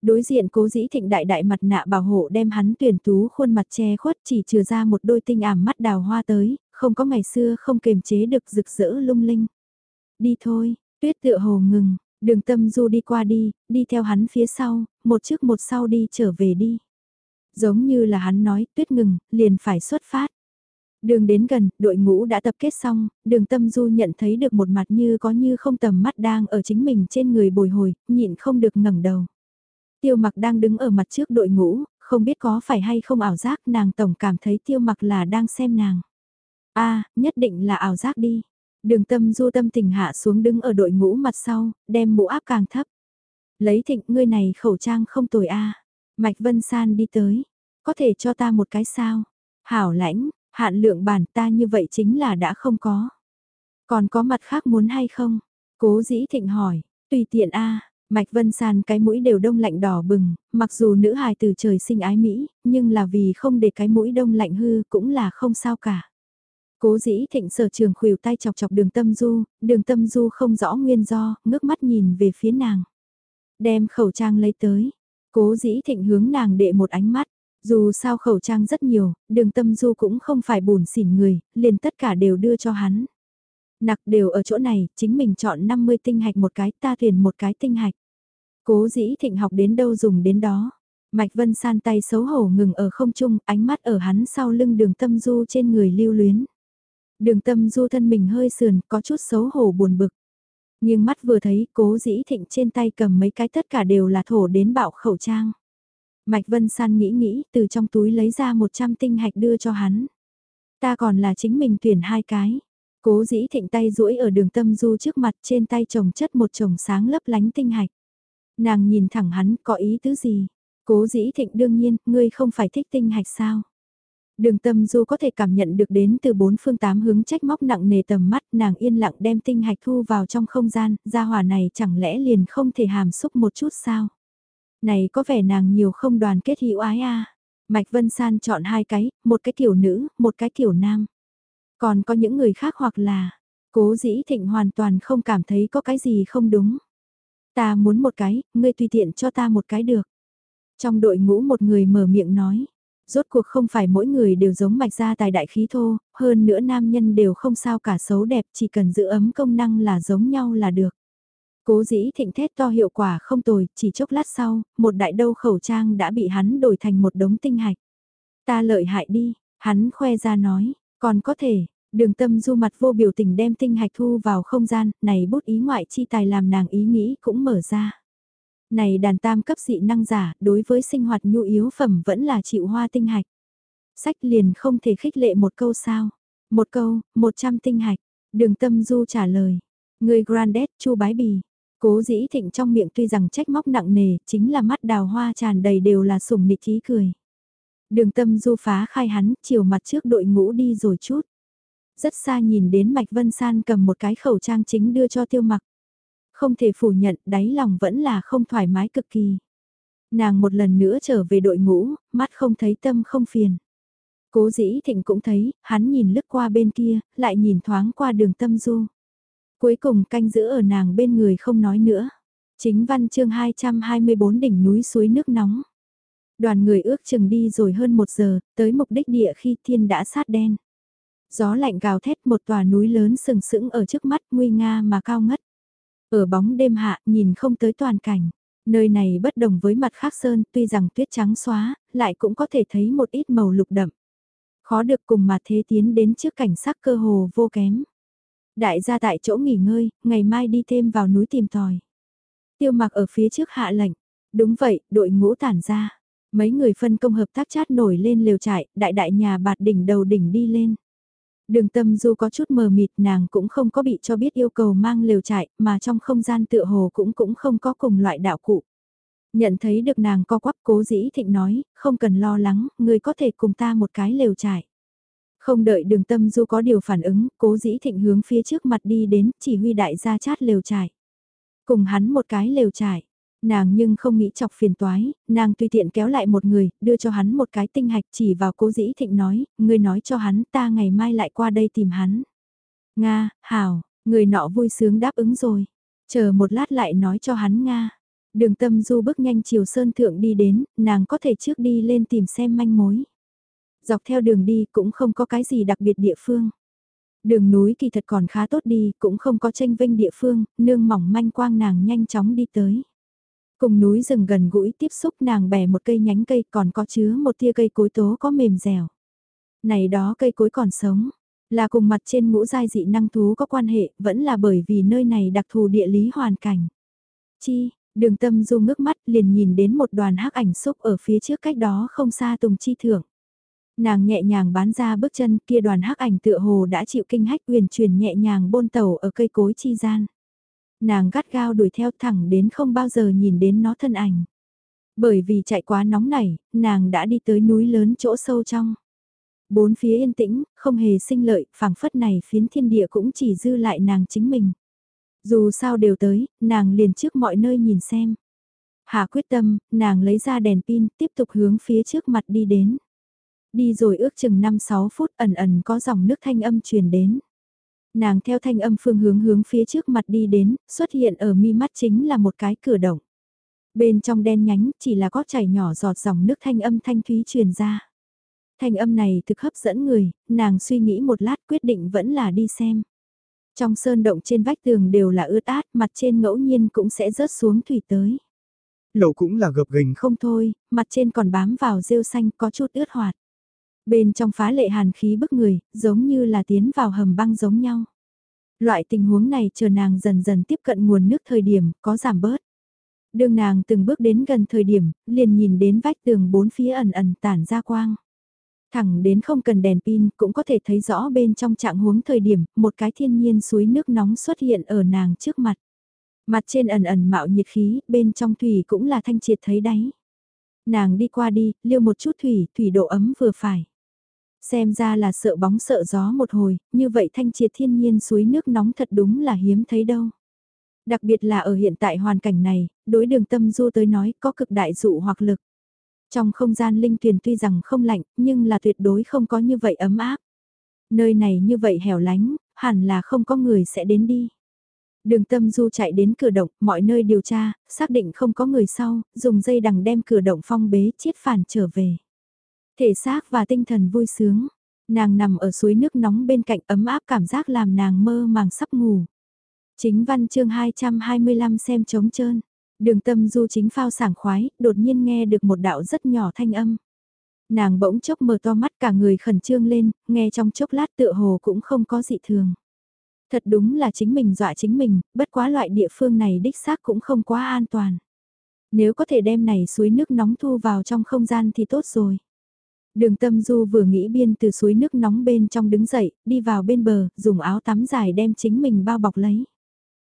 Đối diện cố dĩ thịnh đại đại mặt nạ bảo hộ đem hắn tuyển tú khuôn mặt che khuất chỉ trừ ra một đôi tinh ảm mắt đào hoa tới, không có ngày xưa không kềm chế được rực rỡ lung linh. Đi thôi, tuyết tựa hồ ngừng, đường tâm du đi qua đi, đi theo hắn phía sau, một trước một sau đi trở về đi. Giống như là hắn nói tuyết ngừng, liền phải xuất phát. Đường đến gần, đội ngũ đã tập kết xong, đường tâm du nhận thấy được một mặt như có như không tầm mắt đang ở chính mình trên người bồi hồi, nhịn không được ngẩng đầu. Tiêu mặc đang đứng ở mặt trước đội ngũ, không biết có phải hay không ảo giác nàng tổng cảm thấy tiêu mặc là đang xem nàng. a nhất định là ảo giác đi. Đường tâm du tâm tình hạ xuống đứng ở đội ngũ mặt sau, đem mũ áp càng thấp. Lấy thịnh ngươi này khẩu trang không tồi a Mạch Vân San đi tới. Có thể cho ta một cái sao? Hảo lãnh, hạn lượng bản ta như vậy chính là đã không có. Còn có mặt khác muốn hay không? Cố dĩ thịnh hỏi, tùy tiện a Mạch Vân San cái mũi đều đông lạnh đỏ bừng, mặc dù nữ hài từ trời sinh ái Mỹ, nhưng là vì không để cái mũi đông lạnh hư cũng là không sao cả. Cố dĩ thịnh sở trường khuỷu tay chọc chọc đường tâm du, đường tâm du không rõ nguyên do, ngước mắt nhìn về phía nàng. Đem khẩu trang lấy tới, cố dĩ thịnh hướng nàng đệ một ánh mắt, dù sao khẩu trang rất nhiều, đường tâm du cũng không phải buồn xỉn người, liền tất cả đều đưa cho hắn. Nặc đều ở chỗ này, chính mình chọn 50 tinh hạch một cái, ta thuyền một cái tinh hạch. Cố dĩ thịnh học đến đâu dùng đến đó. Mạch Vân San tay xấu hổ ngừng ở không trung, ánh mắt ở hắn sau lưng đường tâm du trên người lưu luyến. Đường tâm du thân mình hơi sườn, có chút xấu hổ buồn bực. Nhưng mắt vừa thấy cố dĩ thịnh trên tay cầm mấy cái tất cả đều là thổ đến bạo khẩu trang. Mạch Vân San nghĩ nghĩ, từ trong túi lấy ra 100 tinh hạch đưa cho hắn. Ta còn là chính mình tuyển hai cái. Cố dĩ thịnh tay duỗi ở đường tâm du trước mặt trên tay chồng chất một chồng sáng lấp lánh tinh hạch. Nàng nhìn thẳng hắn có ý tứ gì? Cố dĩ thịnh đương nhiên, ngươi không phải thích tinh hạch sao? Đường tâm du có thể cảm nhận được đến từ bốn phương tám hướng trách móc nặng nề tầm mắt nàng yên lặng đem tinh hạch thu vào trong không gian, gia hỏa này chẳng lẽ liền không thể hàm xúc một chút sao? Này có vẻ nàng nhiều không đoàn kết hữu ái a Mạch Vân San chọn hai cái, một cái kiểu nữ, một cái kiểu nam. Còn có những người khác hoặc là, cố dĩ thịnh hoàn toàn không cảm thấy có cái gì không đúng. Ta muốn một cái, ngươi tùy tiện cho ta một cái được. Trong đội ngũ một người mở miệng nói, rốt cuộc không phải mỗi người đều giống mạch gia tài đại khí thô, hơn nữa nam nhân đều không sao cả xấu đẹp chỉ cần giữ ấm công năng là giống nhau là được. Cố dĩ thịnh thét to hiệu quả không tồi, chỉ chốc lát sau, một đại đâu khẩu trang đã bị hắn đổi thành một đống tinh hạch. Ta lợi hại đi, hắn khoe ra nói, còn có thể, đường tâm du mặt vô biểu tình đem tinh hạch thu vào không gian, này bút ý ngoại chi tài làm nàng ý nghĩ cũng mở ra. Này đàn tam cấp dị năng giả, đối với sinh hoạt nhu yếu phẩm vẫn là chịu hoa tinh hạch. Sách liền không thể khích lệ một câu sao. Một câu, một trăm tinh hạch. Đường tâm du trả lời. Người Grandet chu bái bì. Cố dĩ thịnh trong miệng tuy rằng trách móc nặng nề, chính là mắt đào hoa tràn đầy đều là sủng nịch trí cười. Đường tâm du phá khai hắn, chiều mặt trước đội ngũ đi rồi chút. Rất xa nhìn đến Mạch Vân San cầm một cái khẩu trang chính đưa cho tiêu mặc. Không thể phủ nhận, đáy lòng vẫn là không thoải mái cực kỳ. Nàng một lần nữa trở về đội ngũ, mắt không thấy tâm không phiền. Cố dĩ thịnh cũng thấy, hắn nhìn lướt qua bên kia, lại nhìn thoáng qua đường tâm du. Cuối cùng canh giữ ở nàng bên người không nói nữa. Chính văn chương 224 đỉnh núi suối nước nóng. Đoàn người ước chừng đi rồi hơn một giờ, tới mục đích địa khi thiên đã sát đen. Gió lạnh gào thét một tòa núi lớn sừng sững ở trước mắt nguy nga mà cao ngất. Ở bóng đêm hạ nhìn không tới toàn cảnh. Nơi này bất đồng với mặt khác sơn tuy rằng tuyết trắng xóa, lại cũng có thể thấy một ít màu lục đậm. Khó được cùng mà thế tiến đến trước cảnh sắc cơ hồ vô kém. Đại gia tại chỗ nghỉ ngơi, ngày mai đi thêm vào núi tìm tòi. Tiêu mặc ở phía trước hạ lệnh. Đúng vậy, đội ngũ tản ra. Mấy người phân công hợp tác chát nổi lên lều trại, đại đại nhà bạt đỉnh đầu đỉnh đi lên. Đường tâm du có chút mờ mịt nàng cũng không có bị cho biết yêu cầu mang lều trại mà trong không gian tựa hồ cũng cũng không có cùng loại đạo cụ. Nhận thấy được nàng co quắp cố dĩ thịnh nói, không cần lo lắng, người có thể cùng ta một cái lều trại. Không đợi đường tâm du có điều phản ứng, cố dĩ thịnh hướng phía trước mặt đi đến, chỉ huy đại gia chát lều trải. Cùng hắn một cái lều trải, Nàng nhưng không nghĩ chọc phiền toái, nàng tùy tiện kéo lại một người, đưa cho hắn một cái tinh hạch chỉ vào cố dĩ thịnh nói, người nói cho hắn ta ngày mai lại qua đây tìm hắn. Nga, hảo, người nọ vui sướng đáp ứng rồi. Chờ một lát lại nói cho hắn Nga. Đường tâm du bước nhanh chiều sơn thượng đi đến, nàng có thể trước đi lên tìm xem manh mối. Dọc theo đường đi cũng không có cái gì đặc biệt địa phương. Đường núi kỳ thật còn khá tốt đi, cũng không có tranh vinh địa phương, nương mỏng manh quang nàng nhanh chóng đi tới. Cùng núi rừng gần gũi tiếp xúc nàng bẻ một cây nhánh cây còn có chứa một tia cây cối tố có mềm dẻo. Này đó cây cối còn sống, là cùng mặt trên ngũ giai dị năng thú có quan hệ, vẫn là bởi vì nơi này đặc thù địa lý hoàn cảnh. Chi, đường tâm du ngước mắt liền nhìn đến một đoàn hắc ảnh xúc ở phía trước cách đó không xa tùng chi thưởng. Nàng nhẹ nhàng bán ra bước chân kia đoàn hắc ảnh tựa hồ đã chịu kinh hách huyền truyền nhẹ nhàng bôn tàu ở cây cối chi gian. Nàng gắt gao đuổi theo thẳng đến không bao giờ nhìn đến nó thân ảnh. Bởi vì chạy quá nóng nảy, nàng đã đi tới núi lớn chỗ sâu trong. Bốn phía yên tĩnh, không hề sinh lợi, phảng phất này phiến thiên địa cũng chỉ dư lại nàng chính mình. Dù sao đều tới, nàng liền trước mọi nơi nhìn xem. Hạ quyết tâm, nàng lấy ra đèn pin, tiếp tục hướng phía trước mặt đi đến. Đi rồi ước chừng 5-6 phút ẩn ẩn có dòng nước thanh âm truyền đến. Nàng theo thanh âm phương hướng hướng phía trước mặt đi đến, xuất hiện ở mi mắt chính là một cái cửa động. Bên trong đen nhánh chỉ là có chảy nhỏ giọt dòng nước thanh âm thanh thúy truyền ra. Thanh âm này thực hấp dẫn người, nàng suy nghĩ một lát quyết định vẫn là đi xem. Trong sơn động trên vách tường đều là ướt át, mặt trên ngẫu nhiên cũng sẽ rớt xuống thủy tới. Lầu cũng là gập ghềnh không thôi, mặt trên còn bám vào rêu xanh có chút ướt hoạt. Bên trong phá lệ hàn khí bức người, giống như là tiến vào hầm băng giống nhau. Loại tình huống này chờ nàng dần dần tiếp cận nguồn nước thời điểm, có giảm bớt. Đường nàng từng bước đến gần thời điểm, liền nhìn đến vách tường bốn phía ẩn ẩn tản ra quang. Thẳng đến không cần đèn pin cũng có thể thấy rõ bên trong trạng huống thời điểm, một cái thiên nhiên suối nước nóng xuất hiện ở nàng trước mặt. Mặt trên ẩn ẩn mạo nhiệt khí, bên trong thủy cũng là thanh triệt thấy đáy. Nàng đi qua đi, liêu một chút thủy, thủy độ ấm vừa phải. Xem ra là sợ bóng sợ gió một hồi, như vậy thanh triệt thiên nhiên suối nước nóng thật đúng là hiếm thấy đâu. Đặc biệt là ở hiện tại hoàn cảnh này, đối đường tâm du tới nói có cực đại dụ hoặc lực. Trong không gian linh tuyền tuy rằng không lạnh, nhưng là tuyệt đối không có như vậy ấm áp. Nơi này như vậy hẻo lánh, hẳn là không có người sẽ đến đi. Đường tâm du chạy đến cửa động, mọi nơi điều tra, xác định không có người sau, dùng dây đằng đem cửa động phong bế chiết phản trở về. Thể xác và tinh thần vui sướng. Nàng nằm ở suối nước nóng bên cạnh ấm áp cảm giác làm nàng mơ màng sắp ngủ. Chính văn chương 225 xem trống trơn. Đường tâm du chính phao sảng khoái, đột nhiên nghe được một đạo rất nhỏ thanh âm. Nàng bỗng chốc mở to mắt cả người khẩn trương lên, nghe trong chốc lát tựa hồ cũng không có dị thường. Thật đúng là chính mình dọa chính mình, bất quá loại địa phương này đích xác cũng không quá an toàn. Nếu có thể đem này suối nước nóng thu vào trong không gian thì tốt rồi. Đường tâm du vừa nghĩ biên từ suối nước nóng bên trong đứng dậy, đi vào bên bờ, dùng áo tắm dài đem chính mình bao bọc lấy.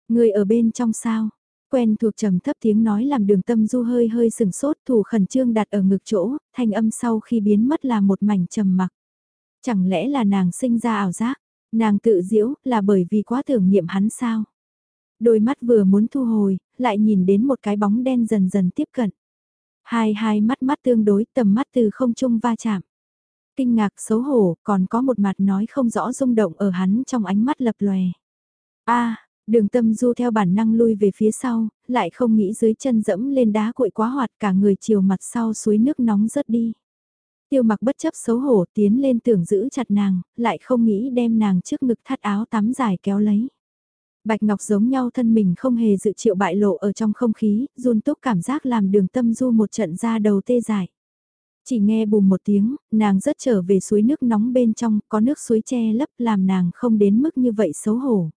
Người ở bên trong sao? Quen thuộc trầm thấp tiếng nói làm đường tâm du hơi hơi sừng sốt thủ khẩn trương đặt ở ngực chỗ, thanh âm sau khi biến mất là một mảnh trầm mặc. Chẳng lẽ là nàng sinh ra ảo giác, nàng tự diễu là bởi vì quá tưởng niệm hắn sao? Đôi mắt vừa muốn thu hồi, lại nhìn đến một cái bóng đen dần dần tiếp cận. Hai hai mắt mắt tương đối tầm mắt từ không trung va chạm. Kinh ngạc xấu hổ còn có một mặt nói không rõ rung động ở hắn trong ánh mắt lập lòe. a đường tâm du theo bản năng lui về phía sau, lại không nghĩ dưới chân dẫm lên đá cuội quá hoạt cả người chiều mặt sau suối nước nóng rớt đi. Tiêu mặc bất chấp xấu hổ tiến lên tưởng giữ chặt nàng, lại không nghĩ đem nàng trước ngực thắt áo tắm dài kéo lấy. Bạch Ngọc giống nhau thân mình không hề dự chịu bại lộ ở trong không khí, run túc cảm giác làm đường tâm du một trận ra đầu tê dại. Chỉ nghe bùm một tiếng, nàng rất trở về suối nước nóng bên trong, có nước suối che lấp làm nàng không đến mức như vậy xấu hổ.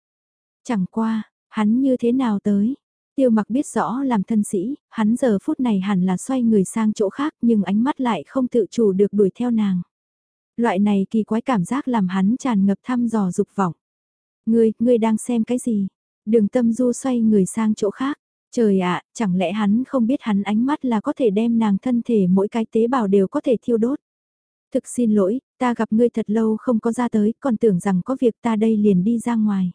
Chẳng qua, hắn như thế nào tới? Tiêu mặc biết rõ làm thân sĩ, hắn giờ phút này hẳn là xoay người sang chỗ khác nhưng ánh mắt lại không tự chủ được đuổi theo nàng. Loại này kỳ quái cảm giác làm hắn tràn ngập thăm dò dục vọng. Ngươi, ngươi đang xem cái gì? Đường tâm du xoay người sang chỗ khác. Trời ạ, chẳng lẽ hắn không biết hắn ánh mắt là có thể đem nàng thân thể mỗi cái tế bào đều có thể thiêu đốt. Thực xin lỗi, ta gặp ngươi thật lâu không có ra tới, còn tưởng rằng có việc ta đây liền đi ra ngoài.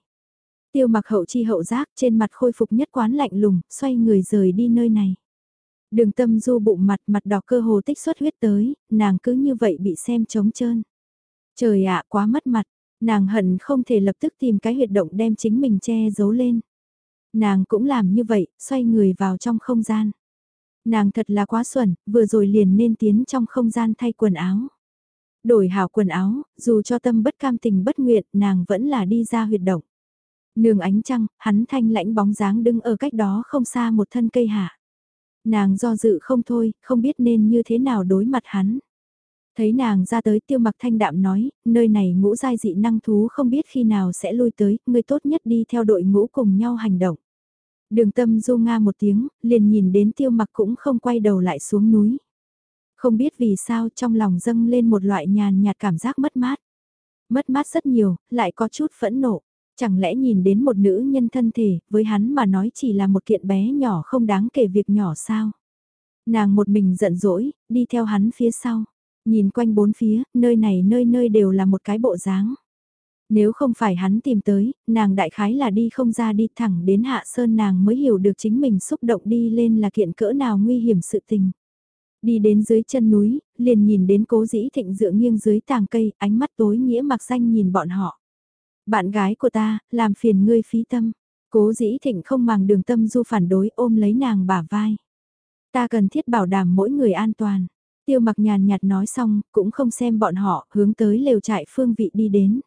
Tiêu mặc hậu chi hậu giác trên mặt khôi phục nhất quán lạnh lùng, xoay người rời đi nơi này. Đường tâm du bụng mặt mặt đỏ cơ hồ tích xuất huyết tới, nàng cứ như vậy bị xem trống trơn. Trời ạ quá mất mặt, nàng hận không thể lập tức tìm cái huyệt động đem chính mình che giấu lên. Nàng cũng làm như vậy, xoay người vào trong không gian. Nàng thật là quá xuẩn, vừa rồi liền nên tiến trong không gian thay quần áo. Đổi hảo quần áo, dù cho tâm bất cam tình bất nguyện, nàng vẫn là đi ra huyệt động. Nương ánh trăng, hắn thanh lãnh bóng dáng đứng ở cách đó không xa một thân cây hạ. Nàng do dự không thôi, không biết nên như thế nào đối mặt hắn. Thấy nàng ra tới tiêu mặc thanh đạm nói, nơi này ngũ giai dị năng thú không biết khi nào sẽ lui tới, người tốt nhất đi theo đội ngũ cùng nhau hành động. Đường tâm du nga một tiếng, liền nhìn đến tiêu mặc cũng không quay đầu lại xuống núi. Không biết vì sao trong lòng dâng lên một loại nhàn nhạt cảm giác mất mát. Mất mát rất nhiều, lại có chút phẫn nộ. Chẳng lẽ nhìn đến một nữ nhân thân thể, với hắn mà nói chỉ là một kiện bé nhỏ không đáng kể việc nhỏ sao. Nàng một mình giận dỗi, đi theo hắn phía sau. Nhìn quanh bốn phía, nơi này nơi nơi đều là một cái bộ dáng. Nếu không phải hắn tìm tới, nàng đại khái là đi không ra đi thẳng đến hạ sơn nàng mới hiểu được chính mình xúc động đi lên là kiện cỡ nào nguy hiểm sự tình. Đi đến dưới chân núi, liền nhìn đến cố dĩ thịnh dựa nghiêng dưới tàng cây, ánh mắt tối nghĩa mặc danh nhìn bọn họ. Bạn gái của ta, làm phiền ngươi phí tâm. Cố dĩ thịnh không màng đường tâm du phản đối ôm lấy nàng bả vai. Ta cần thiết bảo đảm mỗi người an toàn. Tiêu mặc nhàn nhạt nói xong, cũng không xem bọn họ, hướng tới lều trại phương vị đi đến.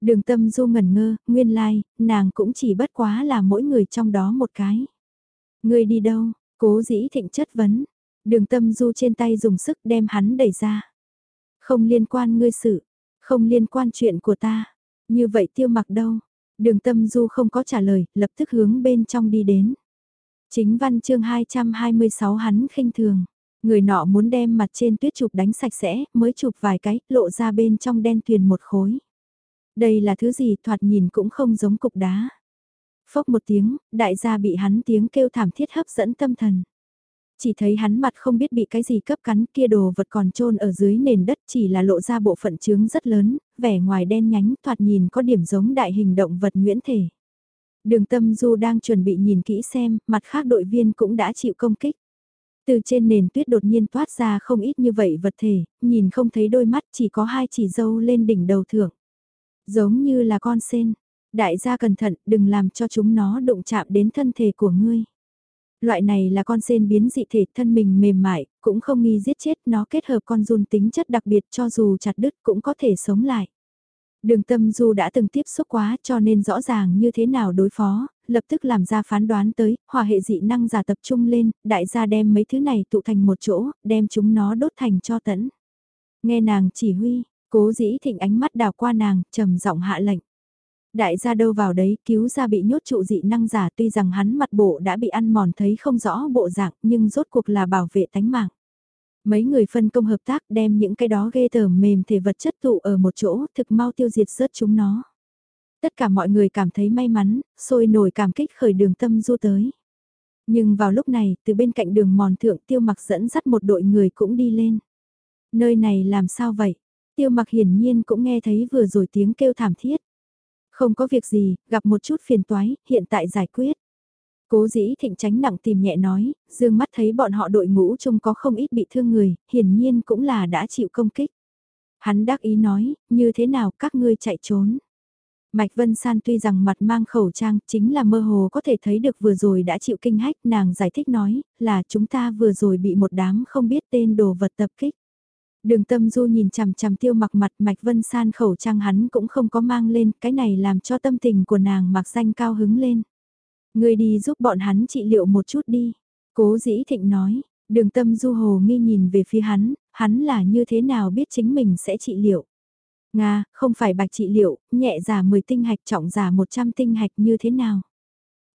Đường tâm du ngẩn ngơ, nguyên lai, like, nàng cũng chỉ bất quá là mỗi người trong đó một cái. Ngươi đi đâu? Cố dĩ thịnh chất vấn. Đường tâm du trên tay dùng sức đem hắn đẩy ra. Không liên quan ngươi sự, không liên quan chuyện của ta. Như vậy tiêu mặc đâu? Đường tâm du không có trả lời, lập tức hướng bên trong đi đến. Chính văn chương 226 hắn khinh thường. Người nọ muốn đem mặt trên tuyết chụp đánh sạch sẽ, mới chụp vài cái, lộ ra bên trong đen tuyền một khối. Đây là thứ gì thoạt nhìn cũng không giống cục đá. Phốc một tiếng, đại gia bị hắn tiếng kêu thảm thiết hấp dẫn tâm thần. Chỉ thấy hắn mặt không biết bị cái gì cấp cắn kia đồ vật còn trôn ở dưới nền đất chỉ là lộ ra bộ phận trướng rất lớn, vẻ ngoài đen nhánh thoạt nhìn có điểm giống đại hình động vật nguyễn thể. Đường tâm du đang chuẩn bị nhìn kỹ xem, mặt khác đội viên cũng đã chịu công kích. Từ trên nền tuyết đột nhiên toát ra không ít như vậy vật thể, nhìn không thấy đôi mắt chỉ có hai chỉ dâu lên đỉnh đầu thượng. Giống như là con sen. Đại gia cẩn thận, đừng làm cho chúng nó đụng chạm đến thân thể của ngươi. Loại này là con sen biến dị thể thân mình mềm mại, cũng không nghi giết chết nó kết hợp con run tính chất đặc biệt cho dù chặt đứt cũng có thể sống lại. Đường tâm du đã từng tiếp xúc quá cho nên rõ ràng như thế nào đối phó, lập tức làm ra phán đoán tới, hòa hệ dị năng giả tập trung lên, đại gia đem mấy thứ này tụ thành một chỗ, đem chúng nó đốt thành cho tẫn. Nghe nàng chỉ huy, cố dĩ thịnh ánh mắt đào qua nàng, trầm giọng hạ lệnh. Đại gia đâu vào đấy cứu ra bị nhốt trụ dị năng giả tuy rằng hắn mặt bộ đã bị ăn mòn thấy không rõ bộ dạng nhưng rốt cuộc là bảo vệ tánh mạng. Mấy người phân công hợp tác đem những cái đó ghê tởm mềm thể vật chất tụ ở một chỗ thực mau tiêu diệt rớt chúng nó. Tất cả mọi người cảm thấy may mắn, sôi nổi cảm kích khởi đường tâm du tới. Nhưng vào lúc này, từ bên cạnh đường mòn thượng tiêu mặc dẫn dắt một đội người cũng đi lên. Nơi này làm sao vậy? Tiêu mặc hiển nhiên cũng nghe thấy vừa rồi tiếng kêu thảm thiết. Không có việc gì, gặp một chút phiền toái, hiện tại giải quyết. Cố dĩ thịnh tránh nặng tìm nhẹ nói, dương mắt thấy bọn họ đội ngũ chung có không ít bị thương người, hiển nhiên cũng là đã chịu công kích. Hắn đắc ý nói, như thế nào các ngươi chạy trốn. Mạch Vân San tuy rằng mặt mang khẩu trang chính là mơ hồ có thể thấy được vừa rồi đã chịu kinh hách nàng giải thích nói là chúng ta vừa rồi bị một đám không biết tên đồ vật tập kích. Đường tâm du nhìn chằm chằm tiêu mặc mặt Mạch Vân San khẩu trang hắn cũng không có mang lên cái này làm cho tâm tình của nàng mặc danh cao hứng lên. Người đi giúp bọn hắn trị liệu một chút đi. Cố dĩ thịnh nói, đường tâm du hồ nghi nhìn về phía hắn, hắn là như thế nào biết chính mình sẽ trị liệu. Nga, không phải bạch trị liệu, nhẹ giả 10 tinh hạch trọng giả 100 tinh hạch như thế nào.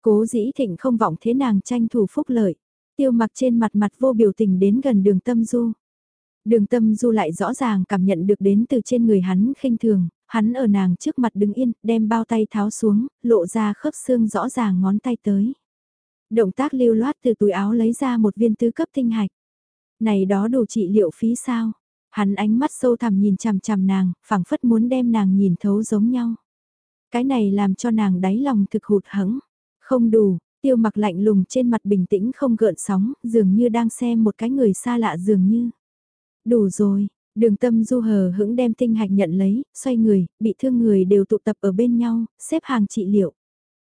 Cố dĩ thịnh không vọng thế nàng tranh thủ phúc lợi. Tiêu mặc trên mặt mặt vô biểu tình đến gần đường tâm du. Đường tâm du lại rõ ràng cảm nhận được đến từ trên người hắn khinh thường, hắn ở nàng trước mặt đứng yên, đem bao tay tháo xuống, lộ ra khớp xương rõ ràng ngón tay tới. Động tác lưu loát từ túi áo lấy ra một viên tứ cấp tinh hạch. Này đó đủ trị liệu phí sao? Hắn ánh mắt sâu thẳm nhìn chằm chằm nàng, phảng phất muốn đem nàng nhìn thấu giống nhau. Cái này làm cho nàng đáy lòng thực hụt hẫng. Không đủ, tiêu mặc lạnh lùng trên mặt bình tĩnh không gợn sóng, dường như đang xem một cái người xa lạ dường như. Đủ rồi, đường tâm du hờ hững đem tinh hạch nhận lấy, xoay người, bị thương người đều tụ tập ở bên nhau, xếp hàng trị liệu.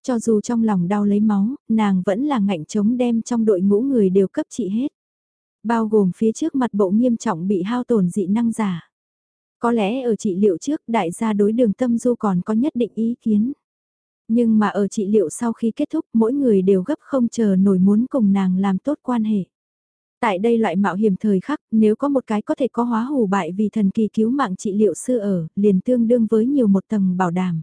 Cho dù trong lòng đau lấy máu, nàng vẫn là ngạnh chống đem trong đội ngũ người đều cấp trị hết. Bao gồm phía trước mặt bộ nghiêm trọng bị hao tổn dị năng giả. Có lẽ ở trị liệu trước đại gia đối đường tâm du còn có nhất định ý kiến. Nhưng mà ở trị liệu sau khi kết thúc mỗi người đều gấp không chờ nổi muốn cùng nàng làm tốt quan hệ. Tại đây loại mạo hiểm thời khắc, nếu có một cái có thể có hóa hù bại vì thần kỳ cứu mạng trị liệu sư ở, liền tương đương với nhiều một tầng bảo đảm.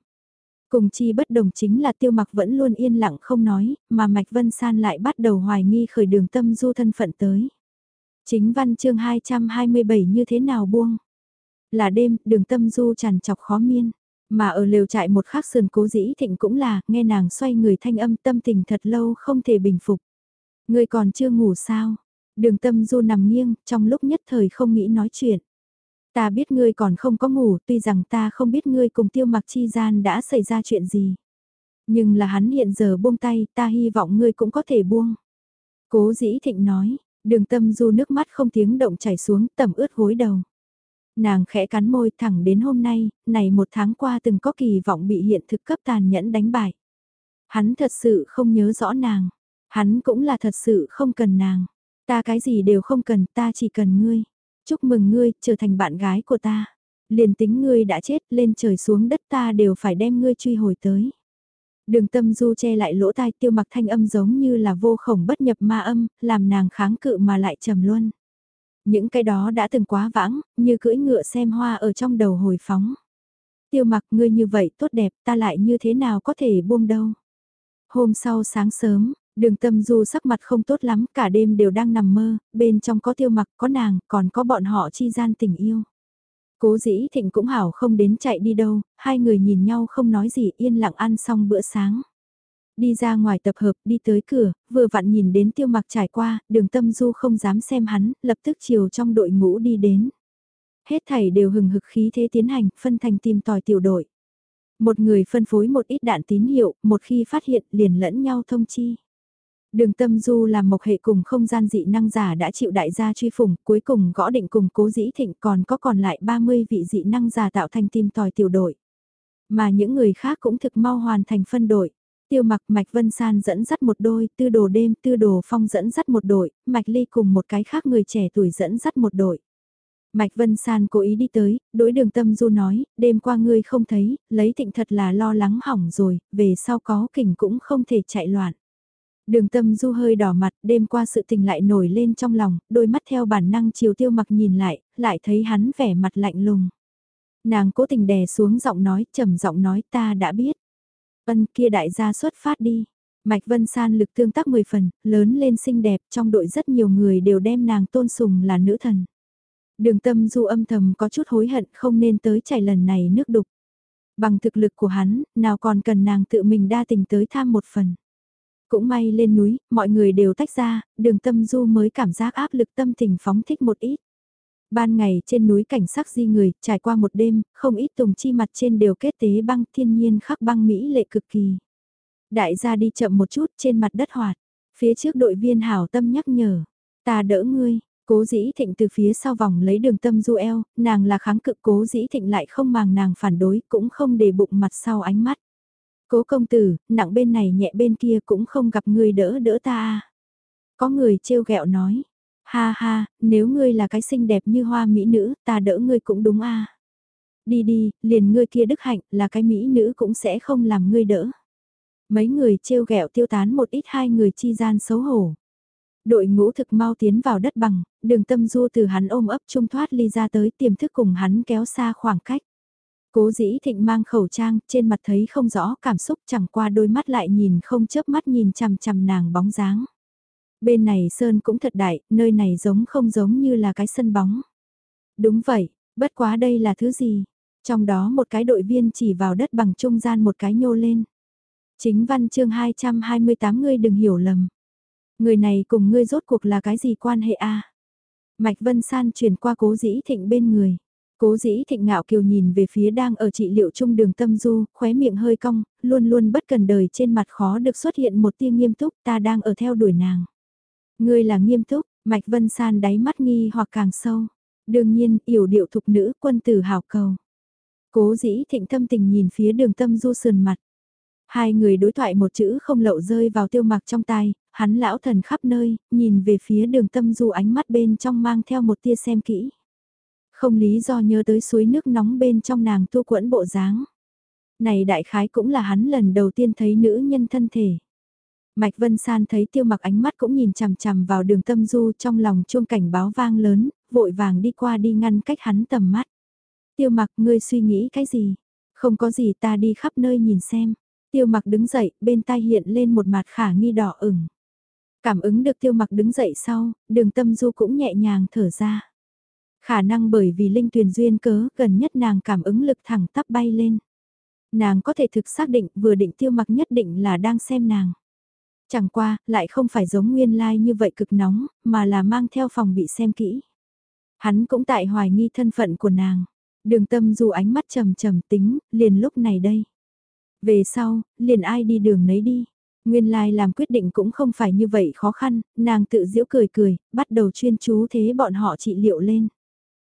Cùng chi bất đồng chính là tiêu mặc vẫn luôn yên lặng không nói, mà Mạch Vân San lại bắt đầu hoài nghi khởi đường tâm du thân phận tới. Chính văn chương 227 như thế nào buông? Là đêm, đường tâm du tràn chọc khó miên. Mà ở lều trại một khắc sườn cố dĩ thịnh cũng là, nghe nàng xoay người thanh âm tâm tình thật lâu không thể bình phục. Người còn chưa ngủ sao? Đường tâm du nằm nghiêng, trong lúc nhất thời không nghĩ nói chuyện. Ta biết ngươi còn không có ngủ, tuy rằng ta không biết ngươi cùng tiêu mặc chi gian đã xảy ra chuyện gì. Nhưng là hắn hiện giờ buông tay, ta hy vọng ngươi cũng có thể buông. Cố dĩ thịnh nói, đường tâm du nước mắt không tiếng động chảy xuống tầm ướt gối đầu. Nàng khẽ cắn môi thẳng đến hôm nay, này một tháng qua từng có kỳ vọng bị hiện thực cấp tàn nhẫn đánh bại. Hắn thật sự không nhớ rõ nàng, hắn cũng là thật sự không cần nàng. Ta cái gì đều không cần, ta chỉ cần ngươi. Chúc mừng ngươi, trở thành bạn gái của ta. Liền tính ngươi đã chết, lên trời xuống đất ta đều phải đem ngươi truy hồi tới. Đường tâm du che lại lỗ tai tiêu mặc thanh âm giống như là vô khổng bất nhập ma âm, làm nàng kháng cự mà lại trầm luôn. Những cái đó đã từng quá vãng, như cưỡi ngựa xem hoa ở trong đầu hồi phóng. Tiêu mặc ngươi như vậy tốt đẹp ta lại như thế nào có thể buông đâu. Hôm sau sáng sớm, Đường tâm du sắc mặt không tốt lắm, cả đêm đều đang nằm mơ, bên trong có tiêu mặc, có nàng, còn có bọn họ chi gian tình yêu. Cố dĩ thịnh cũng hảo không đến chạy đi đâu, hai người nhìn nhau không nói gì yên lặng ăn xong bữa sáng. Đi ra ngoài tập hợp, đi tới cửa, vừa vặn nhìn đến tiêu mặc trải qua, đường tâm du không dám xem hắn, lập tức chiều trong đội ngũ đi đến. Hết thảy đều hừng hực khí thế tiến hành, phân thành tìm tòi tiểu đội. Một người phân phối một ít đạn tín hiệu, một khi phát hiện liền lẫn nhau thông chi. Đường tâm du làm mộc hệ cùng không gian dị năng giả đã chịu đại gia truy phủng, cuối cùng gõ định cùng cố dĩ thịnh còn có còn lại 30 vị dị năng giả tạo thành tim tòi tiểu đội. Mà những người khác cũng thực mau hoàn thành phân đội. Tiêu mặc Mạch Vân San dẫn dắt một đôi, tư đồ đêm, tư đồ phong dẫn dắt một đội, Mạch Ly cùng một cái khác người trẻ tuổi dẫn dắt một đội. Mạch Vân San cố ý đi tới, đối đường tâm du nói, đêm qua ngươi không thấy, lấy thịnh thật là lo lắng hỏng rồi, về sau có kình cũng không thể chạy loạn. Đường tâm du hơi đỏ mặt, đêm qua sự tình lại nổi lên trong lòng, đôi mắt theo bản năng chiều tiêu mặc nhìn lại, lại thấy hắn vẻ mặt lạnh lùng. Nàng cố tình đè xuống giọng nói, trầm giọng nói ta đã biết. Ân kia đại gia xuất phát đi. Mạch Vân San lực tương tác 10 phần, lớn lên xinh đẹp, trong đội rất nhiều người đều đem nàng tôn sùng là nữ thần. Đường tâm du âm thầm có chút hối hận không nên tới chảy lần này nước đục. Bằng thực lực của hắn, nào còn cần nàng tự mình đa tình tới tham một phần. Cũng may lên núi, mọi người đều tách ra, đường tâm du mới cảm giác áp lực tâm tình phóng thích một ít. Ban ngày trên núi cảnh sắc di người, trải qua một đêm, không ít tùng chi mặt trên đều kết tế băng thiên nhiên khắc băng mỹ lệ cực kỳ. Đại gia đi chậm một chút trên mặt đất hoạt, phía trước đội viên hảo tâm nhắc nhở, ta đỡ ngươi, Cố dĩ thịnh từ phía sau vòng lấy đường tâm du eo, nàng là kháng cự cố dĩ thịnh lại không màng nàng phản đối cũng không để bụng mặt sau ánh mắt. Cố công tử, nặng bên này nhẹ bên kia cũng không gặp người đỡ đỡ ta. À. Có người trêu ghẹo nói, ha ha, nếu ngươi là cái xinh đẹp như hoa mỹ nữ, ta đỡ ngươi cũng đúng a. Đi đi, liền ngươi kia đức hạnh, là cái mỹ nữ cũng sẽ không làm ngươi đỡ. Mấy người trêu ghẹo tiêu tán một ít hai người chi gian xấu hổ. Đội ngũ thực mau tiến vào đất bằng, đường tâm du từ hắn ôm ấp trung thoát ly ra tới tiềm thức cùng hắn kéo xa khoảng cách. Cố dĩ thịnh mang khẩu trang, trên mặt thấy không rõ cảm xúc chẳng qua đôi mắt lại nhìn không chớp mắt nhìn chằm chằm nàng bóng dáng. Bên này sơn cũng thật đại, nơi này giống không giống như là cái sân bóng. Đúng vậy, bất quá đây là thứ gì? Trong đó một cái đội viên chỉ vào đất bằng trung gian một cái nhô lên. Chính văn chương 228 ngươi đừng hiểu lầm. Người này cùng ngươi rốt cuộc là cái gì quan hệ a Mạch Vân San chuyển qua cố dĩ thịnh bên người. Cố dĩ thịnh ngạo kiều nhìn về phía đang ở trị liệu trung đường tâm du, khóe miệng hơi cong, luôn luôn bất cần đời trên mặt khó được xuất hiện một tia nghiêm túc ta đang ở theo đuổi nàng. Ngươi là nghiêm túc, Mạch Vân San đáy mắt nghi hoặc càng sâu. Đương nhiên, yểu điệu thục nữ quân tử hào cầu. Cố dĩ thịnh thâm tình nhìn phía đường tâm du sườn mặt. Hai người đối thoại một chữ không lậu rơi vào tiêu mặc trong tai, hắn lão thần khắp nơi, nhìn về phía đường tâm du ánh mắt bên trong mang theo một tia xem kỹ. Không lý do nhớ tới suối nước nóng bên trong nàng tu quẫn bộ dáng. Này đại khái cũng là hắn lần đầu tiên thấy nữ nhân thân thể. Mạch Vân San thấy tiêu mặc ánh mắt cũng nhìn chằm chằm vào đường tâm du trong lòng chuông cảnh báo vang lớn, vội vàng đi qua đi ngăn cách hắn tầm mắt. Tiêu mặc ngươi suy nghĩ cái gì? Không có gì ta đi khắp nơi nhìn xem. Tiêu mặc đứng dậy, bên tai hiện lên một mặt khả nghi đỏ ửng. Cảm ứng được tiêu mặc đứng dậy sau, đường tâm du cũng nhẹ nhàng thở ra. Khả năng bởi vì linh tuyền duyên cớ, gần nhất nàng cảm ứng lực thẳng tắp bay lên. Nàng có thể thực xác định vừa định tiêu mặc nhất định là đang xem nàng. Chẳng qua, lại không phải giống nguyên lai like như vậy cực nóng, mà là mang theo phòng bị xem kỹ. Hắn cũng tại hoài nghi thân phận của nàng. Đường tâm dù ánh mắt trầm trầm tính, liền lúc này đây. Về sau, liền ai đi đường nấy đi. Nguyên lai làm quyết định cũng không phải như vậy khó khăn, nàng tự giễu cười cười, bắt đầu chuyên chú thế bọn họ trị liệu lên.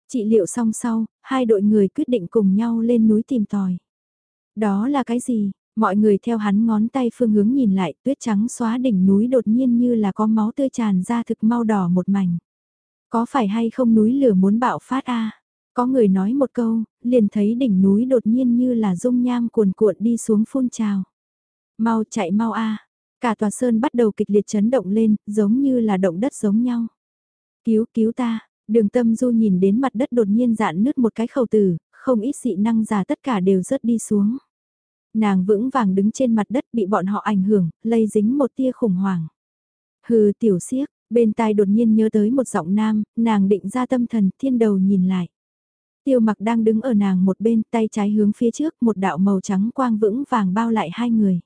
Trị liệu xong sau, hai đội người quyết định cùng nhau lên núi tìm tòi. Đó là cái gì? Mọi người theo hắn ngón tay phương hướng nhìn lại, tuyết trắng xóa đỉnh núi đột nhiên như là có máu tươi tràn ra thực mau đỏ một mảnh. Có phải hay không núi lửa muốn bạo phát a? Có người nói một câu, liền thấy đỉnh núi đột nhiên như là dung nham cuồn cuộn đi xuống phun trào. Mau chạy mau a. Cả tòa sơn bắt đầu kịch liệt chấn động lên, giống như là động đất giống nhau. Cứu, cứu ta, đường tâm du nhìn đến mặt đất đột nhiên dạn nứt một cái khẩu tử, không ít dị năng giả tất cả đều rớt đi xuống. Nàng vững vàng đứng trên mặt đất bị bọn họ ảnh hưởng, lây dính một tia khủng hoảng. Hừ tiểu siếc, bên tai đột nhiên nhớ tới một giọng nam, nàng định ra tâm thần thiên đầu nhìn lại. Tiêu mặc đang đứng ở nàng một bên tay trái hướng phía trước một đạo màu trắng quang vững vàng bao lại hai người.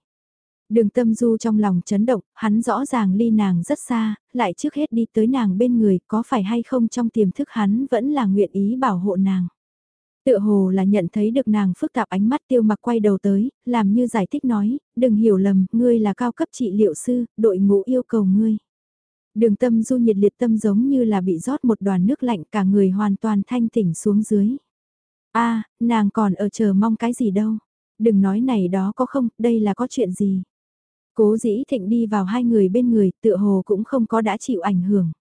Đường tâm du trong lòng chấn động, hắn rõ ràng ly nàng rất xa, lại trước hết đi tới nàng bên người, có phải hay không trong tiềm thức hắn vẫn là nguyện ý bảo hộ nàng. Tựa hồ là nhận thấy được nàng phức tạp ánh mắt tiêu mặc quay đầu tới, làm như giải thích nói, đừng hiểu lầm, ngươi là cao cấp trị liệu sư, đội ngũ yêu cầu ngươi. Đường tâm du nhiệt liệt tâm giống như là bị rót một đoàn nước lạnh cả người hoàn toàn thanh tỉnh xuống dưới. a nàng còn ở chờ mong cái gì đâu. Đừng nói này đó có không, đây là có chuyện gì. Cố dĩ thịnh đi vào hai người bên người, tựa hồ cũng không có đã chịu ảnh hưởng.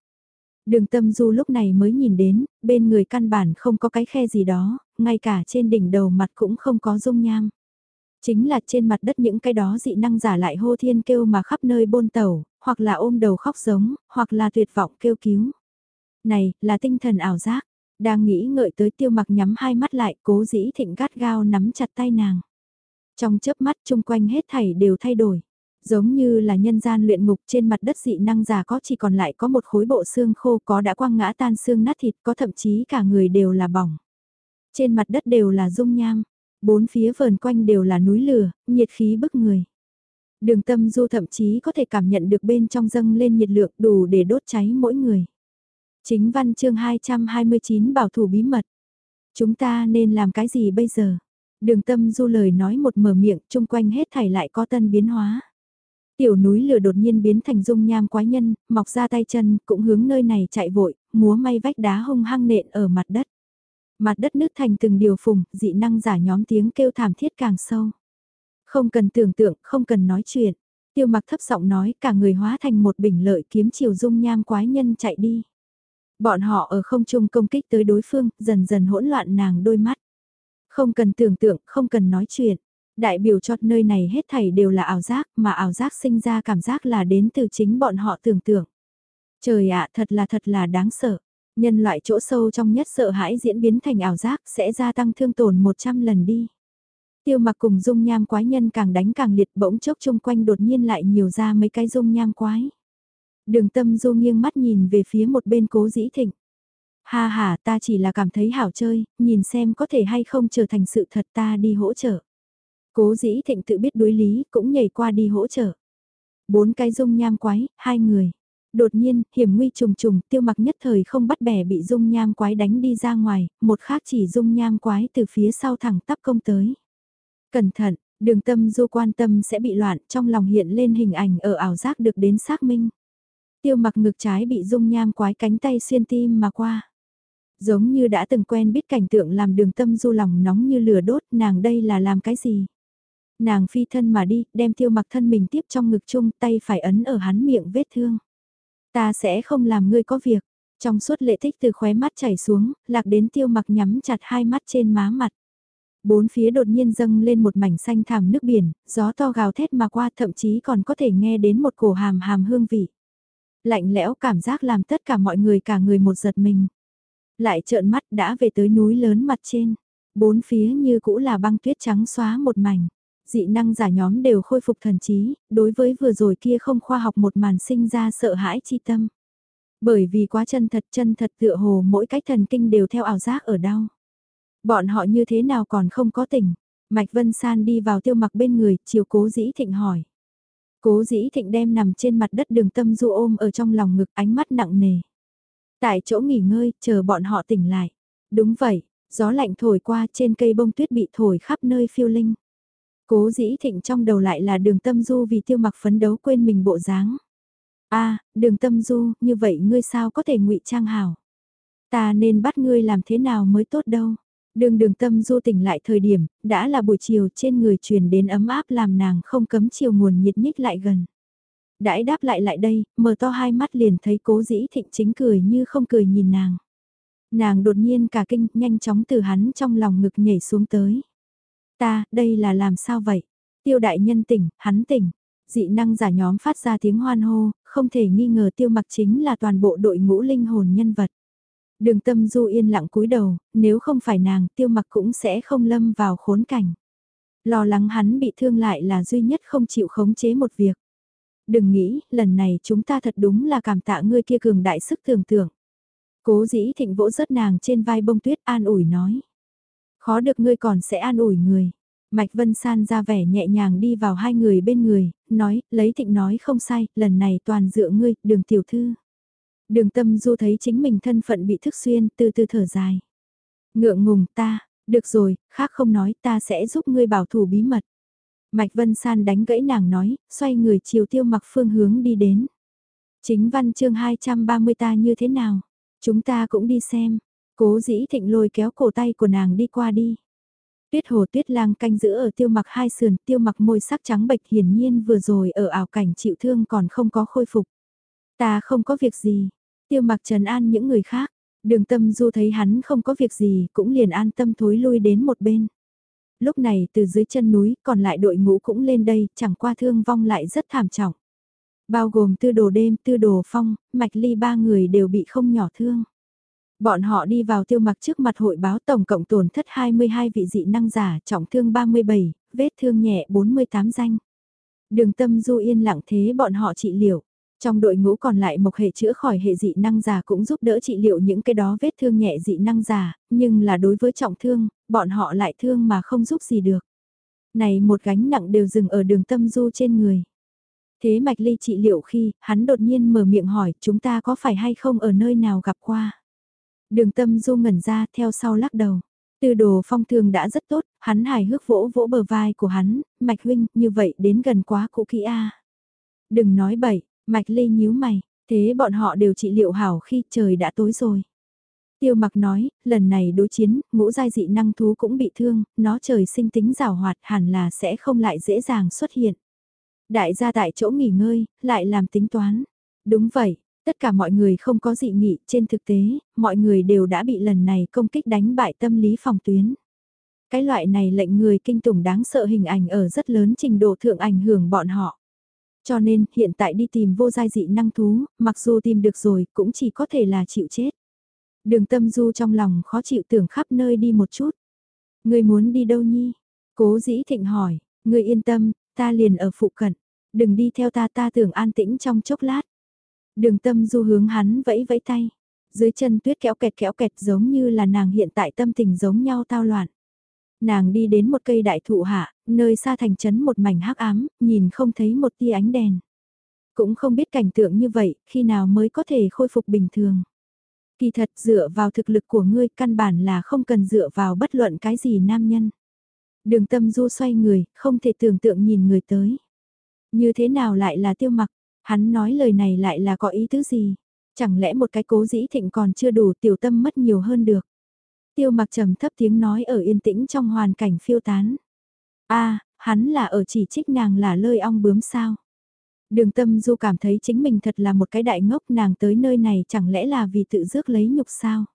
Đường tâm du lúc này mới nhìn đến, bên người căn bản không có cái khe gì đó, ngay cả trên đỉnh đầu mặt cũng không có dung nham. Chính là trên mặt đất những cái đó dị năng giả lại hô thiên kêu mà khắp nơi bôn tẩu, hoặc là ôm đầu khóc giống, hoặc là tuyệt vọng kêu cứu. Này, là tinh thần ảo giác. Đang nghĩ ngợi tới tiêu mặc nhắm hai mắt lại, cố dĩ thịnh gắt gao nắm chặt tay nàng. Trong chớp mắt chung quanh hết thảy đều thay đổi. Giống như là nhân gian luyện ngục trên mặt đất dị năng già có chỉ còn lại có một khối bộ xương khô có đã quăng ngã tan xương nát thịt có thậm chí cả người đều là bỏng. Trên mặt đất đều là dung nham, bốn phía vờn quanh đều là núi lửa, nhiệt khí bức người. Đường tâm du thậm chí có thể cảm nhận được bên trong dâng lên nhiệt lượng đủ để đốt cháy mỗi người. Chính văn chương 229 bảo thủ bí mật. Chúng ta nên làm cái gì bây giờ? Đường tâm du lời nói một mở miệng chung quanh hết thảy lại có tân biến hóa. Tiểu núi lửa đột nhiên biến thành dung nham quái nhân, mọc ra tay chân, cũng hướng nơi này chạy vội, múa may vách đá hung hăng nện ở mặt đất. Mặt đất nứt thành từng điều phùng, dị năng giả nhóm tiếng kêu thảm thiết càng sâu. Không cần tưởng tượng, không cần nói chuyện. Tiêu mặc thấp giọng nói cả người hóa thành một bình lợi kiếm chiều dung nham quái nhân chạy đi. Bọn họ ở không trung công kích tới đối phương, dần dần hỗn loạn nàng đôi mắt. Không cần tưởng tượng, không cần nói chuyện. Đại biểu cho nơi này hết thảy đều là ảo giác, mà ảo giác sinh ra cảm giác là đến từ chính bọn họ tưởng tượng. Trời ạ, thật là thật là đáng sợ. Nhân loại chỗ sâu trong nhất sợ hãi diễn biến thành ảo giác sẽ gia tăng thương tổn 100 lần đi. Tiêu mặc cùng dung nham quái nhân càng đánh càng liệt bỗng chốc chung quanh đột nhiên lại nhiều ra mấy cái dung nham quái. Đường tâm du nghiêng mắt nhìn về phía một bên cố dĩ thịnh. Ha ha ta chỉ là cảm thấy hảo chơi, nhìn xem có thể hay không trở thành sự thật ta đi hỗ trợ. Cố dĩ thịnh tự biết đối lý cũng nhảy qua đi hỗ trợ. Bốn cái dung nham quái, hai người. Đột nhiên, hiểm nguy trùng trùng, tiêu mặc nhất thời không bắt bẻ bị dung nham quái đánh đi ra ngoài, một khác chỉ dung nham quái từ phía sau thẳng tắp công tới. Cẩn thận, đường tâm du quan tâm sẽ bị loạn, trong lòng hiện lên hình ảnh ở ảo giác được đến xác minh. Tiêu mặc ngực trái bị dung nham quái cánh tay xuyên tim mà qua. Giống như đã từng quen biết cảnh tượng làm đường tâm du lòng nóng như lửa đốt, nàng đây là làm cái gì? Nàng phi thân mà đi, đem tiêu mặc thân mình tiếp trong ngực chung tay phải ấn ở hắn miệng vết thương. Ta sẽ không làm ngươi có việc. Trong suốt lệ thích từ khóe mắt chảy xuống, lạc đến tiêu mặc nhắm chặt hai mắt trên má mặt. Bốn phía đột nhiên dâng lên một mảnh xanh thảm nước biển, gió to gào thét mà qua thậm chí còn có thể nghe đến một cổ hàm hàm hương vị. Lạnh lẽo cảm giác làm tất cả mọi người cả người một giật mình. Lại trợn mắt đã về tới núi lớn mặt trên. Bốn phía như cũ là băng tuyết trắng xóa một mảnh dị năng giả nhóm đều khôi phục thần trí, đối với vừa rồi kia không khoa học một màn sinh ra sợ hãi chi tâm. Bởi vì quá chân thật chân thật tựa hồ mỗi cách thần kinh đều theo ảo giác ở đau. Bọn họ như thế nào còn không có tỉnh. Mạch Vân San đi vào tiêu mặc bên người, chiều cố dĩ thịnh hỏi. Cố dĩ thịnh đem nằm trên mặt đất đường tâm du ôm ở trong lòng ngực ánh mắt nặng nề. Tại chỗ nghỉ ngơi, chờ bọn họ tỉnh lại. Đúng vậy, gió lạnh thổi qua trên cây bông tuyết bị thổi khắp nơi phiêu linh. Cố dĩ thịnh trong đầu lại là đường tâm du vì tiêu mặc phấn đấu quên mình bộ dáng. a đường tâm du, như vậy ngươi sao có thể ngụy trang hảo? Ta nên bắt ngươi làm thế nào mới tốt đâu? Đường đường tâm du tỉnh lại thời điểm, đã là buổi chiều trên người truyền đến ấm áp làm nàng không cấm chiều nguồn nhiệt nhích lại gần. Đãi đáp lại lại đây, mở to hai mắt liền thấy cố dĩ thịnh chính cười như không cười nhìn nàng. Nàng đột nhiên cả kinh nhanh chóng từ hắn trong lòng ngực nhảy xuống tới. Ta, đây là làm sao vậy? Tiêu đại nhân tỉnh, hắn tỉnh. Dị năng giả nhóm phát ra tiếng hoan hô, không thể nghi ngờ tiêu mặc chính là toàn bộ đội ngũ linh hồn nhân vật. Đường tâm du yên lặng cúi đầu, nếu không phải nàng tiêu mặc cũng sẽ không lâm vào khốn cảnh. Lo lắng hắn bị thương lại là duy nhất không chịu khống chế một việc. Đừng nghĩ, lần này chúng ta thật đúng là cảm tạ ngươi kia cường đại sức tưởng tượng. Cố dĩ thịnh vỗ rớt nàng trên vai bông tuyết an ủi nói. Khó được ngươi còn sẽ an ủi người. Mạch Vân San ra vẻ nhẹ nhàng đi vào hai người bên người, nói, lấy thịnh nói không sai, lần này toàn dựa ngươi, đường tiểu thư. Đường tâm du thấy chính mình thân phận bị thức xuyên, từ từ thở dài. Ngượng ngùng ta, được rồi, khác không nói, ta sẽ giúp ngươi bảo thủ bí mật. Mạch Vân San đánh gãy nàng nói, xoay người chiều tiêu mặc phương hướng đi đến. Chính văn chương 230 ta như thế nào? Chúng ta cũng đi xem. Cố dĩ thịnh lôi kéo cổ tay của nàng đi qua đi. Tuyết hồ tuyết lang canh giữ ở tiêu mặc hai sườn, tiêu mặc môi sắc trắng bệch hiển nhiên vừa rồi ở ảo cảnh chịu thương còn không có khôi phục. Ta không có việc gì, tiêu mặc trần an những người khác, đường tâm du thấy hắn không có việc gì cũng liền an tâm thối lui đến một bên. Lúc này từ dưới chân núi còn lại đội ngũ cũng lên đây, chẳng qua thương vong lại rất thảm trọng. Bao gồm tư đồ đêm, tư đồ phong, mạch ly ba người đều bị không nhỏ thương. Bọn họ đi vào tiêu mặc trước mặt hội báo tổng cộng tổn thất 22 vị dị năng giả, trọng thương 37, vết thương nhẹ 48 danh. Đường tâm du yên lặng thế bọn họ trị liệu. Trong đội ngũ còn lại một hệ chữa khỏi hệ dị năng giả cũng giúp đỡ trị liệu những cái đó vết thương nhẹ dị năng giả, nhưng là đối với trọng thương, bọn họ lại thương mà không giúp gì được. Này một gánh nặng đều dừng ở đường tâm du trên người. Thế mạch ly trị liệu khi, hắn đột nhiên mở miệng hỏi chúng ta có phải hay không ở nơi nào gặp qua. Đường tâm du ngẩn ra theo sau lắc đầu. Từ đồ phong thường đã rất tốt, hắn hài hước vỗ vỗ bờ vai của hắn, mạch huynh, như vậy đến gần quá cũ kỹ a. Đừng nói bậy, mạch ly nhíu mày, thế bọn họ đều trị liệu hảo khi trời đã tối rồi. Tiêu mặc nói, lần này đối chiến, ngũ giai dị năng thú cũng bị thương, nó trời sinh tính rào hoạt hẳn là sẽ không lại dễ dàng xuất hiện. Đại gia tại chỗ nghỉ ngơi, lại làm tính toán. Đúng vậy, Tất cả mọi người không có dị nghị, trên thực tế, mọi người đều đã bị lần này công kích đánh bại tâm lý phòng tuyến. Cái loại này lệnh người kinh tủng đáng sợ hình ảnh ở rất lớn trình độ thượng ảnh hưởng bọn họ. Cho nên, hiện tại đi tìm vô giai dị năng thú, mặc dù tìm được rồi, cũng chỉ có thể là chịu chết. Đường tâm du trong lòng khó chịu tưởng khắp nơi đi một chút. Người muốn đi đâu nhi? Cố dĩ thịnh hỏi, người yên tâm, ta liền ở phụ cận. Đừng đi theo ta ta tưởng an tĩnh trong chốc lát. Đường tâm du hướng hắn vẫy vẫy tay. Dưới chân tuyết kéo kẹt kéo kẹt giống như là nàng hiện tại tâm tình giống nhau tao loạn. Nàng đi đến một cây đại thụ hạ, nơi xa thành trấn một mảnh hắc ám, nhìn không thấy một tia ánh đèn. Cũng không biết cảnh tượng như vậy, khi nào mới có thể khôi phục bình thường. Kỳ thật dựa vào thực lực của ngươi căn bản là không cần dựa vào bất luận cái gì nam nhân. Đường tâm du xoay người, không thể tưởng tượng nhìn người tới. Như thế nào lại là tiêu mặc, hắn nói lời này lại là có ý tứ gì? Chẳng lẽ một cái cố dĩ thịnh còn chưa đủ tiểu tâm mất nhiều hơn được? Tiêu mặc trầm thấp tiếng nói ở yên tĩnh trong hoàn cảnh phiêu tán. a hắn là ở chỉ trích nàng là lơi ong bướm sao? Đường tâm du cảm thấy chính mình thật là một cái đại ngốc nàng tới nơi này chẳng lẽ là vì tự dước lấy nhục sao?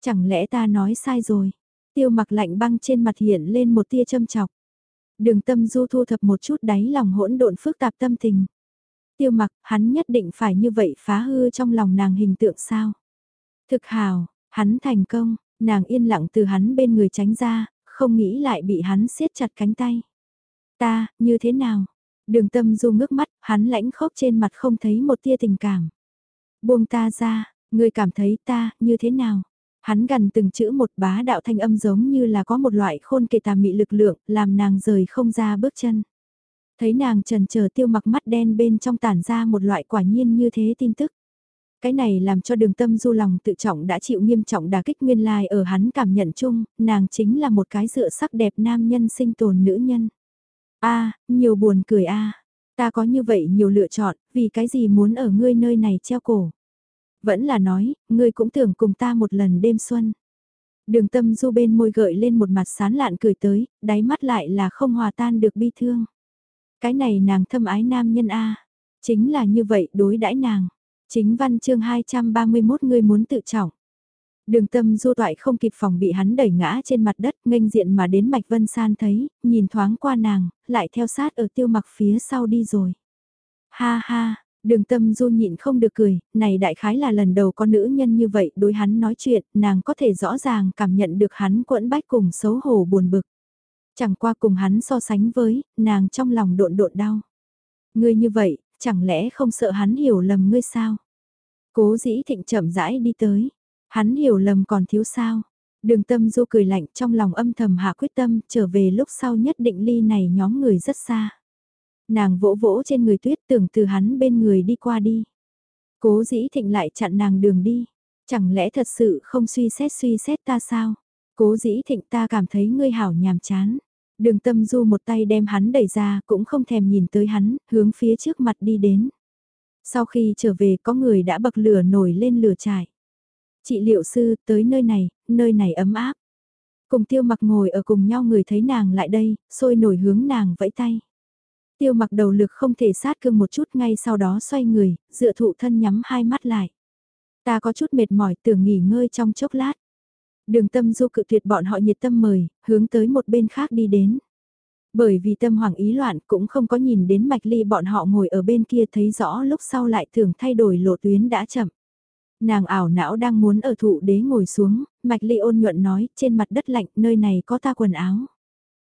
Chẳng lẽ ta nói sai rồi? Tiêu mặc lạnh băng trên mặt hiện lên một tia châm chọc. Đường tâm du thu thập một chút đáy lòng hỗn độn phức tạp tâm tình. Tiêu mặc, hắn nhất định phải như vậy phá hư trong lòng nàng hình tượng sao? Thực hào, hắn thành công, nàng yên lặng từ hắn bên người tránh ra, không nghĩ lại bị hắn siết chặt cánh tay. Ta, như thế nào? Đường tâm du ngước mắt, hắn lãnh khốc trên mặt không thấy một tia tình cảm. Buông ta ra, ngươi cảm thấy ta, như thế nào? Hắn gần từng chữ một bá đạo thanh âm giống như là có một loại khôn kề tà mị lực lượng, làm nàng rời không ra bước chân. Thấy nàng trần chờ tiêu mặc mắt đen bên trong tản ra một loại quả nhiên như thế tin tức. Cái này làm cho đường tâm du lòng tự trọng đã chịu nghiêm trọng đả kích nguyên lai ở hắn cảm nhận chung, nàng chính là một cái dựa sắc đẹp nam nhân sinh tồn nữ nhân. a nhiều buồn cười a ta có như vậy nhiều lựa chọn, vì cái gì muốn ở ngươi nơi này treo cổ. Vẫn là nói, ngươi cũng tưởng cùng ta một lần đêm xuân. Đường tâm du bên môi gợi lên một mặt sán lạn cười tới, đáy mắt lại là không hòa tan được bi thương. Cái này nàng thâm ái nam nhân A. Chính là như vậy đối đãi nàng. Chính văn chương 231 người muốn tự trọng. Đường tâm du toại không kịp phòng bị hắn đẩy ngã trên mặt đất nghênh diện mà đến Mạch Vân San thấy, nhìn thoáng qua nàng, lại theo sát ở tiêu mặc phía sau đi rồi. Ha ha, đường tâm du nhịn không được cười, này đại khái là lần đầu có nữ nhân như vậy đối hắn nói chuyện, nàng có thể rõ ràng cảm nhận được hắn quẫn bách cùng xấu hổ buồn bực. Chẳng qua cùng hắn so sánh với, nàng trong lòng độn độn đau. Ngươi như vậy, chẳng lẽ không sợ hắn hiểu lầm ngươi sao? Cố dĩ thịnh chậm rãi đi tới. Hắn hiểu lầm còn thiếu sao? Đường tâm du cười lạnh trong lòng âm thầm hạ quyết tâm trở về lúc sau nhất định ly này nhóm người rất xa. Nàng vỗ vỗ trên người tuyết tưởng từ hắn bên người đi qua đi. Cố dĩ thịnh lại chặn nàng đường đi. Chẳng lẽ thật sự không suy xét suy xét ta sao? Cố dĩ thịnh ta cảm thấy ngươi hảo nhàm chán. Đường tâm du một tay đem hắn đẩy ra cũng không thèm nhìn tới hắn, hướng phía trước mặt đi đến. Sau khi trở về có người đã bậc lửa nổi lên lửa trải. Chị liệu sư tới nơi này, nơi này ấm áp. Cùng tiêu mặc ngồi ở cùng nhau người thấy nàng lại đây, sôi nổi hướng nàng vẫy tay. Tiêu mặc đầu lực không thể sát cương một chút ngay sau đó xoay người, dựa thụ thân nhắm hai mắt lại. Ta có chút mệt mỏi tưởng nghỉ ngơi trong chốc lát. Đường tâm du cự tuyệt bọn họ nhiệt tâm mời, hướng tới một bên khác đi đến. Bởi vì tâm hoàng ý loạn cũng không có nhìn đến mạch ly bọn họ ngồi ở bên kia thấy rõ lúc sau lại thường thay đổi lộ tuyến đã chậm. Nàng ảo não đang muốn ở thụ đế ngồi xuống, mạch ly ôn nhuận nói trên mặt đất lạnh nơi này có ta quần áo.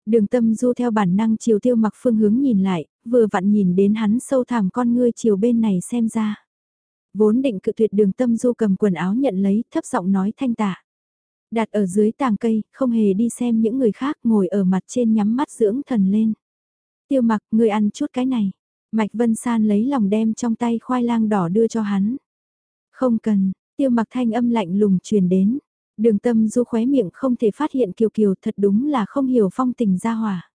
Đường tâm du theo bản năng chiều tiêu mặc phương hướng nhìn lại, vừa vặn nhìn đến hắn sâu thẳm con ngươi chiều bên này xem ra. Vốn định cự tuyệt đường tâm du cầm quần áo nhận lấy, thấp giọng nói thanh tạ. Đặt ở dưới tàng cây, không hề đi xem những người khác ngồi ở mặt trên nhắm mắt dưỡng thần lên. Tiêu mặc, người ăn chút cái này. Mạch Vân San lấy lòng đem trong tay khoai lang đỏ đưa cho hắn. Không cần, tiêu mặc thanh âm lạnh lùng truyền đến. Đường tâm du khóe miệng không thể phát hiện kiều kiều thật đúng là không hiểu phong tình gia hỏa.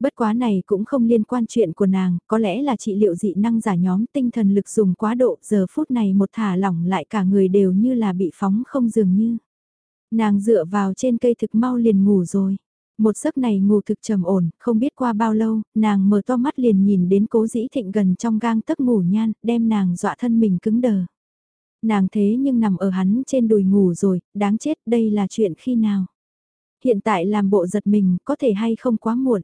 Bất quá này cũng không liên quan chuyện của nàng, có lẽ là trị liệu dị năng giả nhóm tinh thần lực dùng quá độ giờ phút này một thả lỏng lại cả người đều như là bị phóng không dường như. Nàng dựa vào trên cây thực mau liền ngủ rồi. Một giấc này ngủ thực trầm ổn, không biết qua bao lâu, nàng mở to mắt liền nhìn đến cố dĩ thịnh gần trong gang tấc ngủ nhan, đem nàng dọa thân mình cứng đờ. Nàng thế nhưng nằm ở hắn trên đùi ngủ rồi, đáng chết đây là chuyện khi nào. Hiện tại làm bộ giật mình có thể hay không quá muộn.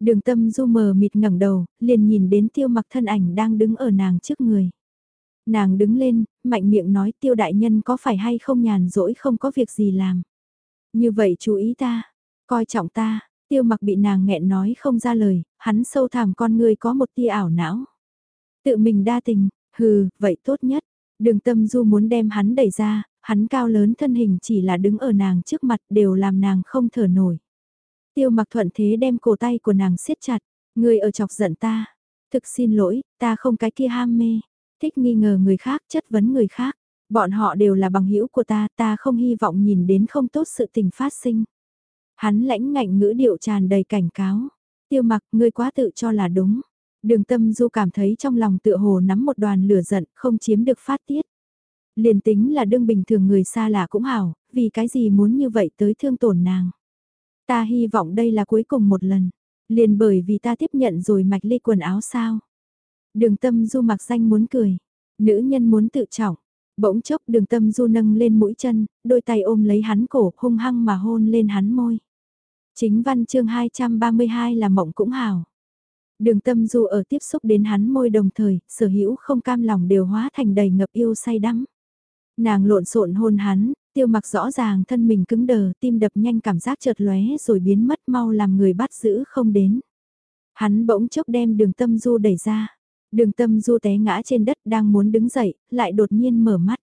Đường tâm du mờ mịt ngẩng đầu, liền nhìn đến tiêu mặc thân ảnh đang đứng ở nàng trước người. Nàng đứng lên, mạnh miệng nói tiêu đại nhân có phải hay không nhàn rỗi không có việc gì làm. Như vậy chú ý ta, coi trọng ta, tiêu mặc bị nàng nghẹn nói không ra lời, hắn sâu thẳm con người có một tia ảo não. Tự mình đa tình, hừ, vậy tốt nhất. Đường tâm du muốn đem hắn đẩy ra, hắn cao lớn thân hình chỉ là đứng ở nàng trước mặt đều làm nàng không thở nổi. Tiêu mặc thuận thế đem cổ tay của nàng siết chặt, người ở chọc giận ta. Thực xin lỗi, ta không cái kia ham mê. Thích nghi ngờ người khác, chất vấn người khác. Bọn họ đều là bằng hữu của ta, ta không hy vọng nhìn đến không tốt sự tình phát sinh. Hắn lãnh ngạnh ngữ điệu tràn đầy cảnh cáo. Tiêu mặc, ngươi quá tự cho là đúng. Đường tâm du cảm thấy trong lòng tựa hồ nắm một đoàn lửa giận, không chiếm được phát tiết. Liền tính là đương bình thường người xa lạ cũng hảo, vì cái gì muốn như vậy tới thương tổn nàng. Ta hy vọng đây là cuối cùng một lần. Liền bởi vì ta tiếp nhận rồi mạch ly quần áo sao. Đường tâm du mặc danh muốn cười. Nữ nhân muốn tự trọng. Bỗng chốc đường tâm du nâng lên mũi chân, đôi tay ôm lấy hắn cổ hung hăng mà hôn lên hắn môi. Chính văn chương 232 là mộng cũng hào. Đường tâm du ở tiếp xúc đến hắn môi đồng thời, sở hữu không cam lòng đều hóa thành đầy ngập yêu say đắm. Nàng lộn xộn hôn hắn, tiêu mặc rõ ràng thân mình cứng đờ, tim đập nhanh cảm giác chợt lóe rồi biến mất mau làm người bắt giữ không đến. Hắn bỗng chốc đem đường tâm du đẩy ra. Đường tâm du té ngã trên đất đang muốn đứng dậy, lại đột nhiên mở mắt.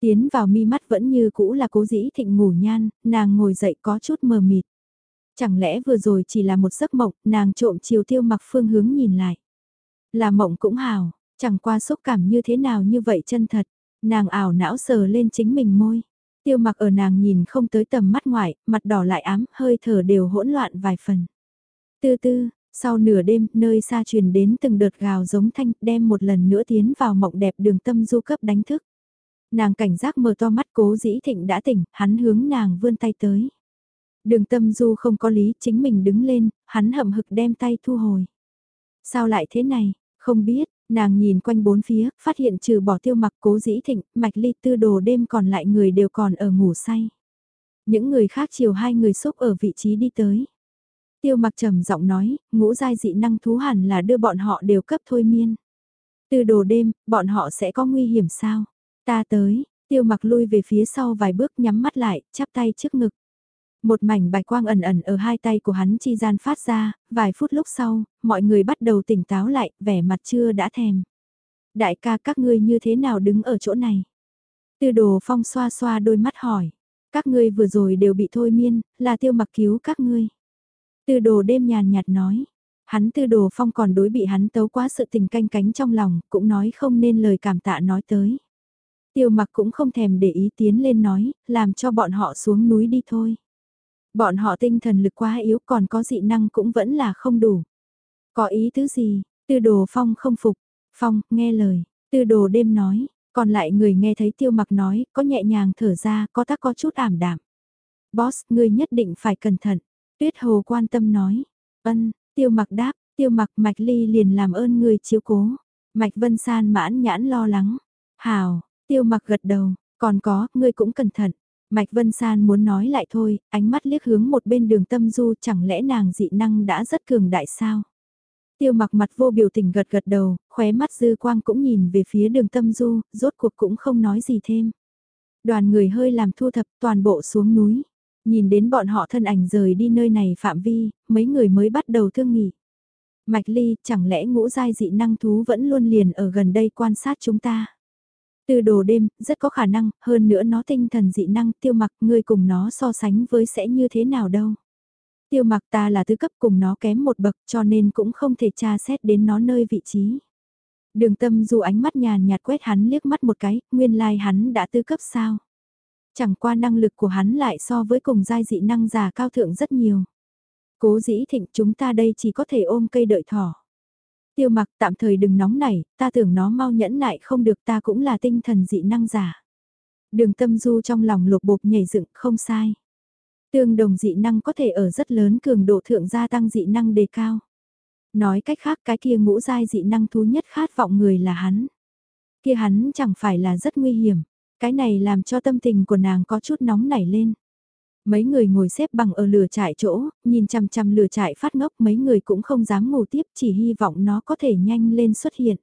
Tiến vào mi mắt vẫn như cũ là cố dĩ thịnh ngủ nhan, nàng ngồi dậy có chút mờ mịt. Chẳng lẽ vừa rồi chỉ là một giấc mộng, nàng trộm chiều tiêu mặc phương hướng nhìn lại. Là mộng cũng hào, chẳng qua xúc cảm như thế nào như vậy chân thật, nàng ảo não sờ lên chính mình môi. Tiêu mặc ở nàng nhìn không tới tầm mắt ngoại, mặt đỏ lại ám, hơi thở đều hỗn loạn vài phần. Tư tư, sau nửa đêm, nơi xa truyền đến từng đợt gào giống thanh, đem một lần nữa tiến vào mộng đẹp đường tâm du cấp đánh thức. Nàng cảnh giác mở to mắt cố dĩ thịnh đã tỉnh, hắn hướng nàng vươn tay tới. Đường tâm du không có lý, chính mình đứng lên, hắn hậm hực đem tay thu hồi. Sao lại thế này, không biết, nàng nhìn quanh bốn phía, phát hiện trừ bỏ tiêu mặc cố dĩ thịnh, mạch ly tư đồ đêm còn lại người đều còn ở ngủ say. Những người khác chiều hai người xúc ở vị trí đi tới. Tiêu mặc trầm giọng nói, ngũ giai dị năng thú hẳn là đưa bọn họ đều cấp thôi miên. Từ đồ đêm, bọn họ sẽ có nguy hiểm sao? Ta tới, tiêu mặc lui về phía sau vài bước nhắm mắt lại, chắp tay trước ngực. Một mảnh bạch quang ẩn ẩn ở hai tay của hắn chi gian phát ra, vài phút lúc sau, mọi người bắt đầu tỉnh táo lại, vẻ mặt chưa đã thèm. Đại ca các ngươi như thế nào đứng ở chỗ này? Tư đồ phong xoa xoa đôi mắt hỏi. Các ngươi vừa rồi đều bị thôi miên, là tiêu mặc cứu các ngươi. Tư đồ đêm nhàn nhạt nói. Hắn tư đồ phong còn đối bị hắn tấu quá sự tình canh cánh trong lòng, cũng nói không nên lời cảm tạ nói tới. Tiêu mặc cũng không thèm để ý tiến lên nói, làm cho bọn họ xuống núi đi thôi. Bọn họ tinh thần lực quá yếu còn có dị năng cũng vẫn là không đủ. Có ý tứ gì, tư đồ phong không phục, phong, nghe lời, tư đồ đêm nói, còn lại người nghe thấy tiêu mặc nói, có nhẹ nhàng thở ra, có tác có chút ảm đạm. Boss, ngươi nhất định phải cẩn thận. Tuyết hồ quan tâm nói, ân, tiêu mặc đáp, tiêu mặc mạch ly liền làm ơn người chiếu cố. Mạch vân san mãn nhãn lo lắng. Hào, tiêu mặc gật đầu, còn có, ngươi cũng cẩn thận. Mạch Vân San muốn nói lại thôi, ánh mắt liếc hướng một bên đường tâm du chẳng lẽ nàng dị năng đã rất cường đại sao? Tiêu mặc mặt vô biểu tình gật gật đầu, khóe mắt dư quang cũng nhìn về phía đường tâm du, rốt cuộc cũng không nói gì thêm. Đoàn người hơi làm thu thập toàn bộ xuống núi. Nhìn đến bọn họ thân ảnh rời đi nơi này phạm vi, mấy người mới bắt đầu thương nghị. Mạch Ly, chẳng lẽ ngũ giai dị năng thú vẫn luôn liền ở gần đây quan sát chúng ta? Từ đồ đêm, rất có khả năng, hơn nữa nó tinh thần dị năng tiêu mặc ngươi cùng nó so sánh với sẽ như thế nào đâu. Tiêu mặc ta là thứ cấp cùng nó kém một bậc cho nên cũng không thể tra xét đến nó nơi vị trí. Đường tâm dù ánh mắt nhàn nhạt quét hắn liếc mắt một cái, nguyên lai like hắn đã tư cấp sao. Chẳng qua năng lực của hắn lại so với cùng giai dị năng già cao thượng rất nhiều. Cố dĩ thịnh chúng ta đây chỉ có thể ôm cây đợi thỏ. Tiêu mặc tạm thời đừng nóng nảy, ta tưởng nó mau nhẫn nại không được ta cũng là tinh thần dị năng giả. Đường tâm du trong lòng lột bột nhảy dựng không sai. Tương đồng dị năng có thể ở rất lớn cường độ thượng gia tăng dị năng đề cao. Nói cách khác cái kia ngũ giai dị năng thú nhất khát vọng người là hắn. Kia hắn chẳng phải là rất nguy hiểm. Cái này làm cho tâm tình của nàng có chút nóng nảy lên. Mấy người ngồi xếp bằng ở lửa trại chỗ, nhìn chằm chằm lửa trại phát ngốc mấy người cũng không dám ngủ tiếp chỉ hy vọng nó có thể nhanh lên xuất hiện.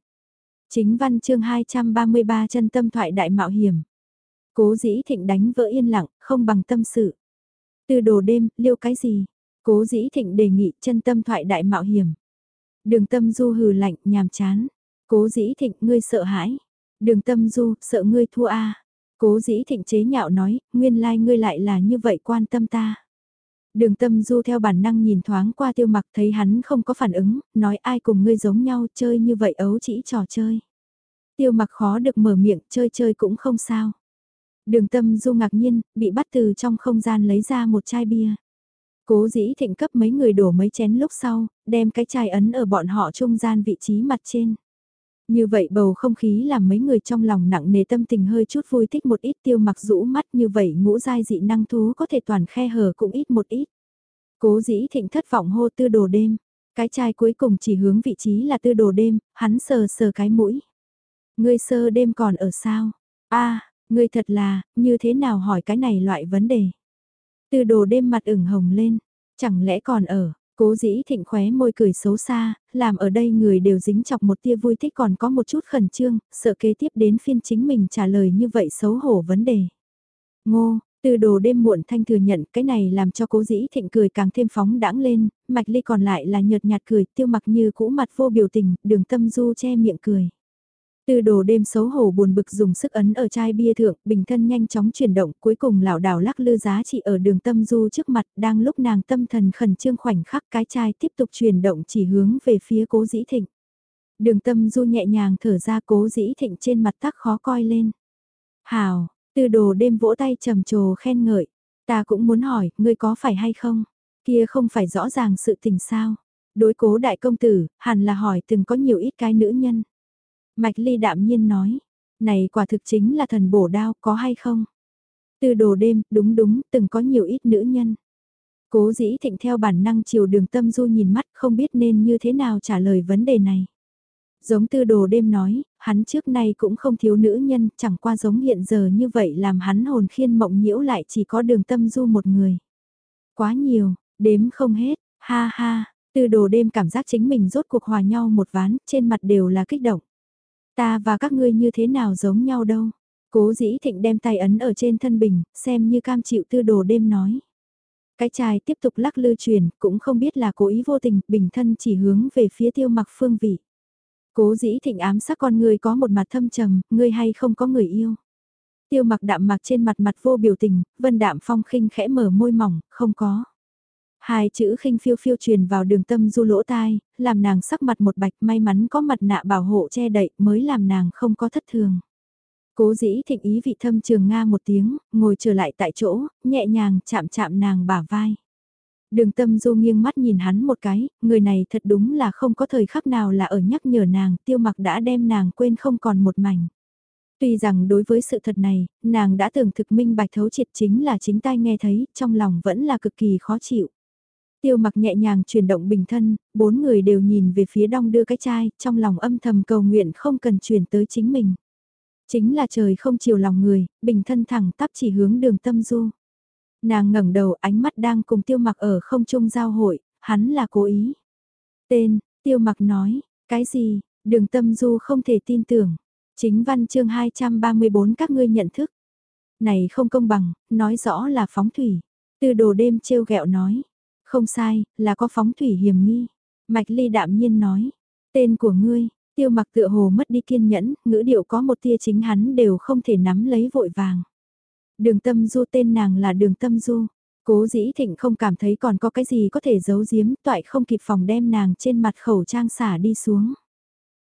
Chính văn chương 233 chân tâm thoại đại mạo hiểm. Cố dĩ thịnh đánh vỡ yên lặng, không bằng tâm sự. Từ đồ đêm, liêu cái gì? Cố dĩ thịnh đề nghị chân tâm thoại đại mạo hiểm. Đường tâm du hừ lạnh, nhàm chán. Cố dĩ thịnh, ngươi sợ hãi. Đường tâm du, sợ ngươi thua a Cố dĩ thịnh chế nhạo nói, nguyên lai like ngươi lại là như vậy quan tâm ta. Đường tâm du theo bản năng nhìn thoáng qua tiêu mặc thấy hắn không có phản ứng, nói ai cùng ngươi giống nhau chơi như vậy ấu chỉ trò chơi. Tiêu mặc khó được mở miệng, chơi chơi cũng không sao. Đường tâm du ngạc nhiên, bị bắt từ trong không gian lấy ra một chai bia. Cố dĩ thịnh cấp mấy người đổ mấy chén lúc sau, đem cái chai ấn ở bọn họ trung gian vị trí mặt trên. Như vậy bầu không khí làm mấy người trong lòng nặng nề tâm tình hơi chút vui thích một ít tiêu mặc rũ mắt như vậy ngũ giai dị năng thú có thể toàn khe hở cũng ít một ít. Cố dĩ thịnh thất vọng hô tư đồ đêm. Cái chai cuối cùng chỉ hướng vị trí là tư đồ đêm, hắn sờ sờ cái mũi. Ngươi sơ đêm còn ở sao? a ngươi thật là, như thế nào hỏi cái này loại vấn đề? Tư đồ đêm mặt ửng hồng lên, chẳng lẽ còn ở, cố dĩ thịnh khóe môi cười xấu xa, làm ở đây người đều dính chọc một tia vui thích còn có một chút khẩn trương, sợ kế tiếp đến phiên chính mình trả lời như vậy xấu hổ vấn đề. Ngô, từ đồ đêm muộn thanh thừa nhận cái này làm cho cố dĩ thịnh cười càng thêm phóng đãng lên, mạch ly còn lại là nhợt nhạt cười tiêu mặc như cũ mặt vô biểu tình, đường tâm du che miệng cười. Từ đồ đêm xấu hổ buồn bực dùng sức ấn ở chai bia thượng, bình thân nhanh chóng chuyển động, cuối cùng lảo đảo lắc lư giá trị ở đường tâm du trước mặt, đang lúc nàng tâm thần khẩn trương khoảnh khắc cái chai tiếp tục chuyển động chỉ hướng về phía cố dĩ thịnh. Đường tâm du nhẹ nhàng thở ra cố dĩ thịnh trên mặt tắc khó coi lên. Hào, từ đồ đêm vỗ tay trầm trồ khen ngợi, ta cũng muốn hỏi, ngươi có phải hay không? Kia không phải rõ ràng sự tình sao? Đối cố đại công tử, hẳn là hỏi từng có nhiều ít cái nữ nhân. Mạch Ly đạm nhiên nói, này quả thực chính là thần bổ đao có hay không? Từ đồ đêm, đúng đúng, từng có nhiều ít nữ nhân. Cố dĩ thịnh theo bản năng chiều đường tâm du nhìn mắt không biết nên như thế nào trả lời vấn đề này. Giống tư đồ đêm nói, hắn trước nay cũng không thiếu nữ nhân, chẳng qua giống hiện giờ như vậy làm hắn hồn khiên mộng nhiễu lại chỉ có đường tâm du một người. Quá nhiều, đếm không hết, ha ha, tư đồ đêm cảm giác chính mình rốt cuộc hòa nhau một ván, trên mặt đều là kích động. Ta và các ngươi như thế nào giống nhau đâu. Cố dĩ thịnh đem tay ấn ở trên thân bình, xem như cam chịu tư đồ đêm nói. Cái chai tiếp tục lắc lư truyền, cũng không biết là cố ý vô tình, bình thân chỉ hướng về phía tiêu mặc phương vị. Cố dĩ thịnh ám sắc con người có một mặt thâm trầm, ngươi hay không có người yêu. Tiêu mặc đạm mặc trên mặt mặt vô biểu tình, vân đạm phong khinh khẽ mở môi mỏng, không có. Hai chữ khinh phiêu phiêu truyền vào đường tâm du lỗ tai, làm nàng sắc mặt một bạch may mắn có mặt nạ bảo hộ che đậy mới làm nàng không có thất thường. Cố dĩ thịnh ý vị thâm trường Nga một tiếng, ngồi trở lại tại chỗ, nhẹ nhàng chạm chạm nàng bả vai. Đường tâm du nghiêng mắt nhìn hắn một cái, người này thật đúng là không có thời khắc nào là ở nhắc nhở nàng, tiêu mặc đã đem nàng quên không còn một mảnh. Tuy rằng đối với sự thật này, nàng đã tưởng thực minh bạch thấu triệt chính là chính tai nghe thấy, trong lòng vẫn là cực kỳ khó chịu. Tiêu mặc nhẹ nhàng chuyển động bình thân, bốn người đều nhìn về phía đong đưa cái chai, trong lòng âm thầm cầu nguyện không cần chuyển tới chính mình. Chính là trời không chiều lòng người, bình thân thẳng tắp chỉ hướng đường tâm du. Nàng ngẩng đầu ánh mắt đang cùng tiêu mặc ở không trung giao hội, hắn là cố ý. Tên, tiêu mặc nói, cái gì, đường tâm du không thể tin tưởng. Chính văn chương 234 các ngươi nhận thức. Này không công bằng, nói rõ là phóng thủy. Từ đồ đêm trêu ghẹo nói. Không sai, là có phóng thủy hiểm nghi. Mạch ly đạm nhiên nói. Tên của ngươi, tiêu mặc tựa hồ mất đi kiên nhẫn, ngữ điệu có một tia chính hắn đều không thể nắm lấy vội vàng. Đường tâm du tên nàng là đường tâm du. Cố dĩ thịnh không cảm thấy còn có cái gì có thể giấu giếm, toại không kịp phòng đem nàng trên mặt khẩu trang xả đi xuống.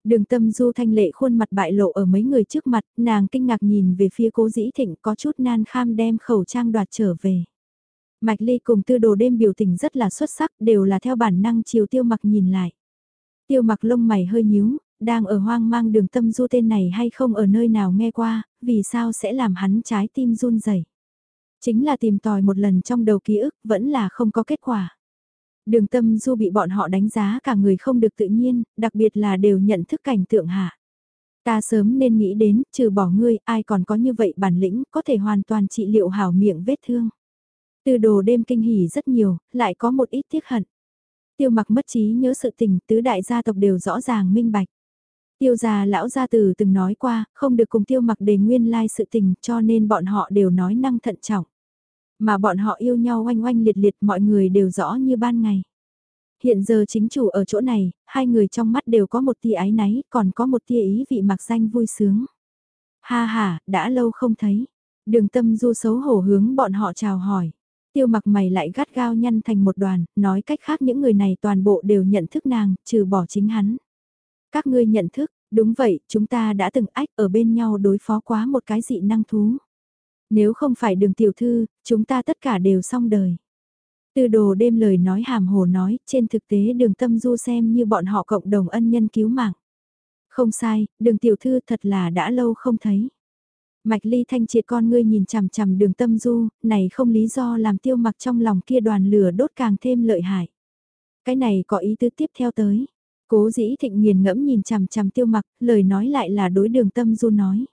Đường tâm du thanh lệ khuôn mặt bại lộ ở mấy người trước mặt, nàng kinh ngạc nhìn về phía cố dĩ thịnh có chút nan kham đem khẩu trang đoạt trở về. Mạch Ly cùng tư đồ đêm biểu tình rất là xuất sắc, đều là theo bản năng chiều tiêu mặc nhìn lại. Tiêu mặc lông mày hơi nhíu, đang ở hoang mang đường tâm du tên này hay không ở nơi nào nghe qua, vì sao sẽ làm hắn trái tim run rẩy Chính là tìm tòi một lần trong đầu ký ức, vẫn là không có kết quả. Đường tâm du bị bọn họ đánh giá cả người không được tự nhiên, đặc biệt là đều nhận thức cảnh tượng hạ. Ta sớm nên nghĩ đến, trừ bỏ ngươi, ai còn có như vậy bản lĩnh, có thể hoàn toàn trị liệu hảo miệng vết thương. Từ đồ đêm kinh hỉ rất nhiều, lại có một ít tiếc hận. Tiêu mặc mất trí nhớ sự tình tứ đại gia tộc đều rõ ràng minh bạch. Tiêu già lão gia tử từng nói qua, không được cùng tiêu mặc đề nguyên lai sự tình cho nên bọn họ đều nói năng thận trọng. Mà bọn họ yêu nhau oanh oanh liệt liệt mọi người đều rõ như ban ngày. Hiện giờ chính chủ ở chỗ này, hai người trong mắt đều có một tia ái náy, còn có một tia ý vị mặc danh vui sướng. Ha ha, đã lâu không thấy. Đường tâm du xấu hổ hướng bọn họ chào hỏi. Tiêu mặc mày lại gắt gao nhăn thành một đoàn, nói cách khác những người này toàn bộ đều nhận thức nàng, trừ bỏ chính hắn. Các ngươi nhận thức, đúng vậy, chúng ta đã từng ách ở bên nhau đối phó quá một cái dị năng thú. Nếu không phải đường tiểu thư, chúng ta tất cả đều xong đời. Từ đồ đêm lời nói hàm hồ nói, trên thực tế đường tâm du xem như bọn họ cộng đồng ân nhân cứu mạng. Không sai, đường tiểu thư thật là đã lâu không thấy. Mạch ly thanh triệt con ngươi nhìn chằm chằm đường tâm du, này không lý do làm tiêu mặc trong lòng kia đoàn lửa đốt càng thêm lợi hại. Cái này có ý tứ tiếp theo tới. Cố dĩ thịnh nghiền ngẫm nhìn chằm chằm tiêu mặc, lời nói lại là đối đường tâm du nói.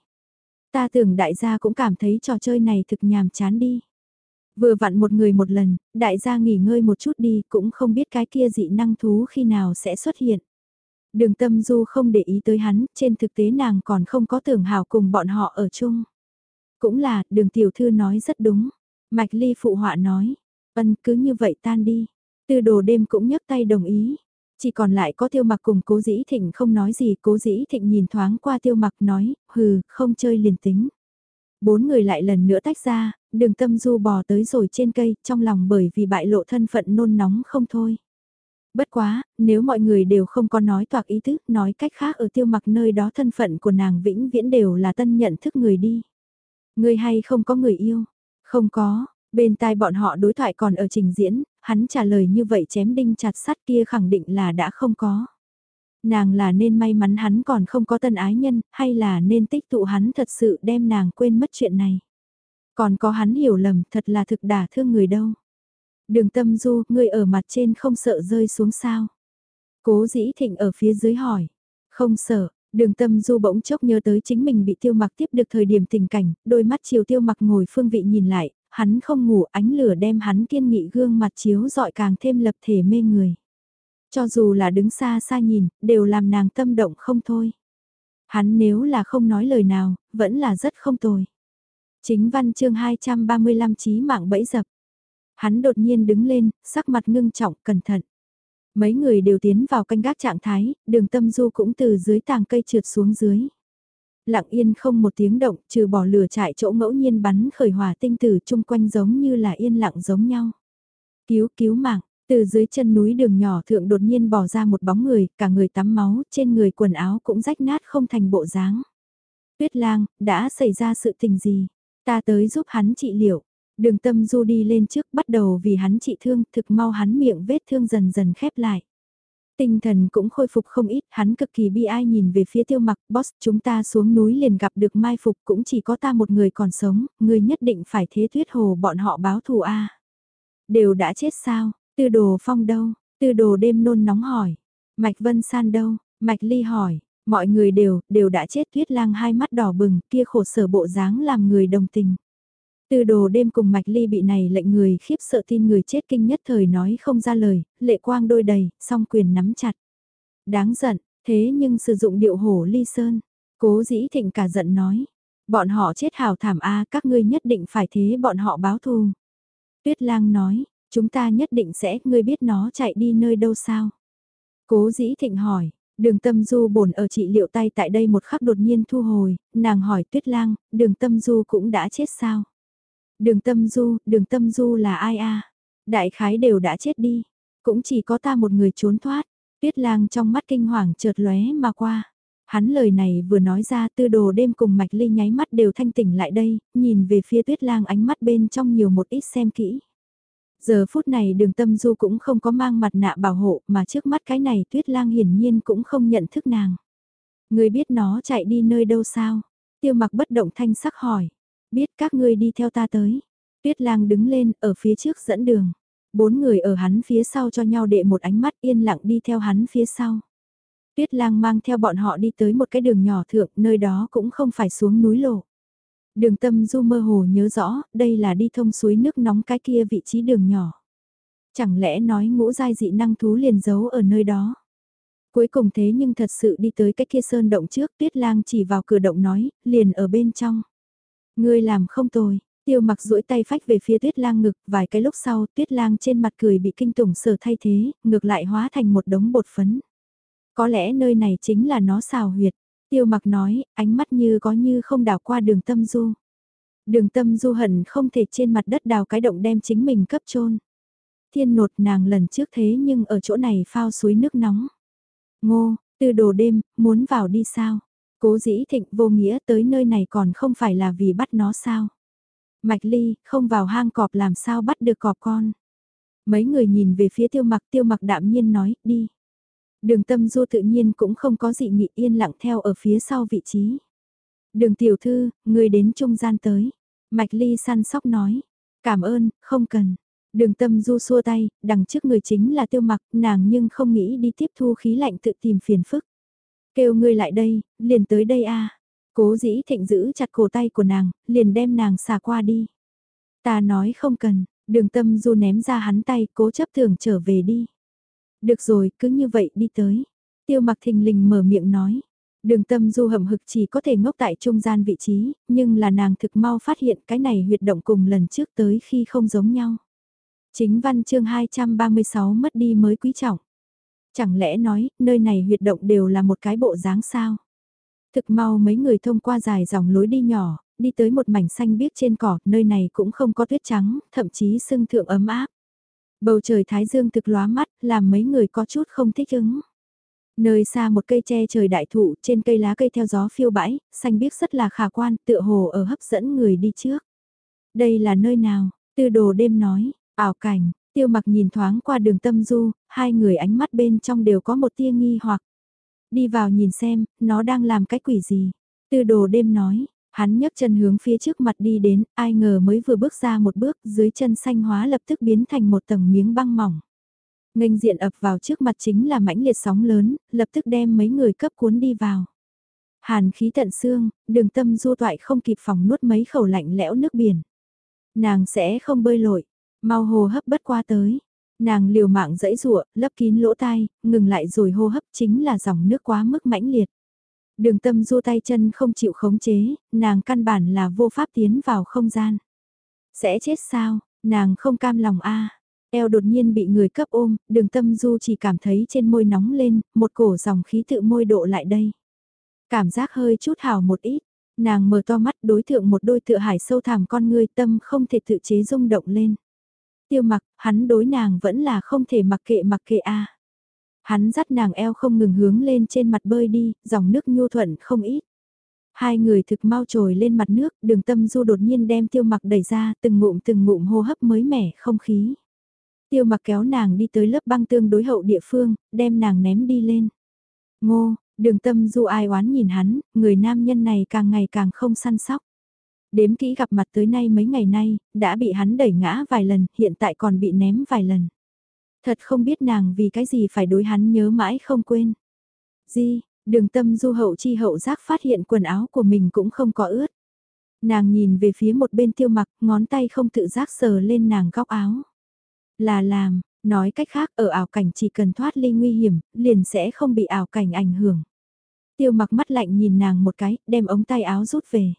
Ta tưởng đại gia cũng cảm thấy trò chơi này thực nhàm chán đi. Vừa vặn một người một lần, đại gia nghỉ ngơi một chút đi, cũng không biết cái kia dị năng thú khi nào sẽ xuất hiện. Đường tâm du không để ý tới hắn, trên thực tế nàng còn không có tưởng hào cùng bọn họ ở chung. Cũng là, đường tiểu thư nói rất đúng. Mạch ly phụ họa nói, ân cứ như vậy tan đi. Tư đồ đêm cũng nhấc tay đồng ý. Chỉ còn lại có tiêu mặc cùng cố dĩ thịnh không nói gì, cố dĩ thịnh nhìn thoáng qua tiêu mặc nói, hừ, không chơi liền tính. Bốn người lại lần nữa tách ra, đường tâm du bò tới rồi trên cây, trong lòng bởi vì bại lộ thân phận nôn nóng không thôi. Bất quá, nếu mọi người đều không có nói toạc ý thức, nói cách khác ở tiêu mặc nơi đó thân phận của nàng vĩnh viễn đều là tân nhận thức người đi. Người hay không có người yêu? Không có, bên tai bọn họ đối thoại còn ở trình diễn, hắn trả lời như vậy chém đinh chặt sắt kia khẳng định là đã không có. Nàng là nên may mắn hắn còn không có tân ái nhân, hay là nên tích tụ hắn thật sự đem nàng quên mất chuyện này. Còn có hắn hiểu lầm thật là thực đả thương người đâu. Đường tâm du, người ở mặt trên không sợ rơi xuống sao. Cố dĩ thịnh ở phía dưới hỏi. Không sợ, đường tâm du bỗng chốc nhớ tới chính mình bị tiêu mặc tiếp được thời điểm tình cảnh, đôi mắt chiều tiêu mặc ngồi phương vị nhìn lại, hắn không ngủ ánh lửa đem hắn kiên nghị gương mặt chiếu dọi càng thêm lập thể mê người. Cho dù là đứng xa xa nhìn, đều làm nàng tâm động không thôi. Hắn nếu là không nói lời nào, vẫn là rất không tồi. Chính văn chương 235 chí mạng bẫy dập. Hắn đột nhiên đứng lên, sắc mặt ngưng trọng, cẩn thận. Mấy người đều tiến vào canh gác trạng thái, đường tâm du cũng từ dưới tàng cây trượt xuống dưới. Lặng yên không một tiếng động, trừ bỏ lửa trại chỗ ngẫu nhiên bắn khởi hỏa tinh tử chung quanh giống như là yên lặng giống nhau. Cứu cứu mạng, từ dưới chân núi đường nhỏ thượng đột nhiên bỏ ra một bóng người, cả người tắm máu, trên người quần áo cũng rách nát không thành bộ dáng. Tuyết lang, đã xảy ra sự tình gì? Ta tới giúp hắn trị liệu. Đường tâm du đi lên trước bắt đầu vì hắn trị thương, thực mau hắn miệng vết thương dần dần khép lại. Tinh thần cũng khôi phục không ít, hắn cực kỳ bi ai nhìn về phía tiêu mặc, boss, chúng ta xuống núi liền gặp được mai phục cũng chỉ có ta một người còn sống, người nhất định phải thế tuyết hồ bọn họ báo thù a. Đều đã chết sao, tư đồ phong đâu, tư đồ đêm nôn nóng hỏi, mạch vân san đâu, mạch ly hỏi, mọi người đều, đều đã chết. Tuyết lang hai mắt đỏ bừng, kia khổ sở bộ dáng làm người đồng tình. Từ đồ đêm cùng mạch ly bị này lệnh người khiếp sợ tin người chết kinh nhất thời nói không ra lời, lệ quang đôi đầy, song quyền nắm chặt. Đáng giận, thế nhưng sử dụng điệu hổ ly sơn. Cố dĩ thịnh cả giận nói. Bọn họ chết hào thảm a các ngươi nhất định phải thế bọn họ báo thù. Tuyết lang nói, chúng ta nhất định sẽ, ngươi biết nó chạy đi nơi đâu sao? Cố dĩ thịnh hỏi, Đường tâm du bổn ở trị liệu tay tại đây một khắc đột nhiên thu hồi, nàng hỏi tuyết lang, đường tâm du cũng đã chết sao? Đường tâm du, đường tâm du là ai a Đại khái đều đã chết đi. Cũng chỉ có ta một người trốn thoát. Tuyết lang trong mắt kinh hoàng chợt lóe mà qua. Hắn lời này vừa nói ra tư đồ đêm cùng mạch ly nháy mắt đều thanh tỉnh lại đây, nhìn về phía tuyết lang ánh mắt bên trong nhiều một ít xem kỹ. Giờ phút này đường tâm du cũng không có mang mặt nạ bảo hộ mà trước mắt cái này tuyết lang hiển nhiên cũng không nhận thức nàng. Người biết nó chạy đi nơi đâu sao? Tiêu mặc bất động thanh sắc hỏi. Biết các ngươi đi theo ta tới. Tuyết lang đứng lên ở phía trước dẫn đường. Bốn người ở hắn phía sau cho nhau đệ một ánh mắt yên lặng đi theo hắn phía sau. Tuyết lang mang theo bọn họ đi tới một cái đường nhỏ thượng, nơi đó cũng không phải xuống núi lộ. Đường tâm du mơ hồ nhớ rõ, đây là đi thông suối nước nóng cái kia vị trí đường nhỏ. Chẳng lẽ nói ngũ giai dị năng thú liền giấu ở nơi đó. Cuối cùng thế nhưng thật sự đi tới cái kia sơn động trước, tuyết lang chỉ vào cửa động nói, liền ở bên trong. Ngươi làm không tồi, tiêu mặc duỗi tay phách về phía tuyết lang ngực, vài cái lúc sau tuyết lang trên mặt cười bị kinh tủng sở thay thế, ngược lại hóa thành một đống bột phấn. Có lẽ nơi này chính là nó xào huyệt, tiêu mặc nói, ánh mắt như có như không đảo qua đường tâm du. Đường tâm du hận không thể trên mặt đất đào cái động đem chính mình cấp chôn Thiên nột nàng lần trước thế nhưng ở chỗ này phao suối nước nóng. Ngô, từ đồ đêm, muốn vào đi sao? Cố dĩ thịnh vô nghĩa tới nơi này còn không phải là vì bắt nó sao? Mạch ly, không vào hang cọp làm sao bắt được cọp con? Mấy người nhìn về phía tiêu mặc tiêu mặc đạm nhiên nói, đi. Đường tâm du tự nhiên cũng không có dị nghị yên lặng theo ở phía sau vị trí. Đường tiểu thư, người đến trung gian tới. Mạch ly săn sóc nói, cảm ơn, không cần. Đường tâm du xua tay, đằng trước người chính là tiêu mặc, nàng nhưng không nghĩ đi tiếp thu khí lạnh tự tìm phiền phức. Kêu ngươi lại đây, liền tới đây a Cố dĩ thịnh giữ chặt cổ tay của nàng, liền đem nàng xả qua đi. Ta nói không cần, đường tâm du ném ra hắn tay, cố chấp thường trở về đi. Được rồi, cứ như vậy đi tới. Tiêu mặc thình lình mở miệng nói. Đường tâm du hầm hực chỉ có thể ngốc tại trung gian vị trí, nhưng là nàng thực mau phát hiện cái này huyệt động cùng lần trước tới khi không giống nhau. Chính văn chương 236 mất đi mới quý trọng. Chẳng lẽ nói, nơi này huyệt động đều là một cái bộ dáng sao? Thực mau mấy người thông qua dài dòng lối đi nhỏ, đi tới một mảnh xanh biếc trên cỏ, nơi này cũng không có tuyết trắng, thậm chí sưng thượng ấm áp. Bầu trời thái dương thực lóa mắt, làm mấy người có chút không thích ứng. Nơi xa một cây tre trời đại thụ, trên cây lá cây theo gió phiêu bãi, xanh biếc rất là khả quan, tựa hồ ở hấp dẫn người đi trước. Đây là nơi nào? Tư đồ đêm nói, ảo cảnh, tiêu mặc nhìn thoáng qua đường tâm du, hai người ánh mắt bên trong đều có một tia nghi hoặc. Đi vào nhìn xem, nó đang làm cái quỷ gì? Tư đồ đêm nói, hắn nhấc chân hướng phía trước mặt đi đến, ai ngờ mới vừa bước ra một bước, dưới chân xanh hóa lập tức biến thành một tầng miếng băng mỏng. Nghênh diện ập vào trước mặt chính là mãnh liệt sóng lớn, lập tức đem mấy người cấp cuốn đi vào. Hàn khí tận xương, đường tâm du toại không kịp phòng nuốt mấy khẩu lạnh lẽo nước biển. Nàng sẽ không bơi lội, mau hồ hấp bất qua tới. Nàng liều mạng dẫy rụa, lấp kín lỗ tai, ngừng lại rồi hô hấp chính là dòng nước quá mức mãnh liệt. Đường tâm du tay chân không chịu khống chế, nàng căn bản là vô pháp tiến vào không gian. Sẽ chết sao, nàng không cam lòng a Eo đột nhiên bị người cấp ôm, đường tâm du chỉ cảm thấy trên môi nóng lên, một cổ dòng khí tự môi độ lại đây. Cảm giác hơi chút hào một ít, nàng mở to mắt đối tượng một đôi tựa hải sâu thẳm con người tâm không thể tự chế rung động lên. Tiêu mặc, hắn đối nàng vẫn là không thể mặc kệ mặc kệ a Hắn dắt nàng eo không ngừng hướng lên trên mặt bơi đi, dòng nước nhu thuận không ít. Hai người thực mau trồi lên mặt nước, đường tâm du đột nhiên đem tiêu mặc đẩy ra, từng ngụm từng ngụm hô hấp mới mẻ, không khí. Tiêu mặc kéo nàng đi tới lớp băng tương đối hậu địa phương, đem nàng ném đi lên. Ngô, đường tâm du ai oán nhìn hắn, người nam nhân này càng ngày càng không săn sóc. Đếm kỹ gặp mặt tới nay mấy ngày nay, đã bị hắn đẩy ngã vài lần, hiện tại còn bị ném vài lần. Thật không biết nàng vì cái gì phải đối hắn nhớ mãi không quên. Di, đường tâm du hậu chi hậu giác phát hiện quần áo của mình cũng không có ướt. Nàng nhìn về phía một bên tiêu mặc, ngón tay không tự giác sờ lên nàng góc áo. Là làm, nói cách khác ở ảo cảnh chỉ cần thoát ly nguy hiểm, liền sẽ không bị ảo cảnh ảnh hưởng. Tiêu mặc mắt lạnh nhìn nàng một cái, đem ống tay áo rút về.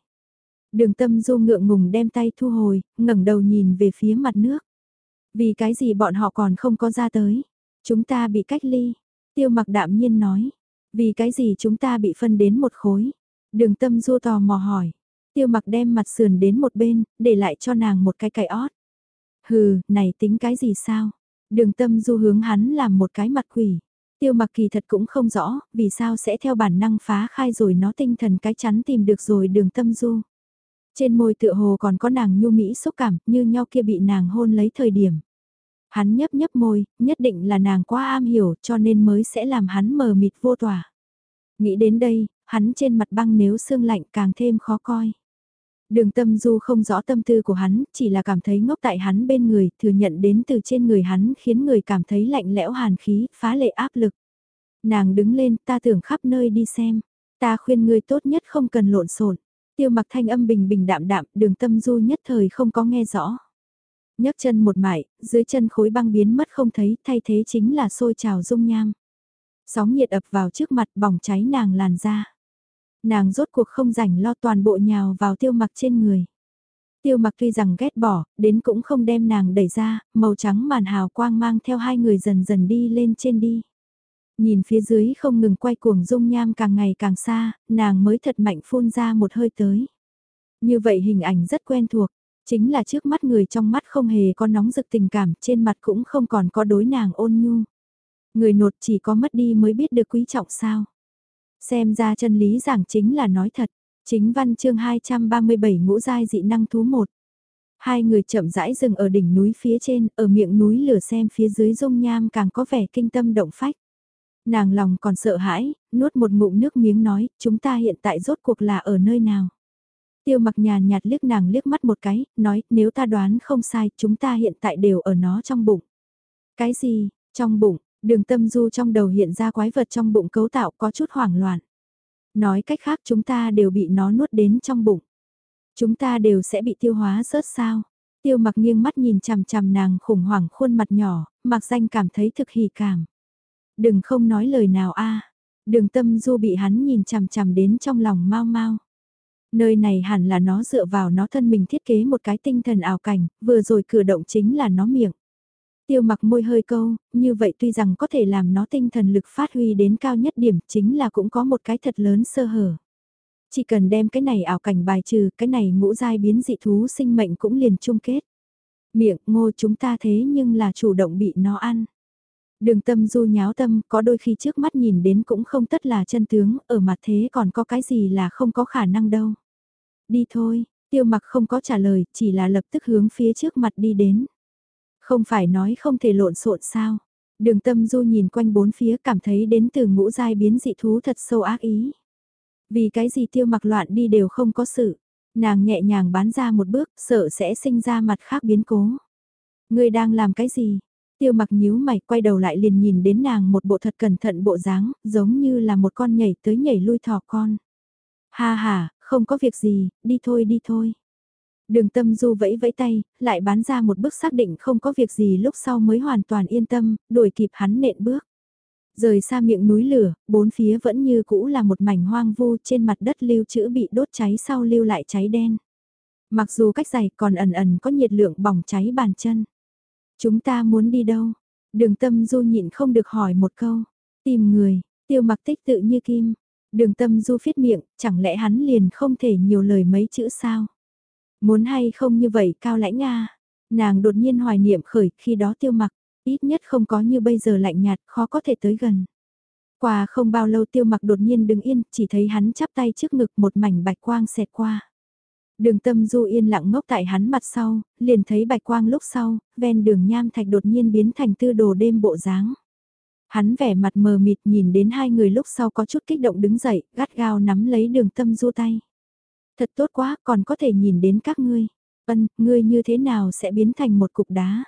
Đường tâm du ngượng ngùng đem tay thu hồi, ngẩng đầu nhìn về phía mặt nước. Vì cái gì bọn họ còn không có ra tới? Chúng ta bị cách ly. Tiêu mặc đạm nhiên nói. Vì cái gì chúng ta bị phân đến một khối? Đường tâm du tò mò hỏi. Tiêu mặc đem mặt sườn đến một bên, để lại cho nàng một cái cài ót. Hừ, này tính cái gì sao? Đường tâm du hướng hắn làm một cái mặt quỷ. Tiêu mặc kỳ thật cũng không rõ, vì sao sẽ theo bản năng phá khai rồi nó tinh thần cái chắn tìm được rồi đường tâm du. Trên môi tựa hồ còn có nàng nhu mỹ xúc cảm như nhau kia bị nàng hôn lấy thời điểm. Hắn nhấp nhấp môi, nhất định là nàng quá am hiểu cho nên mới sẽ làm hắn mờ mịt vô tỏa. Nghĩ đến đây, hắn trên mặt băng nếu sương lạnh càng thêm khó coi. Đường tâm du không rõ tâm tư của hắn, chỉ là cảm thấy ngốc tại hắn bên người, thừa nhận đến từ trên người hắn khiến người cảm thấy lạnh lẽo hàn khí, phá lệ áp lực. Nàng đứng lên, ta tưởng khắp nơi đi xem. Ta khuyên ngươi tốt nhất không cần lộn xộn. Tiêu mặc thanh âm bình bình đạm đạm, đường tâm du nhất thời không có nghe rõ. nhấc chân một mải, dưới chân khối băng biến mất không thấy, thay thế chính là sôi trào dung nham. Sóng nhiệt ập vào trước mặt bỏng cháy nàng làn da. Nàng rốt cuộc không rảnh lo toàn bộ nhào vào tiêu mặc trên người. Tiêu mặc tuy rằng ghét bỏ, đến cũng không đem nàng đẩy ra, màu trắng màn hào quang mang theo hai người dần dần đi lên trên đi. Nhìn phía dưới không ngừng quay cuồng dung nham càng ngày càng xa, nàng mới thật mạnh phun ra một hơi tới. Như vậy hình ảnh rất quen thuộc, chính là trước mắt người trong mắt không hề có nóng rực tình cảm, trên mặt cũng không còn có đối nàng ôn nhu. Người nột chỉ có mất đi mới biết được quý trọng sao. Xem ra chân lý giảng chính là nói thật. Chính văn chương 237 ngũ giai dị năng thú 1. Hai người chậm rãi dừng ở đỉnh núi phía trên, ở miệng núi lửa xem phía dưới dung nham càng có vẻ kinh tâm động phách. Nàng lòng còn sợ hãi, nuốt một ngụm nước miếng nói, chúng ta hiện tại rốt cuộc là ở nơi nào. Tiêu mặc nhàn nhạt liếc nàng liếc mắt một cái, nói, nếu ta đoán không sai, chúng ta hiện tại đều ở nó trong bụng. Cái gì, trong bụng, đường tâm du trong đầu hiện ra quái vật trong bụng cấu tạo có chút hoảng loạn. Nói cách khác chúng ta đều bị nó nuốt đến trong bụng. Chúng ta đều sẽ bị tiêu hóa rớt sao. Tiêu mặc nghiêng mắt nhìn chằm chằm nàng khủng hoảng khuôn mặt nhỏ, mặc danh cảm thấy thực hỉ cảm. Đừng không nói lời nào a Đường tâm du bị hắn nhìn chằm chằm đến trong lòng mau mau. Nơi này hẳn là nó dựa vào nó thân mình thiết kế một cái tinh thần ảo cảnh, vừa rồi cử động chính là nó miệng. Tiêu mặc môi hơi câu, như vậy tuy rằng có thể làm nó tinh thần lực phát huy đến cao nhất điểm chính là cũng có một cái thật lớn sơ hở. Chỉ cần đem cái này ảo cảnh bài trừ, cái này ngũ giai biến dị thú sinh mệnh cũng liền chung kết. Miệng ngô chúng ta thế nhưng là chủ động bị nó ăn. Đường tâm du nháo tâm, có đôi khi trước mắt nhìn đến cũng không tất là chân tướng, ở mặt thế còn có cái gì là không có khả năng đâu. Đi thôi, tiêu mặc không có trả lời, chỉ là lập tức hướng phía trước mặt đi đến. Không phải nói không thể lộn xộn sao. Đường tâm du nhìn quanh bốn phía cảm thấy đến từ ngũ giai biến dị thú thật sâu ác ý. Vì cái gì tiêu mặc loạn đi đều không có sự. Nàng nhẹ nhàng bán ra một bước, sợ sẽ sinh ra mặt khác biến cố. Người đang làm cái gì? Tiêu mặc nhíu mày quay đầu lại liền nhìn đến nàng một bộ thật cẩn thận bộ dáng, giống như là một con nhảy tới nhảy lui thỏ con. Ha ha, không có việc gì, đi thôi đi thôi. Đường tâm du vẫy vẫy tay, lại bán ra một bước xác định không có việc gì lúc sau mới hoàn toàn yên tâm, đuổi kịp hắn nện bước. Rời xa miệng núi lửa, bốn phía vẫn như cũ là một mảnh hoang vu trên mặt đất lưu chữ bị đốt cháy sau lưu lại cháy đen. Mặc dù cách dài còn ẩn ẩn có nhiệt lượng bỏng cháy bàn chân. Chúng ta muốn đi đâu? Đường tâm du nhịn không được hỏi một câu. Tìm người, tiêu mặc tích tự như kim. Đường tâm du phiết miệng, chẳng lẽ hắn liền không thể nhiều lời mấy chữ sao? Muốn hay không như vậy cao lãnh Nga. Nàng đột nhiên hoài niệm khởi khi đó tiêu mặc, ít nhất không có như bây giờ lạnh nhạt, khó có thể tới gần. Qua không bao lâu tiêu mặc đột nhiên đứng yên, chỉ thấy hắn chắp tay trước ngực một mảnh bạch quang xẹt qua. Đường tâm du yên lặng ngốc tại hắn mặt sau, liền thấy bạch quang lúc sau, ven đường nham thạch đột nhiên biến thành tư đồ đêm bộ dáng. Hắn vẻ mặt mờ mịt nhìn đến hai người lúc sau có chút kích động đứng dậy, gắt gao nắm lấy đường tâm du tay. Thật tốt quá, còn có thể nhìn đến các ngươi. Ân, ngươi như thế nào sẽ biến thành một cục đá?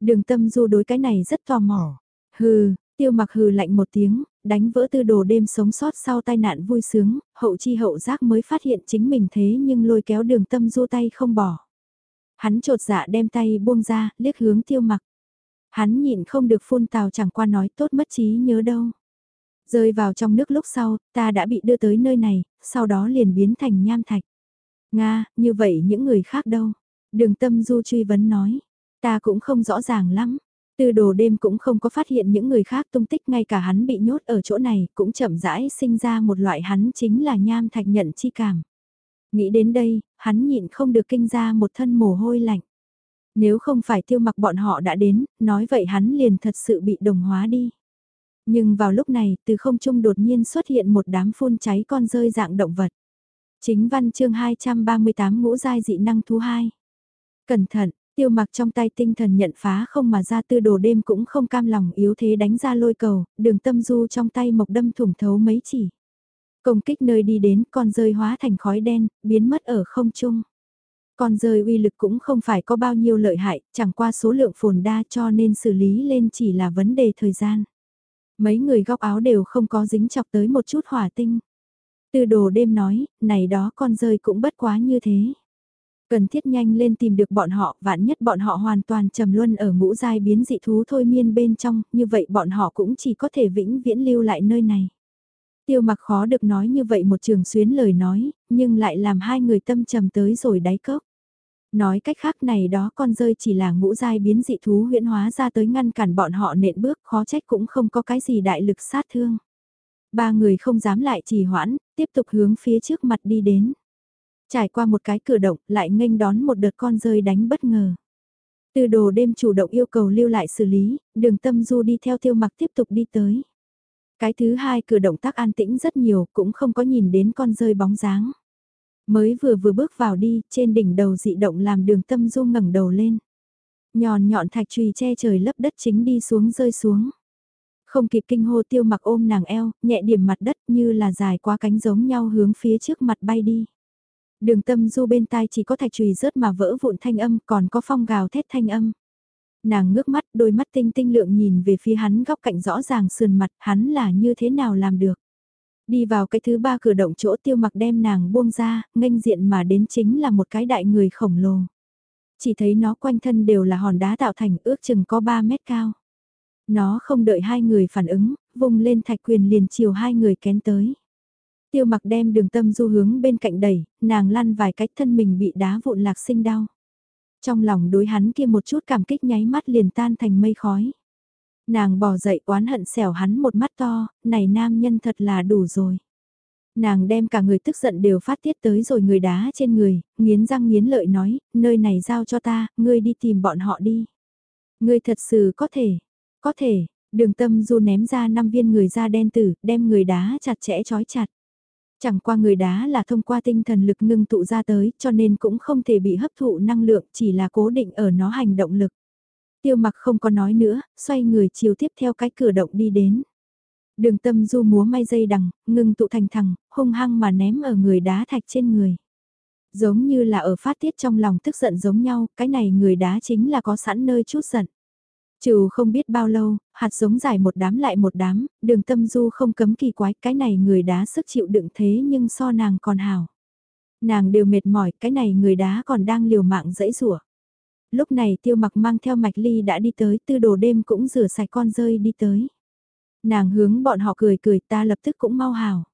Đường tâm du đối cái này rất tò mò. Hừ, tiêu mặc hừ lạnh một tiếng, đánh vỡ tư đồ đêm sống sót sau tai nạn vui sướng, hậu chi hậu giác mới phát hiện chính mình thế nhưng lôi kéo đường tâm du tay không bỏ. Hắn trột dạ đem tay buông ra, liếc hướng tiêu mặc. Hắn nhịn không được phun tào chẳng qua nói tốt mất trí nhớ đâu. Rơi vào trong nước lúc sau, ta đã bị đưa tới nơi này, sau đó liền biến thành nham thạch. Nga, như vậy những người khác đâu? Đường tâm du truy vấn nói. Ta cũng không rõ ràng lắm. Từ đồ đêm cũng không có phát hiện những người khác tung tích ngay cả hắn bị nhốt ở chỗ này cũng chậm rãi sinh ra một loại hắn chính là nham thạch nhận chi cảm. Nghĩ đến đây, hắn nhịn không được kinh ra một thân mồ hôi lạnh. Nếu không phải tiêu mặc bọn họ đã đến, nói vậy hắn liền thật sự bị đồng hóa đi. Nhưng vào lúc này, từ không trung đột nhiên xuất hiện một đám phun cháy con rơi dạng động vật. Chính văn chương 238 ngũ giai dị năng thú 2. Cẩn thận, tiêu mặc trong tay tinh thần nhận phá không mà ra tư đồ đêm cũng không cam lòng yếu thế đánh ra lôi cầu, đường tâm du trong tay mộc đâm thủng thấu mấy chỉ. Công kích nơi đi đến con rơi hóa thành khói đen, biến mất ở không trung. Con rơi uy lực cũng không phải có bao nhiêu lợi hại, chẳng qua số lượng phồn đa cho nên xử lý lên chỉ là vấn đề thời gian. Mấy người góc áo đều không có dính chọc tới một chút hỏa tinh. Từ đồ đêm nói, này đó con rơi cũng bất quá như thế. Cần thiết nhanh lên tìm được bọn họ, vạn nhất bọn họ hoàn toàn trầm luân ở ngũ giai biến dị thú thôi miên bên trong, như vậy bọn họ cũng chỉ có thể vĩnh viễn lưu lại nơi này. Tiêu mặc khó được nói như vậy một trường xuyến lời nói, nhưng lại làm hai người tâm trầm tới rồi đáy cốc. Nói cách khác này đó con rơi chỉ là ngũ giai biến dị thú huyễn hóa ra tới ngăn cản bọn họ nện bước khó trách cũng không có cái gì đại lực sát thương. Ba người không dám lại trì hoãn, tiếp tục hướng phía trước mặt đi đến. Trải qua một cái cửa động lại nghênh đón một đợt con rơi đánh bất ngờ. Từ đồ đêm chủ động yêu cầu lưu lại xử lý, đường tâm du đi theo tiêu mặc tiếp tục đi tới. Cái thứ hai cửa động tác an tĩnh rất nhiều cũng không có nhìn đến con rơi bóng dáng. Mới vừa vừa bước vào đi, trên đỉnh đầu dị động làm đường tâm du ngẩng đầu lên. Nhòn nhọn thạch trùy che trời lấp đất chính đi xuống rơi xuống. Không kịp kinh hô tiêu mặc ôm nàng eo, nhẹ điểm mặt đất như là dài qua cánh giống nhau hướng phía trước mặt bay đi. Đường tâm du bên tai chỉ có thạch trùy rớt mà vỡ vụn thanh âm còn có phong gào thét thanh âm. Nàng ngước mắt đôi mắt tinh tinh lượng nhìn về phía hắn góc cạnh rõ ràng sườn mặt hắn là như thế nào làm được. Đi vào cái thứ ba cửa động chỗ tiêu mặc đem nàng buông ra, nghênh diện mà đến chính là một cái đại người khổng lồ. Chỉ thấy nó quanh thân đều là hòn đá tạo thành ước chừng có 3 mét cao. Nó không đợi hai người phản ứng, vùng lên thạch quyền liền chiều hai người kén tới. Tiêu mặc đem đường tâm du hướng bên cạnh đẩy, nàng lăn vài cách thân mình bị đá vụn lạc sinh đau. Trong lòng đối hắn kia một chút cảm kích nháy mắt liền tan thành mây khói. Nàng bỏ dậy oán hận xẻo hắn một mắt to, này nam nhân thật là đủ rồi. Nàng đem cả người tức giận đều phát tiết tới rồi người đá trên người, nghiến răng nghiến lợi nói, nơi này giao cho ta, ngươi đi tìm bọn họ đi. Ngươi thật sự có thể, có thể, đường tâm du ném ra năm viên người da đen tử, đem người đá chặt chẽ chói chặt. Chẳng qua người đá là thông qua tinh thần lực ngưng tụ ra tới, cho nên cũng không thể bị hấp thụ năng lượng, chỉ là cố định ở nó hành động lực. Tiêu mặc không có nói nữa, xoay người chiều tiếp theo cái cửa động đi đến. Đường tâm du múa may dây đằng, ngưng tụ thành thẳng, hung hăng mà ném ở người đá thạch trên người. Giống như là ở phát tiết trong lòng tức giận giống nhau, cái này người đá chính là có sẵn nơi chút giận. Trừ không biết bao lâu, hạt giống dài một đám lại một đám, đường tâm du không cấm kỳ quái, cái này người đá sức chịu đựng thế nhưng so nàng còn hào. Nàng đều mệt mỏi, cái này người đá còn đang liều mạng dẫy rủa lúc này tiêu mặc mang theo mạch ly đã đi tới tư đồ đêm cũng rửa sạch con rơi đi tới. Nàng hướng bọn họ cười cười ta lập tức cũng mau hào.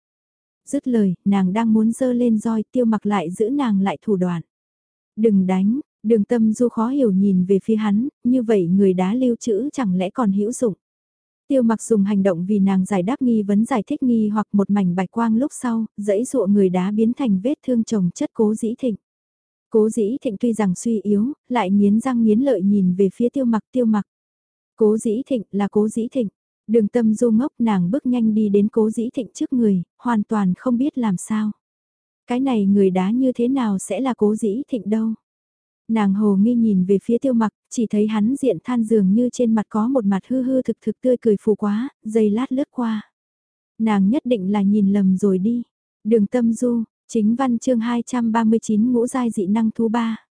Dứt lời, nàng đang muốn dơ lên roi tiêu mặc lại giữ nàng lại thủ đoạn. Đừng đánh, đường tâm du khó hiểu nhìn về phía hắn, như vậy người đá lưu trữ chẳng lẽ còn hữu dụng. Tiêu mặc dùng hành động vì nàng giải đáp nghi vấn giải thích nghi hoặc một mảnh bạch quang lúc sau, dãy dụa người đá biến thành vết thương chồng chất cố dĩ thịnh. Cố dĩ thịnh tuy rằng suy yếu, lại nghiến răng nghiến lợi nhìn về phía tiêu mặc tiêu mặc. Cố dĩ thịnh là cố dĩ thịnh. Đường tâm du ngốc nàng bước nhanh đi đến cố dĩ thịnh trước người, hoàn toàn không biết làm sao. Cái này người đá như thế nào sẽ là cố dĩ thịnh đâu. Nàng hồ nghi nhìn về phía tiêu mặc, chỉ thấy hắn diện than dường như trên mặt có một mặt hư hư thực thực tươi cười phù quá, dây lát lướt qua. Nàng nhất định là nhìn lầm rồi đi. Đường tâm du, Chính văn chương 239 ngũ giai dị năng thú ba.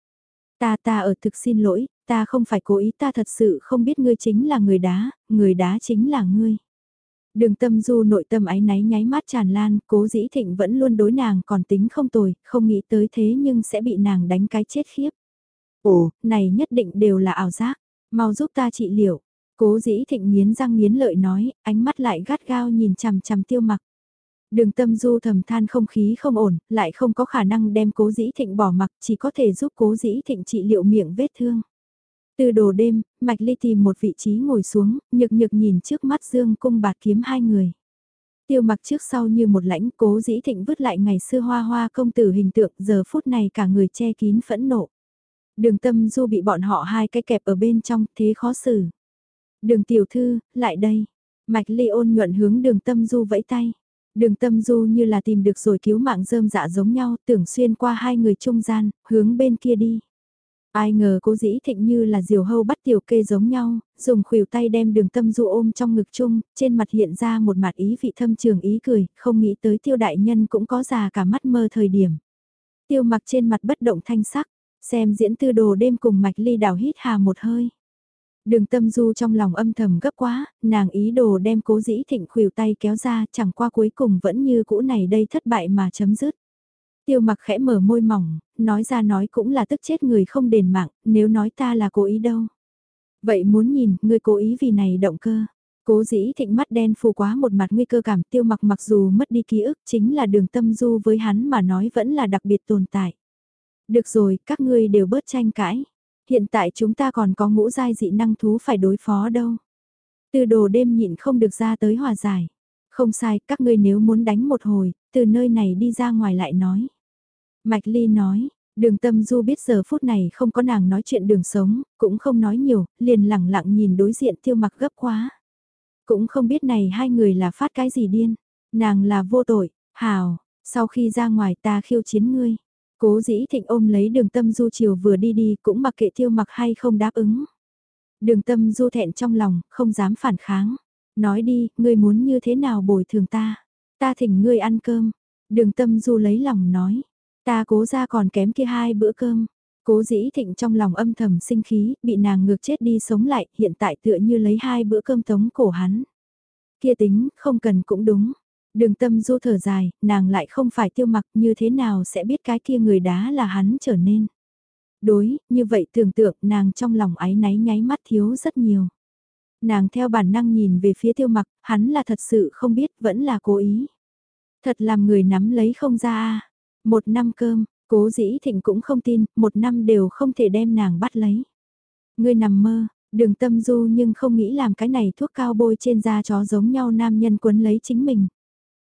Ta ta ở thực xin lỗi, ta không phải cố ý ta thật sự không biết ngươi chính là người đá, người đá chính là ngươi. Đường tâm du nội tâm ái náy nháy mắt tràn lan, cố dĩ thịnh vẫn luôn đối nàng còn tính không tồi, không nghĩ tới thế nhưng sẽ bị nàng đánh cái chết khiếp. Ồ, này nhất định đều là ảo giác, mau giúp ta trị liệu. Cố dĩ thịnh nghiến răng nghiến lợi nói, ánh mắt lại gắt gao nhìn chằm chằm tiêu mặc. Đường tâm du thầm than không khí không ổn, lại không có khả năng đem cố dĩ thịnh bỏ mặc, chỉ có thể giúp cố dĩ thịnh trị liệu miệng vết thương. Từ đồ đêm, Mạch Ly tìm một vị trí ngồi xuống, nhực nhực nhìn trước mắt Dương cung bạt kiếm hai người. Tiêu mặc trước sau như một lãnh cố dĩ thịnh vứt lại ngày xưa hoa hoa công tử hình tượng giờ phút này cả người che kín phẫn nộ. Đường tâm du bị bọn họ hai cái kẹp ở bên trong thế khó xử. Đường tiểu thư, lại đây. Mạch Ly ôn nhuận hướng đường tâm du vẫy tay. Đường tâm du như là tìm được rồi cứu mạng rơm dạ giống nhau, tưởng xuyên qua hai người trung gian, hướng bên kia đi. Ai ngờ cố dĩ thịnh như là diều hâu bắt tiểu kê giống nhau, dùng khuỷu tay đem đường tâm du ôm trong ngực chung, trên mặt hiện ra một mặt ý vị thâm trường ý cười, không nghĩ tới tiêu đại nhân cũng có già cả mắt mơ thời điểm. Tiêu mặc trên mặt bất động thanh sắc, xem diễn tư đồ đêm cùng mạch ly đảo hít hà một hơi. Đường tâm du trong lòng âm thầm gấp quá, nàng ý đồ đem cố dĩ thịnh khuỷu tay kéo ra chẳng qua cuối cùng vẫn như cũ này đây thất bại mà chấm dứt. Tiêu mặc khẽ mở môi mỏng, nói ra nói cũng là tức chết người không đền mạng, nếu nói ta là cố ý đâu. Vậy muốn nhìn, người cố ý vì này động cơ. Cố dĩ thịnh mắt đen phù quá một mặt nguy cơ cảm tiêu mặc mặc dù mất đi ký ức chính là đường tâm du với hắn mà nói vẫn là đặc biệt tồn tại. Được rồi, các ngươi đều bớt tranh cãi. Hiện tại chúng ta còn có ngũ giai dị năng thú phải đối phó đâu. Từ đồ đêm nhịn không được ra tới hòa giải. Không sai, các ngươi nếu muốn đánh một hồi, từ nơi này đi ra ngoài lại nói. Mạch Ly nói, đường tâm du biết giờ phút này không có nàng nói chuyện đường sống, cũng không nói nhiều, liền lẳng lặng nhìn đối diện tiêu mặc gấp quá. Cũng không biết này hai người là phát cái gì điên, nàng là vô tội, hào, sau khi ra ngoài ta khiêu chiến ngươi. Cố dĩ thịnh ôm lấy đường tâm du chiều vừa đi đi cũng mặc kệ tiêu mặc hay không đáp ứng. Đường tâm du thẹn trong lòng, không dám phản kháng. Nói đi, ngươi muốn như thế nào bồi thường ta? Ta thỉnh ngươi ăn cơm. Đường tâm du lấy lòng nói. Ta cố ra còn kém kia hai bữa cơm. Cố dĩ thịnh trong lòng âm thầm sinh khí, bị nàng ngược chết đi sống lại, hiện tại tựa như lấy hai bữa cơm tống cổ hắn. Kia tính, không cần cũng đúng. Đường tâm du thở dài, nàng lại không phải tiêu mặc như thế nào sẽ biết cái kia người đá là hắn trở nên. Đối, như vậy tưởng tượng nàng trong lòng ái náy nháy mắt thiếu rất nhiều. Nàng theo bản năng nhìn về phía tiêu mặc, hắn là thật sự không biết, vẫn là cố ý. Thật làm người nắm lấy không ra a Một năm cơm, cố dĩ thịnh cũng không tin, một năm đều không thể đem nàng bắt lấy. Ngươi nằm mơ, đường tâm du nhưng không nghĩ làm cái này thuốc cao bôi trên da chó giống nhau nam nhân quấn lấy chính mình.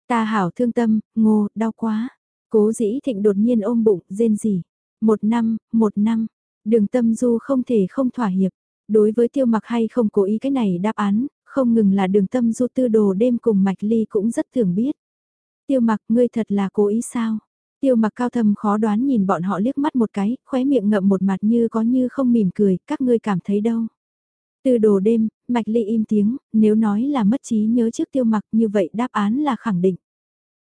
Ta hảo thương tâm, ngô, đau quá. Cố dĩ thịnh đột nhiên ôm bụng, rên gì. Một năm, một năm. Đường tâm du không thể không thỏa hiệp. Đối với tiêu mặc hay không cố ý cái này đáp án, không ngừng là đường tâm du tư đồ đêm cùng mạch ly cũng rất thường biết. Tiêu mặc ngươi thật là cố ý sao? Tiêu mặc cao thầm khó đoán nhìn bọn họ liếc mắt một cái, khóe miệng ngậm một mặt như có như không mỉm cười, các ngươi cảm thấy đâu. Từ đồ đêm, Mạch Ly im tiếng, nếu nói là mất trí nhớ trước tiêu mặc như vậy đáp án là khẳng định.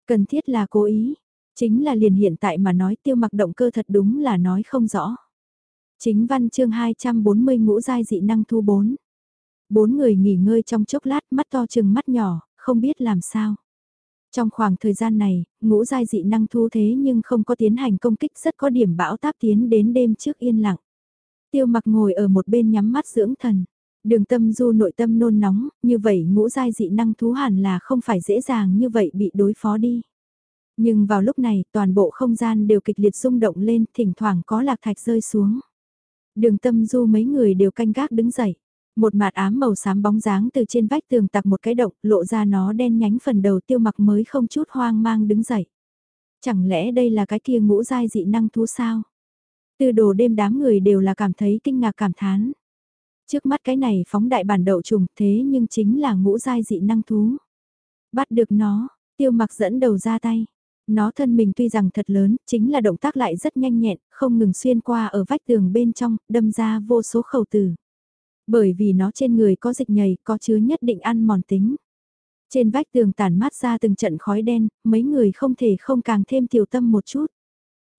Cần thiết là cố ý, chính là liền hiện tại mà nói tiêu mặc động cơ thật đúng là nói không rõ. Chính văn chương 240 ngũ giai dị năng thu 4. Bốn người nghỉ ngơi trong chốc lát mắt to chừng mắt nhỏ, không biết làm sao. Trong khoảng thời gian này, ngũ giai dị năng thu thế nhưng không có tiến hành công kích rất có điểm bão táp tiến đến đêm trước yên lặng. Tiêu mặc ngồi ở một bên nhắm mắt dưỡng thần. Đường tâm du nội tâm nôn nóng, như vậy ngũ giai dị năng thú hẳn là không phải dễ dàng như vậy bị đối phó đi. Nhưng vào lúc này, toàn bộ không gian đều kịch liệt rung động lên, thỉnh thoảng có lạc thạch rơi xuống. Đường tâm du mấy người đều canh gác đứng dậy. Một mạt ám màu xám bóng dáng từ trên vách tường tặc một cái động, lộ ra nó đen nhánh phần đầu tiêu mặc mới không chút hoang mang đứng dậy. Chẳng lẽ đây là cái kia ngũ giai dị năng thú sao? Từ đồ đêm đám người đều là cảm thấy kinh ngạc cảm thán. Trước mắt cái này phóng đại bản đậu trùng thế nhưng chính là ngũ giai dị năng thú. Bắt được nó, tiêu mặc dẫn đầu ra tay. Nó thân mình tuy rằng thật lớn, chính là động tác lại rất nhanh nhẹn, không ngừng xuyên qua ở vách tường bên trong, đâm ra vô số khẩu tử. Bởi vì nó trên người có dịch nhầy, có chứa nhất định ăn mòn tính. Trên vách tường tản mát ra từng trận khói đen, mấy người không thể không càng thêm tiểu tâm một chút.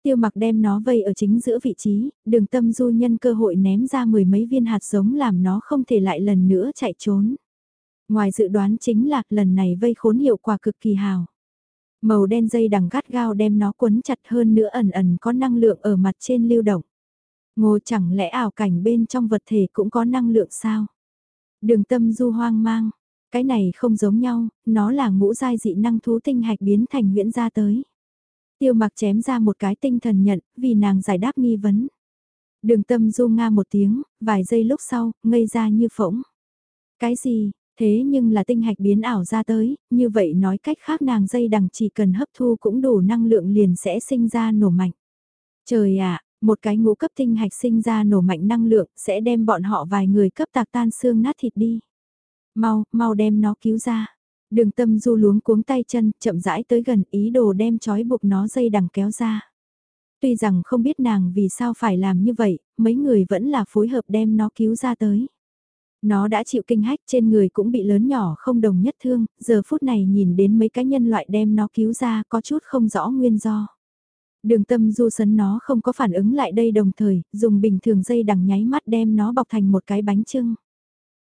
Tiêu mặc đem nó vây ở chính giữa vị trí, đường tâm du nhân cơ hội ném ra mười mấy viên hạt giống làm nó không thể lại lần nữa chạy trốn. Ngoài dự đoán chính là lần này vây khốn hiệu quả cực kỳ hào. Màu đen dây đằng gắt gao đem nó quấn chặt hơn nữa ẩn ẩn có năng lượng ở mặt trên lưu động. Ngô chẳng lẽ ảo cảnh bên trong vật thể cũng có năng lượng sao? Đường tâm du hoang mang, cái này không giống nhau, nó là ngũ giai dị năng thú tinh hạch biến thành huyễn ra tới. Tiêu mặc chém ra một cái tinh thần nhận, vì nàng giải đáp nghi vấn. Đường tâm du nga một tiếng, vài giây lúc sau, ngây ra như phỗng. Cái gì, thế nhưng là tinh hạch biến ảo ra tới, như vậy nói cách khác nàng dây đằng chỉ cần hấp thu cũng đủ năng lượng liền sẽ sinh ra nổ mạnh. Trời ạ, một cái ngũ cấp tinh hạch sinh ra nổ mạnh năng lượng sẽ đem bọn họ vài người cấp tạc tan xương nát thịt đi. Mau, mau đem nó cứu ra. Đường tâm du luống cuống tay chân, chậm rãi tới gần ý đồ đem trói buộc nó dây đằng kéo ra. Tuy rằng không biết nàng vì sao phải làm như vậy, mấy người vẫn là phối hợp đem nó cứu ra tới. Nó đã chịu kinh hách trên người cũng bị lớn nhỏ không đồng nhất thương, giờ phút này nhìn đến mấy cái nhân loại đem nó cứu ra có chút không rõ nguyên do. Đường tâm du sấn nó không có phản ứng lại đây đồng thời, dùng bình thường dây đằng nháy mắt đem nó bọc thành một cái bánh trưng.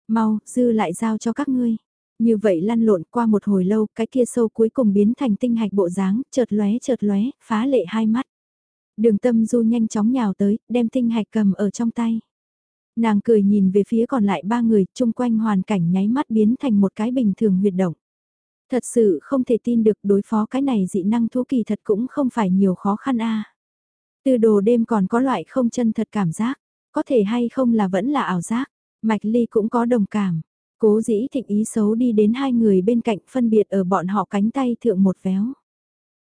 Mau, dư lại giao cho các ngươi. Như vậy lăn lộn qua một hồi lâu, cái kia sâu cuối cùng biến thành tinh hạch bộ dáng, chợt lóe chợt lóe, phá lệ hai mắt. Đường tâm du nhanh chóng nhào tới, đem tinh hạch cầm ở trong tay. Nàng cười nhìn về phía còn lại ba người, chung quanh hoàn cảnh nháy mắt biến thành một cái bình thường huyệt động. Thật sự không thể tin được đối phó cái này dị năng thú kỳ thật cũng không phải nhiều khó khăn a. Từ đồ đêm còn có loại không chân thật cảm giác, có thể hay không là vẫn là ảo giác, Mạch Ly cũng có đồng cảm. Cố dĩ thịnh ý xấu đi đến hai người bên cạnh phân biệt ở bọn họ cánh tay thượng một véo.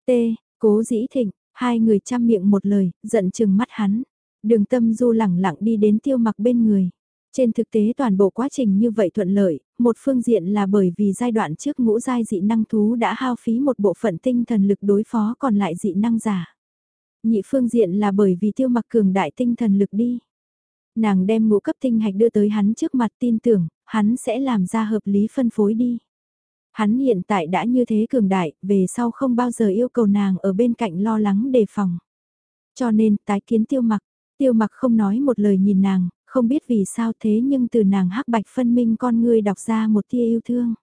T, cố dĩ thịnh, Hai người chăm miệng một lời, giận chừng mắt hắn. Đường tâm du lẳng lặng đi đến tiêu mặc bên người. Trên thực tế toàn bộ quá trình như vậy thuận lợi, một phương diện là bởi vì giai đoạn trước ngũ giai dị năng thú đã hao phí một bộ phận tinh thần lực đối phó còn lại dị năng giả. Nhị phương diện là bởi vì tiêu mặc cường đại tinh thần lực đi. Nàng đem ngũ cấp tinh hạch đưa tới hắn trước mặt tin tưởng, hắn sẽ làm ra hợp lý phân phối đi. Hắn hiện tại đã như thế cường đại, về sau không bao giờ yêu cầu nàng ở bên cạnh lo lắng đề phòng. Cho nên, tái kiến tiêu mặc, tiêu mặc không nói một lời nhìn nàng, không biết vì sao thế nhưng từ nàng hắc bạch phân minh con ngươi đọc ra một tia yêu thương.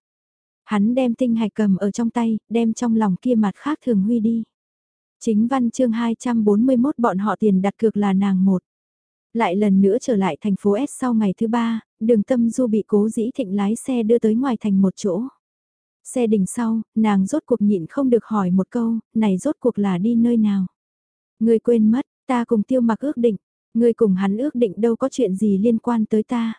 Hắn đem tinh hạch cầm ở trong tay, đem trong lòng kia mặt khác thường huy đi. Chính văn chương 241 bọn họ tiền đặt cược là nàng một. Lại lần nữa trở lại thành phố S sau ngày thứ ba, đường tâm du bị cố dĩ thịnh lái xe đưa tới ngoài thành một chỗ. Xe đình sau, nàng rốt cuộc nhịn không được hỏi một câu, này rốt cuộc là đi nơi nào. Người quên mất, ta cùng tiêu mặc ước định, người cùng hắn ước định đâu có chuyện gì liên quan tới ta.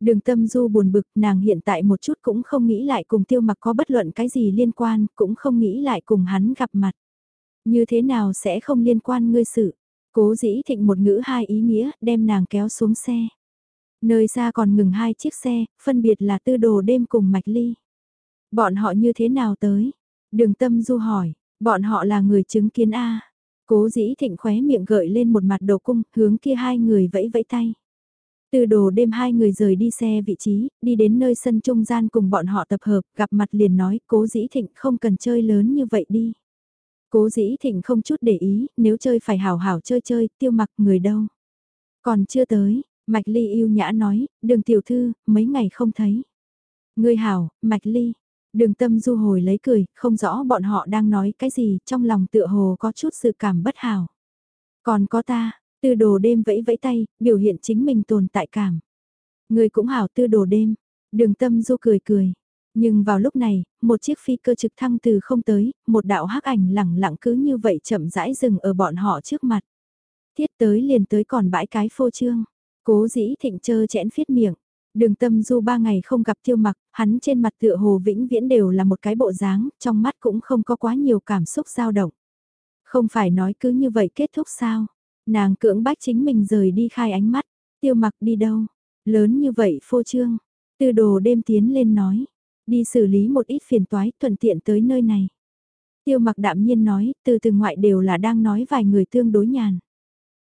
Đường tâm du buồn bực, nàng hiện tại một chút cũng không nghĩ lại cùng tiêu mặc có bất luận cái gì liên quan, cũng không nghĩ lại cùng hắn gặp mặt. Như thế nào sẽ không liên quan ngươi sự. Cố dĩ thịnh một ngữ hai ý nghĩa, đem nàng kéo xuống xe. Nơi xa còn ngừng hai chiếc xe, phân biệt là tư đồ đêm cùng mạch ly. Bọn họ như thế nào tới? Đường tâm du hỏi, bọn họ là người chứng kiến A. Cố dĩ thịnh khóe miệng gợi lên một mặt đồ cung, hướng kia hai người vẫy vẫy tay. Từ đồ đêm hai người rời đi xe vị trí, đi đến nơi sân trung gian cùng bọn họ tập hợp, gặp mặt liền nói, cố dĩ thịnh không cần chơi lớn như vậy đi. Cố dĩ thịnh không chút để ý, nếu chơi phải hảo hảo chơi chơi, tiêu mặc người đâu. Còn chưa tới, Mạch Ly yêu nhã nói, đường tiểu thư, mấy ngày không thấy. Người hảo, Mạch Ly. Đường tâm du hồi lấy cười, không rõ bọn họ đang nói cái gì, trong lòng tựa hồ có chút sự cảm bất hảo. Còn có ta, tư đồ đêm vẫy vẫy tay, biểu hiện chính mình tồn tại cảm. Người cũng hảo tư đồ đêm, đường tâm du cười cười, nhưng vào lúc này, một chiếc phi cơ trực thăng từ không tới, một đạo hắc ảnh lẳng lặng cứ như vậy chậm rãi dừng ở bọn họ trước mặt. Thiết tới liền tới còn bãi cái phô trương. Cố dĩ thịnh chơ chẽn phiết miệng. Đường tâm du ba ngày không gặp tiêu mặc, hắn trên mặt tựa hồ vĩnh viễn đều là một cái bộ dáng, trong mắt cũng không có quá nhiều cảm xúc dao động. Không phải nói cứ như vậy kết thúc sao? Nàng cưỡng bách chính mình rời đi khai ánh mắt, tiêu mặc đi đâu? Lớn như vậy phô trương. Từ đồ đêm tiến lên nói, Đi xử lý một ít phiền toái thuận tiện tới nơi này. Tiêu mặc đạm nhiên nói, từ từ ngoại đều là đang nói vài người tương đối nhàn.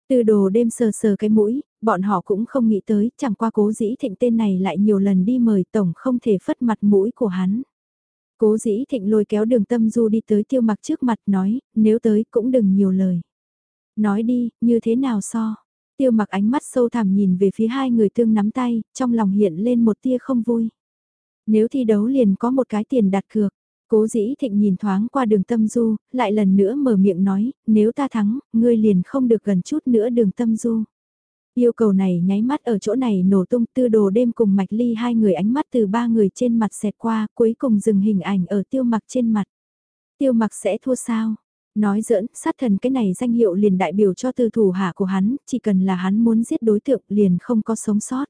Từ đồ đêm sờ sờ cái mũi, bọn họ cũng không nghĩ tới, chẳng qua cố dĩ thịnh tên này lại nhiều lần đi mời tổng không thể phất mặt mũi của hắn. Cố dĩ thịnh lôi kéo đường tâm du đi tới tiêu mặc trước mặt nói, nếu tới cũng đừng nhiều lời. Nói đi, như thế nào so? Tiêu mặc ánh mắt sâu thẳm nhìn về phía hai người tương nắm tay, trong lòng hiện lên một tia không vui. Nếu thi đấu liền có một cái tiền đặt cược. Cố dĩ thịnh nhìn thoáng qua đường tâm du, lại lần nữa mở miệng nói, nếu ta thắng, ngươi liền không được gần chút nữa đường tâm du. Yêu cầu này nháy mắt ở chỗ này nổ tung tư đồ đêm cùng mạch ly hai người ánh mắt từ ba người trên mặt xẹt qua, cuối cùng dừng hình ảnh ở tiêu mặc trên mặt. Tiêu mặc sẽ thua sao? Nói giỡn, sát thần cái này danh hiệu liền đại biểu cho tư thủ hạ của hắn, chỉ cần là hắn muốn giết đối tượng liền không có sống sót.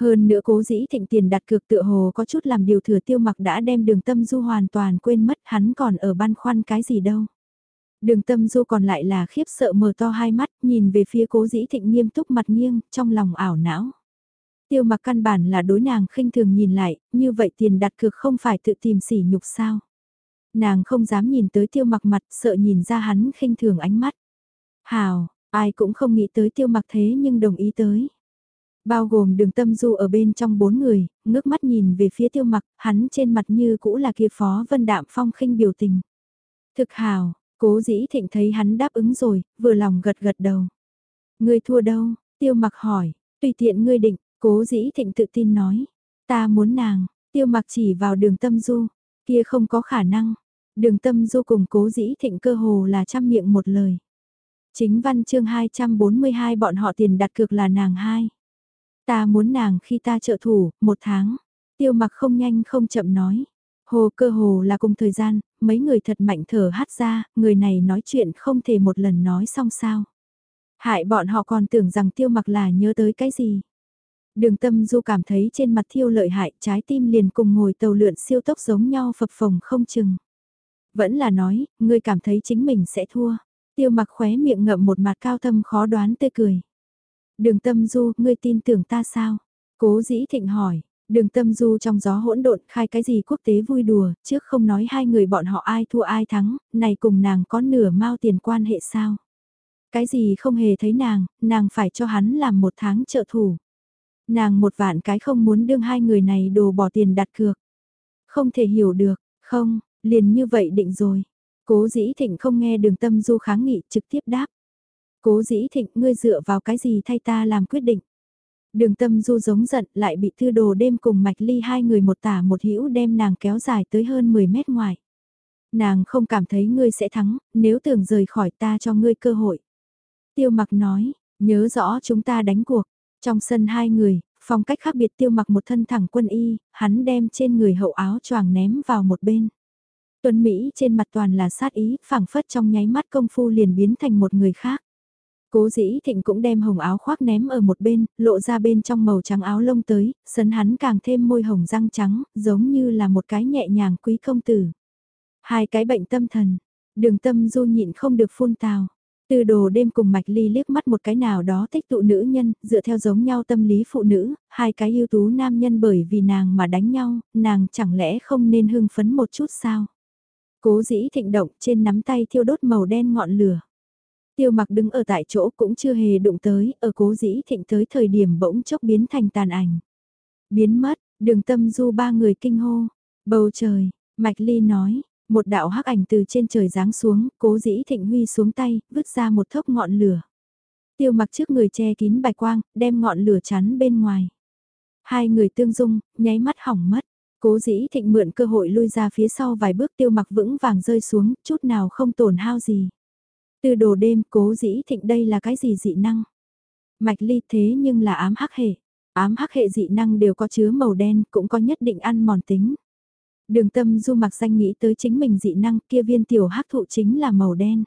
Hơn nữa cố dĩ thịnh tiền đặt cược tựa hồ có chút làm điều thừa tiêu mặc đã đem đường tâm du hoàn toàn quên mất hắn còn ở băn khoăn cái gì đâu. Đường tâm du còn lại là khiếp sợ mở to hai mắt nhìn về phía cố dĩ thịnh nghiêm túc mặt nghiêng trong lòng ảo não. Tiêu mặc căn bản là đối nàng khinh thường nhìn lại, như vậy tiền đặt cược không phải tự tìm sỉ nhục sao. Nàng không dám nhìn tới tiêu mặc mặt sợ nhìn ra hắn khinh thường ánh mắt. Hào, ai cũng không nghĩ tới tiêu mặc thế nhưng đồng ý tới. Bao gồm đường tâm du ở bên trong bốn người, ngước mắt nhìn về phía tiêu mặc, hắn trên mặt như cũ là kia phó vân đạm phong khinh biểu tình. Thực hào, cố dĩ thịnh thấy hắn đáp ứng rồi, vừa lòng gật gật đầu. Ngươi thua đâu? Tiêu mặc hỏi, tùy tiện ngươi định, cố dĩ thịnh tự tin nói. Ta muốn nàng, tiêu mặc chỉ vào đường tâm du, kia không có khả năng. Đường tâm du cùng cố dĩ thịnh cơ hồ là trăm miệng một lời. Chính văn chương 242 bọn họ tiền đặt cược là nàng hai. Ta muốn nàng khi ta trợ thủ, một tháng. Tiêu mặc không nhanh không chậm nói. Hồ cơ hồ là cùng thời gian, mấy người thật mạnh thở hát ra, người này nói chuyện không thể một lần nói xong sao. Hại bọn họ còn tưởng rằng tiêu mặc là nhớ tới cái gì. Đường tâm du cảm thấy trên mặt thiêu lợi hại, trái tim liền cùng ngồi tàu lượn siêu tốc giống nhau phập phồng không chừng. Vẫn là nói, ngươi cảm thấy chính mình sẽ thua. Tiêu mặc khóe miệng ngậm một mặt cao thâm khó đoán tươi cười. Đường tâm du, ngươi tin tưởng ta sao? Cố dĩ thịnh hỏi, đường tâm du trong gió hỗn độn khai cái gì quốc tế vui đùa, trước không nói hai người bọn họ ai thua ai thắng, này cùng nàng có nửa mao tiền quan hệ sao? Cái gì không hề thấy nàng, nàng phải cho hắn làm một tháng trợ thủ. Nàng một vạn cái không muốn đương hai người này đồ bỏ tiền đặt cược. Không thể hiểu được, không, liền như vậy định rồi. Cố dĩ thịnh không nghe đường tâm du kháng nghị trực tiếp đáp. Cố dĩ thịnh ngươi dựa vào cái gì thay ta làm quyết định. Đường tâm du giống giận lại bị thư đồ đêm cùng mạch ly hai người một tả một hữu đem nàng kéo dài tới hơn 10 mét ngoài. Nàng không cảm thấy ngươi sẽ thắng, nếu tưởng rời khỏi ta cho ngươi cơ hội. Tiêu mặc nói, nhớ rõ chúng ta đánh cuộc. Trong sân hai người, phong cách khác biệt tiêu mặc một thân thẳng quân y, hắn đem trên người hậu áo choàng ném vào một bên. Tuấn Mỹ trên mặt toàn là sát ý, phảng phất trong nháy mắt công phu liền biến thành một người khác. Cố dĩ thịnh cũng đem hồng áo khoác ném ở một bên, lộ ra bên trong màu trắng áo lông tới, sấn hắn càng thêm môi hồng răng trắng, giống như là một cái nhẹ nhàng quý công tử. Hai cái bệnh tâm thần, đường tâm du nhịn không được phun tào. Từ đồ đêm cùng Mạch Ly liếc mắt một cái nào đó tích tụ nữ nhân, dựa theo giống nhau tâm lý phụ nữ, hai cái ưu tú nam nhân bởi vì nàng mà đánh nhau, nàng chẳng lẽ không nên hưng phấn một chút sao? Cố dĩ thịnh động trên nắm tay thiêu đốt màu đen ngọn lửa. Tiêu mặc đứng ở tại chỗ cũng chưa hề đụng tới, ở cố dĩ thịnh tới thời điểm bỗng chốc biến thành tàn ảnh. Biến mất, đường tâm du ba người kinh hô. Bầu trời, Mạch Ly nói, một đạo hắc ảnh từ trên trời giáng xuống, cố dĩ thịnh huy xuống tay, vứt ra một thốc ngọn lửa. Tiêu mặc trước người che kín bạch quang, đem ngọn lửa chắn bên ngoài. Hai người tương dung, nháy mắt hỏng mất. Cố dĩ thịnh mượn cơ hội lui ra phía sau vài bước tiêu mặc vững vàng rơi xuống, chút nào không tổn hao gì. Từ đồ đêm cố dĩ thịnh đây là cái gì dị năng? Mạch ly thế nhưng là ám hắc hệ. Ám hắc hệ dị năng đều có chứa màu đen, cũng có nhất định ăn mòn tính. Đường tâm du mặc danh nghĩ tới chính mình dị năng kia viên tiểu hắc thụ chính là màu đen.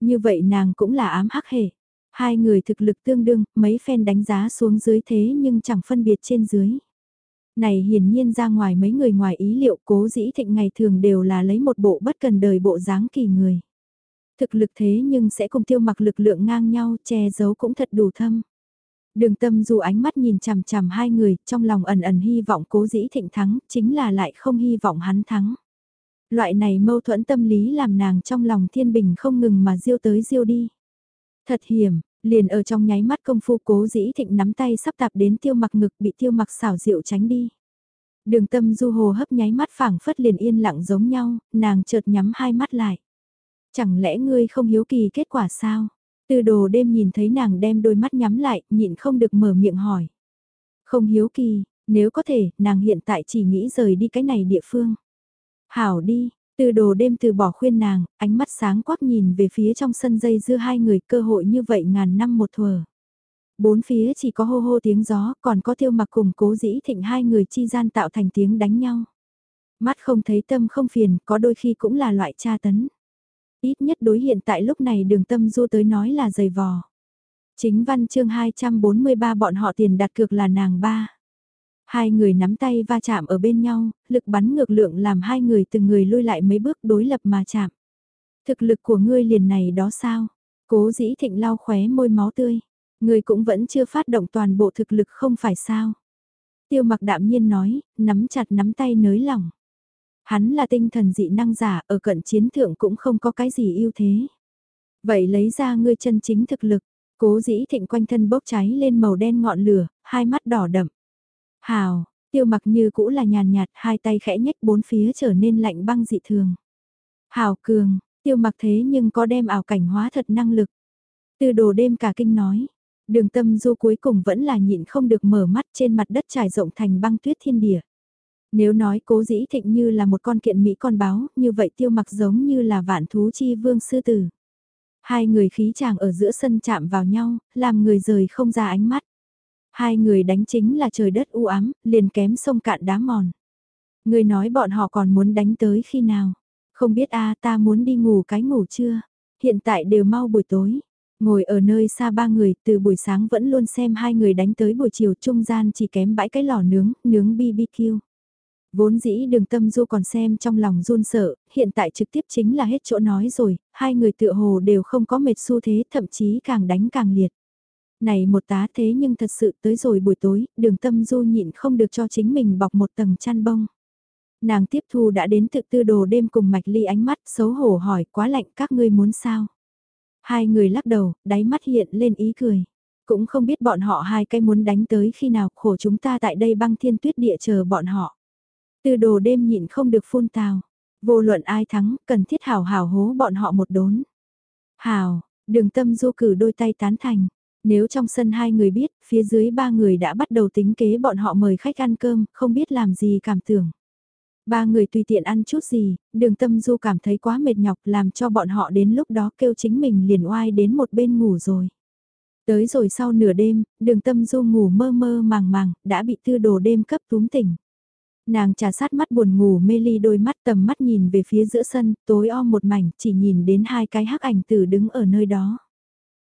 Như vậy nàng cũng là ám hắc hệ. Hai người thực lực tương đương, mấy phen đánh giá xuống dưới thế nhưng chẳng phân biệt trên dưới. Này hiển nhiên ra ngoài mấy người ngoài ý liệu cố dĩ thịnh ngày thường đều là lấy một bộ bất cần đời bộ dáng kỳ người. Thực lực thế nhưng sẽ cùng tiêu mặc lực lượng ngang nhau che giấu cũng thật đủ thâm. Đường tâm dù ánh mắt nhìn chằm chằm hai người, trong lòng ẩn ẩn hy vọng cố dĩ thịnh thắng, chính là lại không hy vọng hắn thắng. Loại này mâu thuẫn tâm lý làm nàng trong lòng thiên bình không ngừng mà diêu tới diêu đi. Thật hiểm, liền ở trong nháy mắt công phu cố dĩ thịnh nắm tay sắp tạp đến tiêu mặc ngực bị tiêu mặc xảo diệu tránh đi. Đường tâm du hồ hấp nháy mắt phảng phất liền yên lặng giống nhau, nàng chợt nhắm hai mắt lại. Chẳng lẽ ngươi không hiếu kỳ kết quả sao? Từ đồ đêm nhìn thấy nàng đem đôi mắt nhắm lại, nhịn không được mở miệng hỏi. Không hiếu kỳ, nếu có thể, nàng hiện tại chỉ nghĩ rời đi cái này địa phương. Hảo đi, từ đồ đêm từ bỏ khuyên nàng, ánh mắt sáng quắc nhìn về phía trong sân dây dưa hai người cơ hội như vậy ngàn năm một thuở. Bốn phía chỉ có hô hô tiếng gió, còn có tiêu mặc cùng cố dĩ thịnh hai người chi gian tạo thành tiếng đánh nhau. Mắt không thấy tâm không phiền, có đôi khi cũng là loại tra tấn. Ít nhất đối hiện tại lúc này đường tâm du tới nói là dày vò. Chính văn chương 243 bọn họ tiền đặt cược là nàng ba. Hai người nắm tay va chạm ở bên nhau, lực bắn ngược lượng làm hai người từng người lui lại mấy bước đối lập mà chạm. Thực lực của ngươi liền này đó sao? Cố dĩ thịnh lau khóe môi máu tươi. Ngươi cũng vẫn chưa phát động toàn bộ thực lực không phải sao? Tiêu mặc đạm nhiên nói, nắm chặt nắm tay nới lỏng. Hắn là tinh thần dị năng giả, ở cận chiến thượng cũng không có cái gì ưu thế. Vậy lấy ra ngươi chân chính thực lực, cố dĩ thịnh quanh thân bốc cháy lên màu đen ngọn lửa, hai mắt đỏ đậm. Hào, tiêu mặc như cũ là nhàn nhạt, hai tay khẽ nhếch bốn phía trở nên lạnh băng dị thường. Hào cường, tiêu mặc thế nhưng có đem ảo cảnh hóa thật năng lực. Từ đồ đêm cả kinh nói, đường tâm du cuối cùng vẫn là nhịn không được mở mắt trên mặt đất trải rộng thành băng tuyết thiên địa. Nếu nói cố dĩ thịnh như là một con kiện Mỹ con báo, như vậy tiêu mặc giống như là vạn thú chi vương sư tử. Hai người khí chàng ở giữa sân chạm vào nhau, làm người rời không ra ánh mắt. Hai người đánh chính là trời đất u ám, liền kém sông cạn đá mòn. Người nói bọn họ còn muốn đánh tới khi nào? Không biết a ta muốn đi ngủ cái ngủ chưa? Hiện tại đều mau buổi tối. Ngồi ở nơi xa ba người, từ buổi sáng vẫn luôn xem hai người đánh tới buổi chiều trung gian chỉ kém bãi cái lò nướng, nướng BBQ. Vốn dĩ đường tâm du còn xem trong lòng run sợ, hiện tại trực tiếp chính là hết chỗ nói rồi, hai người tựa hồ đều không có mệt xu thế thậm chí càng đánh càng liệt. Này một tá thế nhưng thật sự tới rồi buổi tối, đường tâm du nhịn không được cho chính mình bọc một tầng chăn bông. Nàng tiếp thu đã đến thực tư đồ đêm cùng mạch ly ánh mắt xấu hổ hỏi quá lạnh các ngươi muốn sao. Hai người lắc đầu, đáy mắt hiện lên ý cười. Cũng không biết bọn họ hai cái muốn đánh tới khi nào khổ chúng ta tại đây băng thiên tuyết địa chờ bọn họ. Tư đồ đêm nhịn không được phun tào. Vô luận ai thắng, cần thiết hảo hảo hố bọn họ một đốn. Hảo, đường tâm du cử đôi tay tán thành. Nếu trong sân hai người biết, phía dưới ba người đã bắt đầu tính kế bọn họ mời khách ăn cơm, không biết làm gì cảm tưởng. Ba người tùy tiện ăn chút gì, đường tâm du cảm thấy quá mệt nhọc làm cho bọn họ đến lúc đó kêu chính mình liền oai đến một bên ngủ rồi. Tới rồi sau nửa đêm, đường tâm du ngủ mơ mơ màng màng, đã bị tư đồ đêm cấp túm tỉnh. Nàng trà sát mắt buồn ngủ mê ly đôi mắt tầm mắt nhìn về phía giữa sân, tối om một mảnh, chỉ nhìn đến hai cái hắc ảnh tử đứng ở nơi đó.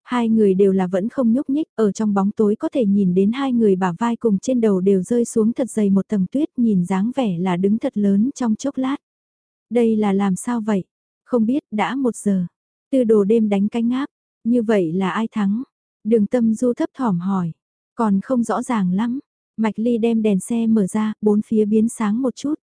Hai người đều là vẫn không nhúc nhích, ở trong bóng tối có thể nhìn đến hai người bả vai cùng trên đầu đều rơi xuống thật dày một tầng tuyết nhìn dáng vẻ là đứng thật lớn trong chốc lát. Đây là làm sao vậy? Không biết, đã một giờ. Từ đồ đêm đánh cánh áp, như vậy là ai thắng? Đường tâm du thấp thỏm hỏi, còn không rõ ràng lắm. Mạch Ly đem đèn xe mở ra, bốn phía biến sáng một chút.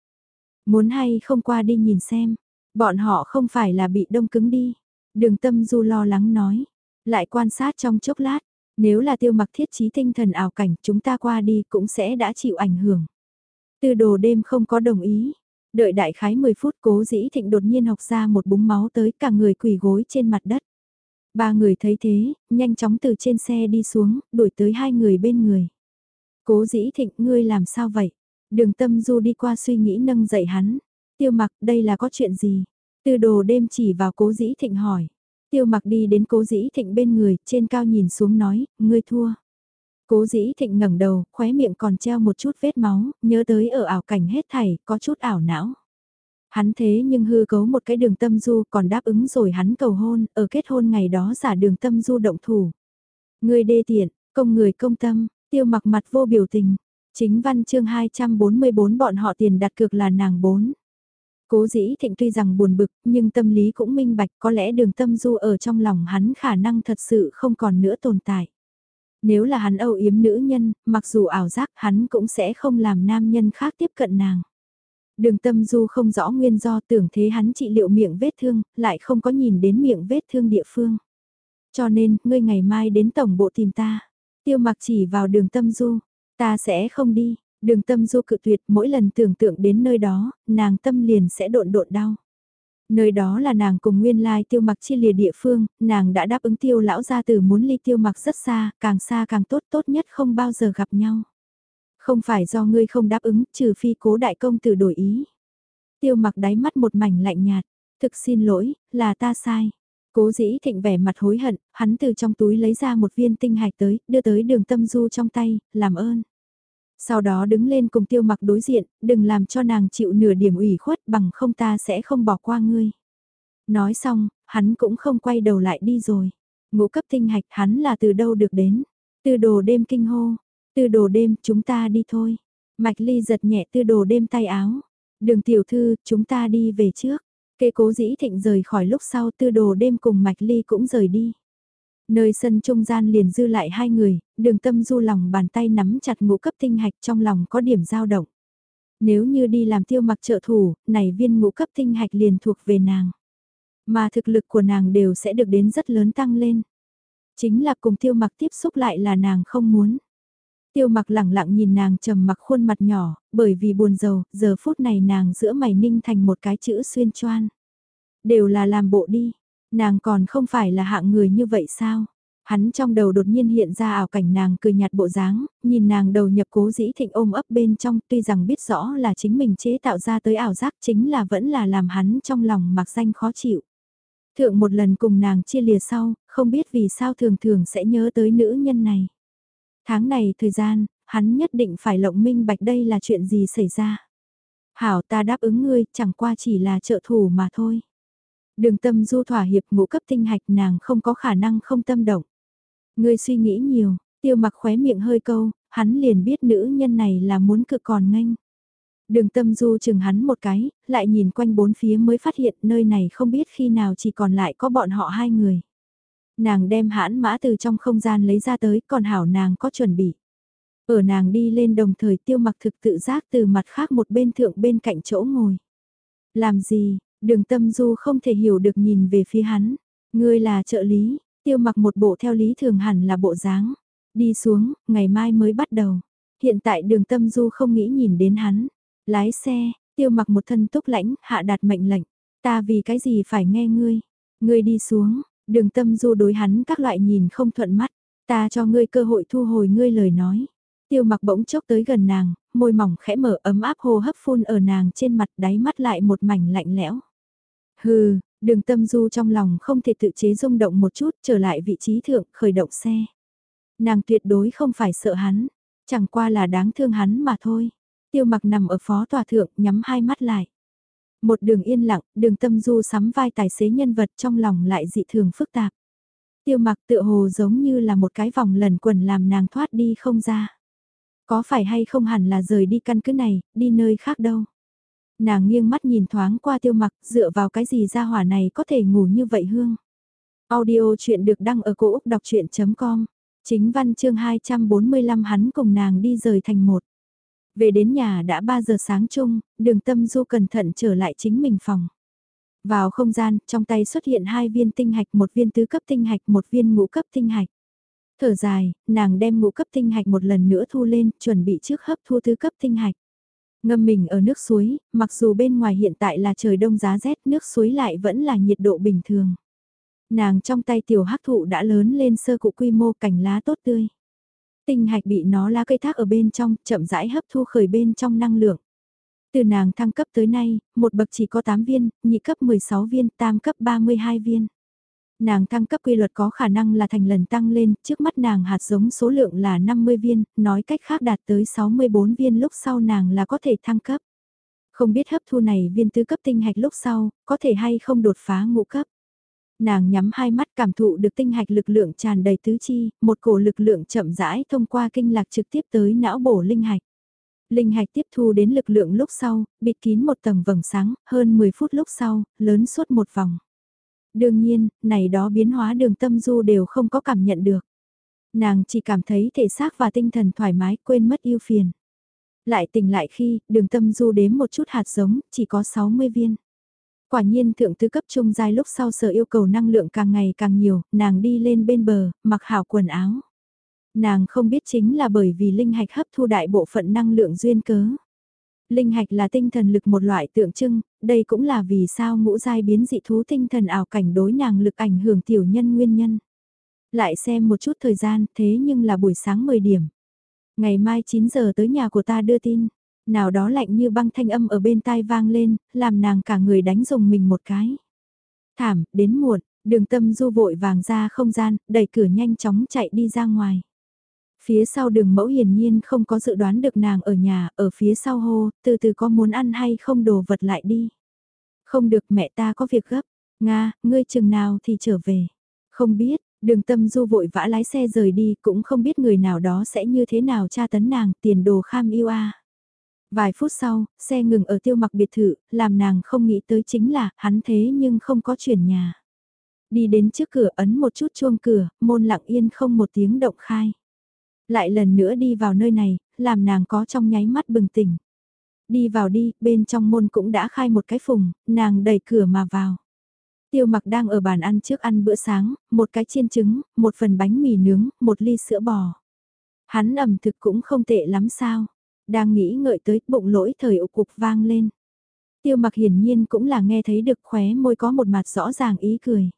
Muốn hay không qua đi nhìn xem, bọn họ không phải là bị đông cứng đi. Đường tâm du lo lắng nói, lại quan sát trong chốc lát, nếu là tiêu mặc thiết trí tinh thần ảo cảnh chúng ta qua đi cũng sẽ đã chịu ảnh hưởng. Từ đồ đêm không có đồng ý, đợi đại khái 10 phút cố dĩ thịnh đột nhiên học ra một búng máu tới cả người quỳ gối trên mặt đất. Ba người thấy thế, nhanh chóng từ trên xe đi xuống, đuổi tới hai người bên người. Cố dĩ thịnh ngươi làm sao vậy? Đường tâm du đi qua suy nghĩ nâng dậy hắn. Tiêu mặc đây là có chuyện gì? Từ đồ đêm chỉ vào cố dĩ thịnh hỏi. Tiêu mặc đi đến cố dĩ thịnh bên người, trên cao nhìn xuống nói, ngươi thua. Cố dĩ thịnh ngẩng đầu, khóe miệng còn treo một chút vết máu, nhớ tới ở ảo cảnh hết thảy, có chút ảo não. Hắn thế nhưng hư cấu một cái đường tâm du còn đáp ứng rồi hắn cầu hôn, ở kết hôn ngày đó giả đường tâm du động thủ. Người đê tiện, công người công tâm, tiêu mặc mặt vô biểu tình. Chính văn chương 244 bọn họ tiền đặt cược là nàng bốn. Cố dĩ thịnh tuy rằng buồn bực, nhưng tâm lý cũng minh bạch có lẽ đường tâm du ở trong lòng hắn khả năng thật sự không còn nữa tồn tại. Nếu là hắn âu yếm nữ nhân, mặc dù ảo giác hắn cũng sẽ không làm nam nhân khác tiếp cận nàng. Đường tâm du không rõ nguyên do tưởng thế hắn trị liệu miệng vết thương, lại không có nhìn đến miệng vết thương địa phương. Cho nên, ngươi ngày mai đến tổng bộ tìm ta. Tiêu mặc chỉ vào đường tâm du, ta sẽ không đi, Đường tâm du cự tuyệt mỗi lần tưởng tượng đến nơi đó, nàng tâm liền sẽ độn độn đau. Nơi đó là nàng cùng nguyên lai tiêu mặc chia lìa địa phương, nàng đã đáp ứng tiêu lão gia tử muốn ly tiêu mặc rất xa, càng xa càng tốt tốt nhất không bao giờ gặp nhau. Không phải do ngươi không đáp ứng, trừ phi cố đại công tử đổi ý. Tiêu mặc đáy mắt một mảnh lạnh nhạt, thực xin lỗi, là ta sai. Cố dĩ thịnh vẻ mặt hối hận, hắn từ trong túi lấy ra một viên tinh hạch tới, đưa tới đường tâm du trong tay, làm ơn. Sau đó đứng lên cùng tiêu mặc đối diện, đừng làm cho nàng chịu nửa điểm ủy khuất bằng không ta sẽ không bỏ qua ngươi. Nói xong, hắn cũng không quay đầu lại đi rồi. Ngũ cấp tinh hạch hắn là từ đâu được đến. Từ đồ đêm kinh hô. Từ đồ đêm chúng ta đi thôi. Mạch ly giật nhẹ từ đồ đêm tay áo. Đường tiểu thư chúng ta đi về trước. Kê cố dĩ thịnh rời khỏi lúc sau tư đồ đêm cùng Mạch ly cũng rời đi. Nơi sân trung gian liền dư lại hai người, đường tâm du lòng bàn tay nắm chặt ngũ cấp tinh hạch trong lòng có điểm dao động. Nếu như đi làm tiêu mặc trợ thủ, này viên ngũ cấp tinh hạch liền thuộc về nàng. Mà thực lực của nàng đều sẽ được đến rất lớn tăng lên. Chính là cùng tiêu mặc tiếp xúc lại là nàng không muốn. Tiêu mặc lẳng lặng nhìn nàng trầm mặc khuôn mặt nhỏ, bởi vì buồn rầu, giờ phút này nàng giữa mày ninh thành một cái chữ xuyên choan. Đều là làm bộ đi, Nàng còn không phải là hạng người như vậy sao? Hắn trong đầu đột nhiên hiện ra ảo cảnh nàng cười nhạt bộ dáng, nhìn nàng đầu nhập cố dĩ thịnh ôm ấp bên trong tuy rằng biết rõ là chính mình chế tạo ra tới ảo giác chính là vẫn là làm hắn trong lòng mặc danh khó chịu. Thượng một lần cùng nàng chia lìa sau, không biết vì sao thường thường sẽ nhớ tới nữ nhân này. Tháng này thời gian, hắn nhất định phải lộng minh bạch đây là chuyện gì xảy ra. Hảo ta đáp ứng ngươi, chẳng qua chỉ là trợ thủ mà thôi. Đường tâm du thỏa hiệp ngũ cấp tinh hạch nàng không có khả năng không tâm động. Ngươi suy nghĩ nhiều, tiêu mặc khóe miệng hơi câu, hắn liền biết nữ nhân này là muốn cực còn nghênh. Đường tâm du chừng hắn một cái, lại nhìn quanh bốn phía mới phát hiện nơi này không biết khi nào chỉ còn lại có bọn họ hai người. Nàng đem hãn mã từ trong không gian lấy ra tới, còn hảo nàng có chuẩn bị. Ở nàng đi lên đồng thời tiêu mặc thực tự giác từ mặt khác một bên thượng bên cạnh chỗ ngồi. Làm gì, đường tâm du không thể hiểu được nhìn về phía hắn. Ngươi là trợ lý, tiêu mặc một bộ theo lý thường hẳn là bộ dáng. Đi xuống, ngày mai mới bắt đầu. Hiện tại đường tâm du không nghĩ nhìn đến hắn. Lái xe, tiêu mặc một thân túc lãnh, hạ đạt mệnh lệnh. Ta vì cái gì phải nghe ngươi. Ngươi đi xuống, đường tâm du đối hắn các loại nhìn không thuận mắt. Ta cho ngươi cơ hội thu hồi ngươi lời nói. Tiêu mặc bỗng chốc tới gần nàng, môi mỏng khẽ mở ấm áp hô hấp phun ở nàng trên mặt đáy mắt lại một mảnh lạnh lẽo. Hừ, đường tâm du trong lòng không thể tự chế rung động một chút trở lại vị trí thượng khởi động xe. Nàng tuyệt đối không phải sợ hắn, chẳng qua là đáng thương hắn mà thôi. Tiêu mặc nằm ở phó tòa thượng nhắm hai mắt lại. Một đường yên lặng, đường tâm du sắm vai tài xế nhân vật trong lòng lại dị thường phức tạp. Tiêu mặc tựa hồ giống như là một cái vòng lần quần làm nàng thoát đi không ra. Có phải hay không hẳn là rời đi căn cứ này, đi nơi khác đâu. Nàng nghiêng mắt nhìn thoáng qua tiêu mặc, dựa vào cái gì ra hỏa này có thể ngủ như vậy hương. Audio chuyện được đăng ở cổ Úc đọc chuyện.com, chính văn chương 245 hắn cùng nàng đi rời thành một. Về đến nhà đã 3 giờ sáng chung, đường tâm du cẩn thận trở lại chính mình phòng. Vào không gian, trong tay xuất hiện hai viên tinh hạch, một viên tứ cấp tinh hạch, một viên ngũ cấp tinh hạch. Thở dài, nàng đem ngũ cấp tinh hạch một lần nữa thu lên, chuẩn bị trước hấp thu tứ cấp tinh hạch. Ngâm mình ở nước suối, mặc dù bên ngoài hiện tại là trời đông giá rét, nước suối lại vẫn là nhiệt độ bình thường. Nàng trong tay tiểu hắc thụ đã lớn lên sơ cụ quy mô cảnh lá tốt tươi. Tinh hạch bị nó lá cây thác ở bên trong, chậm rãi hấp thu khởi bên trong năng lượng. Từ nàng thăng cấp tới nay, một bậc chỉ có 8 viên, nhị cấp 16 viên, tam cấp 32 viên. Nàng thăng cấp quy luật có khả năng là thành lần tăng lên, trước mắt nàng hạt giống số lượng là 50 viên, nói cách khác đạt tới 64 viên lúc sau nàng là có thể thăng cấp. Không biết hấp thu này viên tứ cấp tinh hạch lúc sau, có thể hay không đột phá ngũ cấp. Nàng nhắm hai mắt cảm thụ được tinh hạch lực lượng tràn đầy tứ chi, một cổ lực lượng chậm rãi thông qua kinh lạc trực tiếp tới não bổ linh hạch. Linh hạch tiếp thu đến lực lượng lúc sau, bịt kín một tầng vầng sáng, hơn 10 phút lúc sau, lớn suốt một vòng. Đương nhiên, này đó biến hóa đường tâm du đều không có cảm nhận được. Nàng chỉ cảm thấy thể xác và tinh thần thoải mái quên mất yêu phiền. Lại tỉnh lại khi, đường tâm du đếm một chút hạt giống, chỉ có 60 viên. Quả nhiên thượng tứ cấp trung giai lúc sau sở yêu cầu năng lượng càng ngày càng nhiều, nàng đi lên bên bờ, mặc hảo quần áo. Nàng không biết chính là bởi vì linh hạch hấp thu đại bộ phận năng lượng duyên cớ. Linh hạch là tinh thần lực một loại tượng trưng, đây cũng là vì sao ngũ giai biến dị thú tinh thần ảo cảnh đối nàng lực ảnh hưởng tiểu nhân nguyên nhân. Lại xem một chút thời gian, thế nhưng là buổi sáng 10 điểm. Ngày mai 9 giờ tới nhà của ta đưa tin, nào đó lạnh như băng thanh âm ở bên tai vang lên, làm nàng cả người đánh dùng mình một cái. Thảm, đến muộn, đường tâm du vội vàng ra không gian, đẩy cửa nhanh chóng chạy đi ra ngoài. Phía sau đường mẫu hiển nhiên không có dự đoán được nàng ở nhà, ở phía sau hô, từ từ có muốn ăn hay không đồ vật lại đi. Không được mẹ ta có việc gấp, Nga, ngươi chừng nào thì trở về. Không biết, đường tâm du vội vã lái xe rời đi cũng không biết người nào đó sẽ như thế nào tra tấn nàng tiền đồ kham yêu a. Vài phút sau, xe ngừng ở tiêu mặc biệt thự, làm nàng không nghĩ tới chính là hắn thế nhưng không có chuyển nhà. Đi đến trước cửa ấn một chút chuông cửa, môn lặng yên không một tiếng động khai. Lại lần nữa đi vào nơi này, làm nàng có trong nháy mắt bừng tỉnh. Đi vào đi, bên trong môn cũng đã khai một cái phùng, nàng đẩy cửa mà vào. Tiêu mặc đang ở bàn ăn trước ăn bữa sáng, một cái chiên trứng, một phần bánh mì nướng, một ly sữa bò. Hắn ẩm thực cũng không tệ lắm sao. Đang nghĩ ngợi tới bụng lỗi thời ụ cục vang lên. Tiêu mặc hiển nhiên cũng là nghe thấy được khóe môi có một mặt rõ ràng ý cười.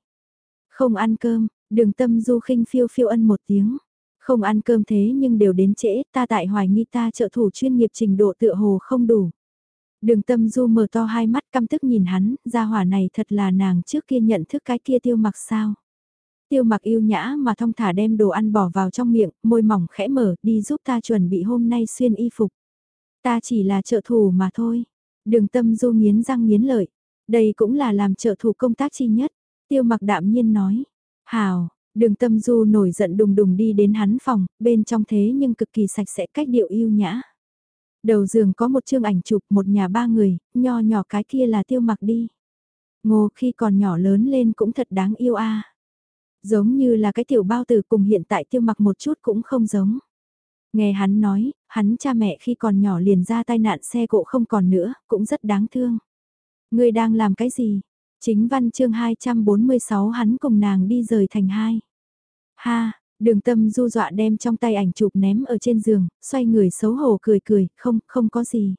Không ăn cơm, đường tâm du khinh phiêu phiêu ân một tiếng. Không ăn cơm thế nhưng đều đến trễ, ta tại hoài nghi ta trợ thủ chuyên nghiệp trình độ tựa hồ không đủ. Đường tâm du mở to hai mắt căm tức nhìn hắn, gia hỏa này thật là nàng trước kia nhận thức cái kia tiêu mặc sao. Tiêu mặc yêu nhã mà thong thả đem đồ ăn bỏ vào trong miệng, môi mỏng khẽ mở, đi giúp ta chuẩn bị hôm nay xuyên y phục. Ta chỉ là trợ thủ mà thôi. Đường tâm du nghiến răng nghiến lợi. Đây cũng là làm trợ thủ công tác chi nhất. Tiêu mặc đạm nhiên nói. Hào, Đường tâm du nổi giận đùng đùng đi đến hắn phòng, bên trong thế nhưng cực kỳ sạch sẽ cách điệu yêu nhã. Đầu giường có một chương ảnh chụp một nhà ba người, nho nhỏ cái kia là tiêu mặc đi. Ngô khi còn nhỏ lớn lên cũng thật đáng yêu a. Giống như là cái tiểu bao tử cùng hiện tại tiêu mặc một chút cũng không giống. Nghe hắn nói, hắn cha mẹ khi còn nhỏ liền ra tai nạn xe cộ không còn nữa, cũng rất đáng thương. Người đang làm cái gì? Chính văn chương 246 hắn cùng nàng đi rời thành hai. Ha, đường tâm du dọa đem trong tay ảnh chụp ném ở trên giường, xoay người xấu hổ cười cười, không, không có gì.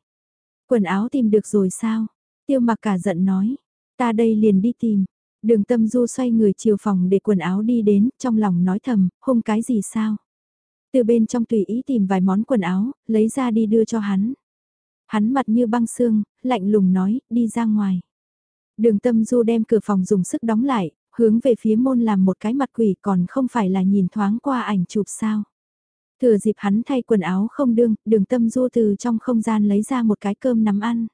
Quần áo tìm được rồi sao? Tiêu mặc cả giận nói, ta đây liền đi tìm. Đường tâm du xoay người chiều phòng để quần áo đi đến, trong lòng nói thầm, hung cái gì sao? Từ bên trong tùy ý tìm vài món quần áo, lấy ra đi đưa cho hắn. Hắn mặt như băng xương, lạnh lùng nói, đi ra ngoài. Đường tâm du đem cửa phòng dùng sức đóng lại, hướng về phía môn làm một cái mặt quỷ còn không phải là nhìn thoáng qua ảnh chụp sao. Thừa dịp hắn thay quần áo không đương, đường tâm du từ trong không gian lấy ra một cái cơm nắm ăn.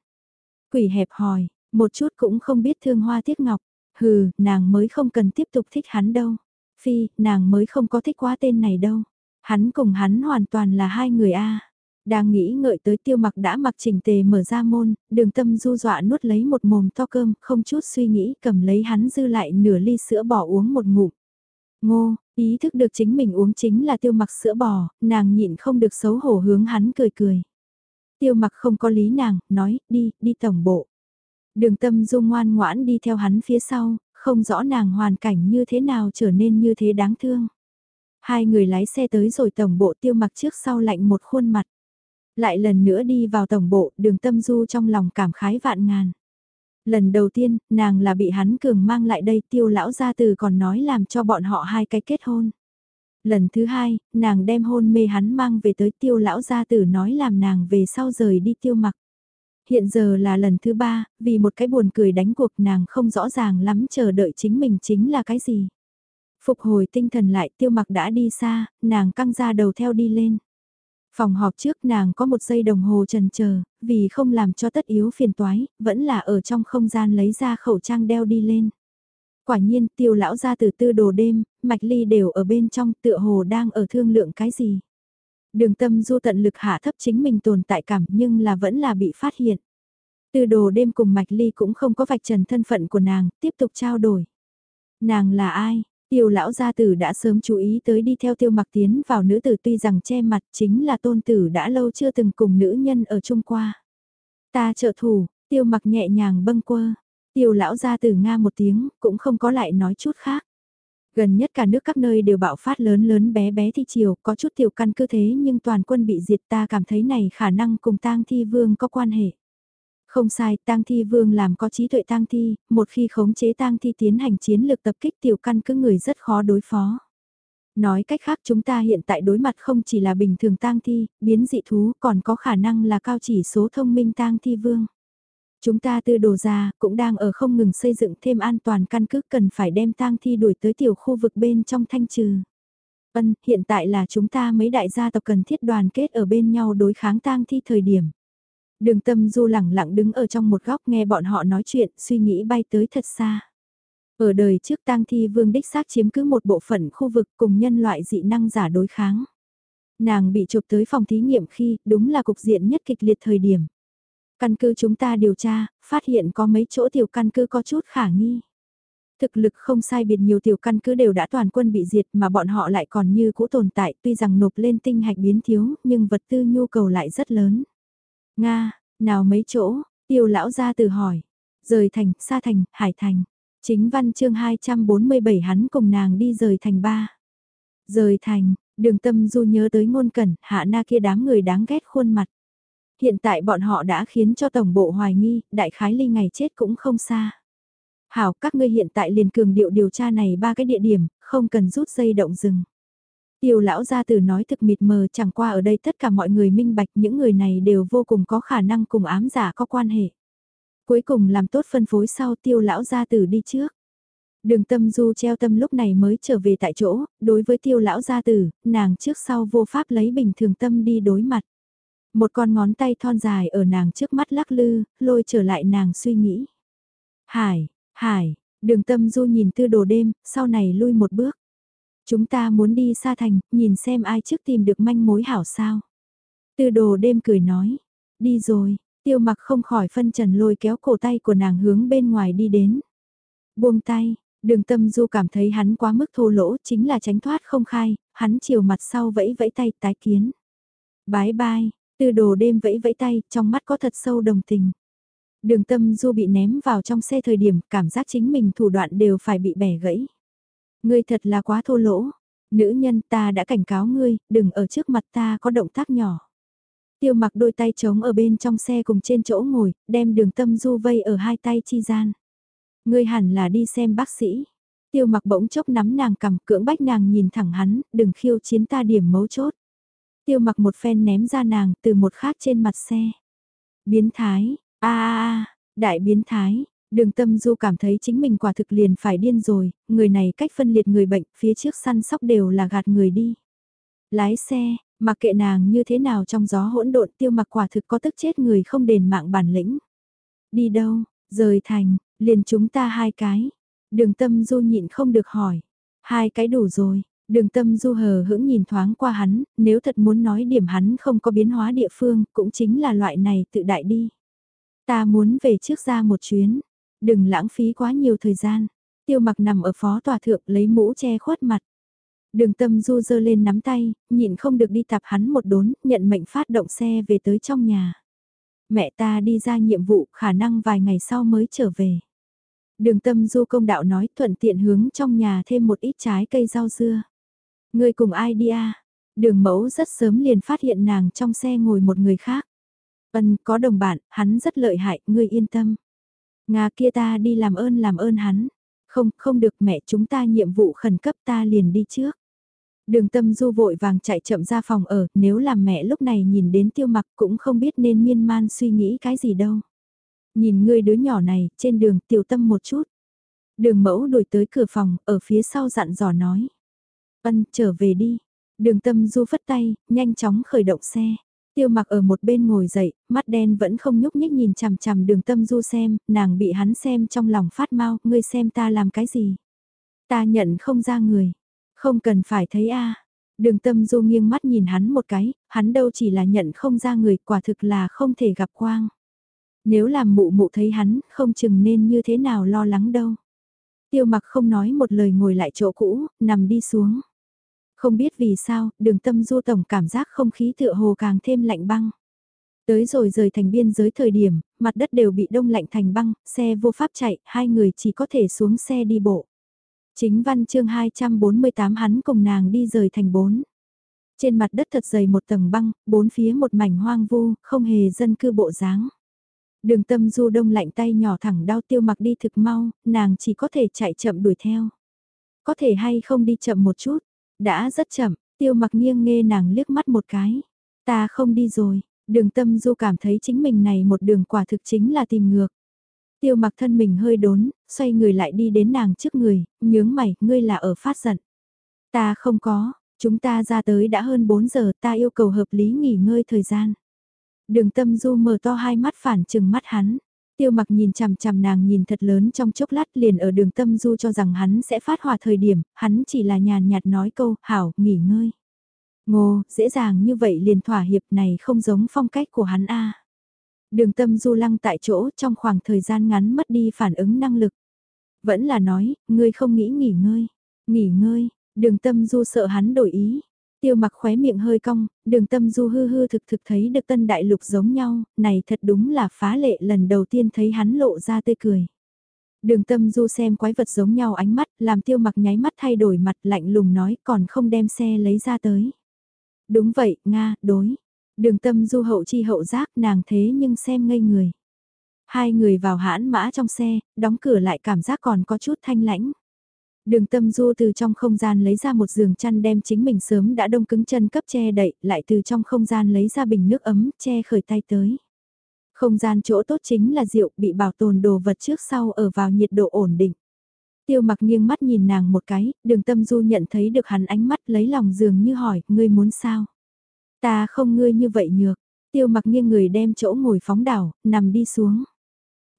Quỷ hẹp hòi, một chút cũng không biết thương hoa tiếc ngọc, hừ, nàng mới không cần tiếp tục thích hắn đâu. Phi, nàng mới không có thích quá tên này đâu. Hắn cùng hắn hoàn toàn là hai người A. Đang nghĩ ngợi tới tiêu mặc đã mặc chỉnh tề mở ra môn, đường tâm du dọa nuốt lấy một mồm to cơm, không chút suy nghĩ cầm lấy hắn dư lại nửa ly sữa bò uống một ngụm. Ngô, ý thức được chính mình uống chính là tiêu mặc sữa bò, nàng nhịn không được xấu hổ hướng hắn cười cười. Tiêu mặc không có lý nàng, nói, đi, đi tổng bộ. Đường tâm du ngoan ngoãn đi theo hắn phía sau, không rõ nàng hoàn cảnh như thế nào trở nên như thế đáng thương. Hai người lái xe tới rồi tổng bộ tiêu mặc trước sau lạnh một khuôn mặt. Lại lần nữa đi vào tổng bộ, đường tâm du trong lòng cảm khái vạn ngàn. Lần đầu tiên, nàng là bị hắn cường mang lại đây tiêu lão gia từ còn nói làm cho bọn họ hai cái kết hôn. Lần thứ hai, nàng đem hôn mê hắn mang về tới tiêu lão gia tử nói làm nàng về sau rời đi tiêu mặc. Hiện giờ là lần thứ ba, vì một cái buồn cười đánh cuộc nàng không rõ ràng lắm chờ đợi chính mình chính là cái gì. Phục hồi tinh thần lại tiêu mặc đã đi xa, nàng căng ra đầu theo đi lên. Phòng họp trước nàng có một giây đồng hồ trần chờ vì không làm cho tất yếu phiền toái, vẫn là ở trong không gian lấy ra khẩu trang đeo đi lên. Quả nhiên tiêu lão ra từ tư đồ đêm, mạch ly đều ở bên trong tựa hồ đang ở thương lượng cái gì. Đường tâm du tận lực hạ thấp chính mình tồn tại cảm nhưng là vẫn là bị phát hiện. Tư đồ đêm cùng mạch ly cũng không có vạch trần thân phận của nàng, tiếp tục trao đổi. Nàng là ai? Tiêu lão gia tử đã sớm chú ý tới đi theo tiêu mặc tiến vào nữ tử tuy rằng che mặt chính là tôn tử đã lâu chưa từng cùng nữ nhân ở chung qua. Ta trợ thủ, tiêu mặc nhẹ nhàng bâng quơ, tiêu lão gia tử Nga một tiếng, cũng không có lại nói chút khác. Gần nhất cả nước các nơi đều bạo phát lớn lớn bé bé thi chiều, có chút tiểu căn cứ thế nhưng toàn quân bị diệt ta cảm thấy này khả năng cùng tang thi vương có quan hệ. Không sai, tang thi vương làm có trí tuệ tang thi, một khi khống chế tang thi tiến hành chiến lược tập kích tiểu căn cứ người rất khó đối phó. Nói cách khác chúng ta hiện tại đối mặt không chỉ là bình thường tang thi, biến dị thú còn có khả năng là cao chỉ số thông minh tang thi vương. Chúng ta từ đồ ra cũng đang ở không ngừng xây dựng thêm an toàn căn cứ cần phải đem tang thi đuổi tới tiểu khu vực bên trong thanh trừ. vân hiện tại là chúng ta mấy đại gia tộc cần thiết đoàn kết ở bên nhau đối kháng tang thi thời điểm. Đường tâm du lẳng lặng đứng ở trong một góc nghe bọn họ nói chuyện, suy nghĩ bay tới thật xa. Ở đời trước tang thi vương đích xác chiếm cứ một bộ phận khu vực cùng nhân loại dị năng giả đối kháng. Nàng bị chụp tới phòng thí nghiệm khi đúng là cục diện nhất kịch liệt thời điểm. Căn cứ chúng ta điều tra, phát hiện có mấy chỗ tiểu căn cứ có chút khả nghi. Thực lực không sai biệt nhiều tiểu căn cứ đều đã toàn quân bị diệt mà bọn họ lại còn như cũ tồn tại tuy rằng nộp lên tinh hạch biến thiếu nhưng vật tư nhu cầu lại rất lớn. Nga, nào mấy chỗ, tiêu lão ra từ hỏi. Rời thành, xa thành, hải thành. Chính văn chương 247 hắn cùng nàng đi rời thành ba. Rời thành, đường tâm du nhớ tới ngôn cẩn, hạ na kia đám người đáng ghét khuôn mặt. Hiện tại bọn họ đã khiến cho tổng bộ hoài nghi, đại khái ly ngày chết cũng không xa. Hảo, các ngươi hiện tại liền cường điệu điều tra này ba cái địa điểm, không cần rút dây động rừng. Tiêu lão gia tử nói thực mịt mờ chẳng qua ở đây tất cả mọi người minh bạch những người này đều vô cùng có khả năng cùng ám giả có quan hệ. Cuối cùng làm tốt phân phối sau tiêu lão gia tử đi trước. Đường tâm du treo tâm lúc này mới trở về tại chỗ, đối với tiêu lão gia tử, nàng trước sau vô pháp lấy bình thường tâm đi đối mặt. Một con ngón tay thon dài ở nàng trước mắt lắc lư, lôi trở lại nàng suy nghĩ. Hải, hải, đường tâm du nhìn tư đồ đêm, sau này lui một bước. Chúng ta muốn đi xa thành, nhìn xem ai trước tìm được manh mối hảo sao. Tư đồ đêm cười nói, Đi rồi, tiêu mặc không khỏi phân trần lôi kéo cổ tay của nàng hướng bên ngoài đi đến. Buông tay, đường tâm du cảm thấy hắn quá mức thô lỗ chính là tránh thoát không khai, hắn chiều mặt sau vẫy vẫy tay tái kiến. Bái bai, Tư đồ đêm vẫy vẫy tay, trong mắt có thật sâu đồng tình. Đường tâm du bị ném vào trong xe thời điểm, cảm giác chính mình thủ đoạn đều phải bị bẻ gãy. Ngươi thật là quá thô lỗ. Nữ nhân ta đã cảnh cáo ngươi, đừng ở trước mặt ta có động tác nhỏ. Tiêu mặc đôi tay trống ở bên trong xe cùng trên chỗ ngồi, đem đường tâm du vây ở hai tay chi gian. Ngươi hẳn là đi xem bác sĩ. Tiêu mặc bỗng chốc nắm nàng cầm cưỡng bách nàng nhìn thẳng hắn, đừng khiêu chiến ta điểm mấu chốt. Tiêu mặc một phen ném ra nàng từ một khác trên mặt xe. Biến thái, a a a, đại biến thái, Đường tâm du cảm thấy chính mình quả thực liền phải điên rồi, người này cách phân liệt người bệnh, phía trước săn sóc đều là gạt người đi. Lái xe, mặc kệ nàng như thế nào trong gió hỗn độn tiêu mặc quả thực có tức chết người không đền mạng bản lĩnh. Đi đâu, rời thành, liền chúng ta hai cái. Đường tâm du nhịn không được hỏi. Hai cái đủ rồi, đường tâm du hờ hững nhìn thoáng qua hắn, nếu thật muốn nói điểm hắn không có biến hóa địa phương, cũng chính là loại này tự đại đi. Ta muốn về trước ra một chuyến, đừng lãng phí quá nhiều thời gian. Tiêu mặc nằm ở phó tòa thượng lấy mũ che khuất mặt. Đường tâm du dơ lên nắm tay, nhịn không được đi tạp hắn một đốn, nhận mệnh phát động xe về tới trong nhà. Mẹ ta đi ra nhiệm vụ khả năng vài ngày sau mới trở về. Đường tâm du công đạo nói thuận tiện hướng trong nhà thêm một ít trái cây rau dưa. Người cùng ai đi à? Đường mẫu rất sớm liền phát hiện nàng trong xe ngồi một người khác. Vân có đồng bạn, hắn rất lợi hại, ngươi yên tâm. Nga kia ta đi làm ơn làm ơn hắn. Không, không được mẹ chúng ta nhiệm vụ khẩn cấp ta liền đi trước. Đường tâm du vội vàng chạy chậm ra phòng ở, nếu làm mẹ lúc này nhìn đến tiêu mặc cũng không biết nên miên man suy nghĩ cái gì đâu. Nhìn ngươi đứa nhỏ này, trên đường tiểu tâm một chút. Đường mẫu đuổi tới cửa phòng, ở phía sau dặn dò nói. Ân, trở về đi. Đường tâm du phất tay, nhanh chóng khởi động xe. Tiêu mặc ở một bên ngồi dậy, mắt đen vẫn không nhúc nhích nhìn chằm chằm đường tâm du xem, nàng bị hắn xem trong lòng phát mau, ngươi xem ta làm cái gì. Ta nhận không ra người, không cần phải thấy a Đường tâm du nghiêng mắt nhìn hắn một cái, hắn đâu chỉ là nhận không ra người, quả thực là không thể gặp quang. Nếu làm mụ mụ thấy hắn, không chừng nên như thế nào lo lắng đâu. Tiêu mặc không nói một lời ngồi lại chỗ cũ, nằm đi xuống. Không biết vì sao, đường tâm du tổng cảm giác không khí tựa hồ càng thêm lạnh băng. Tới rồi rời thành biên giới thời điểm, mặt đất đều bị đông lạnh thành băng, xe vô pháp chạy, hai người chỉ có thể xuống xe đi bộ. Chính văn chương 248 hắn cùng nàng đi rời thành bốn. Trên mặt đất thật dày một tầng băng, bốn phía một mảnh hoang vu, không hề dân cư bộ dáng. Đường tâm du đông lạnh tay nhỏ thẳng đau tiêu mặc đi thực mau, nàng chỉ có thể chạy chậm đuổi theo. Có thể hay không đi chậm một chút, đã rất chậm, tiêu mặc nghiêng nghe nàng liếc mắt một cái. Ta không đi rồi, đường tâm du cảm thấy chính mình này một đường quả thực chính là tìm ngược. Tiêu mặc thân mình hơi đốn, xoay người lại đi đến nàng trước người, nhướng mày, ngươi là ở phát giận. Ta không có, chúng ta ra tới đã hơn 4 giờ ta yêu cầu hợp lý nghỉ ngơi thời gian. Đường tâm du mở to hai mắt phản chừng mắt hắn. Tiêu mặc nhìn chằm chằm nàng nhìn thật lớn trong chốc lát liền ở đường tâm du cho rằng hắn sẽ phát hỏa thời điểm, hắn chỉ là nhàn nhạt nói câu, hảo, nghỉ ngơi. Ngô, dễ dàng như vậy liền thỏa hiệp này không giống phong cách của hắn a. Đường tâm du lăng tại chỗ trong khoảng thời gian ngắn mất đi phản ứng năng lực. Vẫn là nói, ngươi không nghĩ nghỉ ngơi. Nghỉ ngơi, đường tâm du sợ hắn đổi ý. Tiêu mặc khóe miệng hơi cong, đường tâm du hư hư thực thực thấy được tân đại lục giống nhau, này thật đúng là phá lệ lần đầu tiên thấy hắn lộ ra tươi cười. Đường tâm du xem quái vật giống nhau ánh mắt, làm tiêu mặc nháy mắt thay đổi mặt lạnh lùng nói còn không đem xe lấy ra tới. Đúng vậy, Nga, đối. Đường tâm du hậu chi hậu giác nàng thế nhưng xem ngây người. Hai người vào hãn mã trong xe, đóng cửa lại cảm giác còn có chút thanh lãnh. Đường tâm du từ trong không gian lấy ra một giường chăn đem chính mình sớm đã đông cứng chân cấp che đậy, lại từ trong không gian lấy ra bình nước ấm, che khởi tay tới. Không gian chỗ tốt chính là rượu bị bảo tồn đồ vật trước sau ở vào nhiệt độ ổn định. Tiêu mặc nghiêng mắt nhìn nàng một cái, đường tâm du nhận thấy được hắn ánh mắt lấy lòng giường như hỏi, ngươi muốn sao? Ta không ngươi như vậy nhược. Tiêu mặc nghiêng người đem chỗ ngồi phóng đảo, nằm đi xuống.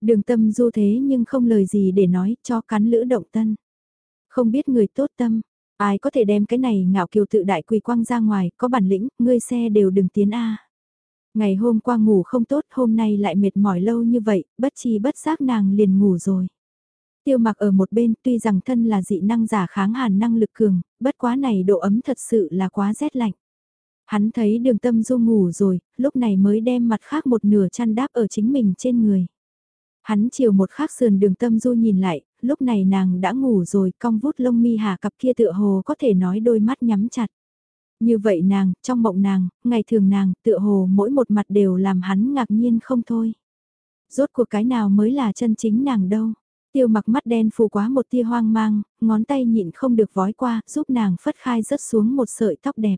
Đường tâm du thế nhưng không lời gì để nói, cho cắn lữ động tân. Không biết người tốt tâm, ai có thể đem cái này ngạo kiều tự đại quỳ quang ra ngoài, có bản lĩnh, ngươi xe đều đừng tiến A. Ngày hôm qua ngủ không tốt, hôm nay lại mệt mỏi lâu như vậy, bất chi bất giác nàng liền ngủ rồi. Tiêu mặc ở một bên tuy rằng thân là dị năng giả kháng hàn năng lực cường, bất quá này độ ấm thật sự là quá rét lạnh. Hắn thấy đường tâm du ngủ rồi, lúc này mới đem mặt khác một nửa chăn đáp ở chính mình trên người. Hắn chiều một khắc sườn đường tâm du nhìn lại, lúc này nàng đã ngủ rồi, cong vút lông mi hà cặp kia tựa hồ có thể nói đôi mắt nhắm chặt. Như vậy nàng, trong mộng nàng, ngày thường nàng, tựa hồ mỗi một mặt đều làm hắn ngạc nhiên không thôi. Rốt cuộc cái nào mới là chân chính nàng đâu. Tiêu mặc mắt đen phù quá một tia hoang mang, ngón tay nhịn không được vói qua, giúp nàng phất khai rớt xuống một sợi tóc đẹp.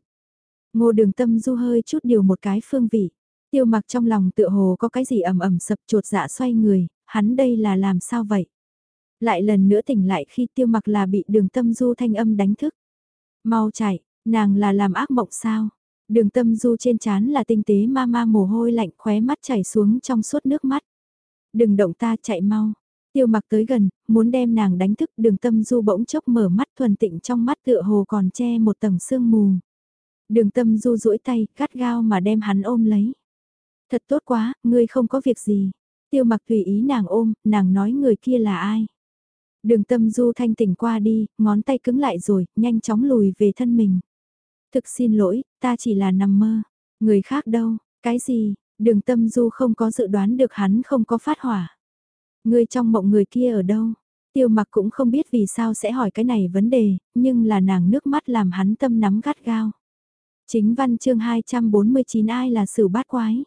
Ngô đường tâm du hơi chút điều một cái phương vị. Tiêu mặc trong lòng tựa hồ có cái gì ẩm ẩm sập chuột dạ xoay người, hắn đây là làm sao vậy? Lại lần nữa tỉnh lại khi tiêu mặc là bị đường tâm du thanh âm đánh thức. Mau chạy, nàng là làm ác mộng sao? Đường tâm du trên chán là tinh tế ma ma mồ hôi lạnh khóe mắt chảy xuống trong suốt nước mắt. Đừng động ta chạy mau. Tiêu mặc tới gần, muốn đem nàng đánh thức đường tâm du bỗng chốc mở mắt thuần tịnh trong mắt tựa hồ còn che một tầng sương mù. Đường tâm du duỗi tay, gắt gao mà đem hắn ôm lấy. Thật tốt quá, ngươi không có việc gì. Tiêu mặc tùy ý nàng ôm, nàng nói người kia là ai. Đường tâm du thanh tỉnh qua đi, ngón tay cứng lại rồi, nhanh chóng lùi về thân mình. Thực xin lỗi, ta chỉ là nằm mơ. Người khác đâu, cái gì, đường tâm du không có dự đoán được hắn không có phát hỏa. Người trong mộng người kia ở đâu? Tiêu mặc cũng không biết vì sao sẽ hỏi cái này vấn đề, nhưng là nàng nước mắt làm hắn tâm nắm gắt gao. Chính văn chương 249 ai là sử bát quái?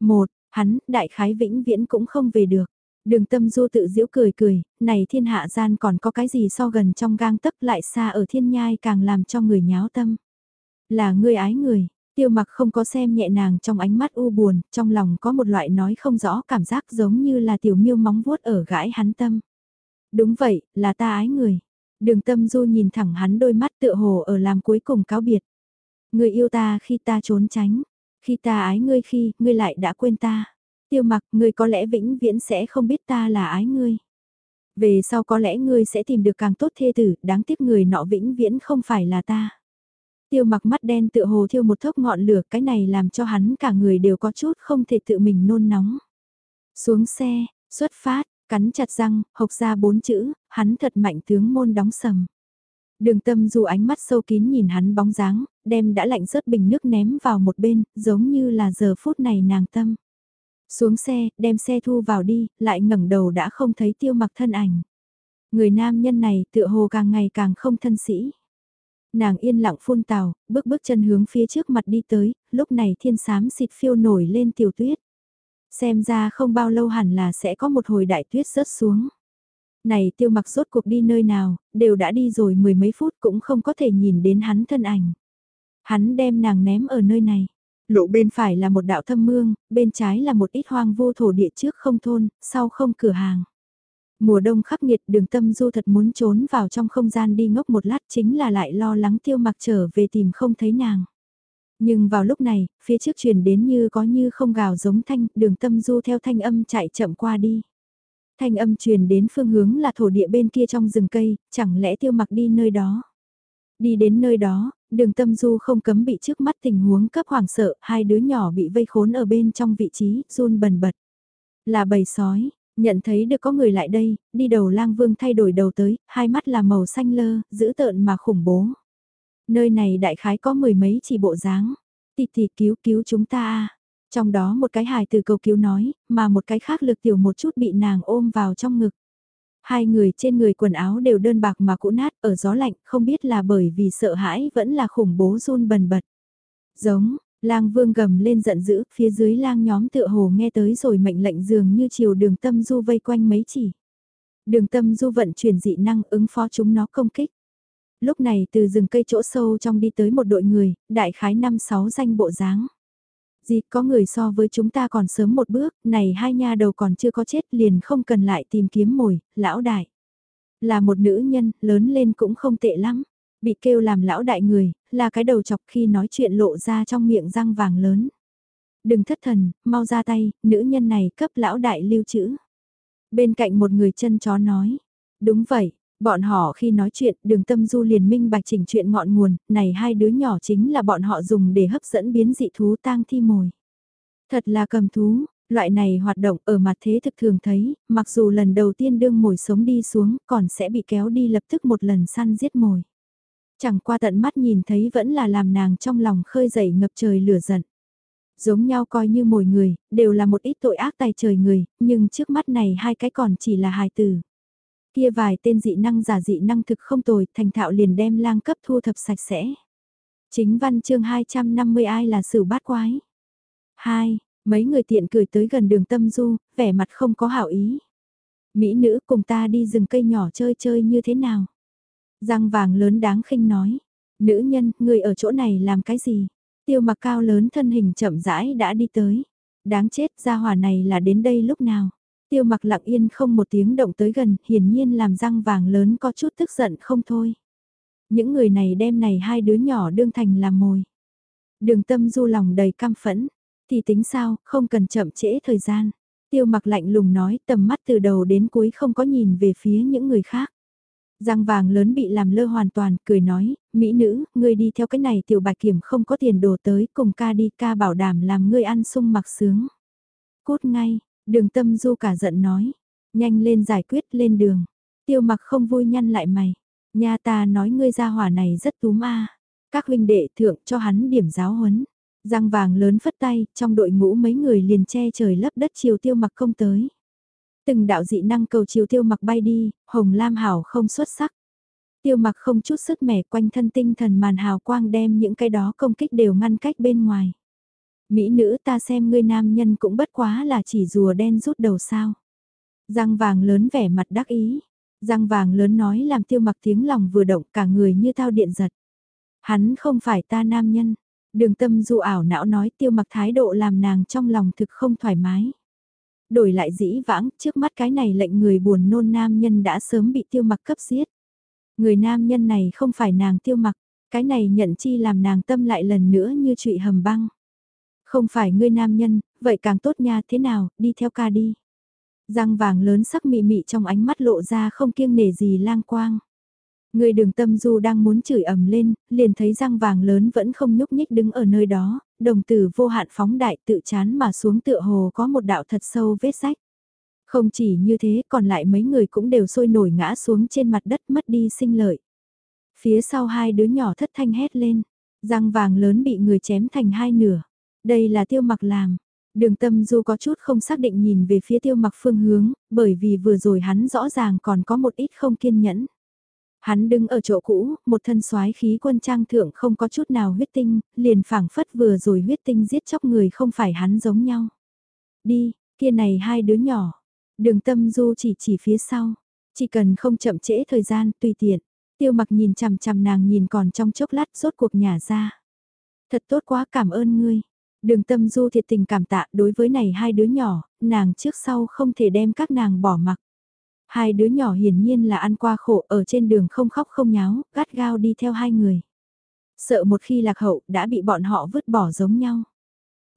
Một, hắn, đại khái vĩnh viễn cũng không về được. Đường tâm du tự giễu cười cười, này thiên hạ gian còn có cái gì so gần trong gang tấc lại xa ở thiên nhai càng làm cho người nháo tâm. Là người ái người, tiêu mặc không có xem nhẹ nàng trong ánh mắt u buồn, trong lòng có một loại nói không rõ cảm giác giống như là tiểu miêu móng vuốt ở gãi hắn tâm. Đúng vậy, là ta ái người. Đường tâm du nhìn thẳng hắn đôi mắt tựa hồ ở làm cuối cùng cáo biệt. Người yêu ta khi ta trốn tránh, khi ta ái ngươi khi, ngươi lại đã quên ta. Tiêu mặc, ngươi có lẽ vĩnh viễn sẽ không biết ta là ái ngươi. Về sau có lẽ ngươi sẽ tìm được càng tốt thê tử, đáng tiếc người nọ vĩnh viễn không phải là ta. Tiêu mặc mắt đen tựa hồ thiêu một thốc ngọn lửa, cái này làm cho hắn cả người đều có chút không thể tự mình nôn nóng. Xuống xe, xuất phát, cắn chặt răng, hộc ra bốn chữ, hắn thật mạnh tướng môn đóng sầm. Đường tâm dù ánh mắt sâu kín nhìn hắn bóng dáng, đem đã lạnh rớt bình nước ném vào một bên, giống như là giờ phút này nàng tâm. Xuống xe, đem xe thu vào đi, lại ngẩng đầu đã không thấy tiêu mặc thân ảnh. Người nam nhân này tựa hồ càng ngày càng không thân sĩ. Nàng yên lặng phun tào, bước bước chân hướng phía trước mặt đi tới, lúc này thiên sám xịt phiêu nổi lên tiểu tuyết. Xem ra không bao lâu hẳn là sẽ có một hồi đại tuyết rớt xuống. Này tiêu mặc rốt cuộc đi nơi nào, đều đã đi rồi mười mấy phút cũng không có thể nhìn đến hắn thân ảnh. Hắn đem nàng ném ở nơi này. Lộ bên phải là một đạo thâm mương, bên trái là một ít hoang vô thổ địa trước không thôn, sau không cửa hàng. Mùa đông khắc nghiệt đường tâm du thật muốn trốn vào trong không gian đi ngốc một lát chính là lại lo lắng tiêu mặc trở về tìm không thấy nàng. Nhưng vào lúc này, phía trước truyền đến như có như không gào giống thanh, đường tâm du theo thanh âm chạy chậm qua đi. Thanh âm truyền đến phương hướng là thổ địa bên kia trong rừng cây, chẳng lẽ tiêu mặc đi nơi đó. Đi đến nơi đó, đường tâm du không cấm bị trước mắt tình huống cấp hoàng sợ, hai đứa nhỏ bị vây khốn ở bên trong vị trí, run bần bật. Là bầy sói, nhận thấy được có người lại đây, đi đầu lang vương thay đổi đầu tới, hai mắt là màu xanh lơ, giữ tợn mà khủng bố. Nơi này đại khái có mười mấy chỉ bộ dáng. Tịt tịt cứu cứu chúng ta Trong đó một cái hài từ cầu cứu nói, mà một cái khác lực tiểu một chút bị nàng ôm vào trong ngực. Hai người trên người quần áo đều đơn bạc mà cũ nát ở gió lạnh, không biết là bởi vì sợ hãi vẫn là khủng bố run bần bật. Giống, lang vương gầm lên giận dữ, phía dưới lang nhóm tựa hồ nghe tới rồi mệnh lệnh dường như chiều đường tâm du vây quanh mấy chỉ. Đường tâm du vận chuyển dị năng ứng phó chúng nó công kích. Lúc này từ rừng cây chỗ sâu trong đi tới một đội người, đại khái năm sáu danh bộ dáng gì có người so với chúng ta còn sớm một bước, này hai nha đầu còn chưa có chết liền không cần lại tìm kiếm mồi, lão đại. Là một nữ nhân, lớn lên cũng không tệ lắm, bị kêu làm lão đại người, là cái đầu chọc khi nói chuyện lộ ra trong miệng răng vàng lớn. Đừng thất thần, mau ra tay, nữ nhân này cấp lão đại lưu trữ. Bên cạnh một người chân chó nói, đúng vậy, Bọn họ khi nói chuyện, đường tâm du liền minh bạch chỉnh chuyện ngọn nguồn, này hai đứa nhỏ chính là bọn họ dùng để hấp dẫn biến dị thú tang thi mồi. Thật là cầm thú, loại này hoạt động ở mặt thế thực thường thấy, mặc dù lần đầu tiên đương mồi sống đi xuống còn sẽ bị kéo đi lập tức một lần săn giết mồi. Chẳng qua tận mắt nhìn thấy vẫn là làm nàng trong lòng khơi dậy ngập trời lửa giận. Giống nhau coi như mồi người, đều là một ít tội ác tài trời người, nhưng trước mắt này hai cái còn chỉ là hài tử. Kia vài tên dị năng giả dị năng thực không tồi, thành thạo liền đem lang cấp thu thập sạch sẽ. Chính văn chương 250 ai là sử bát quái. 2. Mấy người tiện cười tới gần đường tâm du, vẻ mặt không có hảo ý. Mỹ nữ cùng ta đi rừng cây nhỏ chơi chơi như thế nào? Răng vàng lớn đáng khinh nói. Nữ nhân, người ở chỗ này làm cái gì? Tiêu mặc cao lớn thân hình chậm rãi đã đi tới. Đáng chết gia hỏa này là đến đây lúc nào? Tiêu mặc lặng yên không một tiếng động tới gần, hiển nhiên làm răng vàng lớn có chút tức giận không thôi. Những người này đem này hai đứa nhỏ đương thành làm mồi. Đường tâm du lòng đầy cam phẫn, thì tính sao, không cần chậm trễ thời gian. Tiêu mặc lạnh lùng nói tầm mắt từ đầu đến cuối không có nhìn về phía những người khác. Răng vàng lớn bị làm lơ hoàn toàn, cười nói, Mỹ nữ, ngươi đi theo cái này tiểu bạch kiểm không có tiền đồ tới, cùng ca đi ca bảo đảm làm ngươi ăn sung mặc sướng. Cút ngay, đường tâm du cả giận nói, nhanh lên giải quyết lên đường. Tiêu mặc không vui nhăn lại mày, nha ta nói ngươi ra hỏa này rất tú ma. Các huynh đệ thượng cho hắn điểm giáo huấn. Răng vàng lớn phất tay, trong đội ngũ mấy người liền che trời lấp đất chiều tiêu mặc không tới. Từng đạo dị năng cầu chiều tiêu mặc bay đi, hồng lam hảo không xuất sắc. Tiêu mặc không chút sức mẻ quanh thân tinh thần màn hào quang đem những cái đó công kích đều ngăn cách bên ngoài. Mỹ nữ ta xem ngươi nam nhân cũng bất quá là chỉ rùa đen rút đầu sao. Răng vàng lớn vẻ mặt đắc ý. Răng vàng lớn nói làm tiêu mặc tiếng lòng vừa động cả người như thao điện giật. Hắn không phải ta nam nhân. Đường tâm du ảo não nói tiêu mặc thái độ làm nàng trong lòng thực không thoải mái. Đổi lại dĩ vãng, trước mắt cái này lệnh người buồn nôn nam nhân đã sớm bị tiêu mặc cấp giết. Người nam nhân này không phải nàng tiêu mặc, cái này nhận chi làm nàng tâm lại lần nữa như trụy hầm băng. Không phải ngươi nam nhân, vậy càng tốt nha thế nào, đi theo ca đi. Răng vàng lớn sắc mị mị trong ánh mắt lộ ra không kiêng nể gì lang quang. Người đường tâm du đang muốn chửi ầm lên, liền thấy răng vàng lớn vẫn không nhúc nhích đứng ở nơi đó, đồng tử vô hạn phóng đại tự chán mà xuống tựa hồ có một đạo thật sâu vết rách. Không chỉ như thế còn lại mấy người cũng đều sôi nổi ngã xuống trên mặt đất mất đi sinh lợi. Phía sau hai đứa nhỏ thất thanh hét lên, răng vàng lớn bị người chém thành hai nửa. Đây là tiêu mặc làm. Đường tâm du có chút không xác định nhìn về phía tiêu mặc phương hướng, bởi vì vừa rồi hắn rõ ràng còn có một ít không kiên nhẫn. Hắn đứng ở chỗ cũ, một thân soái khí quân trang thượng không có chút nào huyết tinh, liền phảng phất vừa rồi huyết tinh giết chóc người không phải hắn giống nhau. Đi, kia này hai đứa nhỏ. Đường tâm du chỉ chỉ phía sau. Chỉ cần không chậm trễ thời gian, tùy tiện. Tiêu mặc nhìn chằm chằm nàng nhìn còn trong chốc lát rốt cuộc nhà ra. Thật tốt quá cảm ơn ngươi. Đường tâm du thiệt tình cảm tạ đối với này hai đứa nhỏ, nàng trước sau không thể đem các nàng bỏ mặc. Hai đứa nhỏ hiển nhiên là ăn qua khổ ở trên đường không khóc không nháo, gắt gao đi theo hai người. Sợ một khi lạc hậu đã bị bọn họ vứt bỏ giống nhau.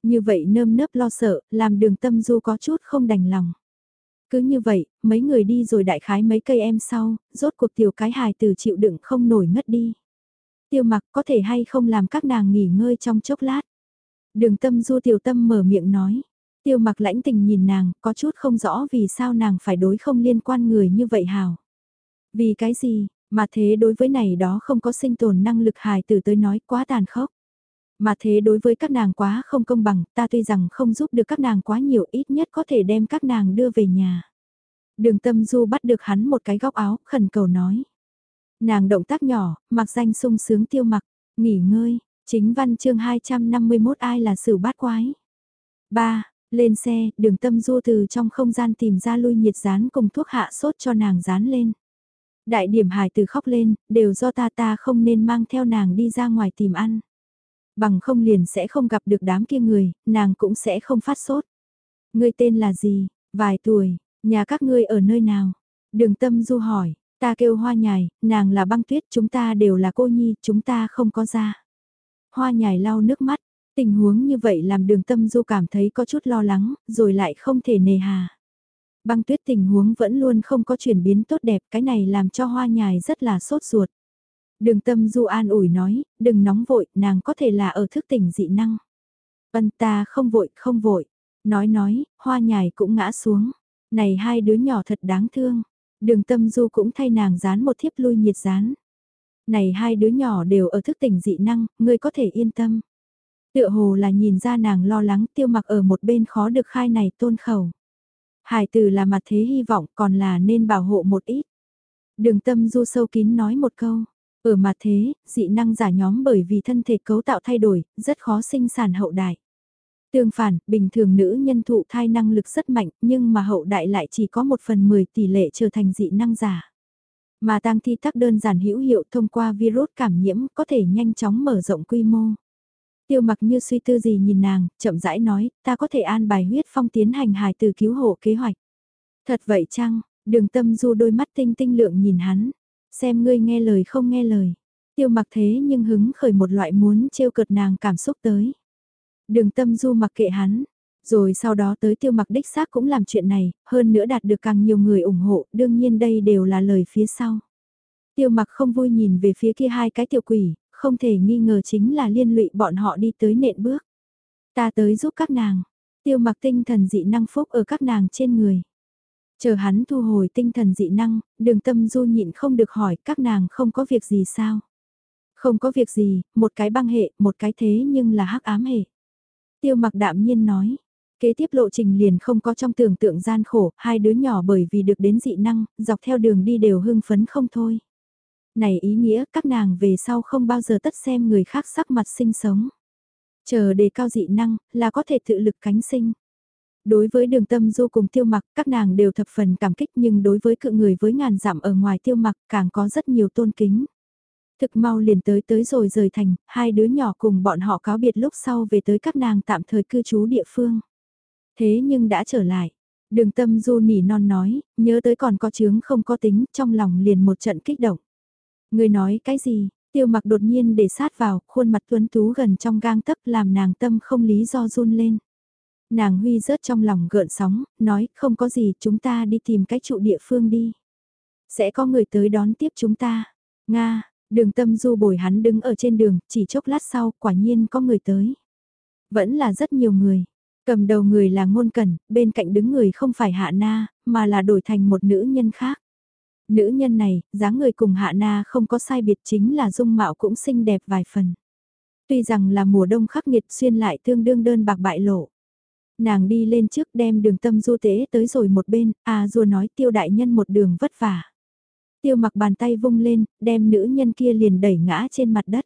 Như vậy nơm nớp lo sợ, làm đường tâm du có chút không đành lòng. Cứ như vậy, mấy người đi rồi đại khái mấy cây em sau, rốt cuộc tiểu cái hài từ chịu đựng không nổi ngất đi. Tiêu mặc có thể hay không làm các nàng nghỉ ngơi trong chốc lát. Đường tâm du tiểu tâm mở miệng nói. Tiêu mặc lãnh tình nhìn nàng, có chút không rõ vì sao nàng phải đối không liên quan người như vậy hào. Vì cái gì, mà thế đối với này đó không có sinh tồn năng lực hài từ tới nói quá tàn khốc. Mà thế đối với các nàng quá không công bằng, ta tuy rằng không giúp được các nàng quá nhiều ít nhất có thể đem các nàng đưa về nhà. Đường tâm du bắt được hắn một cái góc áo, khẩn cầu nói. Nàng động tác nhỏ, mặc danh sung sướng tiêu mặc, nghỉ ngơi, chính văn chương 251 ai là sử bát quái. 3. Lên xe, đường tâm du từ trong không gian tìm ra lui nhiệt rán cùng thuốc hạ sốt cho nàng dán lên. Đại điểm hải từ khóc lên, đều do ta ta không nên mang theo nàng đi ra ngoài tìm ăn. Bằng không liền sẽ không gặp được đám kia người, nàng cũng sẽ không phát sốt. Ngươi tên là gì, vài tuổi, nhà các ngươi ở nơi nào? Đường tâm du hỏi, ta kêu hoa nhài, nàng là băng tuyết, chúng ta đều là cô nhi, chúng ta không có ra. Hoa nhài lau nước mắt, Tình huống như vậy làm đường tâm du cảm thấy có chút lo lắng, rồi lại không thể nề hà. Băng tuyết tình huống vẫn luôn không có chuyển biến tốt đẹp, cái này làm cho hoa nhài rất là sốt ruột. Đường tâm du an ủi nói, đừng nóng vội, nàng có thể là ở thức tỉnh dị năng. Vân ta không vội, không vội. Nói nói, hoa nhài cũng ngã xuống. Này hai đứa nhỏ thật đáng thương. Đường tâm du cũng thay nàng dán một thiếp lui nhiệt dán. Này hai đứa nhỏ đều ở thức tỉnh dị năng, ngươi có thể yên tâm. Tựa hồ là nhìn ra nàng lo lắng tiêu mặc ở một bên khó được khai này tôn khẩu. Hải từ là mặt thế hy vọng còn là nên bảo hộ một ít. Đường tâm du sâu kín nói một câu. Ở mặt thế, dị năng giả nhóm bởi vì thân thể cấu tạo thay đổi, rất khó sinh sản hậu đại. Tương phản, bình thường nữ nhân thụ thai năng lực rất mạnh, nhưng mà hậu đại lại chỉ có một phần 10 tỷ lệ trở thành dị năng giả. Mà tang thi tắc đơn giản hữu hiệu thông qua virus cảm nhiễm có thể nhanh chóng mở rộng quy mô. Tiêu mặc như suy tư gì nhìn nàng, chậm rãi nói, ta có thể an bài huyết phong tiến hành hài từ cứu hộ kế hoạch. Thật vậy chăng, đường tâm du đôi mắt tinh tinh lượng nhìn hắn, xem ngươi nghe lời không nghe lời. Tiêu mặc thế nhưng hứng khởi một loại muốn trêu cợt nàng cảm xúc tới. Đường tâm du mặc kệ hắn, rồi sau đó tới tiêu mặc đích xác cũng làm chuyện này, hơn nữa đạt được càng nhiều người ủng hộ, đương nhiên đây đều là lời phía sau. Tiêu mặc không vui nhìn về phía kia hai cái tiểu quỷ, không thể nghi ngờ chính là liên lụy bọn họ đi tới nện bước. Ta tới giúp các nàng, tiêu mặc tinh thần dị năng phúc ở các nàng trên người. Chờ hắn thu hồi tinh thần dị năng, đường tâm du nhịn không được hỏi các nàng không có việc gì sao. Không có việc gì, một cái băng hệ, một cái thế nhưng là hắc ám hệ. Tiêu mặc đạm nhiên nói, kế tiếp lộ trình liền không có trong tưởng tượng gian khổ, hai đứa nhỏ bởi vì được đến dị năng, dọc theo đường đi đều hưng phấn không thôi. Này ý nghĩa các nàng về sau không bao giờ tất xem người khác sắc mặt sinh sống. Chờ đề cao dị năng là có thể tự lực cánh sinh. Đối với đường tâm du cùng tiêu mặc các nàng đều thập phần cảm kích nhưng đối với cự người với ngàn dặm ở ngoài tiêu mặc càng có rất nhiều tôn kính. Thực mau liền tới tới rồi rời thành, hai đứa nhỏ cùng bọn họ cáo biệt lúc sau về tới các nàng tạm thời cư trú địa phương. Thế nhưng đã trở lại, đường tâm du nỉ non nói, nhớ tới còn có chướng không có tính, trong lòng liền một trận kích động. Người nói cái gì, tiêu mặc đột nhiên để sát vào, khuôn mặt tuấn tú gần trong gang tấc làm nàng tâm không lý do run lên. Nàng huy rớt trong lòng gợn sóng, nói không có gì chúng ta đi tìm cái trụ địa phương đi. Sẽ có người tới đón tiếp chúng ta. Nga, đường tâm du bồi hắn đứng ở trên đường, chỉ chốc lát sau quả nhiên có người tới. Vẫn là rất nhiều người. Cầm đầu người là ngôn cẩn, bên cạnh đứng người không phải hạ na, mà là đổi thành một nữ nhân khác. Nữ nhân này, dáng người cùng hạ na không có sai biệt chính là dung mạo cũng xinh đẹp vài phần. Tuy rằng là mùa đông khắc nghiệt xuyên lại tương đương đơn bạc bại lộ. Nàng đi lên trước đem đường tâm du tế tới rồi một bên, à rùa nói tiêu đại nhân một đường vất vả. Tiêu mặc bàn tay vung lên, đem nữ nhân kia liền đẩy ngã trên mặt đất.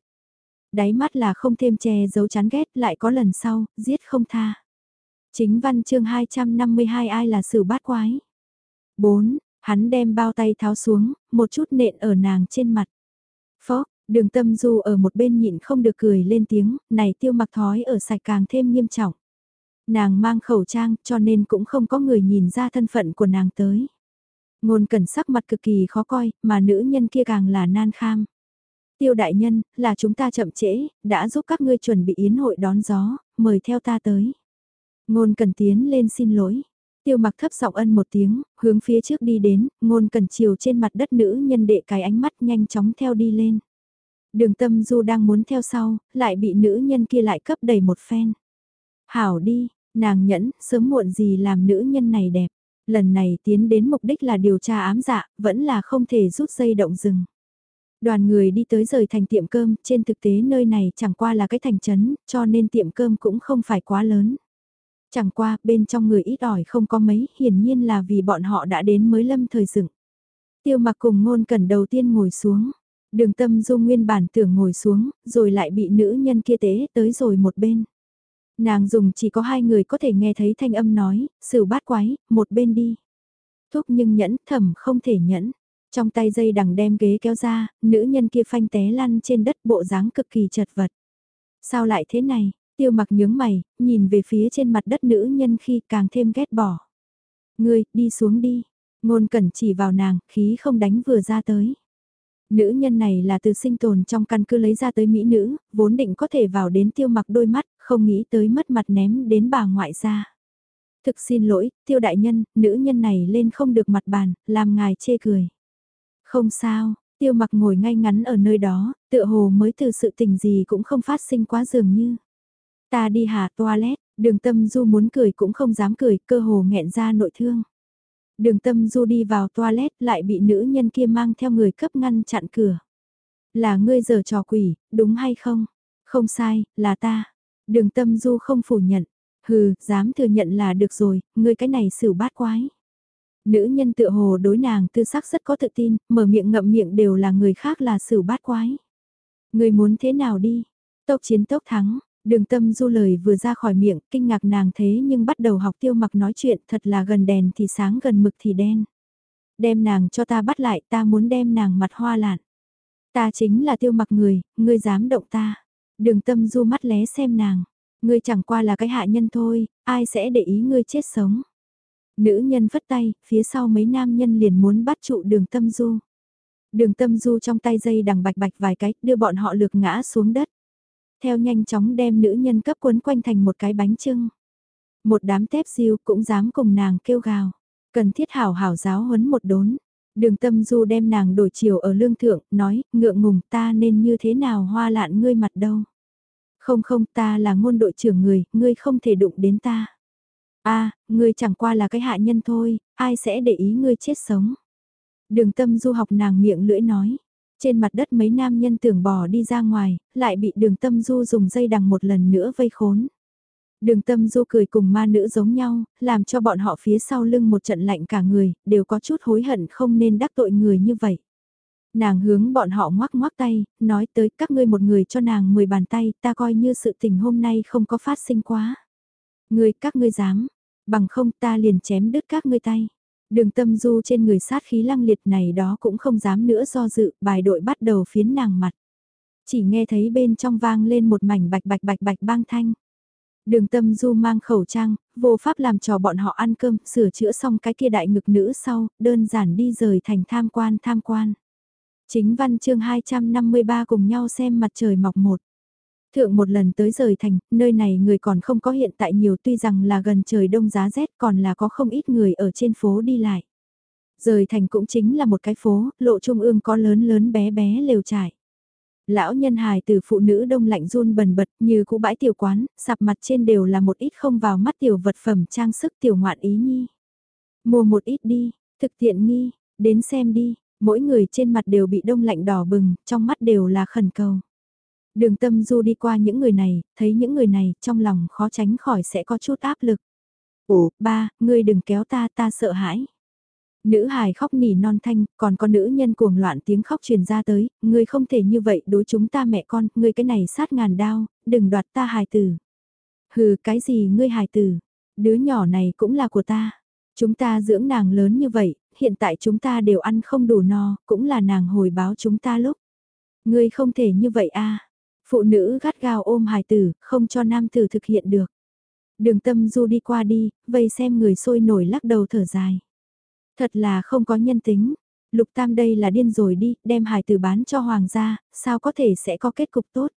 Đáy mắt là không thêm che giấu chán ghét lại có lần sau, giết không tha. Chính văn chương 252 ai là sử bát quái. 4. Hắn đem bao tay tháo xuống, một chút nện ở nàng trên mặt. Phó, đường tâm du ở một bên nhịn không được cười lên tiếng, này tiêu mặc thói ở sạch càng thêm nghiêm trọng. Nàng mang khẩu trang cho nên cũng không có người nhìn ra thân phận của nàng tới. Ngôn cẩn sắc mặt cực kỳ khó coi, mà nữ nhân kia càng là nan kham. Tiêu đại nhân, là chúng ta chậm trễ, đã giúp các ngươi chuẩn bị yến hội đón gió, mời theo ta tới. Ngôn cần tiến lên xin lỗi. Tiêu mặc thấp giọng ân một tiếng, hướng phía trước đi đến, ngôn cần chiều trên mặt đất nữ nhân đệ cái ánh mắt nhanh chóng theo đi lên. Đường tâm du đang muốn theo sau, lại bị nữ nhân kia lại cấp đầy một phen. Hảo đi, nàng nhẫn, sớm muộn gì làm nữ nhân này đẹp. Lần này tiến đến mục đích là điều tra ám dạ, vẫn là không thể rút dây động rừng. Đoàn người đi tới rời thành tiệm cơm, trên thực tế nơi này chẳng qua là cái thành trấn, cho nên tiệm cơm cũng không phải quá lớn. Chẳng qua, bên trong người ít ỏi không có mấy, hiển nhiên là vì bọn họ đã đến mới lâm thời dựng. Tiêu mặc cùng ngôn cần đầu tiên ngồi xuống. Đường tâm du nguyên bản tưởng ngồi xuống, rồi lại bị nữ nhân kia tế tới rồi một bên. Nàng dùng chỉ có hai người có thể nghe thấy thanh âm nói, sự bát quái, một bên đi. Thúc nhưng nhẫn thầm không thể nhẫn. Trong tay dây đằng đem ghế kéo ra, nữ nhân kia phanh té lăn trên đất bộ dáng cực kỳ chật vật. Sao lại thế này? Tiêu mặc nhướng mày, nhìn về phía trên mặt đất nữ nhân khi càng thêm ghét bỏ. Ngươi, đi xuống đi. Ngôn cẩn chỉ vào nàng, khí không đánh vừa ra tới. Nữ nhân này là từ sinh tồn trong căn cứ lấy ra tới mỹ nữ, vốn định có thể vào đến tiêu mặc đôi mắt, không nghĩ tới mất mặt ném đến bà ngoại ra. Thực xin lỗi, tiêu đại nhân, nữ nhân này lên không được mặt bàn, làm ngài chê cười. Không sao, tiêu mặc ngồi ngay ngắn ở nơi đó, tựa hồ mới từ sự tình gì cũng không phát sinh quá dường như. Ta đi hà toilet, đường tâm du muốn cười cũng không dám cười, cơ hồ nghẹn ra nội thương. Đường tâm du đi vào toilet lại bị nữ nhân kia mang theo người cấp ngăn chặn cửa. Là ngươi giờ trò quỷ, đúng hay không? Không sai, là ta. Đường tâm du không phủ nhận. Hừ, dám thừa nhận là được rồi, ngươi cái này xử bát quái. Nữ nhân tự hồ đối nàng tư sắc rất có tự tin, mở miệng ngậm miệng đều là người khác là xử bát quái. Ngươi muốn thế nào đi? Tốc chiến tốc thắng, đường tâm du lời vừa ra khỏi miệng, kinh ngạc nàng thế nhưng bắt đầu học tiêu mặc nói chuyện thật là gần đèn thì sáng gần mực thì đen. Đem nàng cho ta bắt lại ta muốn đem nàng mặt hoa lạn. Ta chính là tiêu mặc người, ngươi dám động ta. Đường tâm du mắt lé xem nàng. Ngươi chẳng qua là cái hạ nhân thôi, ai sẽ để ý ngươi chết sống. Nữ nhân vất tay, phía sau mấy nam nhân liền muốn bắt trụ đường tâm du. Đường tâm du trong tay dây đằng bạch bạch vài cái, đưa bọn họ lược ngã xuống đất. Theo nhanh chóng đem nữ nhân cấp quấn quanh thành một cái bánh trưng. Một đám tép diêu cũng dám cùng nàng kêu gào. Cần thiết hảo hảo giáo huấn một đốn. Đường tâm du đem nàng đổi chiều ở lương thượng, nói, ngượng ngùng ta nên như thế nào hoa lạn ngươi mặt đâu. Không không ta là ngôn đội trưởng người, ngươi không thể đụng đến ta. a ngươi chẳng qua là cái hạ nhân thôi, ai sẽ để ý ngươi chết sống. Đường tâm du học nàng miệng lưỡi nói. Trên mặt đất mấy nam nhân tưởng bỏ đi ra ngoài, lại bị đường tâm du dùng dây đằng một lần nữa vây khốn. Đường tâm du cười cùng ma nữ giống nhau, làm cho bọn họ phía sau lưng một trận lạnh cả người, đều có chút hối hận không nên đắc tội người như vậy. Nàng hướng bọn họ ngoắc ngoắc tay, nói tới các ngươi một người cho nàng 10 bàn tay, ta coi như sự tình hôm nay không có phát sinh quá. Ngươi, các ngươi dám, bằng không ta liền chém đứt các ngươi tay. Đường tâm du trên người sát khí lăng liệt này đó cũng không dám nữa do dự, bài đội bắt đầu phiến nàng mặt. Chỉ nghe thấy bên trong vang lên một mảnh bạch bạch bạch bạch bang thanh. Đường tâm du mang khẩu trang, vô pháp làm cho bọn họ ăn cơm, sửa chữa xong cái kia đại ngực nữ sau, đơn giản đi rời thành tham quan tham quan. Chính văn chương 253 cùng nhau xem mặt trời mọc một. Thượng một lần tới rời thành, nơi này người còn không có hiện tại nhiều tuy rằng là gần trời đông giá rét còn là có không ít người ở trên phố đi lại. Rời thành cũng chính là một cái phố, lộ trung ương có lớn lớn bé bé lều trải. Lão nhân hài từ phụ nữ đông lạnh run bần bật như cũ bãi tiểu quán, sạp mặt trên đều là một ít không vào mắt tiểu vật phẩm trang sức tiểu ngoạn ý nhi. Mua một ít đi, thực tiện nghi, đến xem đi, mỗi người trên mặt đều bị đông lạnh đỏ bừng, trong mắt đều là khẩn cầu. Đường tâm du đi qua những người này, thấy những người này, trong lòng khó tránh khỏi sẽ có chút áp lực. Ồ, ba, ngươi đừng kéo ta, ta sợ hãi. Nữ hài khóc nỉ non thanh, còn có nữ nhân cuồng loạn tiếng khóc truyền ra tới, ngươi không thể như vậy đối chúng ta mẹ con, ngươi cái này sát ngàn đao, đừng đoạt ta hài tử. Hừ, cái gì ngươi hài tử, đứa nhỏ này cũng là của ta. Chúng ta dưỡng nàng lớn như vậy, hiện tại chúng ta đều ăn không đủ no, cũng là nàng hồi báo chúng ta lúc. Ngươi không thể như vậy a Phụ nữ gắt gao ôm hài tử, không cho nam tử thực hiện được. Đường tâm du đi qua đi, vây xem người sôi nổi lắc đầu thở dài. Thật là không có nhân tính. Lục tam đây là điên rồi đi, đem hài tử bán cho hoàng gia, sao có thể sẽ có kết cục tốt.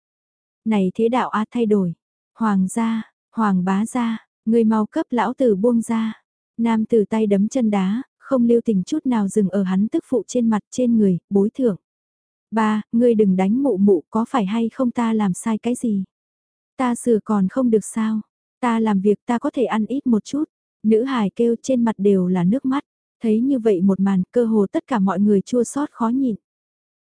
Này thế đạo a thay đổi. Hoàng gia, hoàng bá gia, người mau cấp lão tử buông ra. Nam tử tay đấm chân đá, không lưu tình chút nào dừng ở hắn tức phụ trên mặt trên người, bối thưởng. Ba, ngươi đừng đánh mụ mụ có phải hay không ta làm sai cái gì? Ta sửa còn không được sao? Ta làm việc ta có thể ăn ít một chút. Nữ hài kêu trên mặt đều là nước mắt. Thấy như vậy một màn cơ hồ tất cả mọi người chua xót khó nhịn.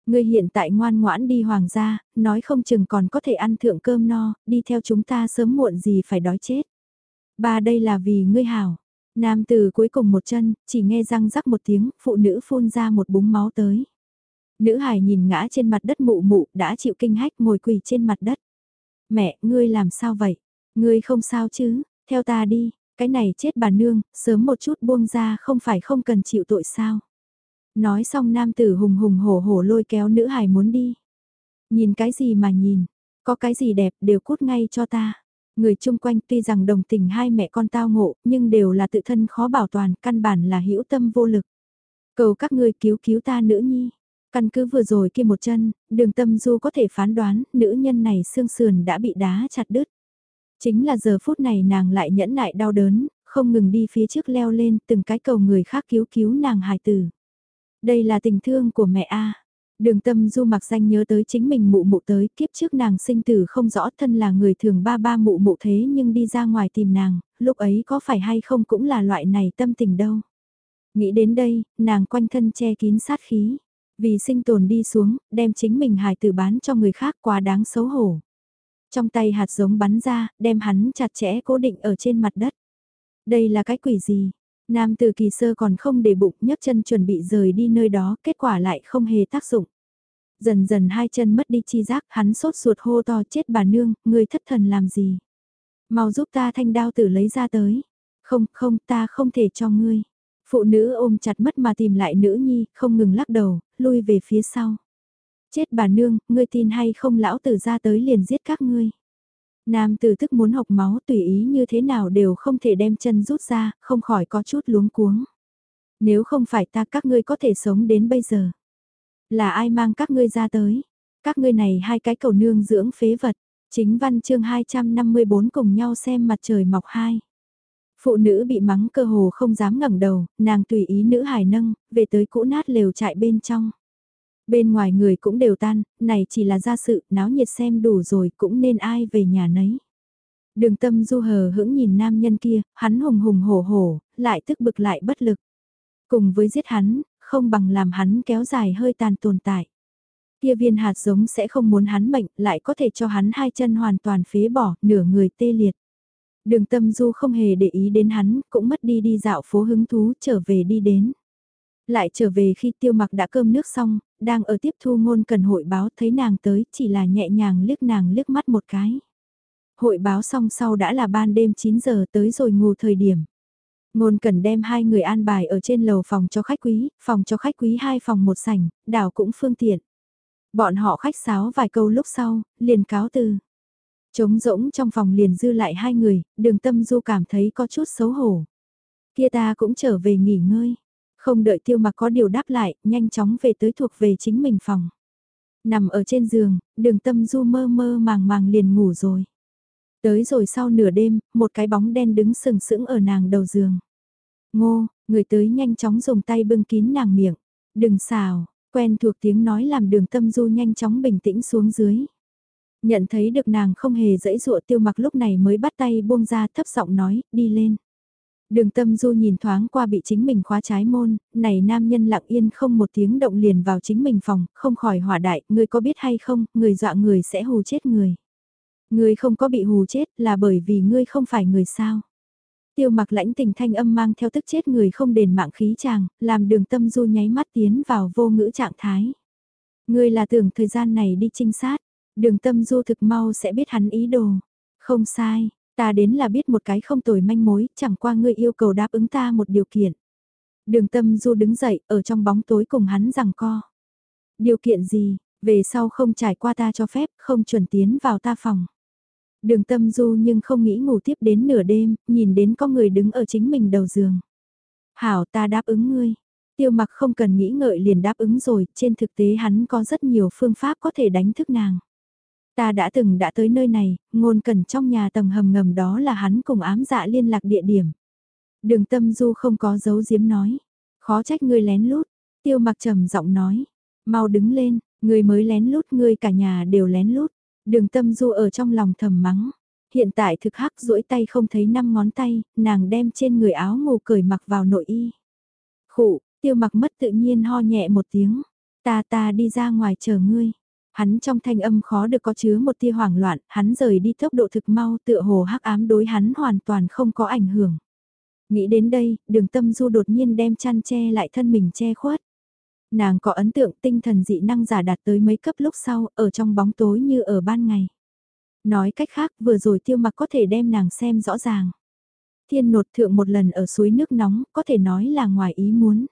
Ngươi hiện tại ngoan ngoãn đi hoàng gia, nói không chừng còn có thể ăn thượng cơm no, đi theo chúng ta sớm muộn gì phải đói chết. Ba đây là vì ngươi hảo. Nam từ cuối cùng một chân, chỉ nghe răng rắc một tiếng, phụ nữ phun ra một búng máu tới. Nữ hài nhìn ngã trên mặt đất mụ mụ, đã chịu kinh hách ngồi quỳ trên mặt đất. Mẹ, ngươi làm sao vậy? Ngươi không sao chứ, theo ta đi, cái này chết bà nương, sớm một chút buông ra không phải không cần chịu tội sao. Nói xong nam tử hùng hùng hổ hổ lôi kéo nữ hài muốn đi. Nhìn cái gì mà nhìn, có cái gì đẹp đều cút ngay cho ta. Người chung quanh tuy rằng đồng tình hai mẹ con tao ngộ, nhưng đều là tự thân khó bảo toàn, căn bản là hữu tâm vô lực. Cầu các ngươi cứu cứu ta nữ nhi. Căn cứ vừa rồi kia một chân, đường tâm du có thể phán đoán, nữ nhân này xương sườn đã bị đá chặt đứt. Chính là giờ phút này nàng lại nhẫn nại đau đớn, không ngừng đi phía trước leo lên từng cái cầu người khác cứu cứu nàng hài tử. Đây là tình thương của mẹ A. Đường tâm du mặc danh nhớ tới chính mình mụ mụ tới, kiếp trước nàng sinh tử không rõ thân là người thường ba ba mụ mụ thế nhưng đi ra ngoài tìm nàng, lúc ấy có phải hay không cũng là loại này tâm tình đâu. Nghĩ đến đây, nàng quanh thân che kín sát khí, vì sinh tồn đi xuống, đem chính mình hài tử bán cho người khác quá đáng xấu hổ. Trong tay hạt giống bắn ra, đem hắn chặt chẽ cố định ở trên mặt đất. Đây là cái quỷ gì? Nam từ kỳ sơ còn không để bụng nhấc chân chuẩn bị rời đi nơi đó, kết quả lại không hề tác dụng. Dần dần hai chân mất đi chi giác, hắn sốt ruột hô to chết bà nương, người thất thần làm gì? Mau giúp ta thanh đao tử lấy ra tới. Không, không, ta không thể cho ngươi. Phụ nữ ôm chặt mất mà tìm lại nữ nhi, không ngừng lắc đầu, lui về phía sau. Chết bà nương, ngươi tin hay không lão tử ra tới liền giết các ngươi. Nam tử thức muốn học máu tùy ý như thế nào đều không thể đem chân rút ra, không khỏi có chút luống cuống. Nếu không phải ta các ngươi có thể sống đến bây giờ. Là ai mang các ngươi ra tới? Các ngươi này hai cái cầu nương dưỡng phế vật. Chính văn chương 254 cùng nhau xem mặt trời mọc hai. Phụ nữ bị mắng cơ hồ không dám ngẩng đầu, nàng tùy ý nữ hài nâng, về tới cũ nát lều trại bên trong. Bên ngoài người cũng đều tan, này chỉ là gia sự, náo nhiệt xem đủ rồi cũng nên ai về nhà nấy. Đường tâm du hờ hững nhìn nam nhân kia, hắn hùng hùng hổ hổ, lại tức bực lại bất lực. Cùng với giết hắn, không bằng làm hắn kéo dài hơi tàn tồn tại. Kia viên hạt giống sẽ không muốn hắn mệnh, lại có thể cho hắn hai chân hoàn toàn phế bỏ, nửa người tê liệt. Đường tâm du không hề để ý đến hắn, cũng mất đi đi dạo phố hứng thú trở về đi đến. Lại trở về khi tiêu mặc đã cơm nước xong, đang ở tiếp thu ngôn cần hội báo thấy nàng tới, chỉ là nhẹ nhàng liếc nàng liếc mắt một cái. Hội báo xong sau đã là ban đêm 9 giờ tới rồi ngủ thời điểm. Ngôn cần đem hai người an bài ở trên lầu phòng cho khách quý, phòng cho khách quý hai phòng một sảnh, đảo cũng phương tiện. Bọn họ khách sáo vài câu lúc sau, liền cáo từ. Trống rỗng trong phòng liền dư lại hai người, đường tâm du cảm thấy có chút xấu hổ. Kia ta cũng trở về nghỉ ngơi. Không đợi tiêu mặc có điều đáp lại, nhanh chóng về tới thuộc về chính mình phòng. Nằm ở trên giường, đường tâm du mơ mơ màng màng liền ngủ rồi. Tới rồi sau nửa đêm, một cái bóng đen đứng sừng sững ở nàng đầu giường. Ngô, người tới nhanh chóng dùng tay bưng kín nàng miệng. Đừng xào, quen thuộc tiếng nói làm đường tâm du nhanh chóng bình tĩnh xuống dưới. Nhận thấy được nàng không hề dãy dụa tiêu mặc lúc này mới bắt tay buông ra thấp giọng nói, đi lên. Đường tâm du nhìn thoáng qua bị chính mình khóa trái môn, này nam nhân lặng yên không một tiếng động liền vào chính mình phòng, không khỏi hỏa đại, người có biết hay không, người dọa người sẽ hù chết người. Người không có bị hù chết là bởi vì ngươi không phải người sao. Tiêu mặc lãnh tình thanh âm mang theo tức chết người không đền mạng khí chàng, làm đường tâm du nháy mắt tiến vào vô ngữ trạng thái. Ngươi là tưởng thời gian này đi trinh sát, đường tâm du thực mau sẽ biết hắn ý đồ. Không sai, Ta đến là biết một cái không tồi manh mối, chẳng qua ngươi yêu cầu đáp ứng ta một điều kiện. Đường tâm du đứng dậy, ở trong bóng tối cùng hắn rằng co. Điều kiện gì, về sau không trải qua ta cho phép, không chuẩn tiến vào ta phòng. Đường tâm du nhưng không nghĩ ngủ tiếp đến nửa đêm, nhìn đến có người đứng ở chính mình đầu giường. Hảo ta đáp ứng ngươi. Tiêu mặc không cần nghĩ ngợi liền đáp ứng rồi, trên thực tế hắn có rất nhiều phương pháp có thể đánh thức nàng. Ta đã từng đã tới nơi này, ngôn cần trong nhà tầng hầm ngầm đó là hắn cùng ám dạ liên lạc địa điểm. Đường tâm du không có dấu giếm nói. Khó trách ngươi lén lút. Tiêu mặc trầm giọng nói. Mau đứng lên, ngươi mới lén lút ngươi cả nhà đều lén lút. Đường tâm du ở trong lòng thầm mắng. Hiện tại thực hắc duỗi tay không thấy năm ngón tay, nàng đem trên người áo ngủ cởi mặc vào nội y. Khụ, tiêu mặc mất tự nhiên ho nhẹ một tiếng. Ta ta đi ra ngoài chờ ngươi. Hắn trong thanh âm khó được có chứa một tia hoảng loạn, hắn rời đi tốc độ thực mau tựa hồ hắc ám đối hắn hoàn toàn không có ảnh hưởng. Nghĩ đến đây, đường tâm du đột nhiên đem chăn che lại thân mình che khuất. Nàng có ấn tượng tinh thần dị năng giả đạt tới mấy cấp lúc sau, ở trong bóng tối như ở ban ngày. Nói cách khác, vừa rồi tiêu mặc có thể đem nàng xem rõ ràng. Thiên nột thượng một lần ở suối nước nóng, có thể nói là ngoài ý muốn.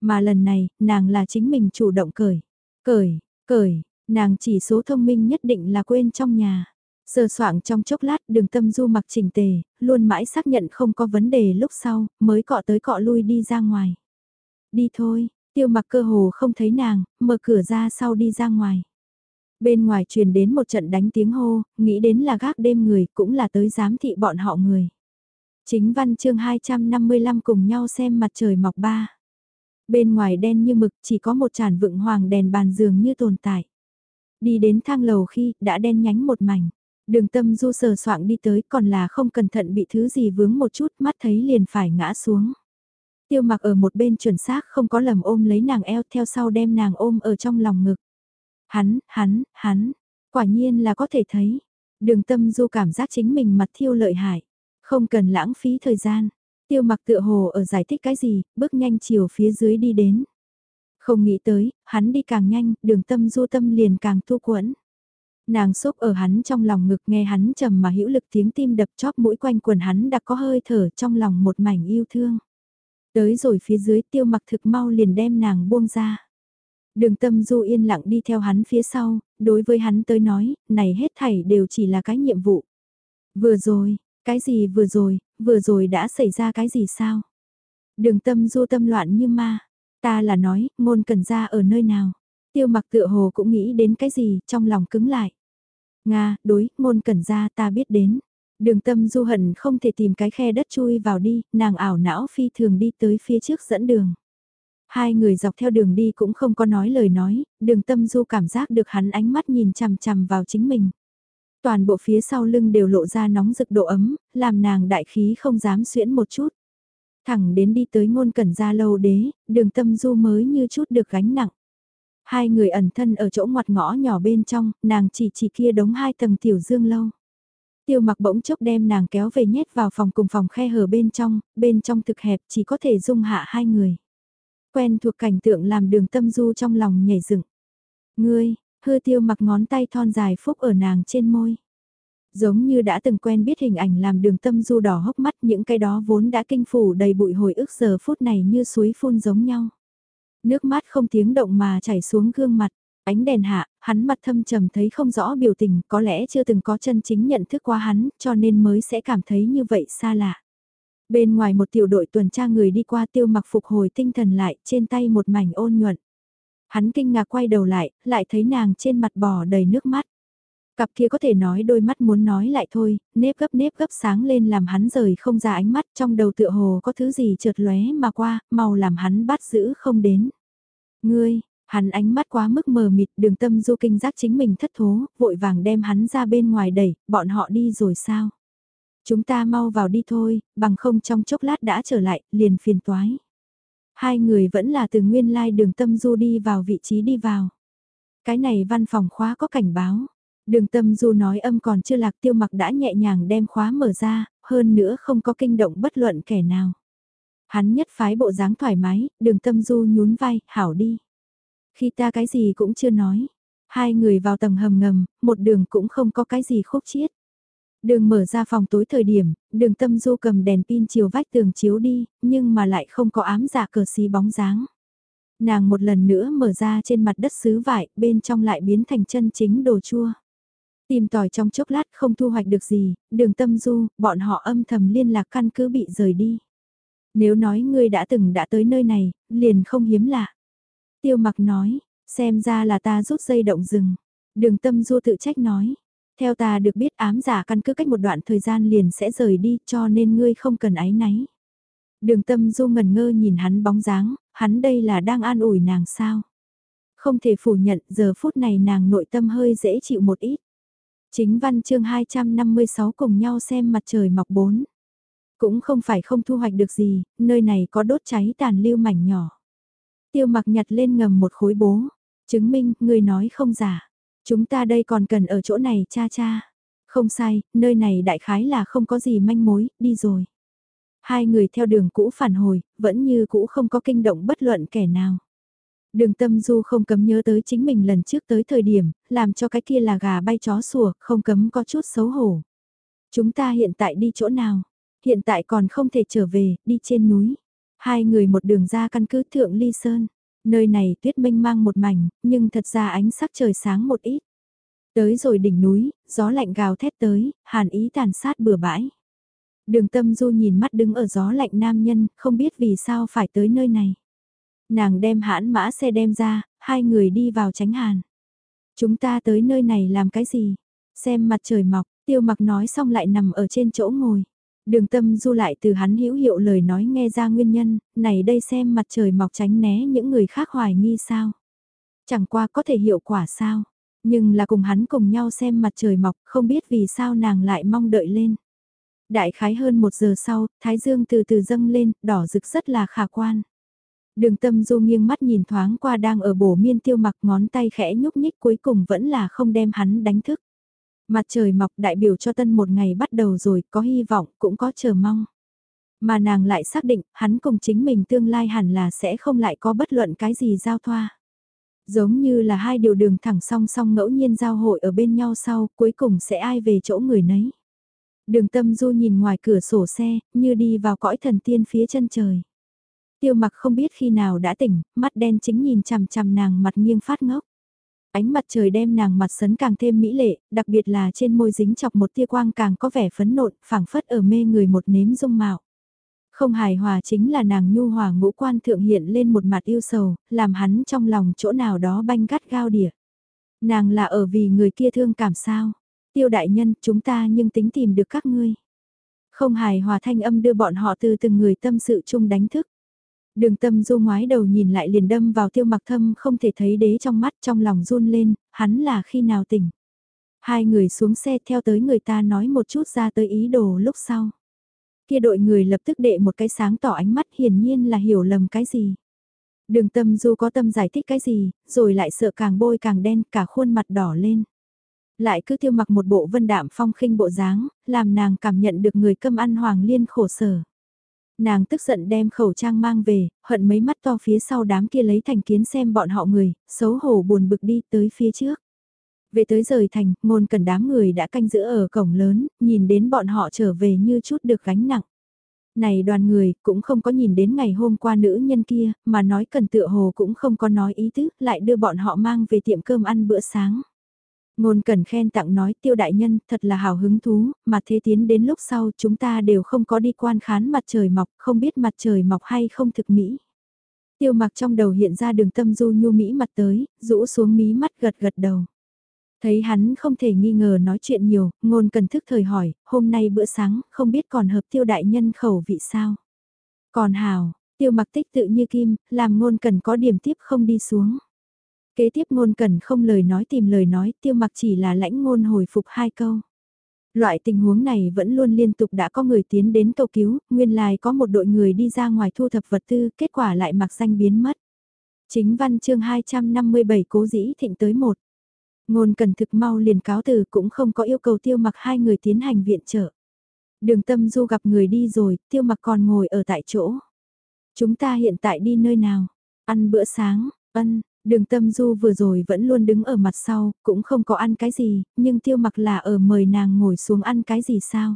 Mà lần này, nàng là chính mình chủ động cởi. Cởi, cởi, Nàng chỉ số thông minh nhất định là quên trong nhà. Sờ soạng trong chốc lát đường tâm du mặc chỉnh tề, luôn mãi xác nhận không có vấn đề lúc sau, mới cọ tới cọ lui đi ra ngoài. Đi thôi, tiêu mặc cơ hồ không thấy nàng, mở cửa ra sau đi ra ngoài. Bên ngoài truyền đến một trận đánh tiếng hô, nghĩ đến là gác đêm người, cũng là tới giám thị bọn họ người. Chính văn chương 255 cùng nhau xem mặt trời mọc ba. Bên ngoài đen như mực chỉ có một tràn vựng hoàng đèn bàn giường như tồn tại. Đi đến thang lầu khi đã đen nhánh một mảnh. Đường tâm du sờ soạng đi tới còn là không cẩn thận bị thứ gì vướng một chút mắt thấy liền phải ngã xuống. Tiêu mặc ở một bên chuẩn xác không có lầm ôm lấy nàng eo theo sau đem nàng ôm ở trong lòng ngực. Hắn, hắn, hắn, quả nhiên là có thể thấy. Đường tâm du cảm giác chính mình mặt thiêu lợi hại. Không cần lãng phí thời gian. Tiêu mặc tựa hồ ở giải thích cái gì, bước nhanh chiều phía dưới đi đến. Không nghĩ tới, hắn đi càng nhanh, đường tâm du tâm liền càng thu quẫn. Nàng xúc ở hắn trong lòng ngực nghe hắn trầm mà hữu lực tiếng tim đập chóp mũi quanh quần hắn đã có hơi thở trong lòng một mảnh yêu thương. Tới rồi phía dưới tiêu mặc thực mau liền đem nàng buông ra. Đường tâm du yên lặng đi theo hắn phía sau, đối với hắn tới nói, này hết thảy đều chỉ là cái nhiệm vụ. Vừa rồi, cái gì vừa rồi, vừa rồi đã xảy ra cái gì sao? Đường tâm du tâm loạn như ma, ta là nói, ngôn cần ra ở nơi nào? Tiêu mặc tựa hồ cũng nghĩ đến cái gì, trong lòng cứng lại. Nga, đối, ngôn cần ra ta biết đến. Đường tâm du hận không thể tìm cái khe đất chui vào đi, nàng ảo não phi thường đi tới phía trước dẫn đường. Hai người dọc theo đường đi cũng không có nói lời nói, đường tâm du cảm giác được hắn ánh mắt nhìn chằm chằm vào chính mình. Toàn bộ phía sau lưng đều lộ ra nóng rực độ ấm, làm nàng đại khí không dám xuyễn một chút. Thẳng đến đi tới ngôn cẩn gia lâu đế, đường tâm du mới như chút được gánh nặng. Hai người ẩn thân ở chỗ ngoặt ngõ nhỏ bên trong, nàng chỉ chỉ kia đống hai tầng tiểu dương lâu. Tiêu mặc bỗng chốc đem nàng kéo về nhét vào phòng cùng phòng khe hở bên trong, bên trong thực hẹp chỉ có thể dung hạ hai người. Quen thuộc cảnh tượng làm đường tâm du trong lòng nhảy dựng. Ngươi, hư tiêu mặc ngón tay thon dài phúc ở nàng trên môi. Giống như đã từng quen biết hình ảnh làm đường tâm du đỏ hốc mắt những cái đó vốn đã kinh phủ đầy bụi hồi ức giờ phút này như suối phun giống nhau. Nước mắt không tiếng động mà chảy xuống gương mặt. Ánh đèn hạ, hắn mặt thâm trầm thấy không rõ biểu tình, có lẽ chưa từng có chân chính nhận thức qua hắn, cho nên mới sẽ cảm thấy như vậy xa lạ. Bên ngoài một tiểu đội tuần tra người đi qua tiêu mặc phục hồi tinh thần lại, trên tay một mảnh ôn nhuận. Hắn kinh ngạc quay đầu lại, lại thấy nàng trên mặt bò đầy nước mắt. Cặp kia có thể nói đôi mắt muốn nói lại thôi, nếp gấp nếp gấp sáng lên làm hắn rời không ra ánh mắt trong đầu tựa hồ có thứ gì trượt lóe mà qua, màu làm hắn bắt giữ không đến. Ngươi, hắn ánh mắt quá mức mờ mịt đường tâm du kinh giác chính mình thất thố, vội vàng đem hắn ra bên ngoài đẩy, bọn họ đi rồi sao? Chúng ta mau vào đi thôi, bằng không trong chốc lát đã trở lại, liền phiền toái. Hai người vẫn là từ nguyên lai like đường tâm du đi vào vị trí đi vào. Cái này văn phòng khóa có cảnh báo. Đường tâm du nói âm còn chưa lạc tiêu mặc đã nhẹ nhàng đem khóa mở ra, hơn nữa không có kinh động bất luận kẻ nào. Hắn nhất phái bộ dáng thoải mái, đường tâm du nhún vai, hảo đi. Khi ta cái gì cũng chưa nói, hai người vào tầng hầm ngầm, một đường cũng không có cái gì khúc chiết. Đường mở ra phòng tối thời điểm, đường tâm du cầm đèn pin chiều vách tường chiếu đi, nhưng mà lại không có ám giả cờ xí bóng dáng. Nàng một lần nữa mở ra trên mặt đất xứ vải, bên trong lại biến thành chân chính đồ chua. Tìm tòi trong chốc lát không thu hoạch được gì, đường tâm du, bọn họ âm thầm liên lạc căn cứ bị rời đi. Nếu nói ngươi đã từng đã tới nơi này, liền không hiếm lạ. Tiêu mặc nói, xem ra là ta rút dây động rừng. Đường tâm du tự trách nói, theo ta được biết ám giả căn cứ cách một đoạn thời gian liền sẽ rời đi cho nên ngươi không cần áy náy. Đường tâm du ngần ngơ nhìn hắn bóng dáng, hắn đây là đang an ủi nàng sao. Không thể phủ nhận giờ phút này nàng nội tâm hơi dễ chịu một ít. Chính văn chương 256 cùng nhau xem mặt trời mọc bốn. Cũng không phải không thu hoạch được gì, nơi này có đốt cháy tàn lưu mảnh nhỏ. Tiêu mặc nhặt lên ngầm một khối bố, chứng minh người nói không giả. Chúng ta đây còn cần ở chỗ này cha cha. Không sai, nơi này đại khái là không có gì manh mối, đi rồi. Hai người theo đường cũ phản hồi, vẫn như cũ không có kinh động bất luận kẻ nào. Đường tâm du không cấm nhớ tới chính mình lần trước tới thời điểm, làm cho cái kia là gà bay chó sủa, không cấm có chút xấu hổ. Chúng ta hiện tại đi chỗ nào? Hiện tại còn không thể trở về, đi trên núi. Hai người một đường ra căn cứ thượng ly sơn. Nơi này tuyết mênh mang một mảnh, nhưng thật ra ánh sắc trời sáng một ít. Tới rồi đỉnh núi, gió lạnh gào thét tới, hàn ý tàn sát bừa bãi. Đường tâm du nhìn mắt đứng ở gió lạnh nam nhân, không biết vì sao phải tới nơi này. Nàng đem hãn mã xe đem ra, hai người đi vào tránh hàn. Chúng ta tới nơi này làm cái gì? Xem mặt trời mọc, tiêu mặc nói xong lại nằm ở trên chỗ ngồi. Đường tâm du lại từ hắn hữu hiệu lời nói nghe ra nguyên nhân, này đây xem mặt trời mọc tránh né những người khác hoài nghi sao. Chẳng qua có thể hiệu quả sao, nhưng là cùng hắn cùng nhau xem mặt trời mọc, không biết vì sao nàng lại mong đợi lên. Đại khái hơn một giờ sau, Thái Dương từ từ dâng lên, đỏ rực rất là khả quan. Đường tâm du nghiêng mắt nhìn thoáng qua đang ở bổ miên tiêu mặc ngón tay khẽ nhúc nhích cuối cùng vẫn là không đem hắn đánh thức. Mặt trời mọc đại biểu cho tân một ngày bắt đầu rồi, có hy vọng, cũng có chờ mong. Mà nàng lại xác định, hắn cùng chính mình tương lai hẳn là sẽ không lại có bất luận cái gì giao thoa. Giống như là hai điều đường thẳng song song ngẫu nhiên giao hội ở bên nhau sau, cuối cùng sẽ ai về chỗ người nấy. Đường tâm du nhìn ngoài cửa sổ xe, như đi vào cõi thần tiên phía chân trời. Tiêu mặc không biết khi nào đã tỉnh, mắt đen chính nhìn chằm chằm nàng mặt nghiêng phát ngốc. Ánh mặt trời đem nàng mặt sấn càng thêm mỹ lệ, đặc biệt là trên môi dính chọc một tia quang càng có vẻ phấn nộn, phảng phất ở mê người một nếm dung mạo. Không hài hòa chính là nàng nhu hòa ngũ quan thượng hiện lên một mặt yêu sầu, làm hắn trong lòng chỗ nào đó banh gắt gao đỉa. Nàng là ở vì người kia thương cảm sao. Tiêu đại nhân, chúng ta nhưng tính tìm được các ngươi. Không hài hòa thanh âm đưa bọn họ từ từng người tâm sự chung đánh thức. Đường tâm du ngoái đầu nhìn lại liền đâm vào tiêu mặc thâm không thể thấy đế trong mắt trong lòng run lên, hắn là khi nào tỉnh. Hai người xuống xe theo tới người ta nói một chút ra tới ý đồ lúc sau. Kia đội người lập tức đệ một cái sáng tỏ ánh mắt hiển nhiên là hiểu lầm cái gì. Đường tâm du có tâm giải thích cái gì, rồi lại sợ càng bôi càng đen cả khuôn mặt đỏ lên. Lại cứ tiêu mặc một bộ vân đạm phong khinh bộ dáng, làm nàng cảm nhận được người câm ăn hoàng liên khổ sở. Nàng tức giận đem khẩu trang mang về, hận mấy mắt to phía sau đám kia lấy thành kiến xem bọn họ người, xấu hổ buồn bực đi tới phía trước. Về tới rời thành, ngôn cần đám người đã canh giữ ở cổng lớn, nhìn đến bọn họ trở về như chút được gánh nặng. Này đoàn người cũng không có nhìn đến ngày hôm qua nữ nhân kia, mà nói cần tựa hồ cũng không có nói ý tứ, lại đưa bọn họ mang về tiệm cơm ăn bữa sáng. Ngôn cần khen tặng nói tiêu đại nhân thật là hào hứng thú, mà thế tiến đến lúc sau chúng ta đều không có đi quan khán mặt trời mọc, không biết mặt trời mọc hay không thực mỹ. Tiêu mặc trong đầu hiện ra đường tâm du nhu mỹ mặt tới, rũ xuống mí mắt gật gật đầu. Thấy hắn không thể nghi ngờ nói chuyện nhiều, ngôn cần thức thời hỏi, hôm nay bữa sáng, không biết còn hợp tiêu đại nhân khẩu vị sao. Còn hào, tiêu mặc tích tự như kim, làm ngôn cần có điểm tiếp không đi xuống. Kế tiếp ngôn cần không lời nói tìm lời nói, tiêu mặc chỉ là lãnh ngôn hồi phục hai câu. Loại tình huống này vẫn luôn liên tục đã có người tiến đến cầu cứu, nguyên lai có một đội người đi ra ngoài thu thập vật tư, kết quả lại mặc danh biến mất. Chính văn chương 257 cố dĩ thịnh tới một. Ngôn cần thực mau liền cáo từ cũng không có yêu cầu tiêu mặc hai người tiến hành viện trợ. Đường tâm du gặp người đi rồi, tiêu mặc còn ngồi ở tại chỗ. Chúng ta hiện tại đi nơi nào? Ăn bữa sáng, ân, Đường tâm du vừa rồi vẫn luôn đứng ở mặt sau, cũng không có ăn cái gì, nhưng tiêu mặc là ở mời nàng ngồi xuống ăn cái gì sao?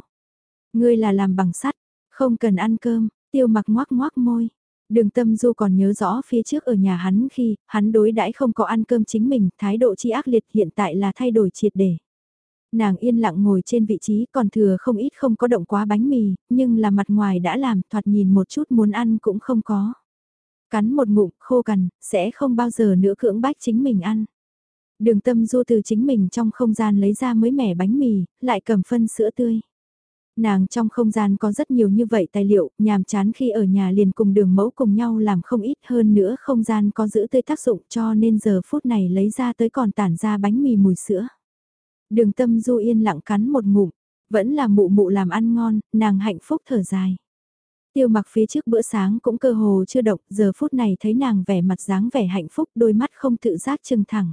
Ngươi là làm bằng sắt, không cần ăn cơm, tiêu mặc ngoác ngoác môi. Đường tâm du còn nhớ rõ phía trước ở nhà hắn khi, hắn đối đãi không có ăn cơm chính mình, thái độ chi ác liệt hiện tại là thay đổi triệt để. Nàng yên lặng ngồi trên vị trí còn thừa không ít không có động quá bánh mì, nhưng là mặt ngoài đã làm thoạt nhìn một chút muốn ăn cũng không có. Cắn một ngụm khô cằn, sẽ không bao giờ nữa cưỡng bách chính mình ăn. Đường tâm du từ chính mình trong không gian lấy ra mới mẻ bánh mì, lại cầm phân sữa tươi. Nàng trong không gian có rất nhiều như vậy tài liệu, nhàm chán khi ở nhà liền cùng đường mẫu cùng nhau làm không ít hơn nữa không gian có giữ tươi tác dụng cho nên giờ phút này lấy ra tới còn tản ra bánh mì mùi sữa. Đường tâm du yên lặng cắn một ngụm, vẫn là mụ mụ làm ăn ngon, nàng hạnh phúc thở dài. Tiêu mặc phía trước bữa sáng cũng cơ hồ chưa động, giờ phút này thấy nàng vẻ mặt dáng vẻ hạnh phúc đôi mắt không tự giác trừng thẳng.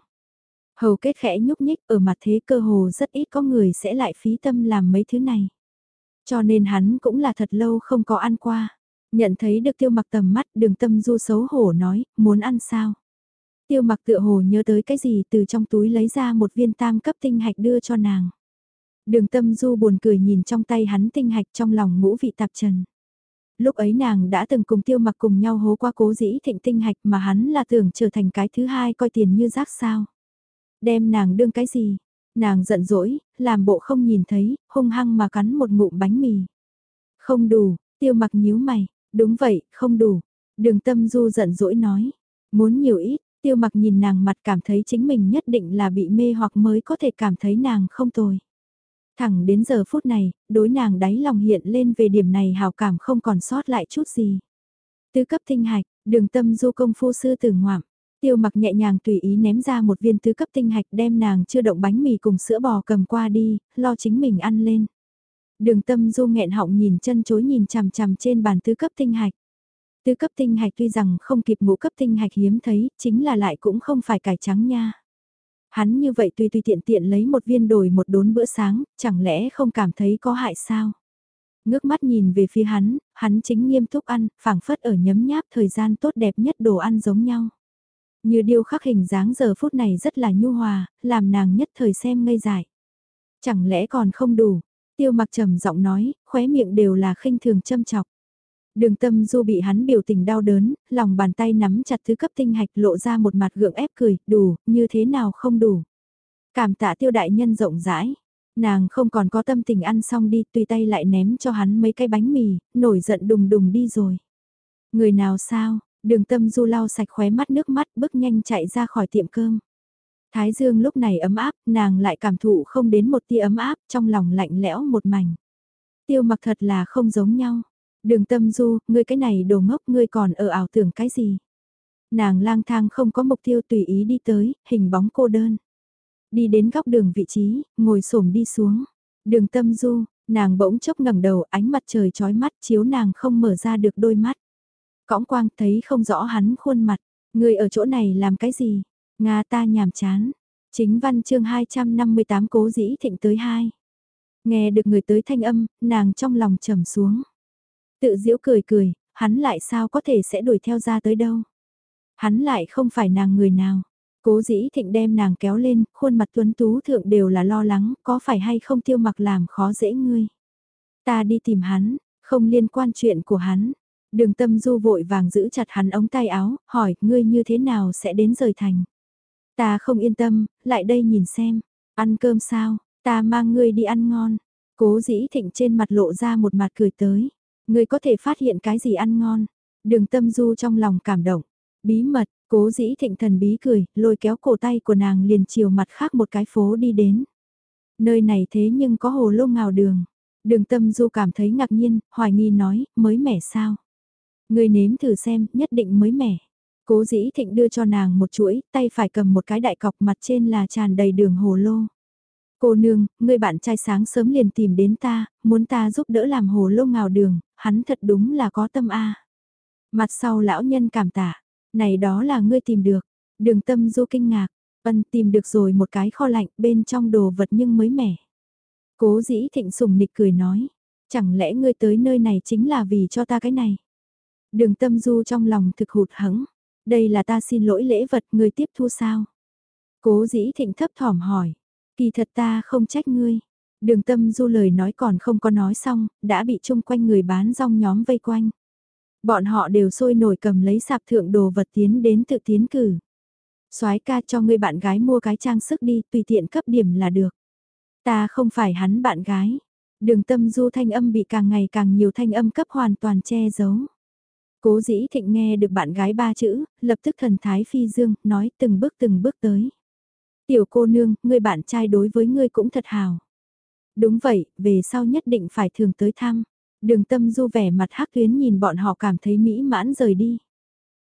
Hầu kết khẽ nhúc nhích ở mặt thế cơ hồ rất ít có người sẽ lại phí tâm làm mấy thứ này. Cho nên hắn cũng là thật lâu không có ăn qua. Nhận thấy được tiêu mặc tầm mắt đường tâm du xấu hổ nói, muốn ăn sao? Tiêu mặc tựa hồ nhớ tới cái gì từ trong túi lấy ra một viên tam cấp tinh hạch đưa cho nàng. Đường tâm du buồn cười nhìn trong tay hắn tinh hạch trong lòng ngũ vị tạp trần. Lúc ấy nàng đã từng cùng tiêu mặc cùng nhau hố qua cố dĩ thịnh tinh hạch mà hắn là tưởng trở thành cái thứ hai coi tiền như rác sao. Đem nàng đương cái gì? Nàng giận dỗi, làm bộ không nhìn thấy, hung hăng mà cắn một ngụm bánh mì. Không đủ, tiêu mặc nhíu mày, đúng vậy, không đủ. Đường tâm du giận dỗi nói, muốn nhiều ít, tiêu mặc nhìn nàng mặt cảm thấy chính mình nhất định là bị mê hoặc mới có thể cảm thấy nàng không tồi. Thẳng đến giờ phút này, đối nàng đáy lòng hiện lên về điểm này hào cảm không còn sót lại chút gì. Tứ cấp tinh hạch, đường tâm du công phu sư tử ngoạm. Tiêu mặc nhẹ nhàng tùy ý ném ra một viên tứ cấp tinh hạch đem nàng chưa động bánh mì cùng sữa bò cầm qua đi, lo chính mình ăn lên. Đường tâm du nghẹn họng nhìn chân chối nhìn chằm chằm trên bàn tứ cấp tinh hạch. Tứ cấp tinh hạch tuy rằng không kịp ngũ cấp tinh hạch hiếm thấy, chính là lại cũng không phải cải trắng nha. Hắn như vậy tùy tùy tiện tiện lấy một viên đổi một đốn bữa sáng, chẳng lẽ không cảm thấy có hại sao? Ngước mắt nhìn về phía hắn, hắn chính nghiêm túc ăn, phảng phất ở nhấm nháp thời gian tốt đẹp nhất đồ ăn giống nhau. Như điêu khắc hình dáng giờ phút này rất là nhu hòa, làm nàng nhất thời xem ngây dại. Chẳng lẽ còn không đủ? Tiêu mặc trầm giọng nói, khóe miệng đều là khinh thường châm chọc. Đường tâm du bị hắn biểu tình đau đớn, lòng bàn tay nắm chặt thứ cấp tinh hạch lộ ra một mặt gượng ép cười, đủ, như thế nào không đủ. Cảm tạ tiêu đại nhân rộng rãi. Nàng không còn có tâm tình ăn xong đi, tùy tay lại ném cho hắn mấy cái bánh mì, nổi giận đùng đùng đi rồi. Người nào sao, đường tâm du lau sạch khóe mắt nước mắt bước nhanh chạy ra khỏi tiệm cơm. Thái dương lúc này ấm áp, nàng lại cảm thụ không đến một tia ấm áp, trong lòng lạnh lẽo một mảnh. Tiêu mặc thật là không giống nhau. Đường tâm du, ngươi cái này đồ ngốc ngươi còn ở ảo tưởng cái gì? Nàng lang thang không có mục tiêu tùy ý đi tới, hình bóng cô đơn. Đi đến góc đường vị trí, ngồi xổm đi xuống. Đường tâm du, nàng bỗng chốc ngẩng đầu ánh mặt trời chói mắt chiếu nàng không mở ra được đôi mắt. Cõng quang thấy không rõ hắn khuôn mặt, người ở chỗ này làm cái gì? Nga ta nhàm chán. Chính văn chương 258 cố dĩ thịnh tới hai. Nghe được người tới thanh âm, nàng trong lòng trầm xuống. Tự diễu cười cười, hắn lại sao có thể sẽ đuổi theo ra tới đâu. Hắn lại không phải nàng người nào. Cố dĩ thịnh đem nàng kéo lên, khuôn mặt tuấn tú thượng đều là lo lắng, có phải hay không tiêu mặc làm khó dễ ngươi. Ta đi tìm hắn, không liên quan chuyện của hắn. Đường tâm du vội vàng giữ chặt hắn ống tay áo, hỏi, ngươi như thế nào sẽ đến rời thành. Ta không yên tâm, lại đây nhìn xem, ăn cơm sao, ta mang ngươi đi ăn ngon. Cố dĩ thịnh trên mặt lộ ra một mặt cười tới. Ngươi có thể phát hiện cái gì ăn ngon. Đường tâm du trong lòng cảm động. Bí mật, cố dĩ thịnh thần bí cười, lôi kéo cổ tay của nàng liền chiều mặt khác một cái phố đi đến. Nơi này thế nhưng có hồ lô ngào đường. Đường tâm du cảm thấy ngạc nhiên, hoài nghi nói, mới mẻ sao? người nếm thử xem, nhất định mới mẻ. Cố dĩ thịnh đưa cho nàng một chuỗi, tay phải cầm một cái đại cọc mặt trên là tràn đầy đường hồ lô. Cô nương, người bạn trai sáng sớm liền tìm đến ta, muốn ta giúp đỡ làm hồ lô ngào đường, hắn thật đúng là có tâm a. Mặt sau lão nhân cảm tạ, này đó là ngươi tìm được, đường tâm du kinh ngạc, ân tìm được rồi một cái kho lạnh bên trong đồ vật nhưng mới mẻ. Cố dĩ thịnh sùng nịch cười nói, chẳng lẽ ngươi tới nơi này chính là vì cho ta cái này. Đường tâm du trong lòng thực hụt hẫng đây là ta xin lỗi lễ vật ngươi tiếp thu sao? Cố dĩ thịnh thấp thỏm hỏi, kỳ thật ta không trách ngươi. Đường tâm du lời nói còn không có nói xong, đã bị chung quanh người bán rong nhóm vây quanh. Bọn họ đều sôi nổi cầm lấy sạp thượng đồ vật tiến đến tự tiến cử. soái ca cho ngươi bạn gái mua cái trang sức đi, tùy tiện cấp điểm là được. Ta không phải hắn bạn gái. Đường tâm du thanh âm bị càng ngày càng nhiều thanh âm cấp hoàn toàn che giấu. Cố dĩ thịnh nghe được bạn gái ba chữ, lập tức thần thái phi dương, nói từng bước từng bước tới. Tiểu cô nương, người bạn trai đối với ngươi cũng thật hào. Đúng vậy, về sau nhất định phải thường tới thăm. Đường tâm du vẻ mặt hắc tuyến nhìn bọn họ cảm thấy mỹ mãn rời đi.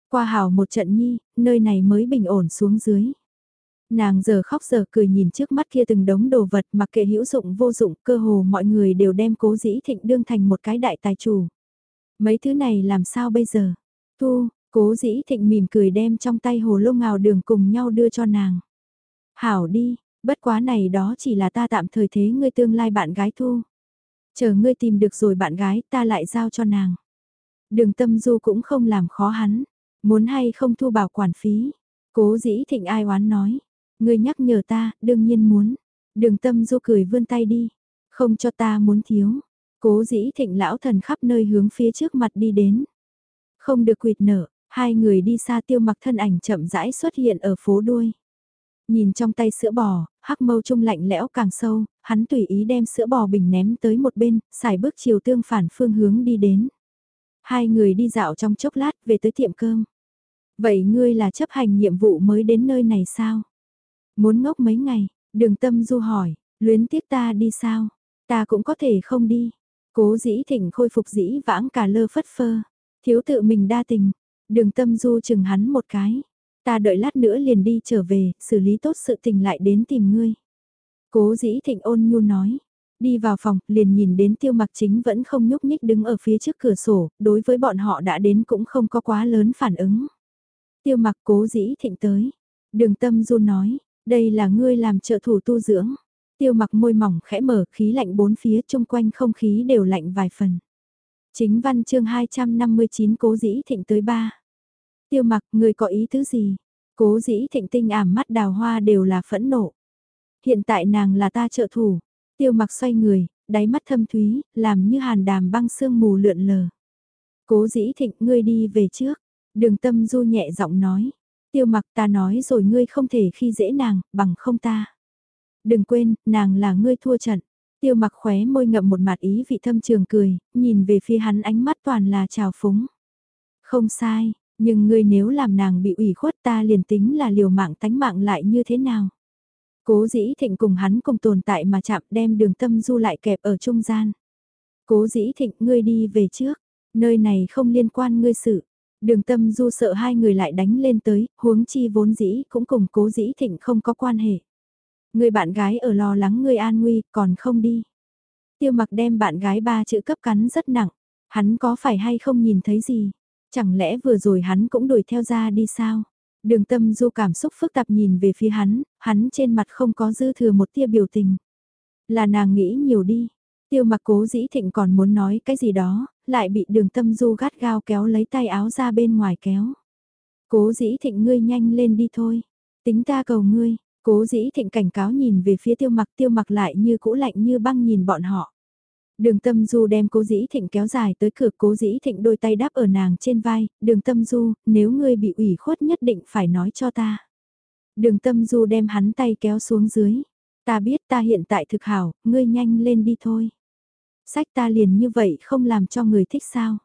Qua hào một trận nhi, nơi này mới bình ổn xuống dưới. Nàng giờ khóc giờ cười nhìn trước mắt kia từng đống đồ vật mặc kệ hữu dụng vô dụng cơ hồ mọi người đều đem cố dĩ thịnh đương thành một cái đại tài chủ. Mấy thứ này làm sao bây giờ? Thu, cố dĩ thịnh mỉm cười đem trong tay hồ lô ngào đường cùng nhau đưa cho nàng. Hảo đi, bất quá này đó chỉ là ta tạm thời thế ngươi tương lai bạn gái Thu. Chờ ngươi tìm được rồi bạn gái ta lại giao cho nàng. Đường tâm du cũng không làm khó hắn, muốn hay không thu bảo quản phí. Cố dĩ thịnh ai oán nói, ngươi nhắc nhở ta, đương nhiên muốn. Đường tâm du cười vươn tay đi, không cho ta muốn thiếu. Cố dĩ thịnh lão thần khắp nơi hướng phía trước mặt đi đến. Không được quỵt nở, hai người đi xa tiêu mặc thân ảnh chậm rãi xuất hiện ở phố đuôi. Nhìn trong tay sữa bò, hắc mâu trung lạnh lẽo càng sâu, hắn tùy ý đem sữa bò bình ném tới một bên, xài bước chiều tương phản phương hướng đi đến. Hai người đi dạo trong chốc lát về tới tiệm cơm. Vậy ngươi là chấp hành nhiệm vụ mới đến nơi này sao? Muốn ngốc mấy ngày, đường tâm du hỏi, luyến tiếc ta đi sao? Ta cũng có thể không đi. Cố dĩ thịnh khôi phục dĩ vãng cả lơ phất phơ. Thiếu tự mình đa tình. Đường tâm du chừng hắn một cái. Ta đợi lát nữa liền đi trở về, xử lý tốt sự tình lại đến tìm ngươi. Cố dĩ thịnh ôn nhu nói. Đi vào phòng, liền nhìn đến tiêu mặc chính vẫn không nhúc nhích đứng ở phía trước cửa sổ, đối với bọn họ đã đến cũng không có quá lớn phản ứng. Tiêu mặc cố dĩ thịnh tới. Đường tâm du nói, đây là ngươi làm trợ thủ tu dưỡng. Tiêu mặc môi mỏng khẽ mở khí lạnh bốn phía chung quanh không khí đều lạnh vài phần. Chính văn chương 259 cố dĩ thịnh tới ba. Tiêu mặc người có ý thứ gì? Cố dĩ thịnh tinh ảm mắt đào hoa đều là phẫn nộ. Hiện tại nàng là ta trợ thủ. Tiêu mặc xoay người, đáy mắt thâm thúy, làm như hàn đàm băng sương mù lượn lờ. Cố dĩ thịnh ngươi đi về trước. Đường tâm du nhẹ giọng nói. Tiêu mặc ta nói rồi ngươi không thể khi dễ nàng, bằng không ta. Đừng quên, nàng là ngươi thua trận. Tiêu mặc khóe môi ngậm một mặt ý vị thâm trường cười, nhìn về phía hắn ánh mắt toàn là trào phúng. Không sai, nhưng ngươi nếu làm nàng bị ủy khuất ta liền tính là liều mạng tánh mạng lại như thế nào. Cố dĩ thịnh cùng hắn cùng tồn tại mà chạm đem đường tâm du lại kẹp ở trung gian. Cố dĩ thịnh ngươi đi về trước, nơi này không liên quan ngươi sự. Đường tâm du sợ hai người lại đánh lên tới, huống chi vốn dĩ cũng cùng cố dĩ thịnh không có quan hệ. Người bạn gái ở lo lắng người an nguy, còn không đi. Tiêu mặc đem bạn gái ba chữ cấp cắn rất nặng, hắn có phải hay không nhìn thấy gì? Chẳng lẽ vừa rồi hắn cũng đuổi theo ra đi sao? Đường tâm du cảm xúc phức tạp nhìn về phía hắn, hắn trên mặt không có dư thừa một tia biểu tình. Là nàng nghĩ nhiều đi. Tiêu mặc cố dĩ thịnh còn muốn nói cái gì đó, lại bị đường tâm du gắt gao kéo lấy tay áo ra bên ngoài kéo. Cố dĩ thịnh ngươi nhanh lên đi thôi. Tính ta cầu ngươi, cố dĩ thịnh cảnh cáo nhìn về phía tiêu mặc tiêu mặc lại như cũ lạnh như băng nhìn bọn họ. Đường tâm du đem cố dĩ thịnh kéo dài tới cửa cố dĩ thịnh đôi tay đáp ở nàng trên vai, đường tâm du, nếu ngươi bị ủy khuất nhất định phải nói cho ta. Đường tâm du đem hắn tay kéo xuống dưới. Ta biết ta hiện tại thực hảo, ngươi nhanh lên đi thôi. Sách ta liền như vậy không làm cho người thích sao.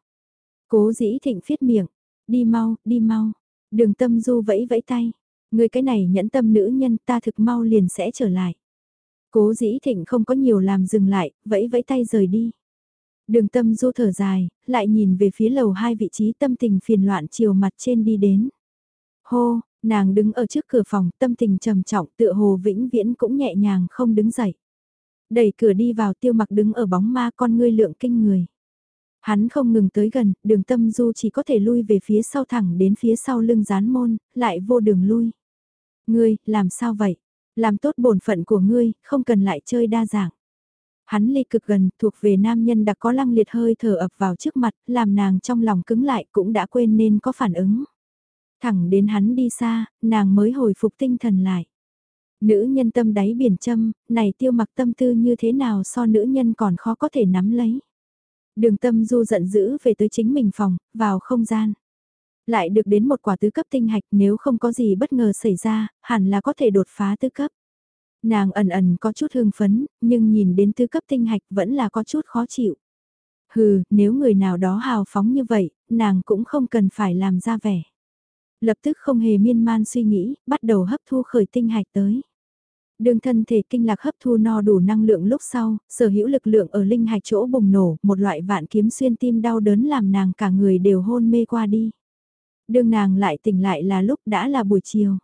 Cố dĩ thịnh phiết miệng, đi mau, đi mau. Đường tâm du vẫy vẫy tay. Ngươi cái này nhẫn tâm nữ nhân ta thực mau liền sẽ trở lại. Cố dĩ thịnh không có nhiều làm dừng lại, vẫy vẫy tay rời đi. Đường tâm du thở dài, lại nhìn về phía lầu hai vị trí tâm tình phiền loạn chiều mặt trên đi đến. Hô, nàng đứng ở trước cửa phòng tâm tình trầm trọng tựa hồ vĩnh viễn cũng nhẹ nhàng không đứng dậy. Đẩy cửa đi vào tiêu mặc đứng ở bóng ma con ngươi lượng kinh người. Hắn không ngừng tới gần, đường tâm du chỉ có thể lui về phía sau thẳng đến phía sau lưng rán môn, lại vô đường lui. Ngươi, làm sao vậy? Làm tốt bổn phận của ngươi, không cần lại chơi đa dạng. Hắn ly cực gần, thuộc về nam nhân đã có lăng liệt hơi thở ập vào trước mặt, làm nàng trong lòng cứng lại cũng đã quên nên có phản ứng. Thẳng đến hắn đi xa, nàng mới hồi phục tinh thần lại. Nữ nhân tâm đáy biển châm, này tiêu mặc tâm tư như thế nào so nữ nhân còn khó có thể nắm lấy. Đường tâm du giận dữ về tới chính mình phòng, vào không gian. Lại được đến một quả tứ cấp tinh hạch nếu không có gì bất ngờ xảy ra, hẳn là có thể đột phá tứ cấp. Nàng ẩn ẩn có chút hương phấn, nhưng nhìn đến tứ cấp tinh hạch vẫn là có chút khó chịu. Hừ, nếu người nào đó hào phóng như vậy, nàng cũng không cần phải làm ra vẻ. Lập tức không hề miên man suy nghĩ, bắt đầu hấp thu khởi tinh hạch tới. Đường thân thể kinh lạc hấp thu no đủ năng lượng lúc sau, sở hữu lực lượng ở linh hạch chỗ bùng nổ, một loại vạn kiếm xuyên tim đau đớn làm nàng cả người đều hôn mê qua đi đương nàng lại tỉnh lại là lúc đã là buổi chiều.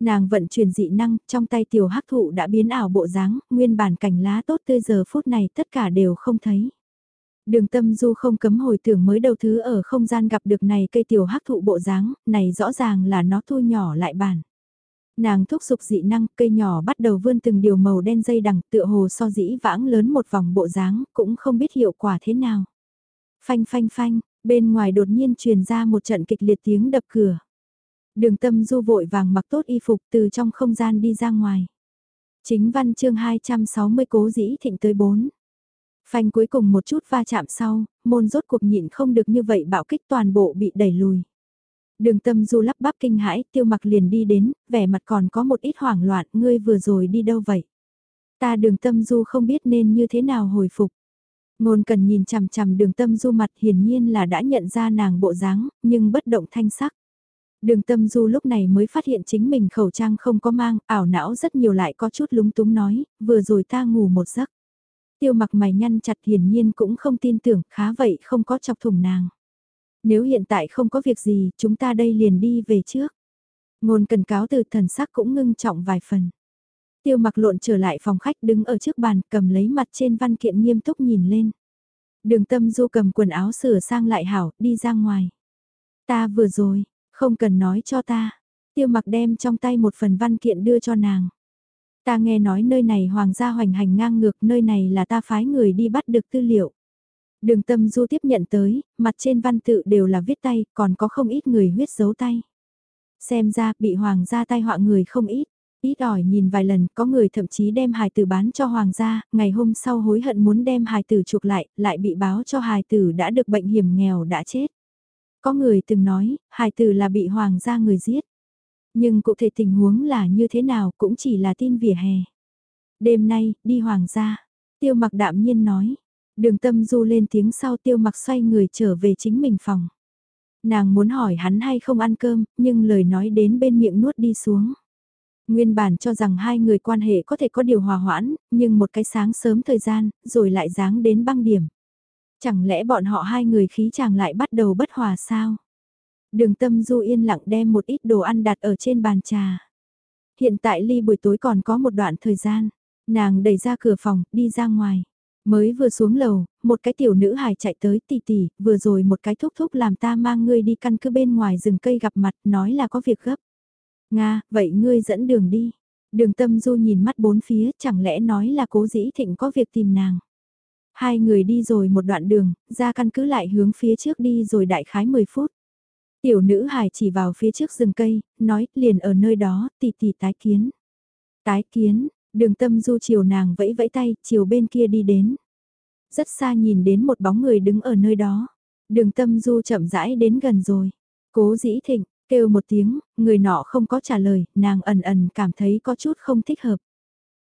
Nàng vận chuyển dị năng, trong tay tiểu hắc thụ đã biến ảo bộ dáng, nguyên bản cảnh lá tốt tươi giờ phút này tất cả đều không thấy. Đường tâm du không cấm hồi tưởng mới đầu thứ ở không gian gặp được này cây tiểu hắc thụ bộ dáng, này rõ ràng là nó thu nhỏ lại bản. Nàng thúc giục dị năng, cây nhỏ bắt đầu vươn từng điều màu đen dây đằng tựa hồ so dĩ vãng lớn một vòng bộ dáng, cũng không biết hiệu quả thế nào. Phanh phanh phanh, bên ngoài đột nhiên truyền ra một trận kịch liệt tiếng đập cửa. Đường tâm du vội vàng mặc tốt y phục từ trong không gian đi ra ngoài. Chính văn chương 260 cố dĩ thịnh tới 4. Phanh cuối cùng một chút va chạm sau, môn rốt cuộc nhịn không được như vậy bạo kích toàn bộ bị đẩy lùi. Đường tâm du lắp bắp kinh hãi, tiêu mặc liền đi đến, vẻ mặt còn có một ít hoảng loạn, ngươi vừa rồi đi đâu vậy? Ta đường tâm du không biết nên như thế nào hồi phục. Ngôn cần nhìn chằm chằm đường tâm du mặt hiển nhiên là đã nhận ra nàng bộ dáng, nhưng bất động thanh sắc. Đường tâm du lúc này mới phát hiện chính mình khẩu trang không có mang, ảo não rất nhiều lại có chút lúng túng nói, vừa rồi ta ngủ một giấc. Tiêu mặc mày nhăn chặt hiển nhiên cũng không tin tưởng, khá vậy không có chọc thủng nàng. Nếu hiện tại không có việc gì, chúng ta đây liền đi về trước. Ngôn cần cáo từ thần sắc cũng ngưng trọng vài phần. Tiêu mặc lộn trở lại phòng khách đứng ở trước bàn cầm lấy mặt trên văn kiện nghiêm túc nhìn lên. Đường tâm du cầm quần áo sửa sang lại hảo, đi ra ngoài. Ta vừa rồi, không cần nói cho ta. Tiêu mặc đem trong tay một phần văn kiện đưa cho nàng. Ta nghe nói nơi này hoàng gia hoành hành ngang ngược, nơi này là ta phái người đi bắt được tư liệu. Đường tâm du tiếp nhận tới, mặt trên văn tự đều là viết tay, còn có không ít người huyết dấu tay. Xem ra bị hoàng gia tai họa người không ít. Ít ỏi nhìn vài lần, có người thậm chí đem hài tử bán cho hoàng gia, ngày hôm sau hối hận muốn đem hài tử chuộc lại, lại bị báo cho hài tử đã được bệnh hiểm nghèo đã chết. Có người từng nói, hài tử là bị hoàng gia người giết. Nhưng cụ thể tình huống là như thế nào cũng chỉ là tin vỉa hè. Đêm nay, đi hoàng gia. Tiêu mặc đạm nhiên nói. Đường tâm du lên tiếng sau tiêu mặc xoay người trở về chính mình phòng. Nàng muốn hỏi hắn hay không ăn cơm, nhưng lời nói đến bên miệng nuốt đi xuống. Nguyên bản cho rằng hai người quan hệ có thể có điều hòa hoãn, nhưng một cái sáng sớm thời gian, rồi lại dáng đến băng điểm. Chẳng lẽ bọn họ hai người khí chàng lại bắt đầu bất hòa sao? Đường tâm du yên lặng đem một ít đồ ăn đặt ở trên bàn trà. Hiện tại ly buổi tối còn có một đoạn thời gian. Nàng đẩy ra cửa phòng, đi ra ngoài. Mới vừa xuống lầu, một cái tiểu nữ hài chạy tới tì tì, vừa rồi một cái thúc thúc làm ta mang ngươi đi căn cứ bên ngoài rừng cây gặp mặt, nói là có việc gấp. Nga, vậy ngươi dẫn đường đi. Đường tâm du nhìn mắt bốn phía, chẳng lẽ nói là cố dĩ thịnh có việc tìm nàng. Hai người đi rồi một đoạn đường, ra căn cứ lại hướng phía trước đi rồi đại khái 10 phút. Tiểu nữ hài chỉ vào phía trước rừng cây, nói liền ở nơi đó, tỷ tỷ tái kiến. Tái kiến, đường tâm du chiều nàng vẫy vẫy tay, chiều bên kia đi đến. Rất xa nhìn đến một bóng người đứng ở nơi đó. Đường tâm du chậm rãi đến gần rồi. Cố dĩ thịnh, kêu một tiếng, người nọ không có trả lời, nàng ẩn ẩn cảm thấy có chút không thích hợp.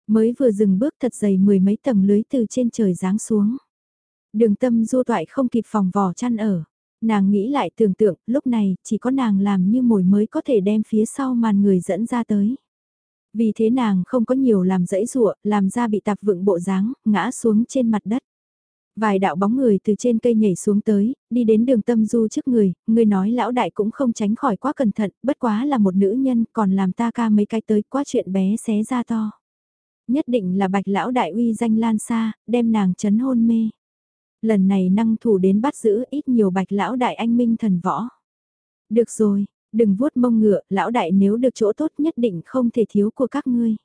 Mới vừa dừng bước thật dày mười mấy tầng lưới từ trên trời giáng xuống. Đường tâm du toại không kịp phòng vò chăn ở. Nàng nghĩ lại tưởng tượng, lúc này, chỉ có nàng làm như mồi mới có thể đem phía sau màn người dẫn ra tới. Vì thế nàng không có nhiều làm dãy rụa, làm ra bị tạp vựng bộ dáng, ngã xuống trên mặt đất. Vài đạo bóng người từ trên cây nhảy xuống tới, đi đến đường tâm du trước người, người nói lão đại cũng không tránh khỏi quá cẩn thận, bất quá là một nữ nhân còn làm ta ca mấy cái tới quá chuyện bé xé ra to. Nhất định là bạch lão đại uy danh lan xa, đem nàng chấn hôn mê. Lần này năng thủ đến bắt giữ ít nhiều bạch lão đại anh minh thần võ. Được rồi, đừng vuốt mông ngựa, lão đại nếu được chỗ tốt nhất định không thể thiếu của các ngươi.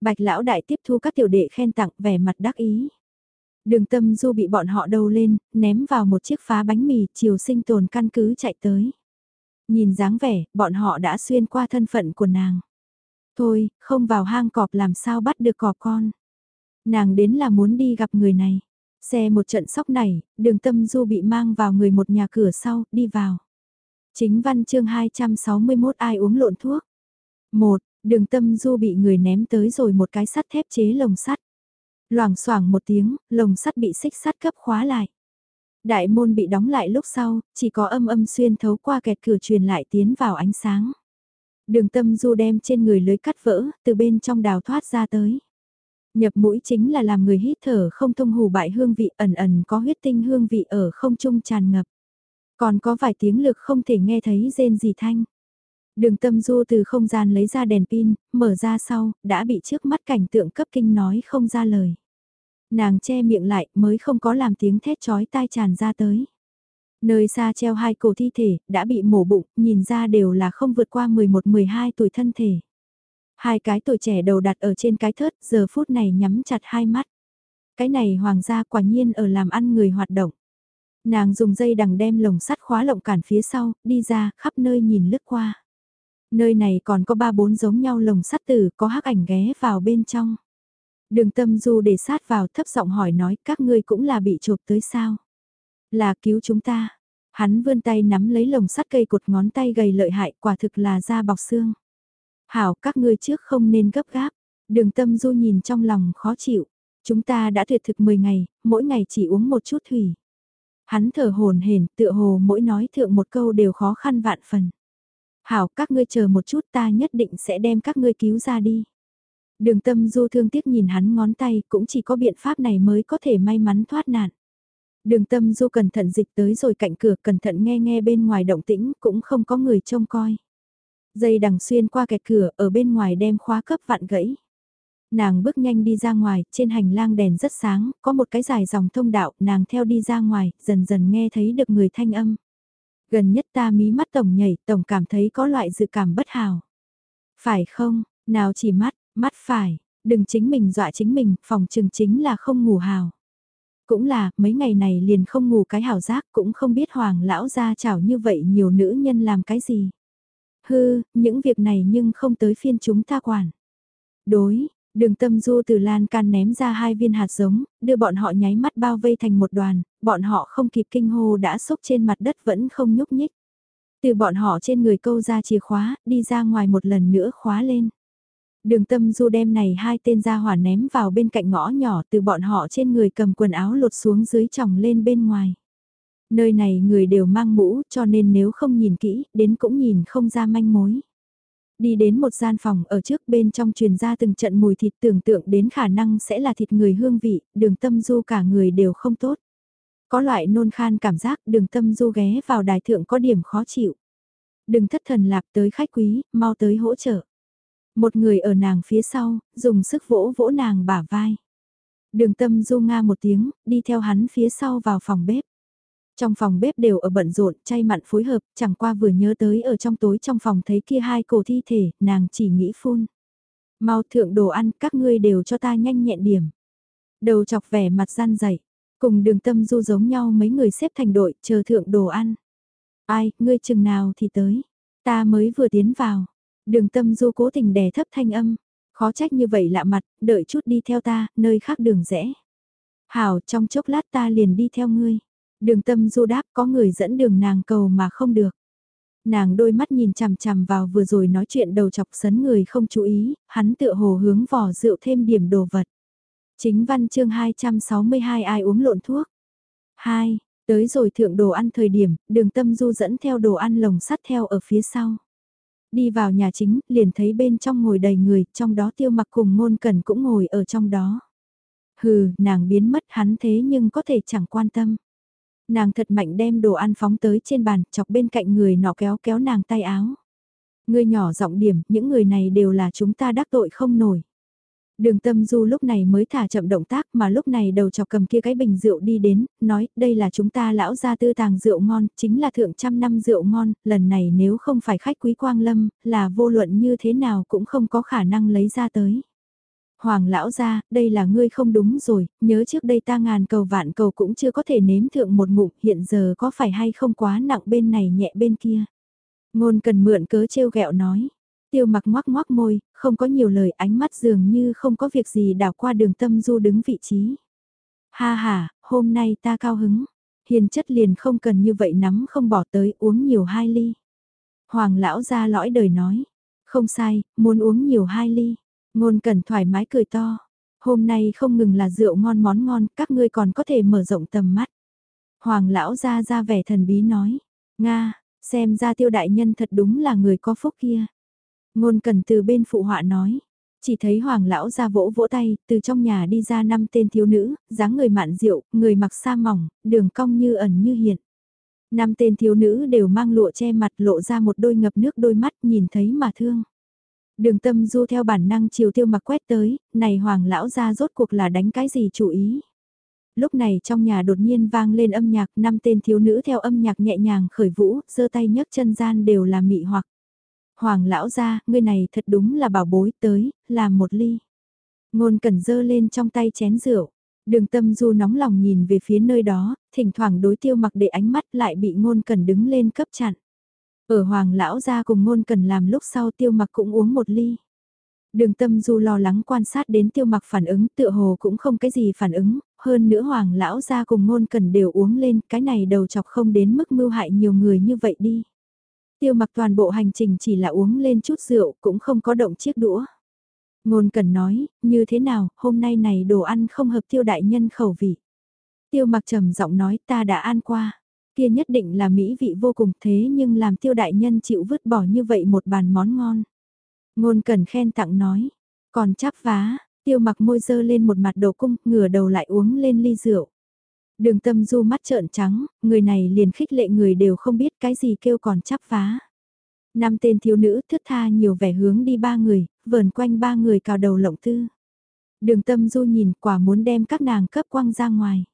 Bạch lão đại tiếp thu các tiểu đệ khen tặng vẻ mặt đắc ý. Đường tâm du bị bọn họ đầu lên, ném vào một chiếc phá bánh mì, chiều sinh tồn căn cứ chạy tới. Nhìn dáng vẻ, bọn họ đã xuyên qua thân phận của nàng. Thôi, không vào hang cọp làm sao bắt được cọp con. Nàng đến là muốn đi gặp người này. Xe một trận sóc này, đường tâm du bị mang vào người một nhà cửa sau, đi vào. Chính văn chương 261 ai uống lộn thuốc. một Đường tâm du bị người ném tới rồi một cái sắt thép chế lồng sắt. Loảng xoảng một tiếng, lồng sắt bị xích sắt cấp khóa lại. Đại môn bị đóng lại lúc sau, chỉ có âm âm xuyên thấu qua kẹt cửa truyền lại tiến vào ánh sáng. Đường tâm du đem trên người lưới cắt vỡ, từ bên trong đào thoát ra tới. Nhập mũi chính là làm người hít thở không thông hù bại hương vị ẩn ẩn có huyết tinh hương vị ở không trung tràn ngập. Còn có vài tiếng lực không thể nghe thấy rên gì thanh. Đường tâm du từ không gian lấy ra đèn pin, mở ra sau, đã bị trước mắt cảnh tượng cấp kinh nói không ra lời. Nàng che miệng lại mới không có làm tiếng thét chói tai tràn ra tới. Nơi xa treo hai cổ thi thể, đã bị mổ bụng, nhìn ra đều là không vượt qua 11-12 tuổi thân thể. Hai cái tuổi trẻ đầu đặt ở trên cái thớt, giờ phút này nhắm chặt hai mắt. Cái này hoàng gia quả nhiên ở làm ăn người hoạt động. Nàng dùng dây đằng đem lồng sắt khóa lộng cản phía sau, đi ra, khắp nơi nhìn lướt qua. Nơi này còn có ba bốn giống nhau lồng sắt tử, có hắc ảnh ghé vào bên trong. Đường tâm du để sát vào thấp giọng hỏi nói các ngươi cũng là bị chộp tới sao. Là cứu chúng ta. Hắn vươn tay nắm lấy lồng sắt cây cột ngón tay gầy lợi hại quả thực là da bọc xương. Hảo các ngươi trước không nên gấp gáp. Đường tâm du nhìn trong lòng khó chịu. Chúng ta đã tuyệt thực 10 ngày, mỗi ngày chỉ uống một chút thủy. Hắn thở hồn hển, tựa hồ mỗi nói thượng một câu đều khó khăn vạn phần. Hảo, các ngươi chờ một chút ta nhất định sẽ đem các ngươi cứu ra đi. Đường tâm du thương tiếc nhìn hắn ngón tay cũng chỉ có biện pháp này mới có thể may mắn thoát nạn. Đường tâm du cẩn thận dịch tới rồi cạnh cửa cẩn thận nghe nghe bên ngoài động tĩnh cũng không có người trông coi. Dây đằng xuyên qua kẹt cửa ở bên ngoài đem khóa cấp vạn gãy. Nàng bước nhanh đi ra ngoài, trên hành lang đèn rất sáng, có một cái dài dòng thông đạo, nàng theo đi ra ngoài, dần dần nghe thấy được người thanh âm. Gần nhất ta mí mắt tổng nhảy, tổng cảm thấy có loại dự cảm bất hào. Phải không, nào chỉ mắt, mắt phải, đừng chính mình dọa chính mình, phòng trừng chính là không ngủ hào. Cũng là, mấy ngày này liền không ngủ cái hào giác cũng không biết hoàng lão ra chảo như vậy nhiều nữ nhân làm cái gì. Hư, những việc này nhưng không tới phiên chúng ta quản. Đối, đường tâm du từ lan can ném ra hai viên hạt giống, đưa bọn họ nháy mắt bao vây thành một đoàn, bọn họ không kịp kinh hô đã xúc trên mặt đất vẫn không nhúc nhích. Từ bọn họ trên người câu ra chìa khóa, đi ra ngoài một lần nữa khóa lên. Đường tâm du đem này hai tên ra hỏa ném vào bên cạnh ngõ nhỏ từ bọn họ trên người cầm quần áo lột xuống dưới chồng lên bên ngoài. Nơi này người đều mang mũ cho nên nếu không nhìn kỹ, đến cũng nhìn không ra manh mối. Đi đến một gian phòng ở trước bên trong truyền ra từng trận mùi thịt tưởng tượng đến khả năng sẽ là thịt người hương vị, đường tâm du cả người đều không tốt. Có loại nôn khan cảm giác đường tâm du ghé vào đài thượng có điểm khó chịu. Đừng thất thần lạc tới khách quý, mau tới hỗ trợ. Một người ở nàng phía sau, dùng sức vỗ vỗ nàng bả vai. Đường tâm du nga một tiếng, đi theo hắn phía sau vào phòng bếp. Trong phòng bếp đều ở bận rộn, chay mặn phối hợp, chẳng qua vừa nhớ tới ở trong tối trong phòng thấy kia hai cổ thi thể, nàng chỉ nghĩ phun. Mau thượng đồ ăn, các ngươi đều cho ta nhanh nhẹn điểm. Đầu chọc vẻ mặt gian dậy, cùng đường tâm du giống nhau mấy người xếp thành đội, chờ thượng đồ ăn. Ai, ngươi chừng nào thì tới, ta mới vừa tiến vào. Đường tâm du cố tình đè thấp thanh âm, khó trách như vậy lạ mặt, đợi chút đi theo ta, nơi khác đường rẽ. Hảo, trong chốc lát ta liền đi theo ngươi. Đường tâm du đáp có người dẫn đường nàng cầu mà không được. Nàng đôi mắt nhìn chằm chằm vào vừa rồi nói chuyện đầu chọc sấn người không chú ý, hắn tựa hồ hướng vỏ rượu thêm điểm đồ vật. Chính văn chương 262 ai uống lộn thuốc. 2. Tới rồi thượng đồ ăn thời điểm, đường tâm du dẫn theo đồ ăn lồng sắt theo ở phía sau. Đi vào nhà chính, liền thấy bên trong ngồi đầy người, trong đó tiêu mặc cùng ngôn cần cũng ngồi ở trong đó. Hừ, nàng biến mất hắn thế nhưng có thể chẳng quan tâm. Nàng thật mạnh đem đồ ăn phóng tới trên bàn, chọc bên cạnh người nọ kéo kéo nàng tay áo. Người nhỏ giọng điểm, những người này đều là chúng ta đắc tội không nổi. Đường tâm du lúc này mới thả chậm động tác mà lúc này đầu chọc cầm kia cái bình rượu đi đến, nói đây là chúng ta lão gia tư tàng rượu ngon, chính là thượng trăm năm rượu ngon, lần này nếu không phải khách quý quang lâm, là vô luận như thế nào cũng không có khả năng lấy ra tới. Hoàng lão gia, đây là ngươi không đúng rồi, nhớ trước đây ta ngàn cầu vạn cầu cũng chưa có thể nếm thượng một ngụm, hiện giờ có phải hay không quá nặng bên này nhẹ bên kia. Ngôn cần mượn cớ trêu ghẹo nói. Tiêu mặc ngoác ngoác môi, không có nhiều lời ánh mắt dường như không có việc gì đảo qua đường tâm du đứng vị trí. Ha ha, hôm nay ta cao hứng. Hiền chất liền không cần như vậy nắm không bỏ tới uống nhiều hai ly. Hoàng lão ra lõi đời nói. Không sai, muốn uống nhiều hai ly. Ngôn cần thoải mái cười to. Hôm nay không ngừng là rượu ngon món ngon, các ngươi còn có thể mở rộng tầm mắt. Hoàng lão ra ra vẻ thần bí nói. Nga, xem ra tiêu đại nhân thật đúng là người có phúc kia. Ngôn cần từ bên phụ họa nói. Chỉ thấy hoàng lão ra vỗ vỗ tay, từ trong nhà đi ra năm tên thiếu nữ, dáng người mạn rượu, người mặc sa mỏng, đường cong như ẩn như hiện. Năm tên thiếu nữ đều mang lụa che mặt lộ ra một đôi ngập nước đôi mắt nhìn thấy mà thương. Đường tâm du theo bản năng chiều tiêu mặc quét tới, này hoàng lão ra rốt cuộc là đánh cái gì chủ ý. Lúc này trong nhà đột nhiên vang lên âm nhạc, năm tên thiếu nữ theo âm nhạc nhẹ nhàng khởi vũ, giơ tay nhấc chân gian đều là mị hoặc. Hoàng lão ra, người này thật đúng là bảo bối tới, làm một ly. Ngôn cẩn dơ lên trong tay chén rượu. Đường tâm du nóng lòng nhìn về phía nơi đó, thỉnh thoảng đối tiêu mặc để ánh mắt lại bị ngôn cẩn đứng lên cấp chặn. Ở hoàng lão ra cùng ngôn cần làm lúc sau tiêu mặc cũng uống một ly. Đường tâm du lo lắng quan sát đến tiêu mặc phản ứng tựa hồ cũng không cái gì phản ứng, hơn nữa hoàng lão ra cùng ngôn cần đều uống lên, cái này đầu chọc không đến mức mưu hại nhiều người như vậy đi. Tiêu mặc toàn bộ hành trình chỉ là uống lên chút rượu cũng không có động chiếc đũa. Ngôn cần nói, như thế nào, hôm nay này đồ ăn không hợp tiêu đại nhân khẩu vị. Tiêu mặc trầm giọng nói ta đã ăn qua, kia nhất định là mỹ vị vô cùng thế nhưng làm tiêu đại nhân chịu vứt bỏ như vậy một bàn món ngon. Ngôn cần khen tặng nói, Còn chắp vá, tiêu mặc môi dơ lên một mặt đồ cung, ngửa đầu lại uống lên ly rượu. Đường tâm du mắt trợn trắng, người này liền khích lệ người đều không biết cái gì kêu còn chắp vá. Năm tên thiếu nữ thức tha nhiều vẻ hướng đi ba người, vờn quanh ba người cào đầu lộng tư. Đường tâm du nhìn quả muốn đem các nàng cấp quăng ra ngoài.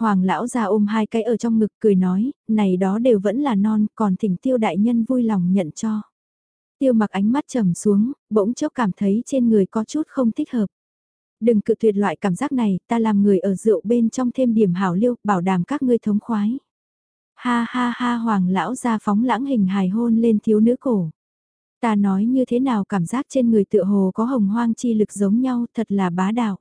Hoàng lão ra ôm hai cái ở trong ngực cười nói, này đó đều vẫn là non, còn thỉnh tiêu đại nhân vui lòng nhận cho. Tiêu mặc ánh mắt trầm xuống, bỗng chốc cảm thấy trên người có chút không thích hợp. Đừng cự tuyệt loại cảm giác này, ta làm người ở rượu bên trong thêm điểm hảo liêu, bảo đảm các ngươi thống khoái. Ha ha ha hoàng lão ra phóng lãng hình hài hôn lên thiếu nữ cổ. Ta nói như thế nào cảm giác trên người tựa hồ có hồng hoang chi lực giống nhau thật là bá đạo.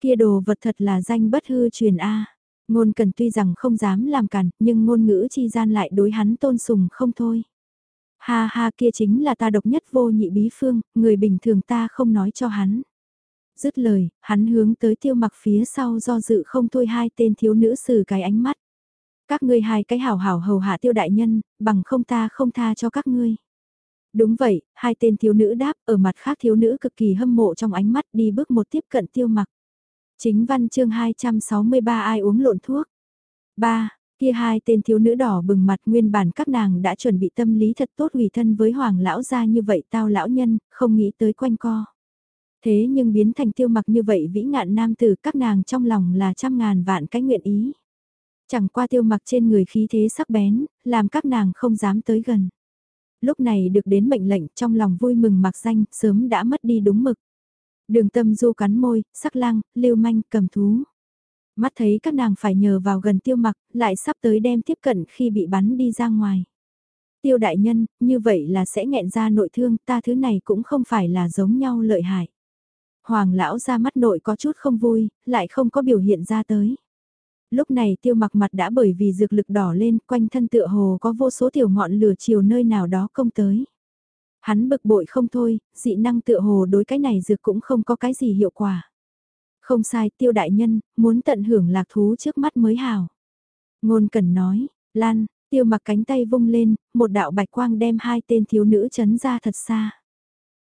Kia đồ vật thật là danh bất hư truyền A. Ngôn cần tuy rằng không dám làm cản, nhưng ngôn ngữ chi gian lại đối hắn tôn sùng không thôi. Ha ha kia chính là ta độc nhất vô nhị bí phương, người bình thường ta không nói cho hắn. Dứt lời, hắn hướng tới tiêu mặc phía sau do dự không thôi hai tên thiếu nữ xử cái ánh mắt. Các ngươi hai cái hảo hảo hầu hạ tiêu đại nhân, bằng không ta không tha cho các ngươi. Đúng vậy, hai tên thiếu nữ đáp, ở mặt khác thiếu nữ cực kỳ hâm mộ trong ánh mắt đi bước một tiếp cận tiêu mặc. Chính văn chương 263 ai uống lộn thuốc. 3. Kia hai tên thiếu nữ đỏ bừng mặt nguyên bản các nàng đã chuẩn bị tâm lý thật tốt hủy thân với hoàng lão gia như vậy tao lão nhân, không nghĩ tới quanh co. Thế nhưng biến thành tiêu mặc như vậy vĩ ngạn nam tử các nàng trong lòng là trăm ngàn vạn cái nguyện ý. Chẳng qua tiêu mặc trên người khí thế sắc bén, làm các nàng không dám tới gần. Lúc này được đến mệnh lệnh trong lòng vui mừng mặc danh, sớm đã mất đi đúng mực. Đường tâm du cắn môi, sắc lang, lưu manh, cầm thú. Mắt thấy các nàng phải nhờ vào gần tiêu mặc, lại sắp tới đem tiếp cận khi bị bắn đi ra ngoài. Tiêu đại nhân, như vậy là sẽ nghẹn ra nội thương, ta thứ này cũng không phải là giống nhau lợi hại. Hoàng lão ra mắt nội có chút không vui, lại không có biểu hiện ra tới. Lúc này tiêu mặc mặt đã bởi vì dược lực đỏ lên, quanh thân tựa hồ có vô số tiểu ngọn lửa chiều nơi nào đó công tới. Hắn bực bội không thôi, dị năng tựa hồ đối cái này dược cũng không có cái gì hiệu quả. Không sai tiêu đại nhân, muốn tận hưởng lạc thú trước mắt mới hào. Ngôn cần nói, Lan, tiêu mặc cánh tay vung lên, một đạo bạch quang đem hai tên thiếu nữ chấn ra thật xa.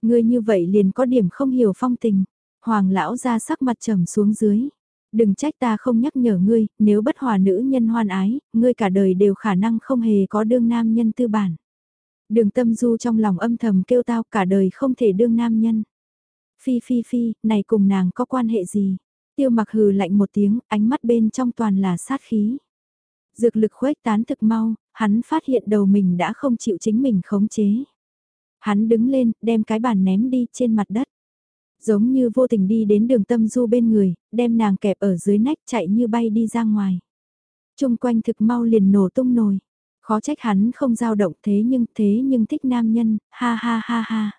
Ngươi như vậy liền có điểm không hiểu phong tình. Hoàng lão ra sắc mặt trầm xuống dưới. Đừng trách ta không nhắc nhở ngươi, nếu bất hòa nữ nhân hoan ái, ngươi cả đời đều khả năng không hề có đương nam nhân tư bản. Đường tâm du trong lòng âm thầm kêu tao cả đời không thể đương nam nhân. Phi phi phi, này cùng nàng có quan hệ gì? Tiêu mặc hừ lạnh một tiếng, ánh mắt bên trong toàn là sát khí. Dược lực khuếch tán thực mau, hắn phát hiện đầu mình đã không chịu chính mình khống chế. Hắn đứng lên, đem cái bàn ném đi trên mặt đất. Giống như vô tình đi đến đường tâm du bên người, đem nàng kẹp ở dưới nách chạy như bay đi ra ngoài. Trung quanh thực mau liền nổ tung nồi. Khó trách hắn không dao động thế nhưng thế nhưng thích nam nhân, ha ha ha ha.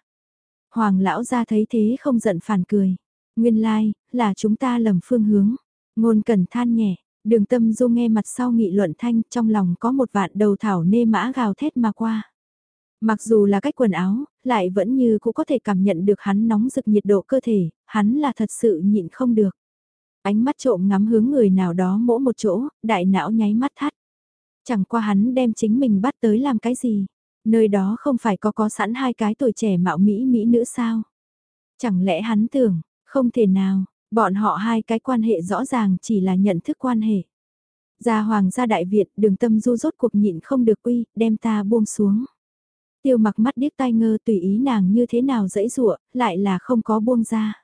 Hoàng lão ra thấy thế không giận phản cười. Nguyên lai, like, là chúng ta lầm phương hướng. Ngôn cẩn than nhẹ, đường tâm du nghe mặt sau nghị luận thanh trong lòng có một vạn đầu thảo nê mã gào thét mà qua. Mặc dù là cách quần áo, lại vẫn như cũng có thể cảm nhận được hắn nóng rực nhiệt độ cơ thể, hắn là thật sự nhịn không được. Ánh mắt trộm ngắm hướng người nào đó mỗ một chỗ, đại não nháy mắt thắt. Chẳng qua hắn đem chính mình bắt tới làm cái gì. Nơi đó không phải có có sẵn hai cái tuổi trẻ mạo mỹ mỹ nữ sao. Chẳng lẽ hắn tưởng, không thể nào, bọn họ hai cái quan hệ rõ ràng chỉ là nhận thức quan hệ. Gia hoàng gia đại Việt đường tâm du rốt cuộc nhịn không được uy, đem ta buông xuống. Tiêu mặc mắt điếc tai ngơ tùy ý nàng như thế nào dẫy dụa, lại là không có buông ra.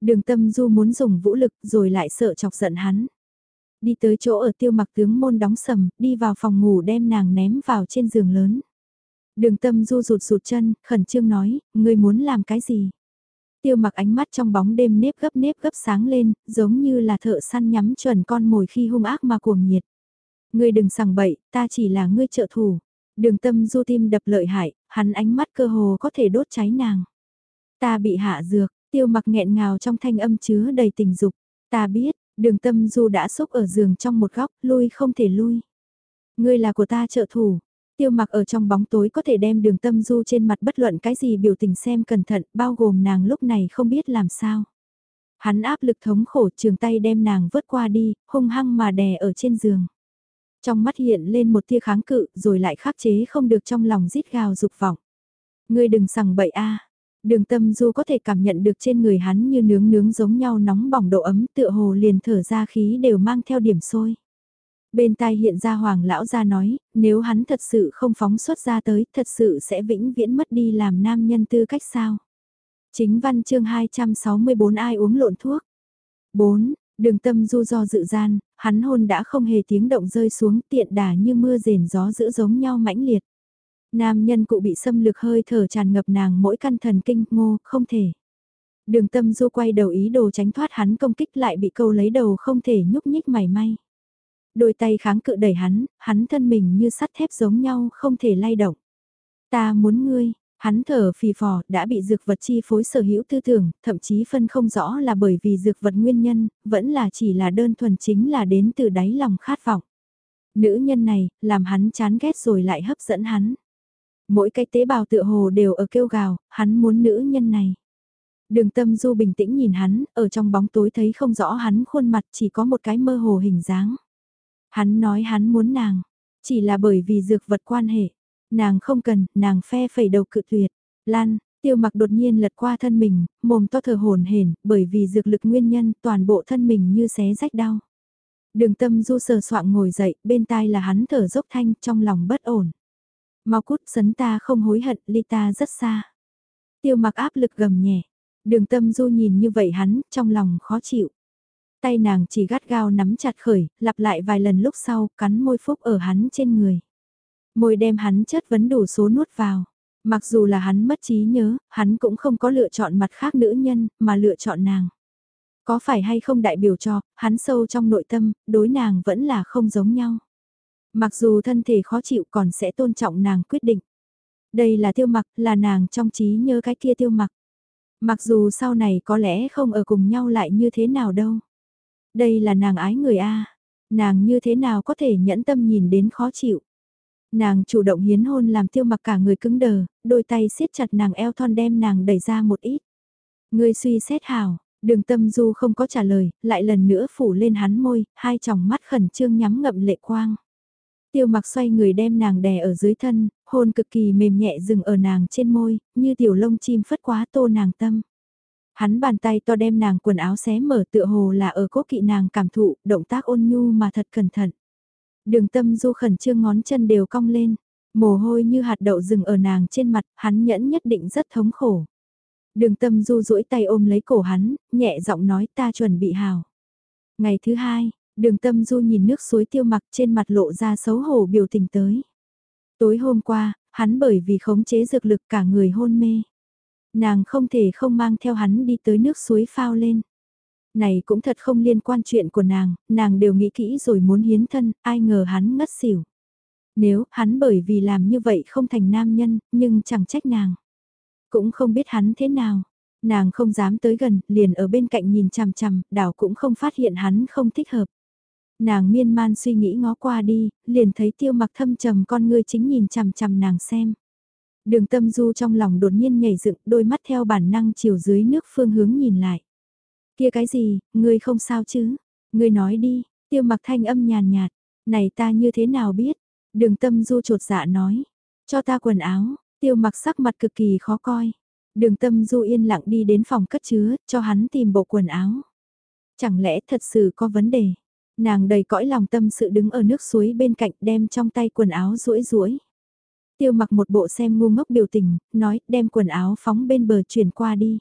Đường tâm du muốn dùng vũ lực rồi lại sợ chọc giận hắn. Đi tới chỗ ở tiêu mặc tướng môn đóng sầm, đi vào phòng ngủ đem nàng ném vào trên giường lớn. Đường tâm du rụt rụt chân, khẩn trương nói, ngươi muốn làm cái gì? Tiêu mặc ánh mắt trong bóng đêm nếp gấp nếp gấp sáng lên, giống như là thợ săn nhắm chuẩn con mồi khi hung ác mà cuồng nhiệt. Ngươi đừng sằng bậy, ta chỉ là ngươi trợ thủ. Đường tâm du tim đập lợi hại, hắn ánh mắt cơ hồ có thể đốt cháy nàng. Ta bị hạ dược, tiêu mặc nghẹn ngào trong thanh âm chứa đầy tình dục. Ta biết, đường tâm du đã xúc ở giường trong một góc, lui không thể lui. Ngươi là của ta trợ thủ. Tiêu mặc ở trong bóng tối có thể đem đường tâm du trên mặt bất luận cái gì biểu tình xem cẩn thận, bao gồm nàng lúc này không biết làm sao. Hắn áp lực thống khổ trường tay đem nàng vớt qua đi, hung hăng mà đè ở trên giường. Trong mắt hiện lên một tia kháng cự rồi lại khắc chế không được trong lòng rít gào dục vọng. Ngươi đừng sằng bậy a Đường tâm du có thể cảm nhận được trên người hắn như nướng nướng giống nhau nóng bỏng độ ấm tựa hồ liền thở ra khí đều mang theo điểm sôi. Bên tai hiện ra hoàng lão ra nói, nếu hắn thật sự không phóng xuất ra tới, thật sự sẽ vĩnh viễn mất đi làm nam nhân tư cách sao. Chính văn chương 264 ai uống lộn thuốc. 4. Đường tâm du do dự gian, hắn hôn đã không hề tiếng động rơi xuống tiện đà như mưa rền gió giữ giống nhau mãnh liệt. Nam nhân cụ bị xâm lược hơi thở tràn ngập nàng mỗi căn thần kinh ngô, không thể. Đường tâm du quay đầu ý đồ tránh thoát hắn công kích lại bị câu lấy đầu không thể nhúc nhích mảy may. Đôi tay kháng cự đẩy hắn, hắn thân mình như sắt thép giống nhau không thể lay động. Ta muốn ngươi, hắn thở phì phò đã bị dược vật chi phối sở hữu tư tưởng, thậm chí phân không rõ là bởi vì dược vật nguyên nhân, vẫn là chỉ là đơn thuần chính là đến từ đáy lòng khát vọng. Nữ nhân này, làm hắn chán ghét rồi lại hấp dẫn hắn. Mỗi cái tế bào tựa hồ đều ở kêu gào, hắn muốn nữ nhân này. Đường tâm du bình tĩnh nhìn hắn, ở trong bóng tối thấy không rõ hắn khuôn mặt chỉ có một cái mơ hồ hình dáng. Hắn nói hắn muốn nàng, chỉ là bởi vì dược vật quan hệ. Nàng không cần, nàng phe phẩy đầu cự tuyệt. Lan, tiêu mặc đột nhiên lật qua thân mình, mồm to thở hồn hển bởi vì dược lực nguyên nhân toàn bộ thân mình như xé rách đau. Đường tâm du sờ soạng ngồi dậy, bên tai là hắn thở dốc thanh trong lòng bất ổn. Mau cút sấn ta không hối hận, ly ta rất xa. Tiêu mặc áp lực gầm nhẹ. Đường tâm du nhìn như vậy hắn, trong lòng khó chịu. Tay nàng chỉ gắt gao nắm chặt khởi, lặp lại vài lần lúc sau, cắn môi phúc ở hắn trên người. Môi đem hắn chất vấn đủ số nuốt vào. Mặc dù là hắn mất trí nhớ, hắn cũng không có lựa chọn mặt khác nữ nhân, mà lựa chọn nàng. Có phải hay không đại biểu cho, hắn sâu trong nội tâm, đối nàng vẫn là không giống nhau. Mặc dù thân thể khó chịu còn sẽ tôn trọng nàng quyết định. Đây là tiêu mặc, là nàng trong trí nhớ cái kia tiêu mặc. Mặc dù sau này có lẽ không ở cùng nhau lại như thế nào đâu. Đây là nàng ái người A. Nàng như thế nào có thể nhẫn tâm nhìn đến khó chịu. Nàng chủ động hiến hôn làm tiêu mặc cả người cứng đờ, đôi tay siết chặt nàng eo thon đem nàng đẩy ra một ít. Người suy xét hảo, đường tâm du không có trả lời, lại lần nữa phủ lên hắn môi, hai tròng mắt khẩn trương nhắm ngậm lệ quang. Tiêu mặc xoay người đem nàng đè ở dưới thân, hôn cực kỳ mềm nhẹ dừng ở nàng trên môi, như tiểu lông chim phất quá tô nàng tâm. Hắn bàn tay to đem nàng quần áo xé mở tựa hồ là ở cố kỵ nàng cảm thụ, động tác ôn nhu mà thật cẩn thận. Đường tâm du khẩn trương ngón chân đều cong lên, mồ hôi như hạt đậu rừng ở nàng trên mặt, hắn nhẫn nhất định rất thống khổ. Đường tâm du duỗi tay ôm lấy cổ hắn, nhẹ giọng nói ta chuẩn bị hào. Ngày thứ hai, đường tâm du nhìn nước suối tiêu mặc trên mặt lộ ra xấu hổ biểu tình tới. Tối hôm qua, hắn bởi vì khống chế dược lực cả người hôn mê. Nàng không thể không mang theo hắn đi tới nước suối phao lên. Này cũng thật không liên quan chuyện của nàng, nàng đều nghĩ kỹ rồi muốn hiến thân, ai ngờ hắn ngất xỉu. Nếu hắn bởi vì làm như vậy không thành nam nhân, nhưng chẳng trách nàng. Cũng không biết hắn thế nào. Nàng không dám tới gần, liền ở bên cạnh nhìn chằm chằm, đảo cũng không phát hiện hắn không thích hợp. Nàng miên man suy nghĩ ngó qua đi, liền thấy tiêu mặc thâm trầm con ngươi chính nhìn chằm chằm nàng xem. Đường tâm du trong lòng đột nhiên nhảy dựng đôi mắt theo bản năng chiều dưới nước phương hướng nhìn lại. Kia cái gì, ngươi không sao chứ? Ngươi nói đi, tiêu mặc thanh âm nhàn nhạt, này ta như thế nào biết? Đường tâm du trột dạ nói, cho ta quần áo, tiêu mặc sắc mặt cực kỳ khó coi. Đường tâm du yên lặng đi đến phòng cất chứa, cho hắn tìm bộ quần áo. Chẳng lẽ thật sự có vấn đề? Nàng đầy cõi lòng tâm sự đứng ở nước suối bên cạnh đem trong tay quần áo rũi rũi. Tiêu mặc một bộ xem ngu ngốc biểu tình, nói đem quần áo phóng bên bờ chuyển qua đi.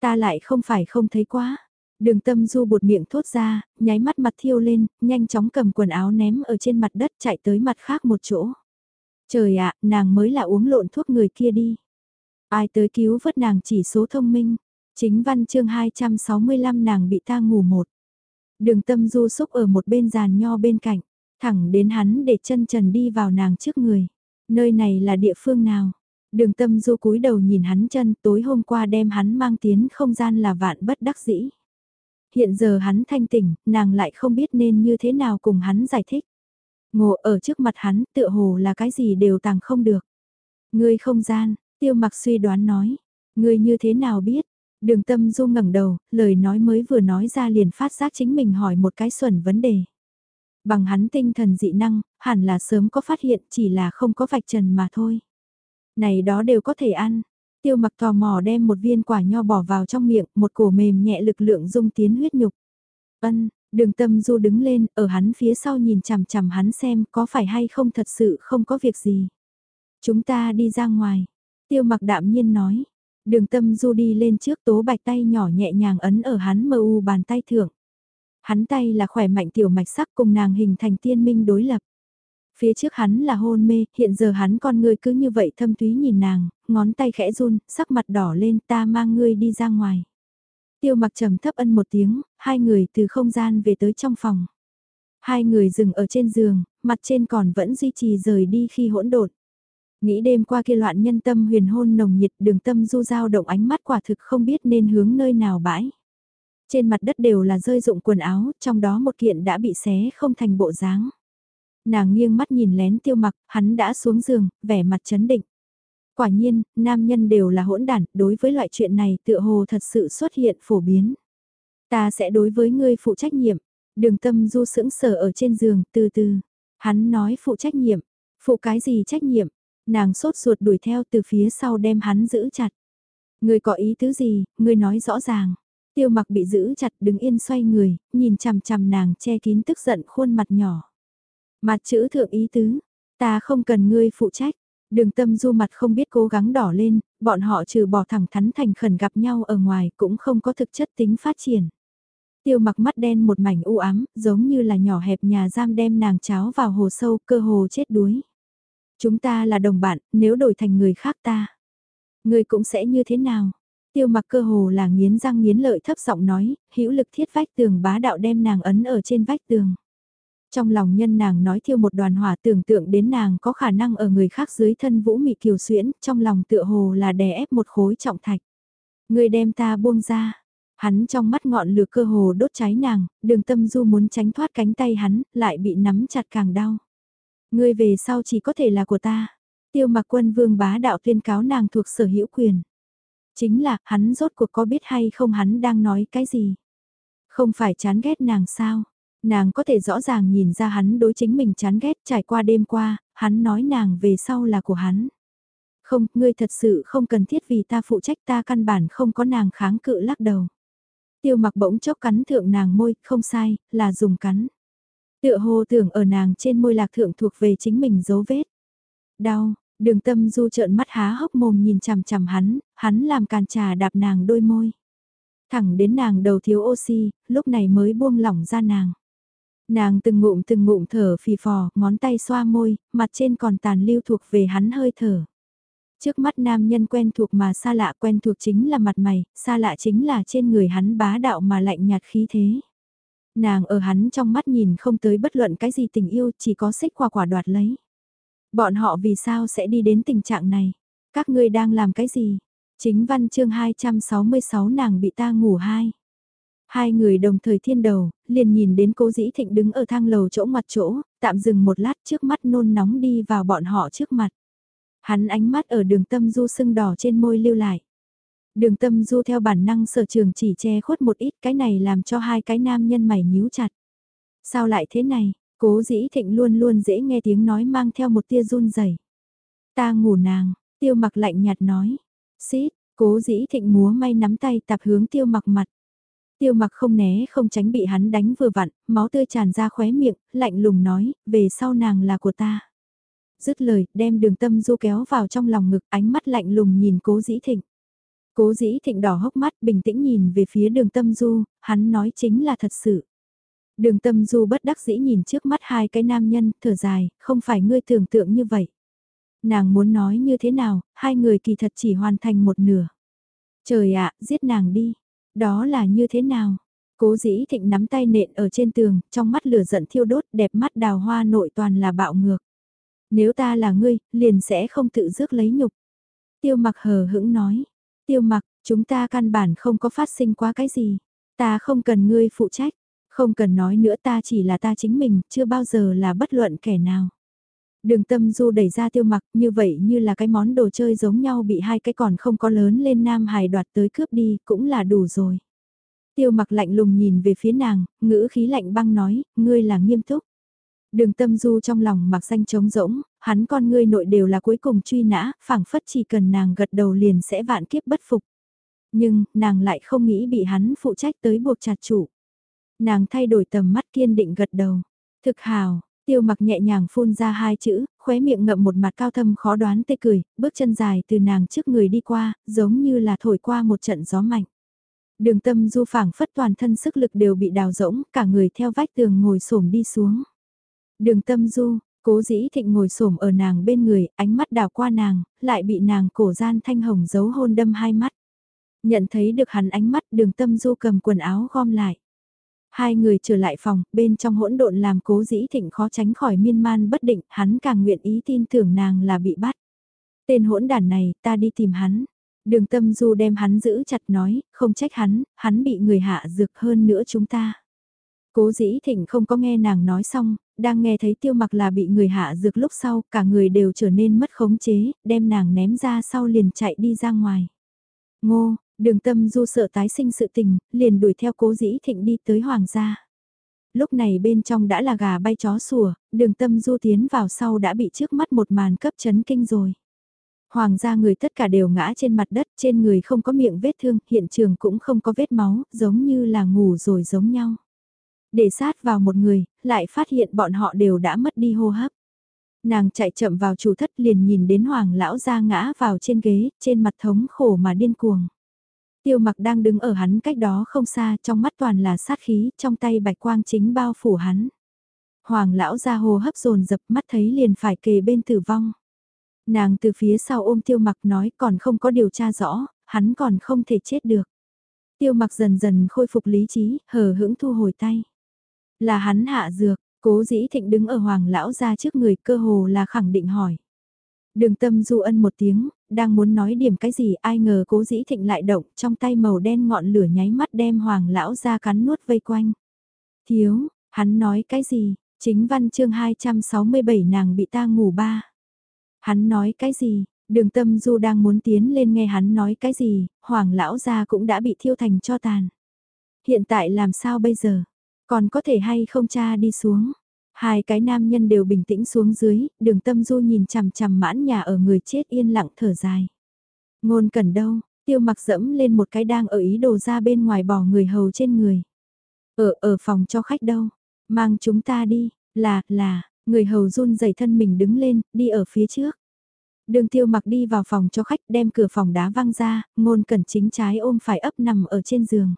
Ta lại không phải không thấy quá. Đường tâm du bột miệng thốt ra, nháy mắt mặt thiêu lên, nhanh chóng cầm quần áo ném ở trên mặt đất chạy tới mặt khác một chỗ. Trời ạ, nàng mới là uống lộn thuốc người kia đi. Ai tới cứu vớt nàng chỉ số thông minh. Chính văn chương 265 nàng bị ta ngủ một. Đường tâm du xúc ở một bên giàn nho bên cạnh, thẳng đến hắn để chân trần đi vào nàng trước người. Nơi này là địa phương nào? Đường tâm du cúi đầu nhìn hắn chân tối hôm qua đem hắn mang tiến không gian là vạn bất đắc dĩ. Hiện giờ hắn thanh tỉnh, nàng lại không biết nên như thế nào cùng hắn giải thích. Ngộ ở trước mặt hắn tựa hồ là cái gì đều tàng không được. Ngươi không gian, tiêu mặc suy đoán nói. Ngươi như thế nào biết? Đường tâm du ngẩng đầu, lời nói mới vừa nói ra liền phát giác chính mình hỏi một cái xuẩn vấn đề. Bằng hắn tinh thần dị năng, hẳn là sớm có phát hiện chỉ là không có vạch trần mà thôi. Này đó đều có thể ăn. Tiêu mặc tò mò đem một viên quả nho bỏ vào trong miệng, một cổ mềm nhẹ lực lượng dung tiến huyết nhục. Ân, đường tâm du đứng lên, ở hắn phía sau nhìn chằm chằm hắn xem có phải hay không thật sự không có việc gì. Chúng ta đi ra ngoài. Tiêu mặc đạm nhiên nói. Đường tâm du đi lên trước tố bạch tay nhỏ nhẹ nhàng ấn ở hắn mơ u bàn tay thượng. Hắn tay là khỏe mạnh tiểu mạch sắc cùng nàng hình thành tiên minh đối lập. Phía trước hắn là hôn mê, hiện giờ hắn con người cứ như vậy thâm túy nhìn nàng, ngón tay khẽ run, sắc mặt đỏ lên ta mang ngươi đi ra ngoài. Tiêu mặc trầm thấp ân một tiếng, hai người từ không gian về tới trong phòng. Hai người dừng ở trên giường, mặt trên còn vẫn duy trì rời đi khi hỗn độn. Nghĩ đêm qua kia loạn nhân tâm huyền hôn nồng nhiệt đường tâm du dao động ánh mắt quả thực không biết nên hướng nơi nào bãi. Trên mặt đất đều là rơi dụng quần áo, trong đó một kiện đã bị xé không thành bộ dáng. Nàng nghiêng mắt nhìn lén tiêu mặc, hắn đã xuống giường, vẻ mặt chấn định. Quả nhiên, nam nhân đều là hỗn đản, đối với loại chuyện này tựa hồ thật sự xuất hiện phổ biến. Ta sẽ đối với ngươi phụ trách nhiệm. Đường tâm du sững sờ ở trên giường, từ từ. Hắn nói phụ trách nhiệm. Phụ cái gì trách nhiệm? Nàng sốt ruột đuổi theo từ phía sau đem hắn giữ chặt. người có ý tứ gì, người nói rõ ràng. Tiêu mặc bị giữ chặt đứng yên xoay người, nhìn chằm chằm nàng che kín tức giận khuôn mặt nhỏ. Mặt chữ thượng ý tứ, ta không cần ngươi phụ trách. Đường tâm du mặt không biết cố gắng đỏ lên, bọn họ trừ bỏ thẳng thắn thành khẩn gặp nhau ở ngoài cũng không có thực chất tính phát triển. Tiêu mặc mắt đen một mảnh u ám, giống như là nhỏ hẹp nhà giam đem nàng cháo vào hồ sâu, cơ hồ chết đuối. Chúng ta là đồng bạn, nếu đổi thành người khác ta. Người cũng sẽ như thế nào? Tiêu mặc cơ hồ là nghiến răng nghiến lợi thấp giọng nói, hữu lực thiết vách tường bá đạo đem nàng ấn ở trên vách tường. Trong lòng nhân nàng nói thiêu một đoàn hỏa tưởng tượng đến nàng có khả năng ở người khác dưới thân vũ mị kiều xuyễn, trong lòng tựa hồ là đè ép một khối trọng thạch. Người đem ta buông ra, hắn trong mắt ngọn lửa cơ hồ đốt cháy nàng, đường tâm du muốn tránh thoát cánh tay hắn, lại bị nắm chặt càng đau ngươi về sau chỉ có thể là của ta. Tiêu mặc quân vương bá đạo tuyên cáo nàng thuộc sở hữu quyền. Chính là, hắn rốt cuộc có biết hay không hắn đang nói cái gì? Không phải chán ghét nàng sao? Nàng có thể rõ ràng nhìn ra hắn đối chính mình chán ghét trải qua đêm qua, hắn nói nàng về sau là của hắn. Không, ngươi thật sự không cần thiết vì ta phụ trách ta căn bản không có nàng kháng cự lắc đầu. Tiêu mặc bỗng chốc cắn thượng nàng môi, không sai, là dùng cắn. Tựa hồ tưởng ở nàng trên môi lạc thượng thuộc về chính mình dấu vết. Đau, đường tâm du trợn mắt há hốc mồm nhìn chằm chằm hắn, hắn làm càn trà đạp nàng đôi môi. Thẳng đến nàng đầu thiếu oxy, lúc này mới buông lỏng ra nàng. Nàng từng ngụm từng ngụm thở phì phò, ngón tay xoa môi, mặt trên còn tàn lưu thuộc về hắn hơi thở. Trước mắt nam nhân quen thuộc mà xa lạ quen thuộc chính là mặt mày, xa lạ chính là trên người hắn bá đạo mà lạnh nhạt khí thế. Nàng ở hắn trong mắt nhìn không tới bất luận cái gì tình yêu chỉ có xích quả quả đoạt lấy. Bọn họ vì sao sẽ đi đến tình trạng này? Các ngươi đang làm cái gì? Chính văn chương 266 nàng bị ta ngủ hai. Hai người đồng thời thiên đầu, liền nhìn đến cố dĩ thịnh đứng ở thang lầu chỗ mặt chỗ, tạm dừng một lát trước mắt nôn nóng đi vào bọn họ trước mặt. Hắn ánh mắt ở đường tâm du sưng đỏ trên môi lưu lại. Đường tâm du theo bản năng sở trường chỉ che khuất một ít cái này làm cho hai cái nam nhân mày nhíu chặt. Sao lại thế này, cố dĩ thịnh luôn luôn dễ nghe tiếng nói mang theo một tia run rẩy Ta ngủ nàng, tiêu mặc lạnh nhạt nói. Xít, cố dĩ thịnh múa may nắm tay tạp hướng tiêu mặc mặt. Tiêu mặc không né không tránh bị hắn đánh vừa vặn, máu tươi tràn ra khóe miệng, lạnh lùng nói, về sau nàng là của ta. Dứt lời, đem đường tâm du kéo vào trong lòng ngực, ánh mắt lạnh lùng nhìn cố dĩ thịnh. Cố dĩ thịnh đỏ hốc mắt, bình tĩnh nhìn về phía đường tâm du, hắn nói chính là thật sự. Đường tâm du bất đắc dĩ nhìn trước mắt hai cái nam nhân, thở dài, không phải ngươi tưởng tượng như vậy. Nàng muốn nói như thế nào, hai người kỳ thật chỉ hoàn thành một nửa. Trời ạ, giết nàng đi. Đó là như thế nào? Cố dĩ thịnh nắm tay nện ở trên tường, trong mắt lửa giận thiêu đốt, đẹp mắt đào hoa nội toàn là bạo ngược. Nếu ta là ngươi, liền sẽ không tự rước lấy nhục. Tiêu mặc hờ hững nói. Tiêu mặc, chúng ta căn bản không có phát sinh quá cái gì. Ta không cần ngươi phụ trách. Không cần nói nữa ta chỉ là ta chính mình, chưa bao giờ là bất luận kẻ nào. Đường tâm du đẩy ra tiêu mặc như vậy như là cái món đồ chơi giống nhau bị hai cái còn không có lớn lên nam hài đoạt tới cướp đi cũng là đủ rồi. Tiêu mặc lạnh lùng nhìn về phía nàng, ngữ khí lạnh băng nói, ngươi là nghiêm túc. Đường tâm du trong lòng mặc danh trống rỗng, hắn con ngươi nội đều là cuối cùng truy nã, phảng phất chỉ cần nàng gật đầu liền sẽ vạn kiếp bất phục. Nhưng, nàng lại không nghĩ bị hắn phụ trách tới buộc chặt chủ. Nàng thay đổi tầm mắt kiên định gật đầu. Thực hào, tiêu mặc nhẹ nhàng phun ra hai chữ, khóe miệng ngậm một mặt cao thâm khó đoán tê cười, bước chân dài từ nàng trước người đi qua, giống như là thổi qua một trận gió mạnh. Đường tâm du phảng phất toàn thân sức lực đều bị đào rỗng, cả người theo vách tường ngồi xổm đi xuống. Đường tâm du, cố dĩ thịnh ngồi xổm ở nàng bên người, ánh mắt đào qua nàng, lại bị nàng cổ gian thanh hồng giấu hôn đâm hai mắt. Nhận thấy được hắn ánh mắt đường tâm du cầm quần áo gom lại. Hai người trở lại phòng, bên trong hỗn độn làm cố dĩ thịnh khó tránh khỏi miên man bất định, hắn càng nguyện ý tin tưởng nàng là bị bắt. Tên hỗn đản này, ta đi tìm hắn. Đường tâm du đem hắn giữ chặt nói, không trách hắn, hắn bị người hạ dược hơn nữa chúng ta. Cố dĩ thịnh không có nghe nàng nói xong, đang nghe thấy tiêu mặc là bị người hạ dược lúc sau, cả người đều trở nên mất khống chế, đem nàng ném ra sau liền chạy đi ra ngoài. Ngô, đường tâm du sợ tái sinh sự tình, liền đuổi theo cố dĩ thịnh đi tới hoàng gia. Lúc này bên trong đã là gà bay chó sủa, đường tâm du tiến vào sau đã bị trước mắt một màn cấp chấn kinh rồi. Hoàng gia người tất cả đều ngã trên mặt đất, trên người không có miệng vết thương, hiện trường cũng không có vết máu, giống như là ngủ rồi giống nhau. Để sát vào một người, lại phát hiện bọn họ đều đã mất đi hô hấp. Nàng chạy chậm vào chủ thất liền nhìn đến hoàng lão ra ngã vào trên ghế, trên mặt thống khổ mà điên cuồng. Tiêu mặc đang đứng ở hắn cách đó không xa, trong mắt toàn là sát khí, trong tay bạch quang chính bao phủ hắn. Hoàng lão ra hồ hấp dồn dập mắt thấy liền phải kề bên tử vong. Nàng từ phía sau ôm tiêu mặc nói còn không có điều tra rõ, hắn còn không thể chết được. Tiêu mặc dần dần khôi phục lý trí, hờ hững thu hồi tay. Là hắn hạ dược, cố dĩ thịnh đứng ở hoàng lão ra trước người cơ hồ là khẳng định hỏi. Đường tâm du ân một tiếng, đang muốn nói điểm cái gì ai ngờ cố dĩ thịnh lại động trong tay màu đen ngọn lửa nháy mắt đem hoàng lão ra cắn nuốt vây quanh. Thiếu, hắn nói cái gì, chính văn chương 267 nàng bị ta ngủ ba. Hắn nói cái gì, đường tâm du đang muốn tiến lên nghe hắn nói cái gì, hoàng lão gia cũng đã bị thiêu thành cho tàn. Hiện tại làm sao bây giờ, còn có thể hay không cha đi xuống. Hai cái nam nhân đều bình tĩnh xuống dưới, đường tâm du nhìn chằm chằm mãn nhà ở người chết yên lặng thở dài. Ngôn cần đâu, tiêu mặc dẫm lên một cái đang ở ý đồ ra bên ngoài bỏ người hầu trên người. Ở, ở phòng cho khách đâu, mang chúng ta đi, là, là, người hầu run dày thân mình đứng lên, đi ở phía trước. Đường tiêu mặc đi vào phòng cho khách đem cửa phòng đá văng ra, ngôn cần chính trái ôm phải ấp nằm ở trên giường.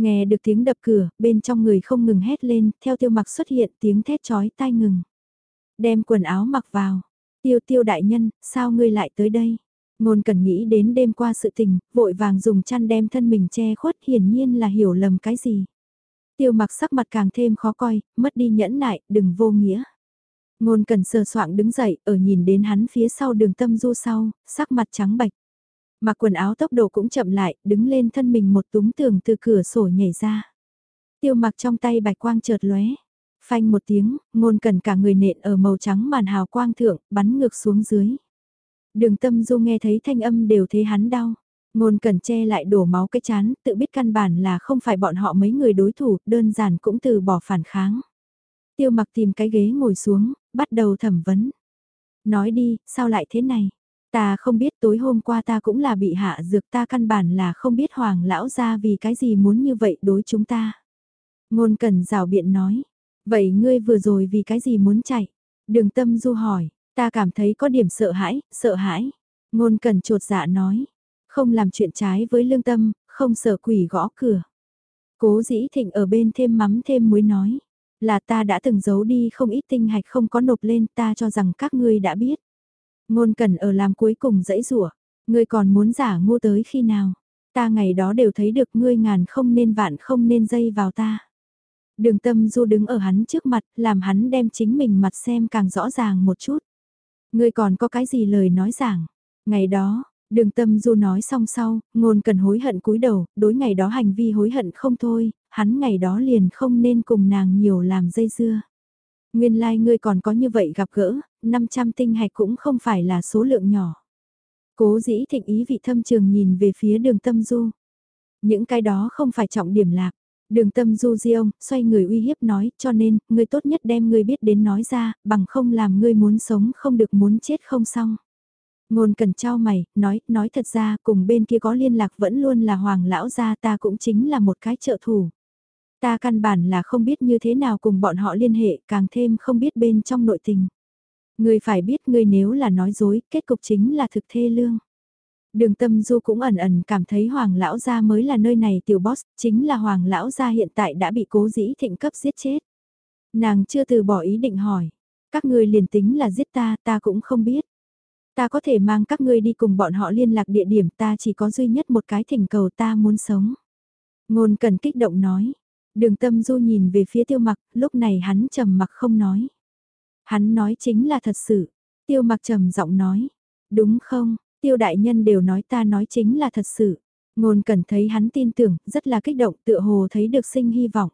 Nghe được tiếng đập cửa, bên trong người không ngừng hét lên, theo tiêu mặc xuất hiện tiếng thét chói tai ngừng. Đem quần áo mặc vào. Tiêu tiêu đại nhân, sao ngươi lại tới đây? Ngôn cần nghĩ đến đêm qua sự tình, vội vàng dùng chăn đem thân mình che khuất hiển nhiên là hiểu lầm cái gì. Tiêu mặc sắc mặt càng thêm khó coi, mất đi nhẫn nại, đừng vô nghĩa. Ngôn cần sờ soạng đứng dậy, ở nhìn đến hắn phía sau đường tâm du sau, sắc mặt trắng bạch. Mặc quần áo tốc độ cũng chậm lại, đứng lên thân mình một túng tường từ cửa sổ nhảy ra. Tiêu mặc trong tay bạch quang chợt lóe. Phanh một tiếng, ngôn cần cả người nện ở màu trắng màn hào quang thượng, bắn ngược xuống dưới. Đường tâm du nghe thấy thanh âm đều thấy hắn đau. Ngôn cần che lại đổ máu cái chán, tự biết căn bản là không phải bọn họ mấy người đối thủ, đơn giản cũng từ bỏ phản kháng. Tiêu mặc tìm cái ghế ngồi xuống, bắt đầu thẩm vấn. Nói đi, sao lại thế này? Ta không biết tối hôm qua ta cũng là bị hạ dược ta căn bản là không biết hoàng lão ra vì cái gì muốn như vậy đối chúng ta. Ngôn cần rào biện nói. Vậy ngươi vừa rồi vì cái gì muốn chạy? Đường tâm du hỏi, ta cảm thấy có điểm sợ hãi, sợ hãi. Ngôn cần trột dạ nói. Không làm chuyện trái với lương tâm, không sợ quỷ gõ cửa. Cố dĩ thịnh ở bên thêm mắm thêm muối nói. Là ta đã từng giấu đi không ít tinh hạch không có nộp lên ta cho rằng các ngươi đã biết. Ngôn cần ở làm cuối cùng dãy rủa ngươi còn muốn giả ngu tới khi nào. Ta ngày đó đều thấy được ngươi ngàn không nên vạn không nên dây vào ta. Đường tâm du đứng ở hắn trước mặt, làm hắn đem chính mình mặt xem càng rõ ràng một chút. Ngươi còn có cái gì lời nói giảng. Ngày đó, đường tâm du nói xong sau, ngôn cần hối hận cúi đầu, đối ngày đó hành vi hối hận không thôi, hắn ngày đó liền không nên cùng nàng nhiều làm dây dưa. Nguyên lai like ngươi còn có như vậy gặp gỡ, 500 tinh hạch cũng không phải là số lượng nhỏ. Cố dĩ thịnh ý vị thâm trường nhìn về phía đường tâm du. Những cái đó không phải trọng điểm lạc. Đường tâm du di ông, xoay người uy hiếp nói, cho nên, ngươi tốt nhất đem ngươi biết đến nói ra, bằng không làm ngươi muốn sống không được muốn chết không xong. Ngôn cần trao mày, nói, nói thật ra, cùng bên kia có liên lạc vẫn luôn là hoàng lão gia ta cũng chính là một cái trợ thủ. Ta căn bản là không biết như thế nào cùng bọn họ liên hệ, càng thêm không biết bên trong nội tình. Ngươi phải biết ngươi nếu là nói dối, kết cục chính là thực thê lương. Đường tâm du cũng ẩn ẩn cảm thấy hoàng lão gia mới là nơi này tiểu boss, chính là hoàng lão gia hiện tại đã bị cố dĩ thịnh cấp giết chết. Nàng chưa từ bỏ ý định hỏi, các ngươi liền tính là giết ta, ta cũng không biết. Ta có thể mang các ngươi đi cùng bọn họ liên lạc địa điểm ta chỉ có duy nhất một cái thỉnh cầu ta muốn sống. Ngôn cần kích động nói. Đường tâm du nhìn về phía tiêu mặc, lúc này hắn trầm mặc không nói. Hắn nói chính là thật sự. Tiêu mặc trầm giọng nói. Đúng không, tiêu đại nhân đều nói ta nói chính là thật sự. Ngôn cần thấy hắn tin tưởng, rất là kích động tựa hồ thấy được sinh hy vọng.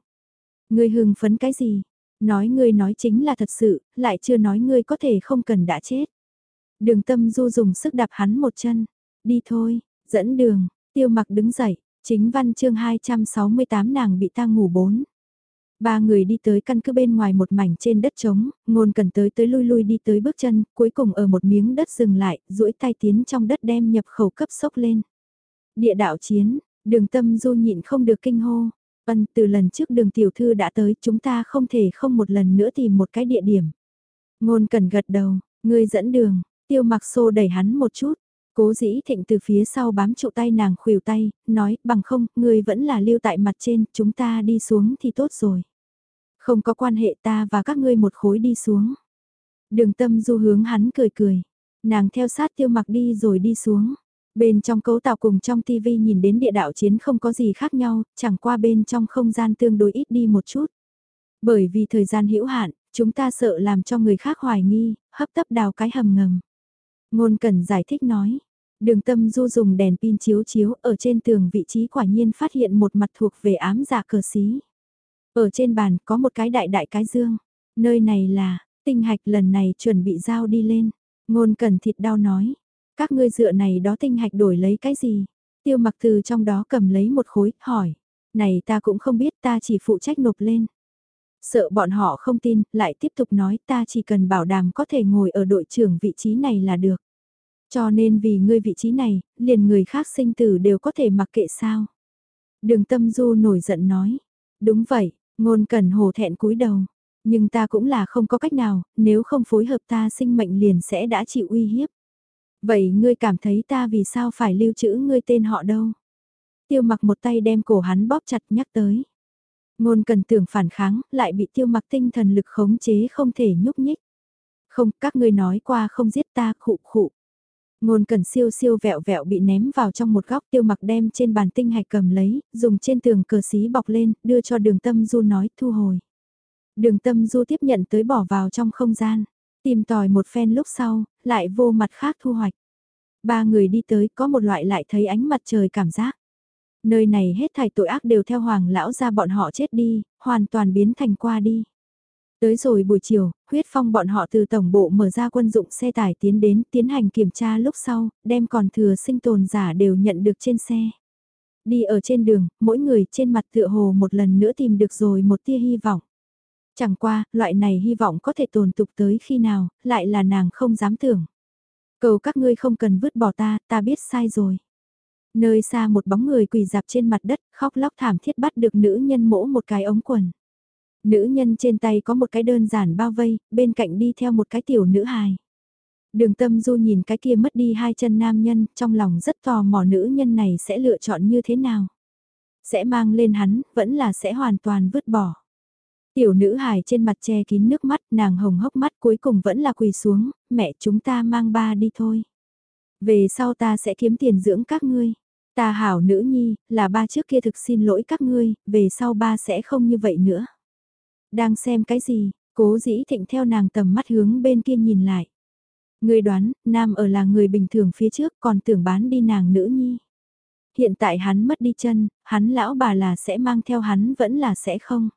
Ngươi hưng phấn cái gì? Nói ngươi nói chính là thật sự, lại chưa nói ngươi có thể không cần đã chết. Đường tâm du dùng sức đạp hắn một chân. Đi thôi, dẫn đường, tiêu mặc đứng dậy, chính văn chương 268 nàng bị tang ngủ bốn. Ba người đi tới căn cứ bên ngoài một mảnh trên đất trống, ngôn cần tới tới lui lui đi tới bước chân, cuối cùng ở một miếng đất dừng lại, duỗi tay tiến trong đất đem nhập khẩu cấp sốc lên. Địa đạo chiến, đường tâm du nhịn không được kinh hô. Vân từ lần trước đường tiểu thư đã tới chúng ta không thể không một lần nữa tìm một cái địa điểm. Ngôn cần gật đầu, ngươi dẫn đường, Tiêu mặc xô đẩy hắn một chút, cố dĩ thịnh từ phía sau bám trụ tay nàng khuỷu tay, nói bằng không, người vẫn là lưu tại mặt trên, chúng ta đi xuống thì tốt rồi. Không có quan hệ ta và các ngươi một khối đi xuống. Đường tâm du hướng hắn cười cười, nàng theo sát tiêu mặc đi rồi đi xuống. Bên trong cấu tạo cùng trong tivi nhìn đến địa đạo chiến không có gì khác nhau, chẳng qua bên trong không gian tương đối ít đi một chút. Bởi vì thời gian hữu hạn, chúng ta sợ làm cho người khác hoài nghi, hấp tấp đào cái hầm ngầm. Ngôn Cần giải thích nói. Đường tâm du dùng đèn pin chiếu chiếu ở trên tường vị trí quả nhiên phát hiện một mặt thuộc về ám giả cờ xí. Ở trên bàn có một cái đại đại cái dương. Nơi này là, tinh hạch lần này chuẩn bị giao đi lên. Ngôn cần thịt đau nói. Các ngươi dựa này đó tinh hạch đổi lấy cái gì? Tiêu mặc từ trong đó cầm lấy một khối, hỏi. Này ta cũng không biết ta chỉ phụ trách nộp lên. Sợ bọn họ không tin, lại tiếp tục nói ta chỉ cần bảo đảm có thể ngồi ở đội trưởng vị trí này là được. Cho nên vì ngươi vị trí này, liền người khác sinh tử đều có thể mặc kệ sao. Đường tâm du nổi giận nói. Đúng vậy, ngôn cần hồ thẹn cúi đầu. Nhưng ta cũng là không có cách nào, nếu không phối hợp ta sinh mệnh liền sẽ đã chịu uy hiếp. Vậy ngươi cảm thấy ta vì sao phải lưu trữ ngươi tên họ đâu? Tiêu mặc một tay đem cổ hắn bóp chặt nhắc tới. Ngôn cần tưởng phản kháng, lại bị tiêu mặc tinh thần lực khống chế không thể nhúc nhích. Không, các ngươi nói qua không giết ta, khụ khụ. Ngôn cần siêu siêu vẹo vẹo bị ném vào trong một góc tiêu mặc đem trên bàn tinh hạch cầm lấy, dùng trên tường cờ xí bọc lên, đưa cho đường tâm du nói thu hồi. Đường tâm du tiếp nhận tới bỏ vào trong không gian, tìm tòi một phen lúc sau, lại vô mặt khác thu hoạch. Ba người đi tới có một loại lại thấy ánh mặt trời cảm giác. Nơi này hết thảy tội ác đều theo hoàng lão ra bọn họ chết đi, hoàn toàn biến thành qua đi. Tới rồi buổi chiều, huyết phong bọn họ từ tổng bộ mở ra quân dụng xe tải tiến đến tiến hành kiểm tra lúc sau, đem còn thừa sinh tồn giả đều nhận được trên xe. Đi ở trên đường, mỗi người trên mặt tựa hồ một lần nữa tìm được rồi một tia hy vọng. Chẳng qua, loại này hy vọng có thể tồn tục tới khi nào, lại là nàng không dám tưởng. Cầu các ngươi không cần vứt bỏ ta, ta biết sai rồi. Nơi xa một bóng người quỳ dạp trên mặt đất, khóc lóc thảm thiết bắt được nữ nhân mỗ một cái ống quần. Nữ nhân trên tay có một cái đơn giản bao vây, bên cạnh đi theo một cái tiểu nữ hài. Đường tâm du nhìn cái kia mất đi hai chân nam nhân, trong lòng rất tò mò nữ nhân này sẽ lựa chọn như thế nào. Sẽ mang lên hắn, vẫn là sẽ hoàn toàn vứt bỏ. Tiểu nữ hài trên mặt che kín nước mắt, nàng hồng hốc mắt cuối cùng vẫn là quỳ xuống, mẹ chúng ta mang ba đi thôi. Về sau ta sẽ kiếm tiền dưỡng các ngươi. Ta hảo nữ nhi, là ba trước kia thực xin lỗi các ngươi, về sau ba sẽ không như vậy nữa. Đang xem cái gì, cố dĩ thịnh theo nàng tầm mắt hướng bên kia nhìn lại. Người đoán, nam ở là người bình thường phía trước còn tưởng bán đi nàng nữ nhi. Hiện tại hắn mất đi chân, hắn lão bà là sẽ mang theo hắn vẫn là sẽ không.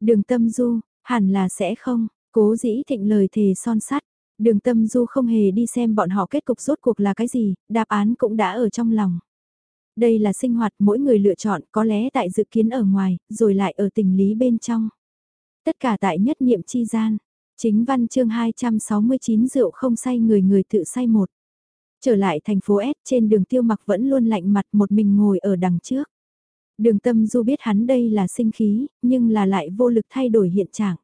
Đường tâm du, hẳn là sẽ không, cố dĩ thịnh lời thề son sắt. Đường tâm du không hề đi xem bọn họ kết cục rốt cuộc là cái gì, đáp án cũng đã ở trong lòng. Đây là sinh hoạt mỗi người lựa chọn có lẽ tại dự kiến ở ngoài, rồi lại ở tình lý bên trong. Tất cả tại nhất niệm chi gian. Chính văn chương 269 rượu không say người người tự say một. Trở lại thành phố S trên đường tiêu mặc vẫn luôn lạnh mặt một mình ngồi ở đằng trước. Đường tâm du biết hắn đây là sinh khí, nhưng là lại vô lực thay đổi hiện trạng.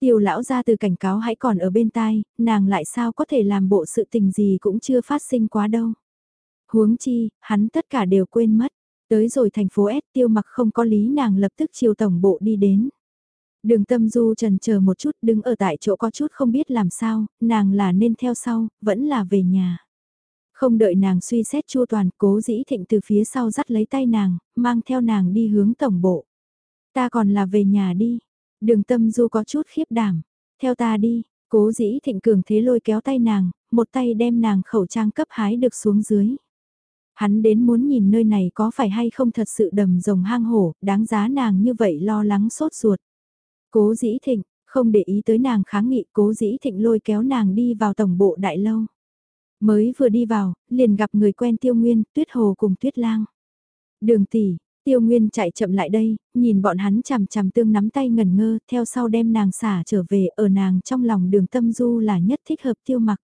Tiêu lão ra từ cảnh cáo hãy còn ở bên tai, nàng lại sao có thể làm bộ sự tình gì cũng chưa phát sinh quá đâu. Huống chi, hắn tất cả đều quên mất. Tới rồi thành phố S tiêu mặc không có lý nàng lập tức chiều tổng bộ đi đến. Đường tâm du trần chờ một chút đứng ở tại chỗ có chút không biết làm sao, nàng là nên theo sau, vẫn là về nhà. Không đợi nàng suy xét chua toàn, cố dĩ thịnh từ phía sau dắt lấy tay nàng, mang theo nàng đi hướng tổng bộ. Ta còn là về nhà đi. Đường tâm du có chút khiếp đảm. Theo ta đi, cố dĩ thịnh cường thế lôi kéo tay nàng, một tay đem nàng khẩu trang cấp hái được xuống dưới. Hắn đến muốn nhìn nơi này có phải hay không thật sự đầm rồng hang hổ, đáng giá nàng như vậy lo lắng sốt ruột. Cố dĩ thịnh, không để ý tới nàng kháng nghị cố dĩ thịnh lôi kéo nàng đi vào tổng bộ đại lâu. Mới vừa đi vào, liền gặp người quen Tiêu Nguyên, Tuyết Hồ cùng Tuyết Lang. Đường tỷ, Tiêu Nguyên chạy chậm lại đây, nhìn bọn hắn chằm chằm tương nắm tay ngẩn ngơ, theo sau đem nàng xả trở về, ở nàng trong lòng đường tâm du là nhất thích hợp tiêu mặc.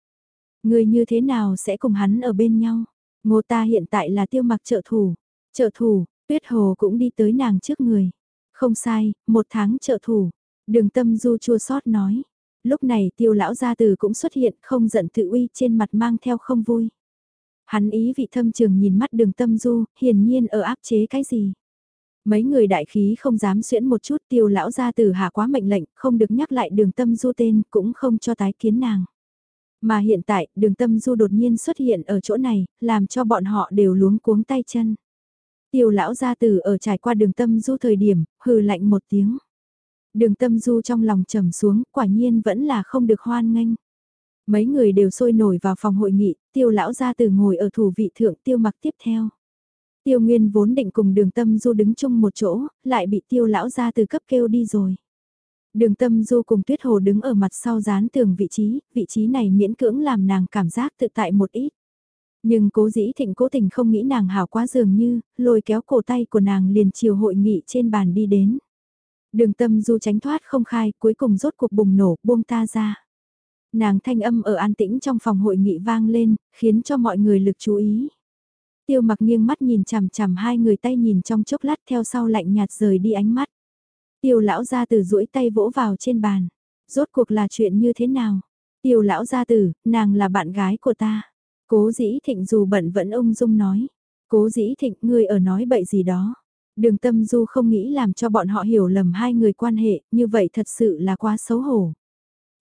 Người như thế nào sẽ cùng hắn ở bên nhau? Ngô ta hiện tại là tiêu mặc trợ thủ. Trợ thủ, Tuyết Hồ cũng đi tới nàng trước người. Không sai, một tháng trợ thủ. Đường tâm du chua sót nói lúc này tiêu lão gia từ cũng xuất hiện không giận tự uy trên mặt mang theo không vui. Hắn ý vị thâm trường nhìn mắt đường tâm du, hiển nhiên ở áp chế cái gì. Mấy người đại khí không dám xuyễn một chút tiêu lão gia từ hạ quá mệnh lệnh, không được nhắc lại đường tâm du tên, cũng không cho tái kiến nàng. Mà hiện tại, đường tâm du đột nhiên xuất hiện ở chỗ này, làm cho bọn họ đều luống cuống tay chân. Tiêu lão gia tử ở trải qua đường tâm du thời điểm, hừ lạnh một tiếng. Đường tâm du trong lòng trầm xuống, quả nhiên vẫn là không được hoan nghênh. Mấy người đều sôi nổi vào phòng hội nghị, tiêu lão gia tử ngồi ở thủ vị thượng tiêu mặc tiếp theo. Tiêu Nguyên vốn định cùng đường tâm du đứng chung một chỗ, lại bị tiêu lão gia tử cấp kêu đi rồi. Đường tâm du cùng tuyết hồ đứng ở mặt sau dán tường vị trí, vị trí này miễn cưỡng làm nàng cảm giác tự tại một ít. Nhưng cố dĩ thịnh cố tình không nghĩ nàng hảo quá dường như, lôi kéo cổ tay của nàng liền chiều hội nghị trên bàn đi đến. Đường tâm du tránh thoát không khai, cuối cùng rốt cuộc bùng nổ, buông ta ra. Nàng thanh âm ở an tĩnh trong phòng hội nghị vang lên, khiến cho mọi người lực chú ý. Tiêu mặc nghiêng mắt nhìn chằm chằm hai người tay nhìn trong chốc lát theo sau lạnh nhạt rời đi ánh mắt. Tiêu lão ra từ duỗi tay vỗ vào trên bàn. Rốt cuộc là chuyện như thế nào? Tiêu lão gia tử, nàng là bạn gái của ta. Cố dĩ thịnh dù bận vẫn ung dung nói. Cố dĩ thịnh ngươi ở nói bậy gì đó. Đường tâm du không nghĩ làm cho bọn họ hiểu lầm hai người quan hệ, như vậy thật sự là quá xấu hổ.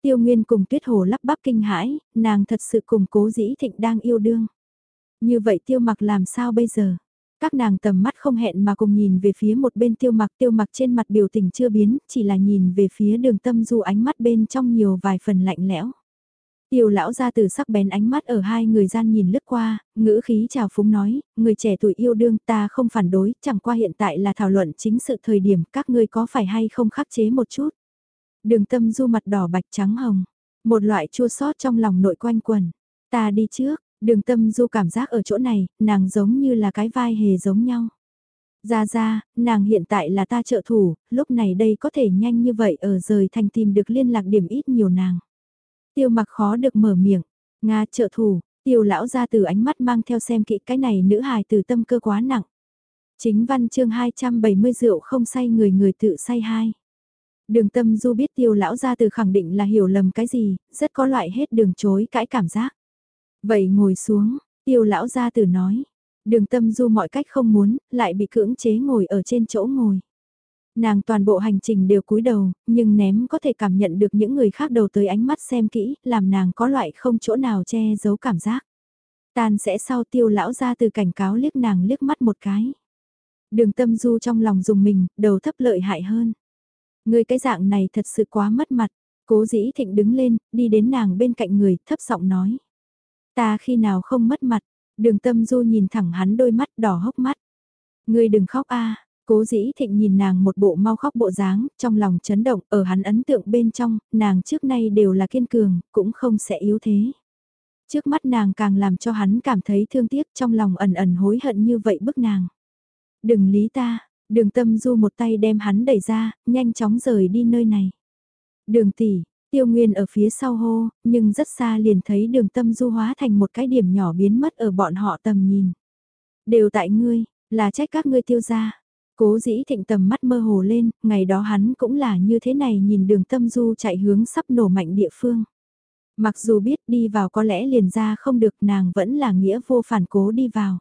Tiêu Nguyên cùng Tuyết Hồ lắp bắp kinh hãi, nàng thật sự cùng cố dĩ thịnh đang yêu đương. Như vậy tiêu mặc làm sao bây giờ? Các nàng tầm mắt không hẹn mà cùng nhìn về phía một bên tiêu mặc tiêu mặc trên mặt biểu tình chưa biến, chỉ là nhìn về phía đường tâm du ánh mắt bên trong nhiều vài phần lạnh lẽo. Tiêu lão ra từ sắc bén ánh mắt ở hai người gian nhìn lướt qua, ngữ khí chào phúng nói, người trẻ tuổi yêu đương ta không phản đối, chẳng qua hiện tại là thảo luận chính sự thời điểm các ngươi có phải hay không khắc chế một chút. Đường tâm du mặt đỏ bạch trắng hồng, một loại chua sót trong lòng nội quanh quần. Ta đi trước, đường tâm du cảm giác ở chỗ này, nàng giống như là cái vai hề giống nhau. Ra ra, nàng hiện tại là ta trợ thủ, lúc này đây có thể nhanh như vậy ở rời thành tìm được liên lạc điểm ít nhiều nàng. Tiêu mặc khó được mở miệng. Nga trợ thủ, tiêu lão ra từ ánh mắt mang theo xem kỹ cái này nữ hài từ tâm cơ quá nặng. Chính văn chương 270 rượu không say người người tự say hai. Đường tâm du biết tiêu lão ra từ khẳng định là hiểu lầm cái gì, rất có loại hết đường chối cãi cảm giác. Vậy ngồi xuống, tiêu lão ra từ nói. Đường tâm du mọi cách không muốn, lại bị cưỡng chế ngồi ở trên chỗ ngồi. Nàng toàn bộ hành trình đều cúi đầu, nhưng ném có thể cảm nhận được những người khác đầu tới ánh mắt xem kỹ, làm nàng có loại không chỗ nào che giấu cảm giác. Tan sẽ sau tiêu lão ra từ cảnh cáo liếc nàng liếc mắt một cái. Đường tâm du trong lòng dùng mình, đầu thấp lợi hại hơn. Người cái dạng này thật sự quá mất mặt. Cố dĩ thịnh đứng lên, đi đến nàng bên cạnh người, thấp giọng nói. Ta khi nào không mất mặt, đường tâm du nhìn thẳng hắn đôi mắt đỏ hốc mắt. Người đừng khóc a Cố dĩ thịnh nhìn nàng một bộ mau khóc bộ dáng, trong lòng chấn động, ở hắn ấn tượng bên trong, nàng trước nay đều là kiên cường, cũng không sẽ yếu thế. Trước mắt nàng càng làm cho hắn cảm thấy thương tiếc trong lòng ẩn ẩn hối hận như vậy bức nàng. Đừng lý ta, đường tâm du một tay đem hắn đẩy ra, nhanh chóng rời đi nơi này. Đường tỷ, tiêu nguyên ở phía sau hô, nhưng rất xa liền thấy đường tâm du hóa thành một cái điểm nhỏ biến mất ở bọn họ tầm nhìn. Đều tại ngươi, là trách các ngươi tiêu ra. Cố dĩ thịnh tầm mắt mơ hồ lên, ngày đó hắn cũng là như thế này nhìn đường tâm du chạy hướng sắp nổ mạnh địa phương. Mặc dù biết đi vào có lẽ liền ra không được nàng vẫn là nghĩa vô phản cố đi vào.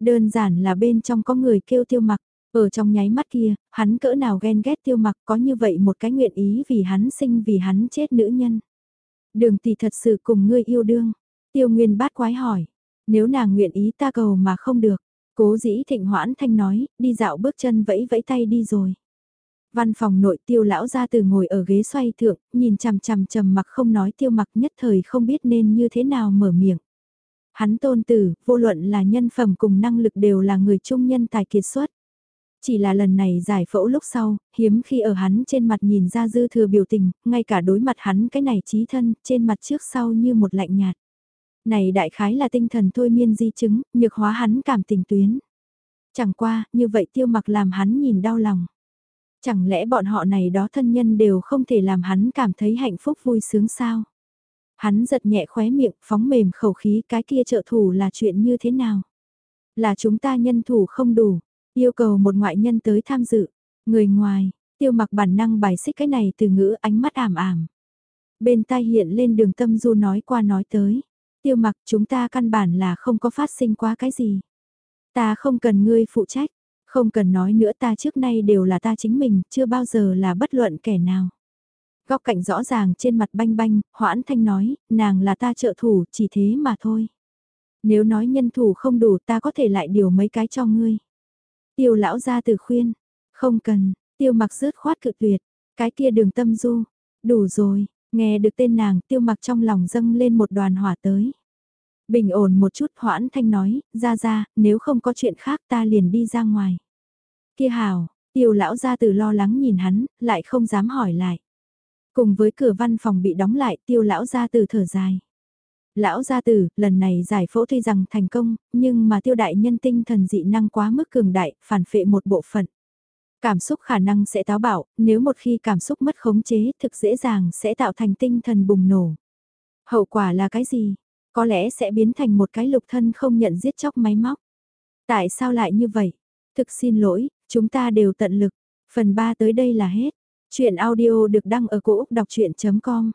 Đơn giản là bên trong có người kêu tiêu mặc, ở trong nháy mắt kia, hắn cỡ nào ghen ghét tiêu mặc có như vậy một cái nguyện ý vì hắn sinh vì hắn chết nữ nhân. Đường tỷ thật sự cùng ngươi yêu đương. Tiêu nguyên bát quái hỏi. Nếu nàng nguyện ý ta cầu mà không được. Cố dĩ thịnh hoãn thanh nói, đi dạo bước chân vẫy vẫy tay đi rồi. Văn phòng nội tiêu lão ra từ ngồi ở ghế xoay thượng, nhìn chằm chằm trầm mặc không nói tiêu mặc nhất thời không biết nên như thế nào mở miệng. Hắn tôn tử, vô luận là nhân phẩm cùng năng lực đều là người trung nhân tài kiệt xuất. Chỉ là lần này giải phẫu lúc sau, hiếm khi ở hắn trên mặt nhìn ra dư thừa biểu tình, ngay cả đối mặt hắn cái này trí thân, trên mặt trước sau như một lạnh nhạt. Này đại khái là tinh thần thôi miên di chứng, nhược hóa hắn cảm tình tuyến. Chẳng qua, như vậy tiêu mặc làm hắn nhìn đau lòng. Chẳng lẽ bọn họ này đó thân nhân đều không thể làm hắn cảm thấy hạnh phúc vui sướng sao? Hắn giật nhẹ khóe miệng, phóng mềm khẩu khí cái kia trợ thủ là chuyện như thế nào? Là chúng ta nhân thủ không đủ, yêu cầu một ngoại nhân tới tham dự. Người ngoài, tiêu mặc bản năng bài xích cái này từ ngữ ánh mắt ảm ảm. Bên tai hiện lên đường tâm du nói qua nói tới. Tiêu mặc chúng ta căn bản là không có phát sinh quá cái gì. Ta không cần ngươi phụ trách, không cần nói nữa ta trước nay đều là ta chính mình, chưa bao giờ là bất luận kẻ nào. Góc cạnh rõ ràng trên mặt banh banh, hoãn thanh nói, nàng là ta trợ thủ, chỉ thế mà thôi. Nếu nói nhân thủ không đủ ta có thể lại điều mấy cái cho ngươi. Tiêu lão ra từ khuyên, không cần, tiêu mặc rớt khoát cự tuyệt, cái kia đường tâm du, đủ rồi, nghe được tên nàng tiêu mặc trong lòng dâng lên một đoàn hỏa tới. Bình ổn một chút hoãn thanh nói, ra ra, nếu không có chuyện khác ta liền đi ra ngoài. Kia hào, tiêu lão ra từ lo lắng nhìn hắn, lại không dám hỏi lại. Cùng với cửa văn phòng bị đóng lại tiêu lão ra từ thở dài. Lão gia tử, lần này giải phẫu tuy rằng thành công, nhưng mà tiêu đại nhân tinh thần dị năng quá mức cường đại, phản phệ một bộ phận. Cảm xúc khả năng sẽ táo bạo, nếu một khi cảm xúc mất khống chế thực dễ dàng sẽ tạo thành tinh thần bùng nổ. Hậu quả là cái gì? Có lẽ sẽ biến thành một cái lục thân không nhận giết chóc máy móc. Tại sao lại như vậy? Thực xin lỗi, chúng ta đều tận lực. Phần 3 tới đây là hết. Chuyện audio được đăng ở cổ Úc đọc chuyện.com